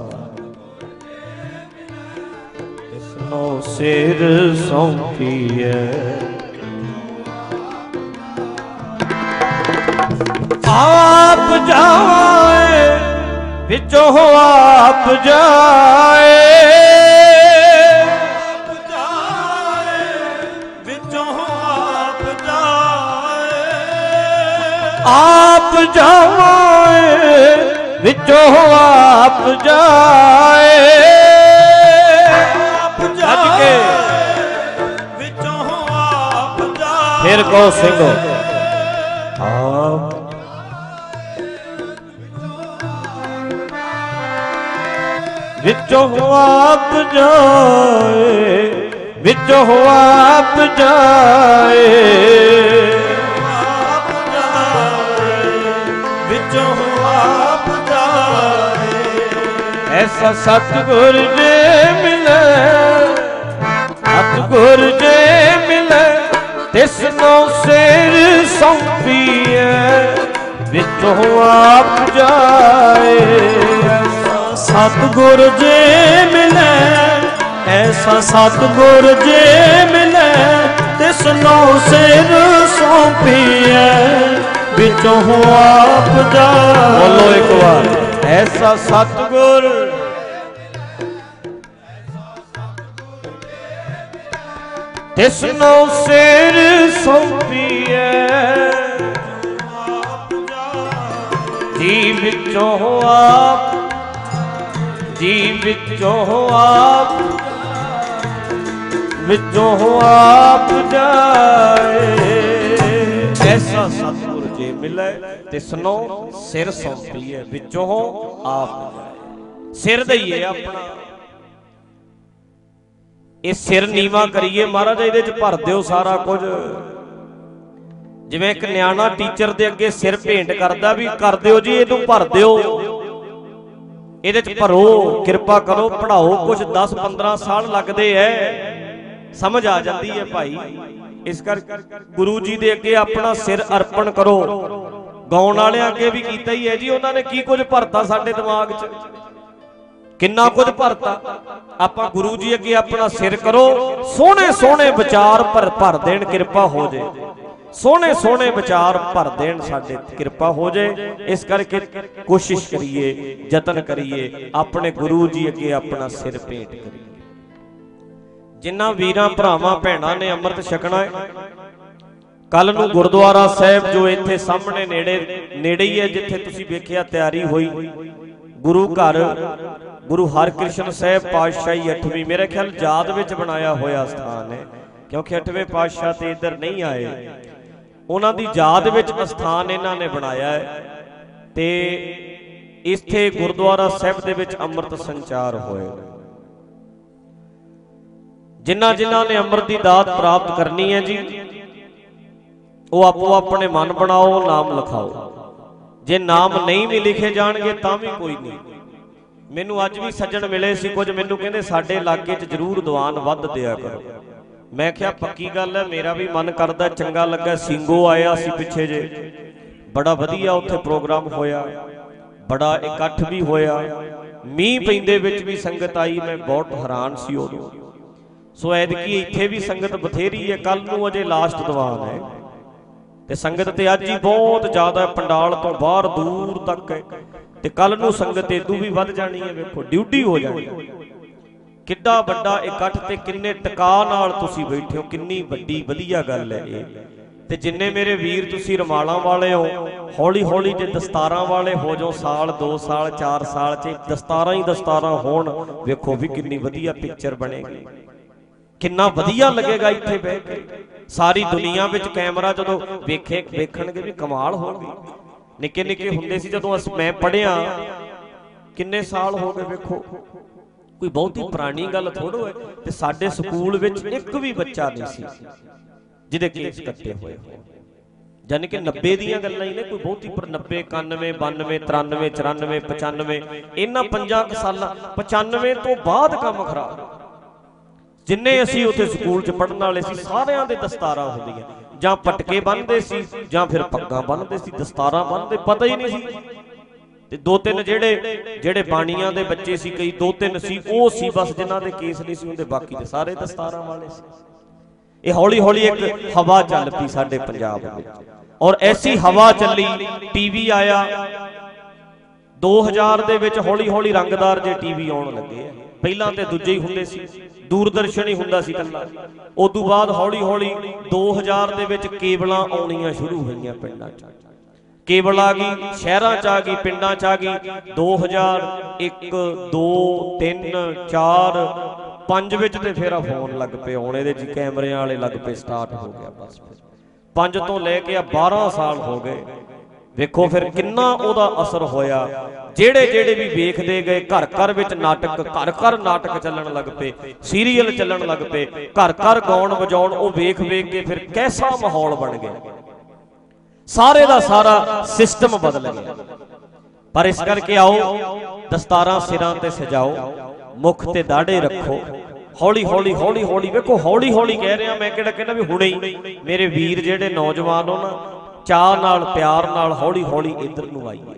ਇਸ ਸਿਰ ਸੌਂਪੀਐ। ਆਪ ਜਾਏ ਵਿੱਚੋਂ ਆਪ ਜਾਏ। ਵਿੱਚੋਂ ਆਪ ਜਾਏ ਆਪ ਜਾਏ ਵਿੱਚੋਂ ਆਪ ਜਾਏ। ਆਪ ਕੇ। ਵਿੱਚੋਂ ਆਪ ਜਾਏ। ਫਿਰ ਕਹੋ ਸਿੰਘੋ। ਆਪ। ਵਿੱਚੋਂ ਆਪ ਜਾਏ ਵਿੱਚੋਂ ਆਪ ਜਾਏ। ਐਸਾ ਸਤਗੁਰ ਜੇ ਮਿਲੇ ਸਤਗੁਰ ਜੇ ਮਿਲੇ ਤਿਸ ਨੂੰ ਸਿਰ ਸੌਂਪੀਐ ਵਿੱਚੋਂ ਆਪ ਜਾਏ। ਐਸਾ ਸਤਿਗੁਰ ਜੇ ਮਿਲੇ ਐਸਾ ਸਤਿਗੁਰ ਜੇ ਮਿਲੇ ਤਿਸ ਨੂੰ ਸਿਰ ਸੌਂਪੀਐ ਵਿੱਚੋਂ ਆਪ ਜਾਏ। ਬੋਲੋ ਇੱਕ ਵਾਰ। ਐਸਾ ਸਤਗੁਰ ਤਿਸ ਨੂੰ ਸਿਰ ਸੌਂਪੀਐ। ਜੀ ਵਿੱਚੋਂ ਆਪ, ਜੀ ਵਿੱਚੋਂ ਆਪ ਵਿੱਚੋਂ ਆਪ ਜਾਏ। ਐਸਾ ਸਤਿਗੁਰ ਜੇ ਮਿਲੇ ਤਿਸਨੋਂ ਸਿਰ ਸੌਂਪੀਏ ਵਿੱਚੋਂ ਆਪ ਜਾਏ। ਸਿਰ ਦਈਏ ਆਪਣਾ। ਇਹ ਸਿਰ ਨੀਵਾ ਕਰੀਏ ਮਹਾਰਾਜ ਇਹਦੇ ਚ ਭਰ ਦਿਓ ਸਾਰਾ ਕੁਝ। ਜਿਵੇਂ ਇੱਕ ਨਿਆਣਾ ਟੀਚਰ ਦੇ ਅੱਗੇ ਸਿਰ ਭੇਂਟ ਕਰਦਾ ਵੀ ਕਰ ਦਿਓ ਜੀ ਇਹਨੂੰ ਭਰ ਦਿਓ। ਇਹਦੇ ਚ ਭਰੋ ਕਿਰਪਾ ਕਰੋ ਪੜਾਓ ਕੁਝ 10 15 ਸਾਲ ਲੱਗਦੇ ਐ। ਸਮਝ ਆ ਜਾਂਦੀ ਹੈ ਭਾਈ। ਇਸ ਕਰ ਗੁਰੂ ਜੀ ਦੇ ਅੱਗੇ ਆਪਣਾ ਸਿਰ ਅਰਪਣ ਕਰੋ। ਗਾਉਣ ਵਾਲਿਆਂ ਅੱਗੇ ਵੀ ਕੀਤਾ ਹੀ ਹੈ ਜੀ ਉਹਨਾਂ ਨੇ ਕੀ ਕੁਝ ਭਰਤਾ ਸਾਡੇ ਦਿਮਾਗ 'ਚ? ਕਿੰਨਾ ਕੁਝ ਭਰਤਾ? ਆਪਾਂ ਗੁਰੂ ਜੀ ਅੱਗੇ ਆਪਣਾ ਸਿਰ ਕਰੋ ਸੋਹਣੇ ਸੋਹਣੇ ਵਿਚਾਰ ਭਰ ਭਰ ਦੇਣ, ਕਿਰਪਾ ਹੋ ਜੇ। ਸੋਹਣੇ ਸੋਹਣੇ ਵਿਚਾਰ ਭਰ ਦੇਣ, ਸਾਡੇ ਕਿਰਪਾ ਹੋ ਜੇ। ਇਸ ਕਰਕੇ ਕੋਸ਼ਿਸ਼ ਕਰੀਏ, ਯਤਨ ਕਰੀਏ, ਆਪਣੇ ਗੁਰੂ ਜੀ ਅੱਗੇ ਆਪਣਾ ਸਿਰ ਭੇਟ ਕਰੀਏ। ਜਿਨ੍ਹਾਂ ਵੀਰਾਂ, ਭਰਾਵਾਂ, ਭੈਣਾਂ ਨੇ ਅੰਮ੍ਰਿਤ ਛਕਣਾ ਹੈ ਕੱਲ ਨੂੰ ਗੁਰਦੁਆਰਾ ਸਾਹਿਬ ਜੋ ਇੱਥੇ ਸਾਹਮਣੇ ਨੇੜੇ ਨੇੜੇ ਹੀ ਹੈ, ਜਿੱਥੇ ਤੁਸੀਂ ਵੇਖਿਆ ਤਿਆਰੀ ਹੋਈ। ਗੁਰੂ ਘਰ ਗੁਰੂ ਹਰਕ੍ਰਿਸ਼ਨ ਸਾਹਿਬ ਪਾਤਸ਼ਾਹੀ 8ਵੀਂ ਮੇਰੇ ਖਿਆਲ ਯਾਦ ਵਿੱਚ ਬਣਾਇਆ ਹੋਇਆ ਸਥਾਨ ਹੈ, ਕਿਉਂਕਿ 8ਵੇਂ ਪਾਤਸ਼ਾਹ ਤੇ ਇੱਧਰ ਨਹੀਂ ਆਏ। ਉਹਨਾਂ ਦੀ ਯਾਦ ਵਿੱਚ ਸਥਾਨ ਇਹਨਾਂ ਨੇ ਬਣਾਇਆ ਹੈ ਤੇ ਇੱਥੇ ਗੁਰਦੁਆਰਾ ਸਾਹਿਬ ਦੇ ਵਿੱਚ ਅੰਮ੍ਰਿਤ ਸੰਚਾਰ ਹੋਏ ਜਿਨ੍ਹਾਂ ਜਿਨ੍ਹਾਂ ਨੇ ਅੰਮ੍ਰਿਤ ਦੀ ਦਾਤ ਪ੍ਰਾਪਤ ਕਰਨੀ ਹੈ ਜੀ, ਉਹ ਆਪੋ ਆਪਣੇ ਮਨ ਬਣਾਓ, ਨਾਮ ਲਿਖਾਓ। ਜੇ ਨਾਮ ਨਹੀਂ ਵੀ ਲਿਖੇ ਜਾਣਗੇ ਤਾਂ ਵੀ ਕੋਈ ਨਹੀਂ। ਮੈਨੂੰ ਅੱਜ ਵੀ ਸੱਜਣ ਮਿਲੇ ਸੀ, ਕੁਝ ਮੈਨੂੰ ਕਹਿੰਦੇ ਸਾਡੇ ਇਲਾਕੇ 'ਚ ਜ਼ਰੂਰ ਦੀਵਾਨ ਵੱਧ ਦਿਆ ਕਰੋ। ਮੈਂ ਕਿਹਾ, ਪੱਕੀ ਗੱਲ ਹੈ, ਮੇਰਾ ਵੀ ਮਨ ਕਰਦਾ ਚੰਗਾ ਲੱਗਾ, ਸਿੰਗੋ ਆਇਆ ਸੀ ਪਿੱਛੇ ਜੇ। ਬੜਾ ਵਧੀਆ ਉੱਥੇ ਪ੍ਰੋਗਰਾਮ ਹੋਇਆ। ਬੜਾ ਇਕੱਠ ਵੀ ਹੋਇਆ। ਮੀਂਹ ਪੈਂਦੇ ਵਿੱਚ ਵੀ ਸੰਗਤ ਆਈ, ਮੈਂ ਬਹੁਤ ਹੈਰਾਨ ਸੀ ਉਦੋਂ। ਸੋ ਐਦਕੀ ਇੱਥੇ ਵੀ ਸੰਗਤ ਬਥੇਰੀ ਹੈ ਕੱਲ ਨੂੰ ਅਜੇ ਲਾਸਟ ਦੀਵਾਨ ਹੈ। ਤੇ ਸੰਗਤ ਤੇ ਅੱਜ ਹੀ ਬਹੁਤ ਜ਼ਿਆਦਾ ਪੰਡਾਲ ਤੋਂ ਬਾਹਰ ਦੂਰ ਤੱਕ ਹੈ। ਤੇ ਕੱਲ ਨੂੰ ਸੰਗਤ ਇਦੋਂ ਵੀ ਵੱਧ ਜਾਣੀ ਹੈ ਵੇਖੋ, ਡਿਊਟੀ ਹੋ ਜਾਣੀ ਕਿੱਡਾ ਵੱਡਾ ਇਕੱਠ ਤੇ ਕਿੰਨੇ ਟਿਕਾ ਨਾਲ ਤੁਸੀਂ ਬੈਠੇ ਹੋ, ਕਿੰਨੀ ਵੱਡੀ ਵਧੀਆ ਗੱਲ ਹੈ ਇਹ। ਤੇ ਜਿੰਨੇ ਮੇਰੇ ਵੀਰ ਤੁਸੀਂ ਰਮਾਲਾਂ ਵਾਲੇ ਹੋ ਹੌਲੀ ਹੌਲੀ ਜੇ ਦਸਤਾਰਾਂ ਵਾਲੇ ਹੋ ਜਾਓ, ਸਾਲ 2 ਸਾਲ 4 ਸਾਲ ਚ ਦਸਤਾਰਾਂ ਹੀ ਦਸਤਾਰਾਂ ਹੋਣ, ਵੇਖੋ ਵੀ ਕਿੰਨੀ ਵਧੀਆ ਪਿਕਚਰ ਬਣੇਗੀ। ਕਿੰਨਾ ਵਧੀਆ ਲੱਗੇਗਾ ਇੱਥੇ ਬਹਿ ਕੇ। ਸਾਰੀ ਦੁਨੀਆ ਵਿੱਚ ਕੈਮਰਾ ਜਦੋਂ ਵੇਖੇ, ਵੇਖਣਗੇ ਵੀ ਕਮਾਲ ਹੋ ਗਈ। ਨਿੱਕੇ ਨਿੱਕੇ ਹੁੰਦੇ ਸੀ ਜਦੋਂ ਅਸ ਮੈਂ ਪੜਿਆ ਕਿੰਨੇ ਸਾਲ ਹੋ ਗਏ ਵੇਖੋ। ਕੋਈ ਬਹੁਤੀ ਪੁਰਾਣੀ ਗੱਲ ਥੋੜੋ ਹੈ ਤੇ ਸਾਡੇ ਸਕੂਲ ਵਿੱਚ ਇੱਕ ਵੀ ਬੱਚਾ ਨਹੀਂ ਸੀ ਜਿਹਦੇ ਕੇਸ ਕੱਟੇ ਹੋਏ ਹੋਣ। ਯਾਨੀ ਕਿ 90 ਦੀਆਂ ਗੱਲਾਂ ਹੀ ਨੇ ਕੋਈ ਬਹੁਤੀ ਪਰ 90 91 92 93 94 95 ਇਹਨਾਂ ਪੰਜਾਂ ਕੁ ਸਾਲਾਂ 95 ਤੋਂ ਬਾਅਦ ਕੰਮ ਖਰਾਬ। ਜਿੰਨੇ ਅਸੀਂ ਉੱਥੇ ਸਕੂਲ 'ਚ ਪੜਨ ਵਾਲੇ ਸੀ ਸਾਰਿਆਂ ਦੇ ਦਸਤਾਰਾਂ ਹੁੰਦੀਆਂ। ਜਾਂ ਪਟਕੇ ਬੰਨਦੇ ਸੀ, ਜਾਂ ਫਿਰ ਪੱਗਾਂ ਬੰਨਦੇ ਸੀ, ਦਸਤਾਰਾਂ ਬੰਨਦੇ, ਪਤਾ ਹੀ ਨਹੀਂ ਸੀ। ਤੇ ਦੋ ਤਿੰਨ ਜਿਹੜੇ ਜਿਹੜੇ ਬਾਣੀਆਂ ਦੇ ਬੱਚੇ ਸੀ, ਕਈ ਦੋ ਤਿੰਨ ਸੀ, ਉਹ ਸੀ ਬਸ ਜਿਨ੍ਹਾਂ ਦੇ ਕੇਸ ਨਹੀਂ ਸੀ ਹੁੰਦੇ, ਬਾਕੀ ਤੇ ਸਾਰੇ ਦਸਤਾਰਾਂ ਵਾਲੇ ਸੀ। ਇਹ ਹੌਲੀ ਹੌਲੀ ਇੱਕ ਹਵਾ ਚੱਲ ਪਈ ਸਾਡੇ ਪੰਜਾਬ ਵਿੱਚ। ਔਰ ਐਸੀ ਹਵਾ ਚੱਲੀ ਟੀਵੀ ਆਇਆ। 2000 ਦੇ ਵਿੱਚ ਹੌਲੀ ਹੌਲੀ ਰੰਗਦਾਰ ਜੇ ਟੀਵੀ ਆਉਣ ਲੱਗੇ ਪਹਿਲਾਂ ਤੇ ਦੂਜੇ ਹੀ ਹੁੰਦੇ ਸੀ। ਦੂਰਦਰਸ਼ਨ ਹੀ ਹੁੰਦਾ ਸੀ ਕੱਲਾ ਉਸ ਤੋਂ ਬਾਅਦ ਹੌਲੀ ਹੌਲੀ 2000 ਦੇ ਵਿੱਚ ਕੇਬਲਾਂ ਆਉਣੀਆਂ ਸ਼ੁਰੂ ਹੋਈਆਂ ਪਿੰਡਾਂ 'ਚ। ਕੇਬਲ ਆ ਗਈ, ਸ਼ਹਿਰਾਂ 'ਚ ਆ ਗਈ, ਪਿੰਡਾਂ 'ਚ ਆ ਗਈ। 2000 1 2 3 4 5 ਵਿੱਚ ਤੇ ਫੇਰ ਆ ਫੋਨ ਲੱਗ ਪਏ। ਹੁਣ ਇਹਦੇ 'ਚ ਕੈਮਰਿਆਂ ਵਾਲੇ ਲੱਗ ਪਏ, ਸਟਾਰਟ ਹੋ ਗਿਆ ਬਸ 5 ਤੋਂ ਲੈ ਕੇ ਆ 12 ਸਾਲ ਹੋ ਗਏ। ਵੇਖੋ ਫਿਰ ਕਿੰਨਾ ਉਹਦਾ ਅਸਰ ਹੋਇਆ। ਜਿਹੜੇ ਜਿਹੜੇ ਵੀ ਵੇਖਦੇ ਗਏ, ਘਰ ਘਰ ਵਿੱਚ ਨਾਟਕ, ਘਰ ਘਰ ਨਾਟਕ ਚੱਲਣ ਲੱਗ ਪਏ ਸੀਰੀਅਲ ਚੱਲਣ ਲੱਗ ਪਏ, ਘਰ ਘਰ ਗਾਉਣ ਵਜਾਉਣ, ਉਹ ਵੇਖ ਵੇਖ ਕੇ ਫਿਰ ਕੈਸਾ ਮਾਹੌਲ ਬਣ ਗਿਆ। ਸਾਰੇ ਦਾ ਸਾਰਾ ਸਿਸਟਮ ਬਦਲ ਗਿਆ। ਪਰ ਇਸ ਕਰਕੇ ਆਓ, ਦਸਤਾਰਾਂ ਸਿਰਾਂ ਤੇ ਸਜਾਓ, ਮੁਖ ਤੇ ਦਾੜੇ ਰੱਖੋ। ਹੌਲੀ ਹੌਲੀ ਹੌਲੀ ਹੌਲੀ, ਵੇਖੋ ਹੌਲੀ ਹੌਲੀ ਕਹਿ ਰਿਹਾ ਮੈਂ ਕਿਹੜਾ ਕਹਿੰਦਾ ਵੀ ਹੁਣੇ ਹੀ ਮੇਰੇ ਵੀਰ ਜਿਹੜੇ ਨੌਜਵਾਨ ਹੋ ਨਾ ਚਾਹ ਨਾਲ, ਪਿਆਰ ਨਾਲ ਹੌਲੀ ਹੌਲੀ ਇੱਧਰ ਨੂੰ ਆਈਏ।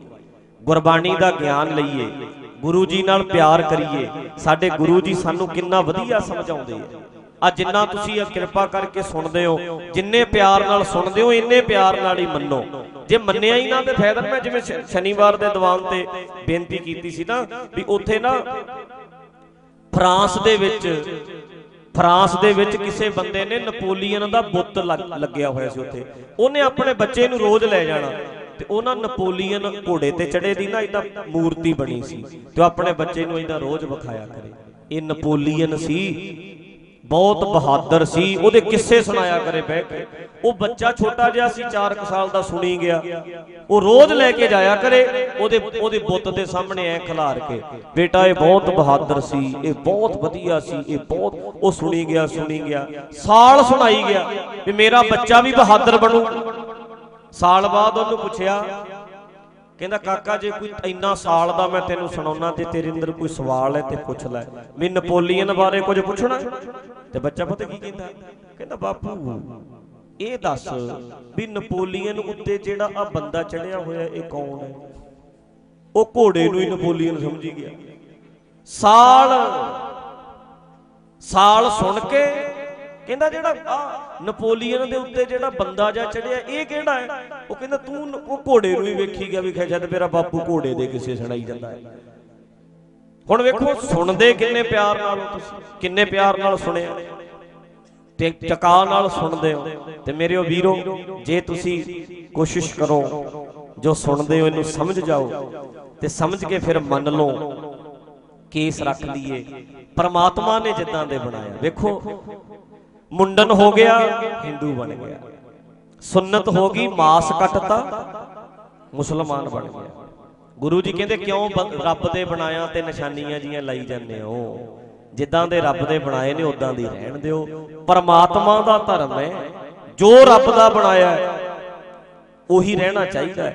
ਗੁਰਬਾਣੀ ਦਾ ਗਿਆਨ ਲਈਏ। ਗੁਰੂ ਜੀ ਨਾਲ ਪਿਆਰ ਕਰੀਏ। ਸਾਡੇ ਗੁਰੂ ਜੀ ਸਾਨੂੰ ਕਿੰਨਾ ਵਧੀਆ ਸਮਝਾਉਂਦੇ ਆ। ਆ ਜਿੰਨਾ ਤੁਸੀਂ ਇਹ ਕਿਰਪਾ ਕਰਕੇ ਸੁਣਦੇ ਹੋ, ਜਿੰਨੇ ਪਿਆਰ ਨਾਲ ਸੁਣਦੇ ਹੋ, ਇੰਨੇ ਪਿਆਰ ਨਾਲ ਹੀ ਮੰਨੋ। ਜੇ ਮੰਨਿਆ ਹੀ ਨਾ ਤੇ ਫਾਇਦਾ ਮੈਂ ਜਿਵੇਂ ਸ਼ਨੀਵਾਰ ਦੇ ਦੀਵਾਨ ਤੇ ਬੇਨਤੀ ਕੀਤੀ ਸੀ ਨਾ, ਵੀ ਉੱਥੇ ਨਾ ਫਰਾਂਸ ਦੇ ਵਿੱਚ ਫਰਾਂਸ ਦੇ ਵਿੱਚ ਕਿਸੇ ਬੰਦੇ ਨੇ ਨਪੋਲੀਅਨ ਦਾ ਬੁੱਤ ਲੱਗਿਆ ਹੋਇਆ ਸੀ ਉੱਥੇ। ਉਹਨੇ ਆਪਣੇ ਬੱਚੇ ਨੂੰ ਰੋਜ਼ ਲੈ ਜਾਣਾ ਤੇ ਉਹਨਾਂ ਨਪੋਲੀਅਨ ਘੋੜੇ ਤੇ ਚੜੇ ਦੀ ਨਾ ਇਦਾਂ ਮੂਰਤੀ ਬਣੀ ਸੀ ਤੇ ਉਹ ਆਪਣੇ ਬੱਚੇ ਨੂੰ ਇਦਾਂ ਰੋਜ਼ ਵਿਖਾਇਆ ਕਰੇ। ਇਹ ਨਪੋਲੀਅਨ ਸੀ। ਬਹੁਤ ਬਹਾਦਰ ਸੀ ਉਹਦੇ ਕਿੱਸੇ ਸੁਣਾਇਆ ਕਰੇ ਬਹਿ ਕੇ। ਉਹ ਬੱਚਾ ਛੋਟਾ ਜਿਹਾ ਸੀ 4 ਸਾਲ ਦਾ ਸੁਣੀ ਗਿਆ। ਉਹ ਰੋਜ਼ ਲੈ ਕੇ ਜਾਇਆ ਕਰੇ ਉਹਦੇ ਉਹਦੇ ਬੁੱਤ ਦੇ ਸਾਹਮਣੇ ਐ ਖਿਲਾਰ ਕੇ। ਬੇਟਾ ਇਹ ਬਹੁਤ ਬਹਾਦਰ ਸੀ ਇਹ ਬਹੁਤ ਵਧੀਆ ਸੀ ਇਹ ਬਹੁਤ ਉਹ ਸੁਣੀ ਗਿਆ ਸੁਣੀ ਗਿਆ। ਸਾਲ ਸੁਣਾਈ ਗਿਆ ਵੀ ਮੇਰਾ ਬੱਚਾ ਵੀ ਬਹਾਦਰ ਬਣੂ। ਸਾਲ ਬਾਅਦ ਉਹਨੂੰ ਪੁੱਛਿਆ ਕਹਿੰਦਾ, ਕਾਕਾ, ਜੇ ਕੋਈ ਇੰਨਾ ਸਾਲ ਦਾ ਮੈਂ ਤੈਨੂੰ ਸੁਣਾਉਣਾ ਤੇ ਤੇਰੇ ਅੰਦਰ ਕੋਈ ਸਵਾਲ ਹੈ ਤੇ ਪੁੱਛ ਲੈ। ਵੀ ਨਪੋਲੀਅਨ ਬਾਰੇ ਕੁਝ ਪੁੱਛਣਾ? ਤੇ ਬੱਚਾ ਪਤਾ ਕੀ ਕਹਿੰਦਾ? ਕਹਿੰਦਾ, ਬਾਪੂ, ਇਹ ਦੱਸ ਵੀ ਨਪੋਲੀਅਨ ਉੱਤੇ ਜਿਹੜਾ ਆ ਬੰਦਾ ਚੜਿਆ ਹੋਇਆ, ਇਹ ਕੌਣ ਹੈ? ਉਹ ਘੋੜੇ ਨੂੰ ਹੀ ਨਪੋਲੀਅਨ ਸਮਝੀ ਗਿਆ। ਸਾਲ ਸਾਲ ਸੁਣ ਕੇ ਕਹਿੰਦਾ ਜਿਹੜਾ ਆ ਨਪੋਲੀਅਨ ਦੇ ਉੱਤੇ ਜਿਹੜਾ ਬੰਦਾ ਜਾ ਚੜਿਆ ਇਹ ਕਿਹੜਾ ਹੈ? ਉਹ ਕਹਿੰਦਾ ਤੂੰ ਉਹ ਘੋੜੇ ਨੂੰ ਹੀ ਵੇਖੀ ਗਿਆ ਵੀ ਖੈ ਜਦ ਮੇਰਾ ਬਾਪੂ ਘੋੜੇ ਦੇ ਕਿਸੇ ਸੁਣਾਈ ਜਾਂਦਾ ਹੈ। ਹੁਣ ਵੇਖੋ ਸੁਣਦੇ ਕਿੰਨੇ ਪਿਆਰ ਨਾਲ ਹੋ ਤੁਸੀਂ ਕਿੰਨੇ ਪਿਆਰ ਨਾਲ ਸੁਣਿਆ। ਤੇ ਟਕਾ ਨਾਲ ਸੁਣਦੇ ਹੋ। ਤੇ ਮੇਰੇ ਉਹ ਵੀਰੋ ਜੇ ਤੁਸੀਂ ਕੋਸ਼ਿਸ਼ ਕਰੋ ਜੋ ਸੁਣਦੇ ਹੋ ਇਹਨੂੰ ਸਮਝ ਜਾਓ। ਤੇ ਸਮਝ ਕੇ ਫਿਰ ਮੰਨ ਲਓ ਕੇਸ ਰੱਖ ਲਈਏ। ਪਰਮਾਤਮਾ ਨੇ ਜਿੱਦਾਂ ਦੇ ਬਣਾਇਆ। ਵੇਖੋ। ਮੁੰਡਨ ਹੋ ਗਿਆ, ਹਿੰਦੂ ਬਣ ਗਿਆ। ਸੁਨਨਤ ਹੋ ਗਈ, ਮਾਸ ਕੱਟਤਾ, ਮੁਸਲਮਾਨ ਬਣ ਗਿਆ। ਗੁਰੂ ਜੀ ਕਹਿੰਦੇ, ਕਿਉਂ ਰੱਬ ਦੇ ਬਣਾਇਆ ਤੇ ਨਿਸ਼ਾਨੀਆਂ ਜੀਆਂ ਲਾਈ ਜਾਂਦੇ ਹੋ? ਜਿੱਦਾਂ ਦੇ ਰੱਬ ਦੇ ਬਣਾਏ ਨੇ ਉਦਾਂ ਦੀ ਰਹਿਣ ਦਿਓ। ਪਰਮਾਤਮਾ ਦਾ ਧਰਮ ਹੈ। ਜੋ ਰੱਬ ਦਾ ਬਣਾਇਆ ਹੈ ਉਹੀ ਰਹਿਣਾ ਚਾਹੀਦਾ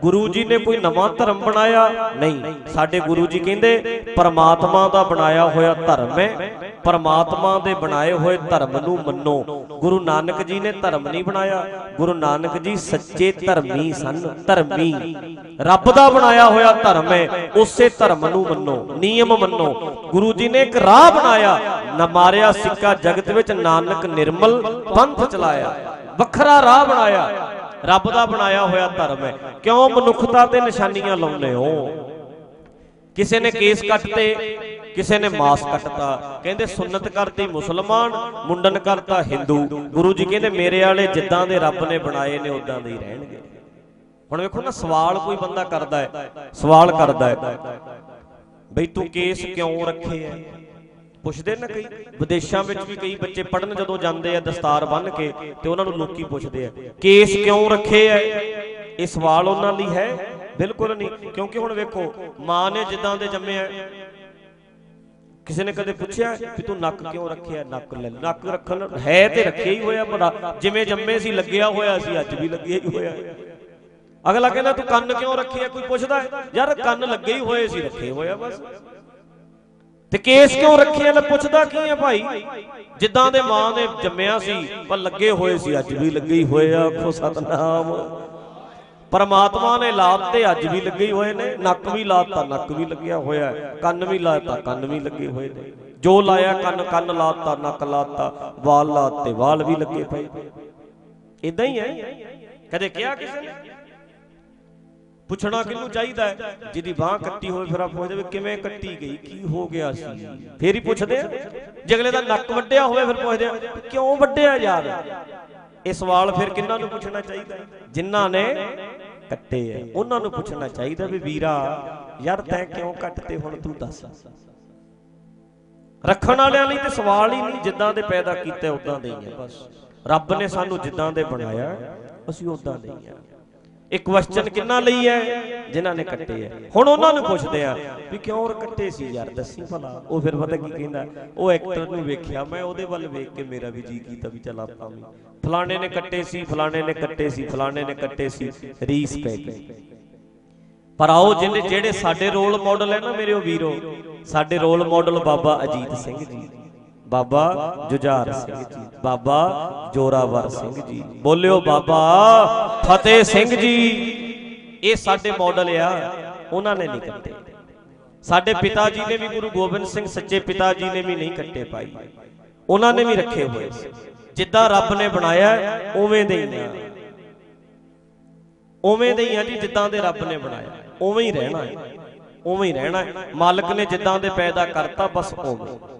ਗੁਰੂ ਜੀ ਨੇ ਕੋਈ ਨਵਾਂ ਧਰਮ ਬਣਾਇਆ? ਨਹੀਂ। ਸਾਡੇ ਗੁਰੂ ਜੀ ਕਹਿੰਦੇ, ਪਰਮਾਤਮਾ ਦਾ ਬਣਾਇਆ ਹੋਇਆ ਧਰਮ ਹੈ। ਪਰਮਾਤਮਾ ਦੇ ਬਣਾਏ ਹੋਏ ਧਰਮ ਨੂੰ ਮੰਨੋ। ਗੁਰੂ ਨਾਨਕ ਜੀ ਨੇ ਧਰਮ ਨਹੀਂ ਬਣਾਇਆ। ਗੁਰੂ ਨਾਨਕ ਜੀ ਸੱਚੇ ਧਰਮੀ ਸਨ, ਧਰਮੀ। ਰੱਬ ਦਾ ਬਣਾਇਆ ਹੋਇਆ ਧਰਮ ਹੈ, ਉਸੇ ਧਰਮ ਨੂੰ ਮੰਨੋ, ਨਿਯਮ ਮੰਨੋ। ਗੁਰੂ ਜੀ ਨੇ ਇੱਕ ਰਾਹ ਬਣਾਇਆ, ਨਾ ਸਿੱਕਾ ਜਗਤ ਵਿੱਚ, ਨਾਨਕ ਨਿਰਮਲ ਪੰਥ ਚਲਾਇਆ। ਵੱਖਰਾ ਰਾਹ ਬਣਾਇਆ। ਰੱਬ ਦਾ ਬਣਾਇਆ ਹੋਇਆ ਧਰਮ ਹੈ। ਕਿਉਂ ਮਨੁੱਖਤਾ ਤੇ ਨਿਸ਼ਾਨੀਆਂ ਲਾਉਂਦੇ ਹੋ? ਕਿਸੇ ਨੇ ਕੇਸ ਕੱਟਤੇ ਕਿਸੇ ਨੇ ਮਾਸ ਕੱਟਤਾ, ਕਹਿੰਦੇ ਸੁਨਨਤ ਕਰਤੀ ਮੁਸਲਮਾਨ, ਮੁੰਡਨ ਕਰਤਾ ਹਿੰਦੂ। ਗੁਰੂ ਜੀ ਕਹਿੰਦੇ, ਮੇਰੇ ਵਾਲੇ ਜਿੱਦਾਂ ਦੇ ਰੱਬ ਨੇ ਬਣਾਏ ਨੇ ਉਦਾਂ ਦੇ ਹੀ ਰਹਿਣਗੇ। ਹੁਣ ਵੇਖੋ ਨਾ, ਸਵਾਲ ਕੋਈ ਬੰਦਾ ਕਰਦਾ ਹੈ, ਸਵਾਲ ਕਰਦਾ ਹੈ, ਬਈ ਤੂੰ ਕੇਸ ਕਿਉਂ ਰੱਖੇ ਐ? ਪੁੱਛਦੇ ਨਾ ਕਈ, ਵਿਦੇਸ਼ਾਂ ਵਿੱਚ ਵੀ ਕਈ ਬੱਚੇ ਪੜਨ ਜਦੋਂ ਜਾਂਦੇ ਆ ਦਸਤਾਰ ਬੰਨ ਕੇ, ਤੇ ਉਹਨਾਂ ਨੂੰ ਲੋਕੀ ਪੁੱਛਦੇ ਆ, ਕੇਸ ਕਿਉਂ ਰੱਖੇ ਐ? ਇਹ ਸਵਾਲ ਉਹਨਾਂ ਲਈ ਹੈ, ਬਿਲਕੁਲ ਨਹੀਂ, ਕਿਉਂਕਿ ਹੁਣ ਵੇਖੋ, ਮਾਂ ਨੇ ਜਿੱਦਾਂ ਦੇ ਜੰਮਿਆ ਕਿਸੇ ਨੇ ਕਦੇ ਪੁੱਛਿਆ ਵੀ ਤੂੰ ਨੱਕ ਕਿਉਂ ਰੱਖਿਆ? ਨੱਕ ਲੈ ਨੱਕ ਰੱਖਣ ਹੈ ਤੇ ਰੱਖਿਆ ਹੀ ਹੋਇਆ ਬੜਾ। ਜਿਵੇਂ ਜੰਮੇ ਸੀ, ਲੱਗਿਆ ਹੋਇਆ ਸੀ, ਅੱਜ ਵੀ ਲੱਗਿਆ ਹੀ ਹੋਇਆ। ਅਗਲਾ ਕਹਿੰਦਾ, ਤੂੰ ਕੰਨ ਕਿਉਂ ਰੱਖਿਆ? ਕੋਈ ਪੁੱਛਦਾ ਯਾਰ, ਕੰਨ ਲੱਗੇ ਹੀ ਹੋਏ ਸੀ, ਰੱਖੇ ਹੋਇਆ ਬਸ। ਤੇ ਕੇਸ ਕਿਉਂ ਰੱਖਿਆ ਲੈ? ਪੁੱਛਦਾ ਕੀ ਹੈ ਭਾਈ? ਜਿੱਦਾਂ ਦੇ ਮਾਂ ਨੇ ਜੰਮਿਆ ਸੀ, ਪਰ ਲੱਗੇ ਹੋਏ ਸੀ, ਅੱਜ ਵੀ ਲੱਗੇ ਹੀ ਹੋਏ ਆ। ਆਖੋ, ਸਤਨਾਮ। ਪਰਮਾਤਮਾ ਨੇ ਲਾਤ ਤੇ ਅੱਜ ਵੀ ਲੱਗੇ ਹੋਏ ਨੇ, ਨੱਕ ਵੀ ਲਾਤਾ, ਨੱਕ ਵੀ ਲੱਗਿਆ ਹੋਇਆ ਕੰਨ ਵੀ ਲਾਤਾ, ਕੰਨ ਵੀ ਲੱਗੇ ਹੋਏ ਨੇ। ਜੋ ਲਾਇਆ ਕੰਨ ਕੰਨ ਲਾਤਾ, ਨੱਕ ਲਾਤਾ, ਵਾਲ ਲਾਤੇ, ਵਾਲ ਵੀ ਲੱਗੇ ਪਏ ਇਦਾਂ ਹੀ ਹੈ। ਕਦੇ ਕਿਹਾ ਕਿਸੇ ਨੇ? ਪੁੱਛਣਾ ਕਿਹਨੂੰ ਚਾਹੀਦਾ ਹੈ? ਜਿਹਦੀ ਬਾਹ ਕੱਟੀ ਹੋਵੇ, ਫਿਰ ਆਪ ਪੁੱਛਦੇ ਵੀ ਕਿਵੇਂ ਕੱਟੀ ਗਈ, ਕੀ ਹੋ ਗਿਆ ਸੀ? ਫੇਰ ਹੀ ਪੁੱਛਦੇ ਆ। ਜੇ ਅਗਲੇ ਦਾ ਨੱਕ ਵੱਡਿਆ ਹੋਵੇ, ਫਿਰ ਪੁੱਛਦੇ ਕਿਉਂ ਵੱਡਿਆ ਯਾਰ? ਇਹ ਸਵਾਲ ਫਿਰ ਕਿੰਨਾਂ ਨੂੰ ਪੁੱਛਣਾ ਚਾਹੀਦਾ? ਜਿਨ੍ਹਾਂ ਨੇ ਕੱਟੇ ਆ ਉਹਨਾਂ ਨੂੰ ਪੁੱਛਣਾ ਚਾਹੀਦਾ ਵੀ ਵੀਰਾ, ਯਾਰ ਤੈਂ ਕਿਉਂ ਕੱਟਤੇ ਹੁਣ ਤੂੰ ਦੱਸ? ਰੱਖਣ ਵਾਲਿਆਂ ਲਈ ਤੇ ਸਵਾਲ ਹੀ ਨਹੀਂ ਜਿੱਦਾਂ ਦੇ ਪੈਦਾ ਕੀਤੇ ਉਦਾਂ ਦੇ ਹੀ ਆ। ਬਸ, ਰੱਬ ਨੇ ਸਾਨੂੰ ਜਿੱਦਾਂ ਦੇ ਬਣਾਇਆ, ਅਸੀਂ ਉਦਾਂ ਦੇ ਹੀ ਆ। ਇੱਕ ਕੁਐਸਚਨ ਕਿੰਨਾ ਲਈ ਹੈ, ਜਿਨ੍ਹਾਂ ਨੇ ਕੱਟੇ ਹੈ। ਹੁਣ ਉਹਨਾਂ ਨੂੰ ਪੁੱਛਦੇ ਆ ਵੀ ਕਿਉਂ ਕੱਟੇ ਸੀ ਯਾਰ, ਦੱਸੀ ਭਲਾ। ਉਹ ਫਿਰ ਪਤਾ ਕੀ ਕਹਿੰਦਾ, ਉਹ ਐਕਟਰ ਨੂੰ ਵੇਖਿਆ, ਮੈਂ ਉਹਦੇ ਵੱਲ ਵੇਖ ਕੇ ਮੇਰਾ ਵੀ ਜੀ ਕੀਤਾ ਵੀ ਚੱਲ ਆਪਾਂ ਵੀ। ਫਲਾਣੇ ਨੇ ਕੱਟੇ ਸੀ, ਫਲਾਣੇ ਨੇ ਕੱਟੇ ਸੀ, ਫਲਾਣੇ ਨੇ ਕੱਟੇ ਸੀ, ਰੀਸ ਪੈ ਗਈ। ਪਰ ਆਓ ਜਿਹੜੇ ਜਿਹੜੇ ਸਾਡੇ ਰੋਲ ਮਾਡਲ ਹੈ ਨਾ ਮੇਰੇ ਉਹ ਵੀਰੋ, ਸਾਡੇ ਰੋਲ ਮਾਡਲ ਬਾਬਾ ਅਜੀਤ ਸਿੰਘ ਜੀ। ਬਾਬਾ ਜੁਝਾਰ ਸਿੰਘ ਜੀ, ਬਾਬਾ ਜੋਰਾਵਰ ਸਿੰਘ ਜੀ। ਬੋਲਿਓ ਬਾਬਾ, ਫਤਿਹ ਸਿੰਘ ਜੀ। ਇਹ ਸਾਡੇ ਮਾਡਲ ਆ, ਉਹਨਾਂ ਨੇ ਨਹੀਂ ਕੱਟੇ। ਸਾਡੇ ਪਿਤਾ ਜੀ ਨੇ ਵੀ ਗੁਰੂ ਗੋਬਿੰਦ ਸਿੰਘ ਸੱਚੇ ਪਿਤਾ ਜੀ ਨੇ ਵੀ ਨਹੀਂ ਕੱਟੇ ਪਾਈ ਉਹਨਾਂ ਨੇ ਵੀ ਰੱਖੇ ਹੋਏ ਜਿੱਦਾਂ ਰੱਬ ਨੇ ਬਣਾਇਆ, ਉਵੇਂ ਦੇ ਹੀ ਆ ਉਵੇਂ ਦੇ ਹੀ ਆ ਜੀ, ਜਿੱਦਾਂ ਦੇ ਰੱਬ ਨੇ ਬਣਾਇਆ। ਉਵੇਂ ਹੀ ਰਹਿਣਾ ਹੈ। ਉਵੇਂ ਹੀ ਰਹਿਣਾ ਹੈ। ਮਾਲਕ ਨੇ ਜਿੱਦਾਂ ਦੇ ਪੈਦਾ ਕਰਤਾ, ਬਸ ਉਵੇਂ।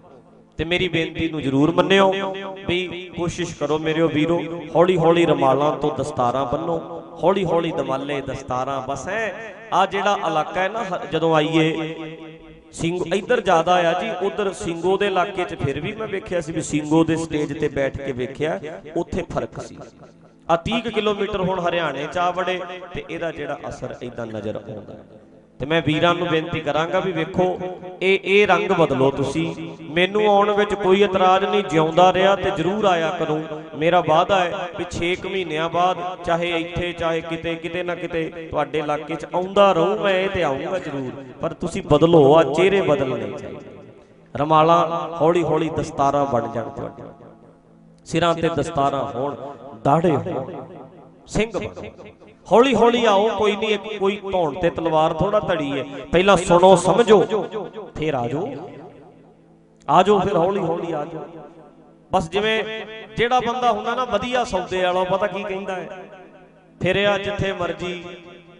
ਤੇ ਮੇਰੀ ਬੇਨਤੀ ਨੂੰ ਜਰੂਰ ਮੰਨਿਓ ਵੀ ਕੋਸ਼ਿਸ਼ ਕਰੋ ਮੇਰਿਓ ਵੀਰੋ ਹੌਲੀ ਹੌਲੀ ਰਮਾਲਾਂ ਤੋਂ ਦਸਤਾਰਾਂ ਬੰਨੋ ਹੌਲੀ ਹੌਲੀ ਦਮਾਲੇ ਦਸਤਾਰਾਂ, ਬਸ ਹੈ ਆ ਜਿਹੜਾ ਇਲਾਕਾ ਹੈ ਨਾ ਜਦੋਂ ਆਈਏ ਸਿੰਘ ਇੱਧਰ ਜ਼ਿਆਦਾ ਆ ਜੀ, ਉਧਰ ਸਿੰਘੋ ਦੇ ਇਲਾਕੇ 'ਚ ਫਿਰ ਵੀ ਮੈਂ ਵੇਖਿਆ ਸੀ ਵੀ ਸਿੰਘੋ ਦੇ ਸਟੇਜ ਤੇ ਬੈਠ ਕੇ ਵੇਖਿਆ, ਉੱਥੇ ਫ਼ਰਕ ਸੀ। ਆ 30 ਕੁ ਕਿਲੋਮੀਟਰ ਹੁਣ ਹਰਿਆਣੇ 'ਚ ਆ ਵੜੇ, ਤੇ ਇਹਦਾ ਜਿਹੜਾ ਅਸਰ ਇਦਾਂ ਨਜ਼ਰ ਆਉਂਦਾ। ਤੇ ਮੈਂ ਵੀਰਾਂ ਨੂੰ ਬੇਨਤੀ ਕਰਾਂਗਾ ਵੀ ਵੇਖੋ, ਇਹ ਇਹ ਰੰਗ ਬਦਲੋ ਤੁਸੀਂ। ਮੈਨੂੰ ਆਉਣ ਵਿੱਚ ਕੋਈ ਇਤਰਾਜ਼ ਨਹੀਂ, ਜਿਉਂਦਾ ਰਿਹਾ ਤੇ ਜ਼ਰੂਰ ਆਇਆ ਕਰੂੰ। ਮੇਰਾ ਵਾਅਦਾ ਹੈ ਵੀ 6 ਮਹੀਨਿਆਂ ਬਾਅਦ, ਚਾਹੇ ਇੱਥੇ, ਚਾਹੇ ਕਿਤੇ ਕਿਤੇ ਨਾ ਕਿਤੇ ਤੁਹਾਡੇ ਇਲਾਕੇ 'ਚ ਆਉਂਦਾ ਰਹੂ, ਮੈਂ ਇਹ ਤੇ ਆਉਂਗਾ ਜ਼ਰੂਰ। ਪਰ ਤੁਸੀਂ ਬਦਲੋ, ਆ ਚਿਹਰੇ ਬਦਲਣੇ ਚਾਹੀਦੇ। ਰਮਾਲਾ ਹੌਲੀ ਹੌਲੀ ਦਸਤਾਰਾਂ ਬਣ ਜਾਣ ਤੁਹਾਡੇ। ਸਿਰਾਂ ਤੇ ਦਸਤਾਰਾਂ ਹੋਣ ਦਾੜੇ ਹੋਣ। ਸਿੰਘ ਬਣੋ। ਹੌਲੀ ਹੌਲੀ ਆਓ, ਕੋਈ ਨਹੀਂ ਕੋਈ ਧੌਣ ਤੇ ਤਲਵਾਰ ਥੋੜਾ ਧੜੀ ਹੈ ਪਹਿਲਾਂ ਸੁਣੋ, ਸਮਝੋ। ਫਿਰ ਆਜੋ ਆਜੋ ਫਿਰ ਹੌਲੀ ਹੌਲੀ ਆਜੋ ਬਸ ਜਿਵੇਂ ਜਿਹੜਾ ਬੰਦਾ ਹੁੰਦਾ ਨਾ, ਵਧੀਆ ਸੌਦੇ ਵਾਲਾ ਪਤਾ ਕੀ ਕਹਿੰਦਾ ਹੈ? ਫਿਰਿਆ ਜਿੱਥੇ ਮਰਜ਼ੀ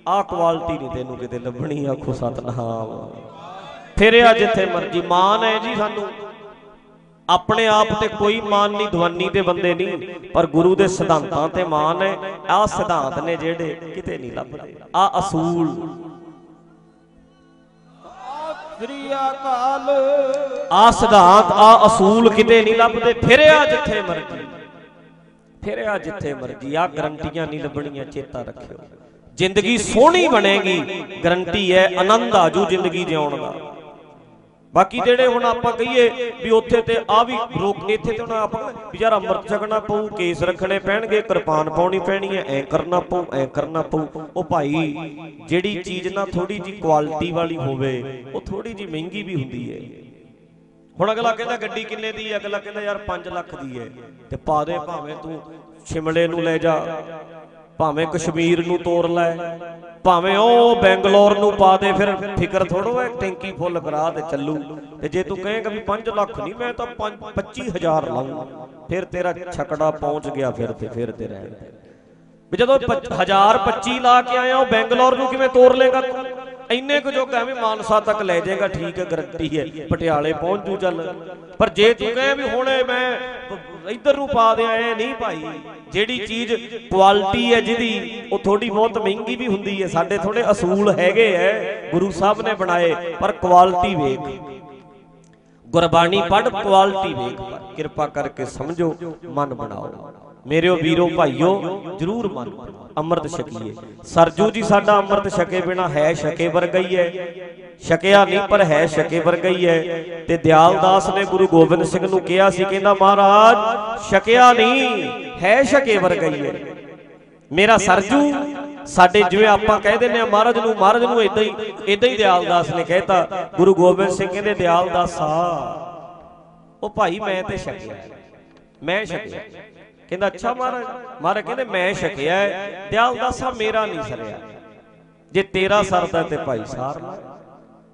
ਆਹ ਕੁਆਲਿਟੀ ਨਹੀਂ ਤੈਨੂੰ ਕਿਤੇ ਲੱਭਣੀ, ਆਖੋ ਸਤਨਾਮ। ਫਿਰਿਆ ਜਿੱਥੇ ਮਰਜ਼ੀ। ਮਾਨ ਹੈ ਜੀ ਸਾਨੂੰ। ਆਪਣੇ ਆਪ ਤੇ ਕੋਈ ਮਾਨ ਨਹੀਂ ਦਵਾਨੀ ਦੇ ਬੰਦੇ ਨਹੀਂ ਪਰ ਗੁਰੂ ਦੇ ਸਿਧਾਂਤਾਂ ਤੇ ਮਾਨ ਹੈ। ਆਹ ਸਿਧਾਂਤ ਨੇ ਜਿਹੜੇ ਕਿਤੇ ਨਹੀਂ ਲੱਭਦੇ। ਆਹ ਅਸੂਲ। ਆਹ ਸਿਧਾਂਤ ਆਹ ਅਸੂਲ ਕਿਤੇ ਨਹੀਂ ਲੱਭਦੇ। ਫਿਰਿਆ ਜਿੱਥੇ ਮਰਜ਼ੀ। ਫਿਰਿਆ ਜਿੱਥੇ ਮਰਜ਼ੀ। ਆਹ ਗਰੰਟੀਆਂ ਨਹੀਂ ਲੱਭਣੀਆਂ ਚੇਤਾ ਰੱਖਿਓ। ਜ਼ਿੰਦਗੀ ਸੋਹਣੀ ਬਣੇਗੀ। ਗਰੰਟੀ ਹੈ ਆਨੰਦ ਆਜੂ ਜ਼ਿੰਦਗੀ ਜਿਉਣ ਦਾ। ਬਾਕੀ ਜਿਹੜੇ ਹੁਣ ਆਪਾਂ ਕਹੀਏ ਵੀ ਉੱਥੇ ਤੇ ਆ ਵੀ ਰੋਕ ਇੱਥੇ ਤੇ ਹੁਣ ਆਪਾਂ ਵੀ ਯਾਰ ਅੰਮ੍ਰਿਤ ਛਕਣਾ ਪਊ ਕੇਸ ਰੱਖਣੇ ਪੈਣਗੇ ਕਿਰਪਾਨ ਪਾਉਣੀ ਪੈਣੀ ਹੈ ਐ ਕਰਨਾ ਪਊ ਐ ਕਰਨਾ ਪਊ। ਉਹ ਭਾਈ ਜਿਹੜੀ ਚੀਜ਼ ਨਾ ਥੋੜੀ ਜੀ ਕੁਆਲਿਟੀ ਵਾਲੀ ਹੋਵੇ ਉਹ ਥੋੜੀ ਜੀ ਮਹਿੰਗੀ ਵੀ ਹੁੰਦੀ ਹੈ। ਹੁਣ ਅਗਲਾ ਕਹਿੰਦਾ ਗੱਡੀ ਕਿੰਨੇ ਦੀ ਹੈ? ਅਗਲਾ ਕਹਿੰਦਾ ਯਾਰ 5 ਲੱਖ ਦੀ ਹੈ। ਤੇ ਪਾ ਦੇ ਭਾਵੇਂ ਤੂੰ ਸ਼ਿਮਲੇ ਨੂੰ ਲੈ ਜਾ। ਭਾਵੇਂ ਕਸ਼ਮੀਰ ਨੂੰ ਤੋਰ ਲੈ, ਭਾਵੇਂ ਉਹ ਬੈਂਗਲੌਰ ਨੂੰ ਪਾ ਦੇ, ਫਿਰ ਫਿਕਰ ਥੋੜੋ ਹੈ, ਟੈਂਕੀ ਫੁੱਲ ਕਰਾ ਤੇ ਚੱਲੂ। ਤੇ ਜੇ ਤੂੰ ਕਹੇਗਾ ਵੀ 5 ਲੱਖ ਨਹੀਂ, ਮੈਂ ਤਾਂ 25000 ਲਾਉਂ ਫਿਰ ਤੇਰਾ ਛਕੜਾ ਪਹੁੰਚ ਗਿਆ ਫਿਰ ਤੇ ਫਿਰ ਤੇ ਰਹਿਣ ਦੇ। ਵੀ ਜਦੋਂ 1025 ਲਾ ਕੇ ਆਇਆ ਉਹ ਬੈਂਗਲੌਰ ਨੂੰ ਕਿਵੇਂ ਤੋਰ ਲੇਗਾ ਤੂੰ? ਇੰਨੇ ਕੁ ਜੋਗਾ ਐਵੇਂ ਮਾਨਸਾ ਤੱਕ ਲੈ ਜਾਏਗਾ, ਠੀਕ ਹੈ, ਗਰੰਟੀ ਹੈ, ਪਟਿਆਲੇ ਪਹੁੰਚ ਜੂ ਚੱਲ। ਪਰ ਜੇ ਤੂੰ ਕਹੇ ਵੀ ਹੁਣੇ ਮੈਂ ਇੱਧਰ ਨੂੰ ਪਾ ਦਿਆਂ ਐ ਨਹੀਂ ਭਾਈ। ਜਿਹੜੀ ਚੀਜ਼ ਕੁਆਲਿਟੀ ਹੈ ਜਿਹਦੀ, ਉਹ ਥੋੜੀ ਬਹੁਤ ਮਹਿੰਗੀ ਵੀ ਹੁੰਦੀ ਹੈ। ਸਾਡੇ ਥੋੜੇ ਅਸੂਲ ਹੈਗੇ ਐ, ਗੁਰੂ ਸਾਹਿਬ ਨੇ ਬਣਾਏ, ਪਰ ਕੁਆਲਿਟੀ ਵੇਖ। ਗੁਰਬਾਣੀ ਪੜ੍ਹ, ਕੁਆਲਿਟੀ ਵੇਖ। ਕਿਰਪਾ ਕਰਕੇ ਸਮਝੋ, ਮਨ ਬਣਾਓ। ਮੇਰਿਓ ਵੀਰੋ, ਭਾਈਓ, ਜਰੂਰ ਮਨ, ਅੰਮ੍ਰਿਤ ਛਕੀਏ। ਸਰਜੂ ਜੀ, ਸਾਡਾ ਅੰਮ੍ਰਿਤ ਛਕੇ ਬਿਨਾ ਹੈ ਛਕੇ ਵਰਗਾ ਹੀ ਹੈ। ਛਕਿਆ ਨਹੀਂ, ਪਰ ਹੈ ਛਕੇ ਵਰਗਾ ਹੀ ਹੈ। ਤੇ ਦਿਆਲਦਾਸ ਨੇ ਗੁਰੂ ਗੋਬਿੰਦ ਸਿੰਘ ਨੂੰ ਕਿਹਾ ਸੀ, ਕਹਿੰਦਾ, ਮਹਾਰਾਜ, ਛਕਿਆ ਨਹੀਂ, ਹੈ ਛਕੇ ਵਰਗਾ ਹੀ ਹੈ। ਮੇਰਾ ਸਰਜੂ, ਸਾਡੇ ਜਿਵੇਂ ਆਪਾਂ ਕਹਿ ਦਿੰਦੇ ਆ ਮਹਾਰਾਜ ਨੂੰ ਮਹਾਰਾਜ ਨੂੰ ਇਦਾਂ ਹੀ ਇਦਾਂ ਹੀ ਦਿਆਲਦਾਸ ਨੇ ਕਹਿਤਾ। ਗੁਰੂ ਗੋਬਿੰਦ ਸਿੰਘ ਕਹਿੰਦੇ, ਦਿਆਲਦਾਸਾ, ਉਹ ਭਾਈ ਮੈਂ ਤੇ ਛਕਿਆ। ਮੈਂ ਛਕਿਆ। ਕਹਿੰਦਾ ਅੱਛਾ ਮਹਾਰਾਜ ਮਹਾਰਾਜ ਕਹਿੰਦੇ ਮੈਂ ਛਕਿਆ ਦਿਆਲਦਾਸਾ ਮੇਰਾ ਨਹੀਂ ਸਰਿਆ। ਜੇ ਤੇਰਾ ਸਰਦਾ ਤੇ ਭਾਈ ਸਾਰ ਲੈ।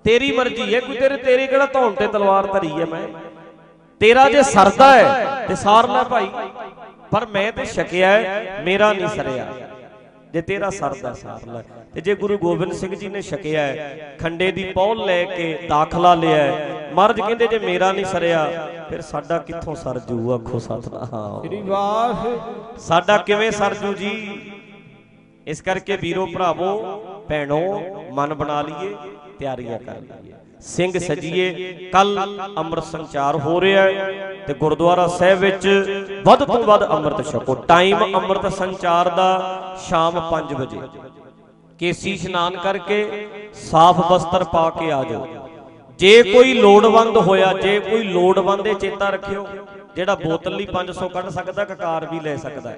ਤੇਰੀ ਮਰਜ਼ੀ ਹੈ ਕੋਈ ਤੇਰੇ ਤੇਰੀ ਕਿਹੜਾ ਧੌਣ ਤੇ ਤਲਵਾਰ ਧਰੀ ਹੈ ਮੈਂ? ਤੇਰਾ ਜੇ ਸਰਦਾ ਹੈ ਤੇ ਸਾਰ ਲੈ ਭਾਈ। ਪਰ ਮੈਂ ਤੇ ਛਕਿਆ ਮੇਰਾ ਨਹੀਂ ਸਰਿਆ। ਜੇ ਤੇਰਾ ਸਰਦਾ ਸਾਰ ਲੈ। ਤੇ ਜੇ ਗੁਰੂ ਗੋਬਿੰਦ ਸਿੰਘ ਜੀ ਨੇ ਛਕਿਆ ਖੰਡੇ ਦੀ ਪੌਲ ਲੈ ਕੇ ਦਾਖਲਾ ਲਿਆ ਮਹਾਰਾਜ ਕਹਿੰਦੇ ਜੇ ਮੇਰਾ ਨਹੀਂ ਸਰਿਆ ਫਿਰ ਸਾਡਾ ਕਿੱਥੋਂ ਸਰ ਜੂ ਆਖੋ ਸਤਨਾਮ। ਸ੍ਰੀ ਵਾਸ। ਸਾਡਾ ਕਿਵੇਂ ਸਰਜੂ ਜੀ ਇਸ ਕਰਕੇ ਵੀਰੋ ਭਰਾਵੋ ਭੈਣੋ ਮਨ ਬਣਾ ਲਈਏ ਤਿਆਰੀਆਂ ਕਰ ਲਈਏ। ਸਿੰਘ ਸਜੀਏ ਕੱਲ ਅੰਮ੍ਰਿਤ ਸੰਚਾਰ ਹੋ ਰਿਹਾ ਹੈ ਤੇ ਗੁਰਦੁਆਰਾ ਸਾਹਿਬ ਵਿੱਚ ਵੱਧ ਤੋਂ ਵੱਧ ਅੰਮ੍ਰਿਤ ਛਕੋ। ਟਾਈਮ ਅੰਮ੍ਰਿਤ ਸੰਚਾਰ ਦਾ ਸ਼ਾਮ 5 ਵਜੇ। ਕੇਸੀ ਇਸ਼ਨਾਨ ਕਰਕੇ ਸਾਫ਼ ਵਸਤਰ ਪਾ ਕੇ ਆ ਜਾਓ। ਜੇ ਕੋਈ ਲੋੜਵੰਦ ਹੋਇਆ, ਜੇ ਕੋਈ ਲੋੜਵੰਦ ਇਹ ਚੇਤਾ ਰੱਖਿਓ, ਜਿਹੜਾ ਬੋਤਲ ਲਈ 500 ਕੱਢ ਸਕਦਾ ਕਕਾਰ ਵੀ ਲੈ ਸਕਦਾ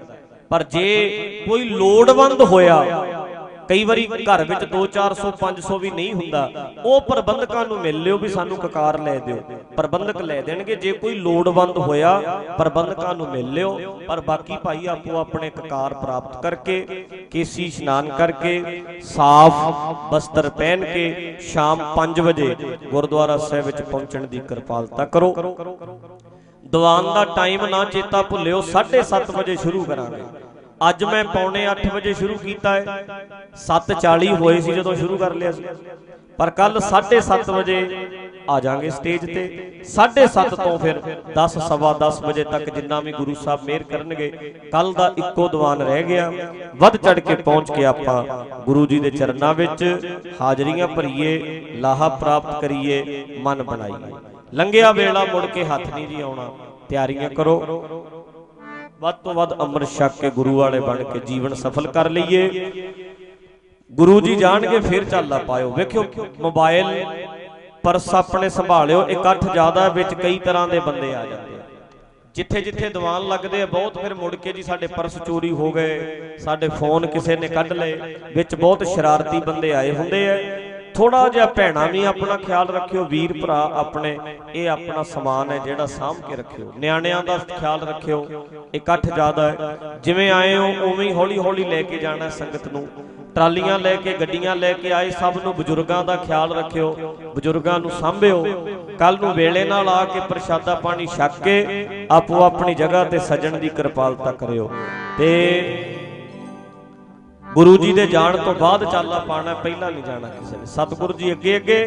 ਪਰ ਜੇ ਕੋਈ ਲੋੜਵੰਦ ਹੋਇਆ ਕਈ ਵਾਰੀ ਘਰ ਵਿੱਚ 2 400 500 ਵੀ ਨਹੀਂ ਹੁੰਦਾ। ਉਹ ਪ੍ਰਬੰਧਕਾਂ ਨੂੰ ਮਿਲ ਲਿਓ ਵੀ ਸਾਨੂੰ ਕਕਾਰ ਲੈ ਦਿਓ। ਪ੍ਰਬੰਧਕ ਲੈ ਦੇਣਗੇ। ਜੇ ਕੋਈ ਲੋੜਵੰਦ ਹੋਇਆ, ਪ੍ਰਬੰਧਕਾਂ ਨੂੰ ਮਿਲ ਲਿਓ। ਪਰ ਬਾਕੀ ਭਾਈ ਆਪੋ ਆਪਣੇ ਕਕਾਰ ਪ੍ਰਾਪਤ ਕਰਕੇ, ਕੇਸੀ ਇਸ਼ਨਾਨ ਕਰਕੇ, ਸਾਫ਼ ਬਸਤਰ ਪਹਿਨ ਕੇ ਸ਼ਾਮ 5 ਵਜੇ ਗੁਰਦੁਆਰਾ ਸਾਹਿਬ ਵਿੱਚ ਪਹੁੰਚਣ ਦੀ ਕਿਰਪਾਲਤਾ ਕਰੋ। ਦੀਵਾਨ ਦਾ ਟਾਈਮ ਨਾ ਚੇਤਾ ਭੁੱਲਿਓ 7:30 ਵਜੇ ਸ਼ੁਰੂ ਕਰਾਂਗੇ। ਅੱਜ ਮੈਂ ਪੌਣੇ 8 ਵਜੇ ਸ਼ੁਰੂ ਕੀਤਾ ਹੈ। 7:40 ਹੋਏ ਸੀ ਜਦੋਂ ਸ਼ੁਰੂ ਕਰ ਲਿਆ ਸੀ। ਪਰ ਕੱਲ 7:30 ਵਜੇ ਆ ਜਾਾਂਗੇ ਸਟੇਜ ਤੇ। 7:30 ਤੋਂ ਫਿਰ 10 ਸਵਾ 10 ਵਜੇ ਤੱਕ ਜਿੰਨਾ ਵੀ ਗੁਰੂ ਸਾਹਿਬ ਮੇਰ ਕਰਨਗੇ, ਕੱਲ ਦਾ ਇੱਕੋ ਦੀਵਾਨ ਰਹਿ ਗਿਆ। ਵੱਧ ਚੜ ਕੇ ਪਹੁੰਚ ਕੇ ਆਪਾਂ ਗੁਰੂ ਜੀ ਦੇ ਚਰਨਾਂ ਵਿੱਚ ਹਾਜ਼ਰੀਆਂ ਭਰੀਏ, ਲਾਹਾ ਪ੍ਰਾਪਤ ਕਰੀਏ, ਮਨ ਬਣਾਈਏ। ਲੰਘਿਆ ਵੇਲਾ ਮੁੜ ਕੇ ਹੱਥ ਨਹੀਂ ਜੀ ਆਉਣਾ। ਤਿਆਰੀਆਂ ਕਰੋ। ਵੱਧ ਤੋਂ ਵੱਧ ਅੰਮ੍ਰਿਤ ਛਕ ਕੇ ਗੁਰੂ ਵਾਲੇ ਬਣ ਕੇ ਜੀਵਨ ਸਫਲ ਕਰ ਲਈਏ। ਗੁਰੂ ਜੀ ਜਾਣਗੇ, ਫਿਰ ਚੱਲਾ ਪਾਇਓ। ਵੇਖਿਓ, ਮੋਬਾਈਲ ਪਰਸ ਆਪਣੇ ਸੰਭਾਲਿਓ ਇਕੱਠ ਜ਼ਿਆਦਾ ਵਿੱਚ ਕਈ ਤਰ੍ਹਾਂ ਦੇ ਬੰਦੇ ਆ ਜਾਂਦੇ ਆ। ਜਿੱਥੇ ਜਿੱਥੇ ਦੀਵਾਨ ਲੱਗਦੇ ਆ, ਬਹੁਤ ਫਿਰ ਮੁੜ ਕੇ ਜੀ ਸਾਡੇ ਪਰਸ ਚੋਰੀ ਹੋ ਗਏ, ਸਾਡੇ ਫੋਨ ਕਿਸੇ ਨੇ ਕੱਢ ਲਏ, ਵਿੱਚ ਬਹੁਤ ਸ਼ਰਾਰਤੀ ਬੰਦੇ ਆਏ ਹੁੰਦੇ ਆ। ਥੋੜਾ ਜਿਹਾ ਭੈਣਾ ਵੀ ਆਪਣਾ ਖਿਆਲ ਰੱਖਿਓ ਵੀਰ ਭਰਾ ਆਪਣੇ ਇਹ ਆਪਣਾ ਸਮਾਨ ਹੈ ਜਿਹੜਾ ਸਾਂਭ ਕੇ ਰੱਖਿਓ। ਨਿਆਣਿਆਂ ਦਾ ਖਿਆਲ ਰੱਖਿਓ। ਇਕੱਠ ਜ਼ਿਆਦਾ ਹੈ। ਜਿਵੇਂ ਆਏ ਹੋ ਉਵੇਂ ਹੀ ਹੌਲੀ ਹੌਲੀ ਲੈ ਕੇ ਜਾਣਾ ਸੰਗਤ ਨੂੰ। ਟਰਾਲੀਆਂ ਲੈ ਕੇ ਗੱਡੀਆਂ ਲੈ ਕੇ ਆਏ ਸਭ ਨੂੰ ਬਜ਼ੁਰਗਾਂ ਦਾ ਖਿਆਲ ਰੱਖਿਓ। ਬਜ਼ੁਰਗਾਂ ਨੂੰ ਸਾਂਭਿਓ। ਕੱਲ ਨੂੰ ਵੇਲੇ ਨਾਲ ਆ ਕੇ ਪ੍ਰਸ਼ਾਦਾ ਪਾਣੀ ਛਕ ਕੇ ਆਪੋ ਆਪਣੀ ਜਗ੍ਹਾ ਤੇ ਸਜਣ ਦੀ ਕਿਰਪਾਲਤਾ ਕਰਿਓ। ਤੇ ਗੁਰੂ ਜੀ ਦੇ ਜਾਣ ਤੋਂ ਬਾਅਦ ਚਾਲਾ ਪਾਣਾ, ਪਹਿਲਾਂ ਨਹੀਂ ਜਾਣਾ ਕਿਸੇ ਨੇ। ਸਤਿਗੁਰੂ ਜੀ ਅੱਗੇ ਅੱਗੇ,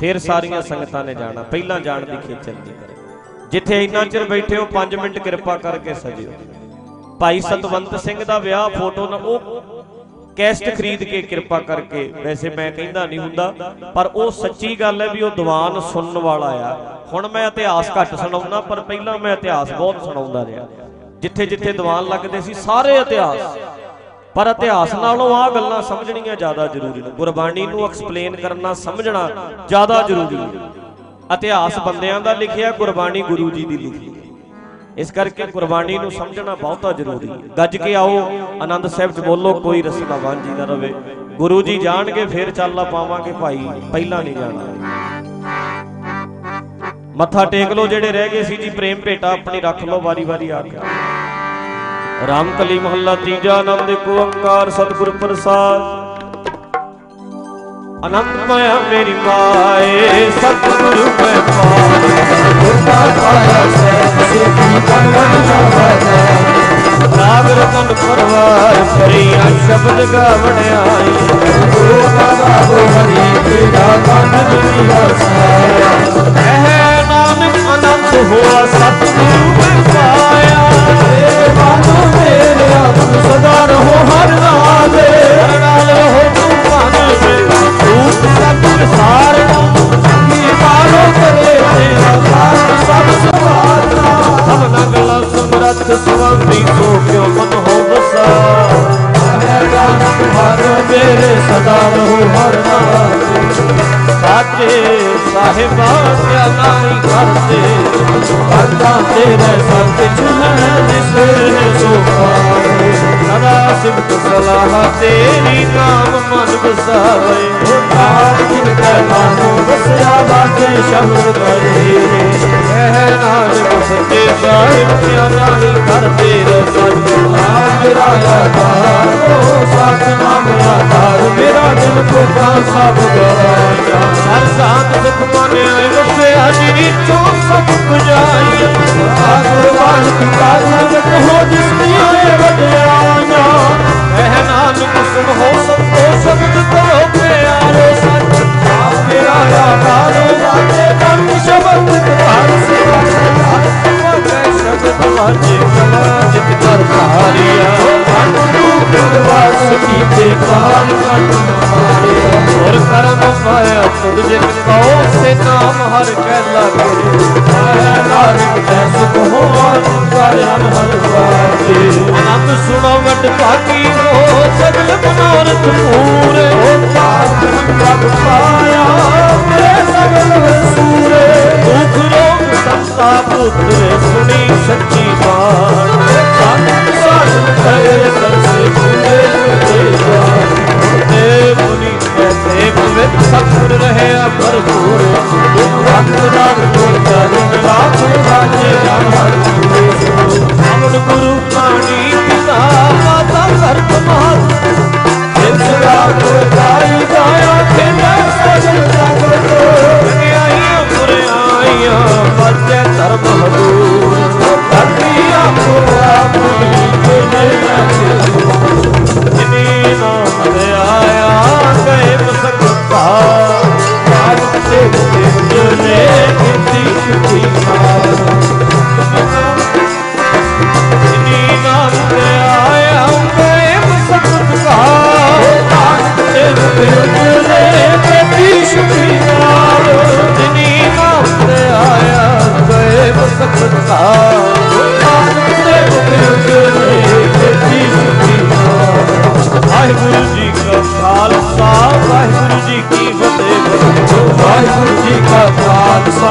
ਫਿਰ ਸਾਰੀਆਂ ਸੰਗਤਾਂ ਨੇ ਜਾਣਾ। ਪਹਿਲਾਂ ਜਾਣ ਦੀ ਖੇਚਲ ਨਹੀਂ ਕਰੇ। ਜਿੱਥੇ ਇੰਨਾ ਚਿਰ ਬੈਠੇ ਹੋ 5 ਮਿੰਟ ਕਿਰਪਾ ਕਰਕੇ ਸਜਿਓ। ਭਾਈ ਸਤਵੰਤ ਸਿੰਘ ਦਾ ਵਿਆਹ ਫੋਟੋ ਨਾ, ਉਹ ਕੈਸਟ ਖਰੀਦ ਕੇ ਕਿਰਪਾ ਕਰਕੇ, ਵੈਸੇ ਮੈਂ ਕਹਿੰਦਾ ਨਹੀਂ ਹੁੰਦਾ, ਪਰ ਉਹ ਸੱਚੀ ਗੱਲ ਹੈ ਵੀ ਉਹ ਦੀਵਾਨ ਸੁਣਨ ਵਾਲਾ ਆ। ਹੁਣ ਮੈਂ ਇਤਿਹਾਸ ਘੱਟ ਸੁਣਾਉਣਾ ਪਰ ਪਹਿਲਾਂ ਮੈਂ ਇਤਿਹਾਸ ਬਹੁਤ ਸੁਣਾਉਂਦਾ ਰਿਹਾ। ਜਿੱਥੇ ਜਿੱਥੇ ਦੀਵਾਨ ਲੱਗਦੇ ਸੀ, ਸਾਰੇ ਇਤਿਹਾਸ। ਪਰ ਇਤਿਹਾਸ ਨਾਲੋਂ ਆ ਗੱਲਾਂ ਸਮਝਣੀਆਂ ਜ਼ਿਆਦਾ ਜ਼ਰੂਰੀ ਨੇ। ਗੁਰਬਾਣੀ ਨੂੰ ਐਕਸਪਲੇਨ ਕਰਨਾ, ਸਮਝਣਾ ਜ਼ਿਆਦਾ ਜ਼ਰੂਰੀ ਹੈ ਇਤਿਹਾਸ ਬੰਦਿਆਂ ਦਾ ਲਿਖਿਆ, ਗੁਰਬਾਣੀ ਗੁਰੂ ਜੀ ਦੀ ਲਿਖੀ ਇਸ ਕਰਕੇ ਗੁਰਬਾਣੀ ਨੂੰ ਸਮਝਣਾ ਬਹੁਤਾ ਜ਼ਰੂਰੀ ਹੈ। ਗੱਜ ਕੇ ਆਓ, ਆਨੰਦ ਸਾਹਿਬ ਚ ਬੋਲੋ, ਕੋਈ ਰਸਤਾ ਵਾਂਝੀ ਨਾ ਰਵੇ। ਗੁਰੂ ਜੀ ਜਾਣਗੇ, ਫਿਰ ਚੱਲਾ ਪਾਵਾਂਗੇ ਭਾਈ, ਪਹਿਲਾਂ ਨਹੀਂ ਜਾਣਾ। ਮੱਥਾ ਟੇਕ ਲਓ ਜਿਹੜੇ ਰਹਿ ਗਏ ਸੀ ਜੀ, ਪ੍ਰੇਮ ਭੇਟਾ ਆਪਣੀ ਰੱਖ ਲਓ, ਵਾਰੀ-ਵਾਰੀ ਆ ਕੇ। ਰਾਮਕਲੀ ਮਹੱਲਾ ਤੀਜਾ ਆਨੰਦ ਕੋ ਓੰਕਾਰ ਸਤਿਗੁਰ ਪ੍ਰਸਾਦ। ਅਨੰਦ ਮੇਰੀ ਮਾਏ ਸਤਿਗੁਰ ਮੈਂ ਪਾਏ ਗੁਰਤਾ ਪਾਇਆ ਸਹਿ ਸੇਤੀ ਕੰਗਣ ਨਾ ਬਜੈ ਰਾਗ ਰਤਨ ਪਰਵਾਰ ਫਰੀਆਂ ਸ਼ਬਦ ਗਾਵਣ ਆਈ ਗੁਰੂ ਬਾਬਾ ਗੋ ਹਰੀ ਤੇਰਾ ਕੰਨ ਨਹੀਂ ਵਸਾਇਆ ਕਹਿ ਨਾਨਕ ਆਨੰਦ ਹੋਆ ਸਤਿਗੁਰੂ ਮੈਂ ਪਾਇਆ। ਸਦਾ ਰਹੋ ਹਰ ਨਾਲੇ ਹਰ ਨਾਲ ਰਹੋ ਤੂੰ ਮਨ ਵਿੱਚ ਰੂਪ ਸਭ ਵਿਸਾਰਣਾ ਕੀ ਮਾਰੋ ਕਰੇ ਤੇਰਾ ਸਾਥ ਸਭ ਸਵਾਰਨਾ। ਸਭ ਨਗਲ ਸਮਰੱਥ ਸੁਆਮੀ ਸੋ ਕਿਉ ਮਨ ਹੋ ਵਸਾ ਨਾਨਕ ਹਰ ਮੇਰੇ ਸਦਾ ਰਹੋ ਹਰ ਨਾਲੇ ਸਾਚੇ ਸਾਹਿਬਾ ਕਿਆ ਨਾਹੀ ਕਰਤੇ ਕਰਤਾ ਤੇਰੇ ਸਭ ਕੁਛ ਹੈ ਜਿਸੇ ਸੋ ਪਾਏ। ਸਦਾ ਸਿਫਤ ਸਲਾਹ, ਤੇਰੀ ਨਾਮ ਮਨ ਵਸਾਵੇ ਆਪ ਜਿਨ ਕੈ ਮਾਨੋ ਵਸਿਆ ਬਾਕੇ ਸ਼ਬਦ ਕਰੇ ਨਾਨਕ ਸੱਚੇ ਸਾਹਿਬ ਕਿਆ ਨਾਹੀ ਕਰਤੇ ਰਸਜ ਆਪ ਰਾਇਆ ਤਾਰੋ ਸਤ ਨਾਮ ਆਧਾਰ ਮੇਰਾ ਦਿਲ ਕੋਟਾ ਸਭ ਗਵਾਇਆ ਹਰ ਸਾਥ ਸੁਖ ਮਨ ਆਏ ਵਸਿਆ ਜੀ ਚੋਂ ਸਭ ਪੁਜਾਈ ਆਗਰ ਕੀ ਕਾਲਗਤ ਹੋ ਜਿਸ ਦੀਆਂ ਵਡਿਆਈਆਂ ਕਹਿ ਨਾਨਕ ਸੁਣ ਹੋ ਸੰਤੋ ਸ਼ਬਦ ਕਰੋ ਪਿਆਰੋ ਸ਼ਬਦ ਤੁਹਾਰ ਸੇਵਾ ਕੈ ਸ਼ਬਦ ਵਾਜੇ ਕਲਾ ਜਿਤ ਕਰ ਧਾਰਿਆ ਮਨ ਰੂਪ ਵਾਸ ਕੀਤੇ ਕਾਲ ਕਟ ਮਾਰਿਆ ਕਰਮ ਪਾਇਆ ਤੁਧ ਜਿਨ ਕਉ ਸੇ ਨਾਮ ਹਰ ਕੈ ਲਾਗੇ। ਆਇਆ ਨਾਨਕ ਤੈ ਸੁਖ ਹੋਵਨ ਕਰਿਆ ਹਰ ਵਾਜੇ। ਆਨੰਦ ਸੁਣੋ ਵਡ ਭਾਗੀ ਹੋ ਸਗਲ ਮਨੋਰਥ ਪੂਰੇ ਪਾਪ ਪ੍ਰਭ ਪਾਇਆ ਮੇਰੇ ਸਗਲ ਸੂਰੇ ਦੁਖ ਰੋਗ ਸੰਤਾ ਪੁੱਤਰ, ਸੁਣੀ ਸੱਚੀ ਬਾਣ। ਸੰਤ ਸਾਧ ਕਰੇ ਤਰਸੇ ਪੂਰੇ ਕਹਤੇ ਪਵਿੱਤ ਸਤਿਗੁਰ ਰਹਿਆ ਭਰਪੂਰ ਰੰਗ ਰਾਗ ਗੁਰ ਚਰਨ ਲਾਭ ਰਾਜੇ ਜਨ ਹਰ ਪੂਰੇ ਗੁਰੂ ਪਾਣੀ ਪਿਤਾ ਮਾਤਾ ਸਰਬ ਮਾਤ ਜਿਸ ਰਾਗ ਗਾਈ ਗਾਇਆ ਖੇਡਾ ਸਜਣ ਜਗਤ ਆਈਆਂ ਪੁਰਿਆਈਆਂ ਬੱਜੇ ਧਰਮ ਹਦੂਰ ਧਰਤੀ ਆਪੋ ਆਪਣੀ ਕਿਨੇ ਰਚੇ ਜਿਨੀ ਦੇਵ ਸਗੁਤਾ ਰਾਜ ਸੇਵ ਦੇਵ ਨੇ ਕੀਤੀ ਛੁਟੀ ਮਾਂ ਜਿਨੀ ਨਾਮ ਤੇ ਆਇਆ ਦੇਵ ਸਗੁਤਾ ਰਾਜ ਸੇਵ ਦੇਵ ਨੇ ਕੀਤੀ ਛੁਟੀ ਮਾਂ ਜਿਨੀ ਨਾਮ ਤੇ ਆਇਆ ਦੇਵ ਸਗੁਤਾ ਰਾਜ ਸੇਵ ਦੇਵ ਨੇ ਕੀਤੀ ਛੁਟੀ ਮਾਂ ਵਾਹਿਗੁਰੂ ਜੀ ਖਾਲਸਾ, ਵਾਹਿਗੁਰੂ ਜੀ ਕੀ ਫਤਿਹ। ਵਾਹਿਗੁਰੂ ਜੀ ਕਾ ਖਾਲਸਾ,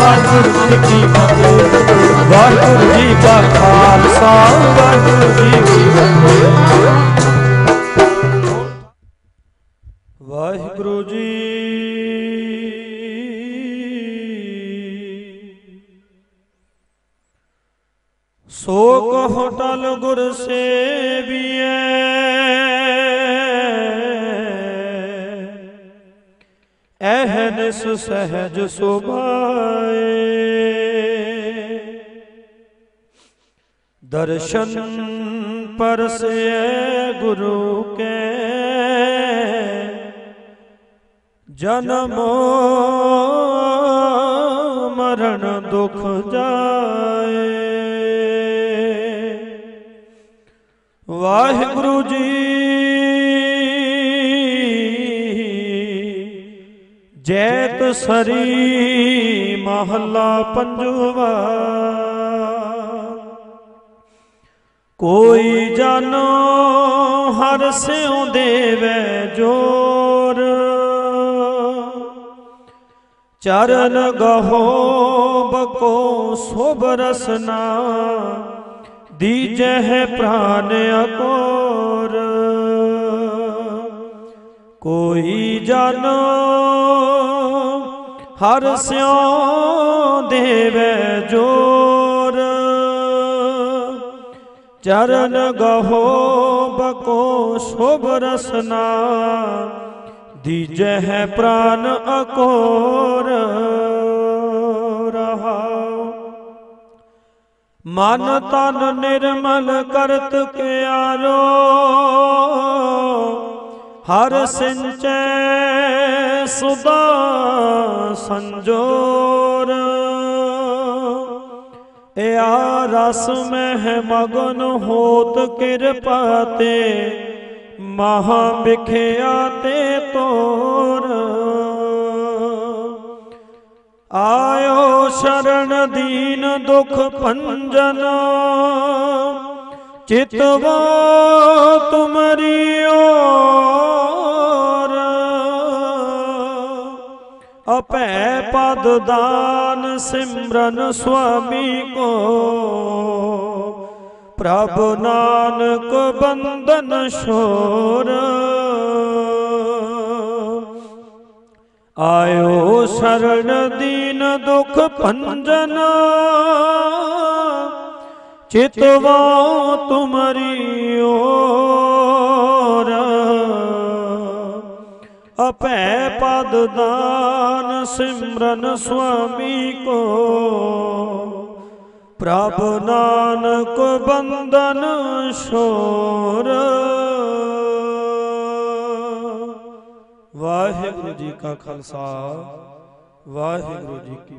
ਵਾਹਿਗੁਰੂ ਜੀ ਕੀ ਫਤਿਹ। ਵਾਹਿਗੁਰੂ ਜੀ ਕਾ ਖਾਲਸਾ, ਵਾਹਿਗੁਰੂ ਜੀ ਕੀ ਫਤਿਹ। ਸੁਭਾਏ। ਦਰਸ਼ਨ ਪਰਸੈ ਗੁਰੂ ਕੇ। ਜਨਮ ਮਰਨ ਦੁਖ ਜਾਏ। ਵਾਹਿਗੁਰੂ ਜੀ ਸਰੀ ਮਹੱਲਾ ਪੰਜਵਾ। ਕੋਈ ਜਾਨੋ ਹਰ ਸਿਉ ਦੇਵੈ ਜੋਰ। ਚਰਨ ਗਹੋ ਬਕੋ ਸੁਭ ਰਸਨਾ, ਦੀਜਹਿ ਪ੍ਰਾਨ ਅਕੋਰ। ਕੋਈ ਜਾਨੋ ਹਰ ਸਿਉ ਦੇਵੈ ਜੋਰ। ਚਰਨ ਗਹੋ ਬਕੋ ਸ਼ੁਭ ਰਸਨਾ, ਦੀਜਹਿ ਪ੍ਰਾਨ ਅਕੋਰ ਰਹਾਉ ਮਨ ਤਨ ਨਿਰਮਲ ਕਰਤ ਕਿਆਰੋ ਹਰ ਸਿੰਚੈ ਸੁਦਾ ਸੰਜੋਰ। ਇਆ ਰਸ ਮਹਿ ਮਗਨ ਹੋਤ ਕਿਰਪਾ ਤੇ, ਮਹਾ ਵਿਖਿਆ ਤੇ ਤੋਰ। ਆਇਓ ਸ਼ਰਨ ਦੀਨ ਦੁਖ ਭੰਜਨ ਚਿਤਵਾ ਤੁਮਰੀ ਓਰ ਅਪੈ ਪਦ ਦਾਨ ਸਿਮਰਨ ਸੁਆਮੀ ਕੋ। ਪ੍ਰਭ ਨਾਨਕ ਬੰਦਨ ਸ਼ੋਰ ਆਇਓ ਸ਼ਰਨ ਦੀਨ ਦੁਖ ਭੰਜਨ। ਚਿਤਵਾ ਤੁਮਰੀ ਓਰ। ਅਪੈ ਪਦ ਦਾਨ ਸਿਮਰਨ ਸੁਆਮੀ ਕੋ। ਪ੍ਰਭ ਨਾਨਕ ਬੰਧਨ ਸ਼ੋਰ ਵਾਹਿਗੁਰੂ ਜੀ ਕਾ ਖਾਲਸਾ, ਵਾਹਿਗੁਰੂ ਜੀ ਕੀ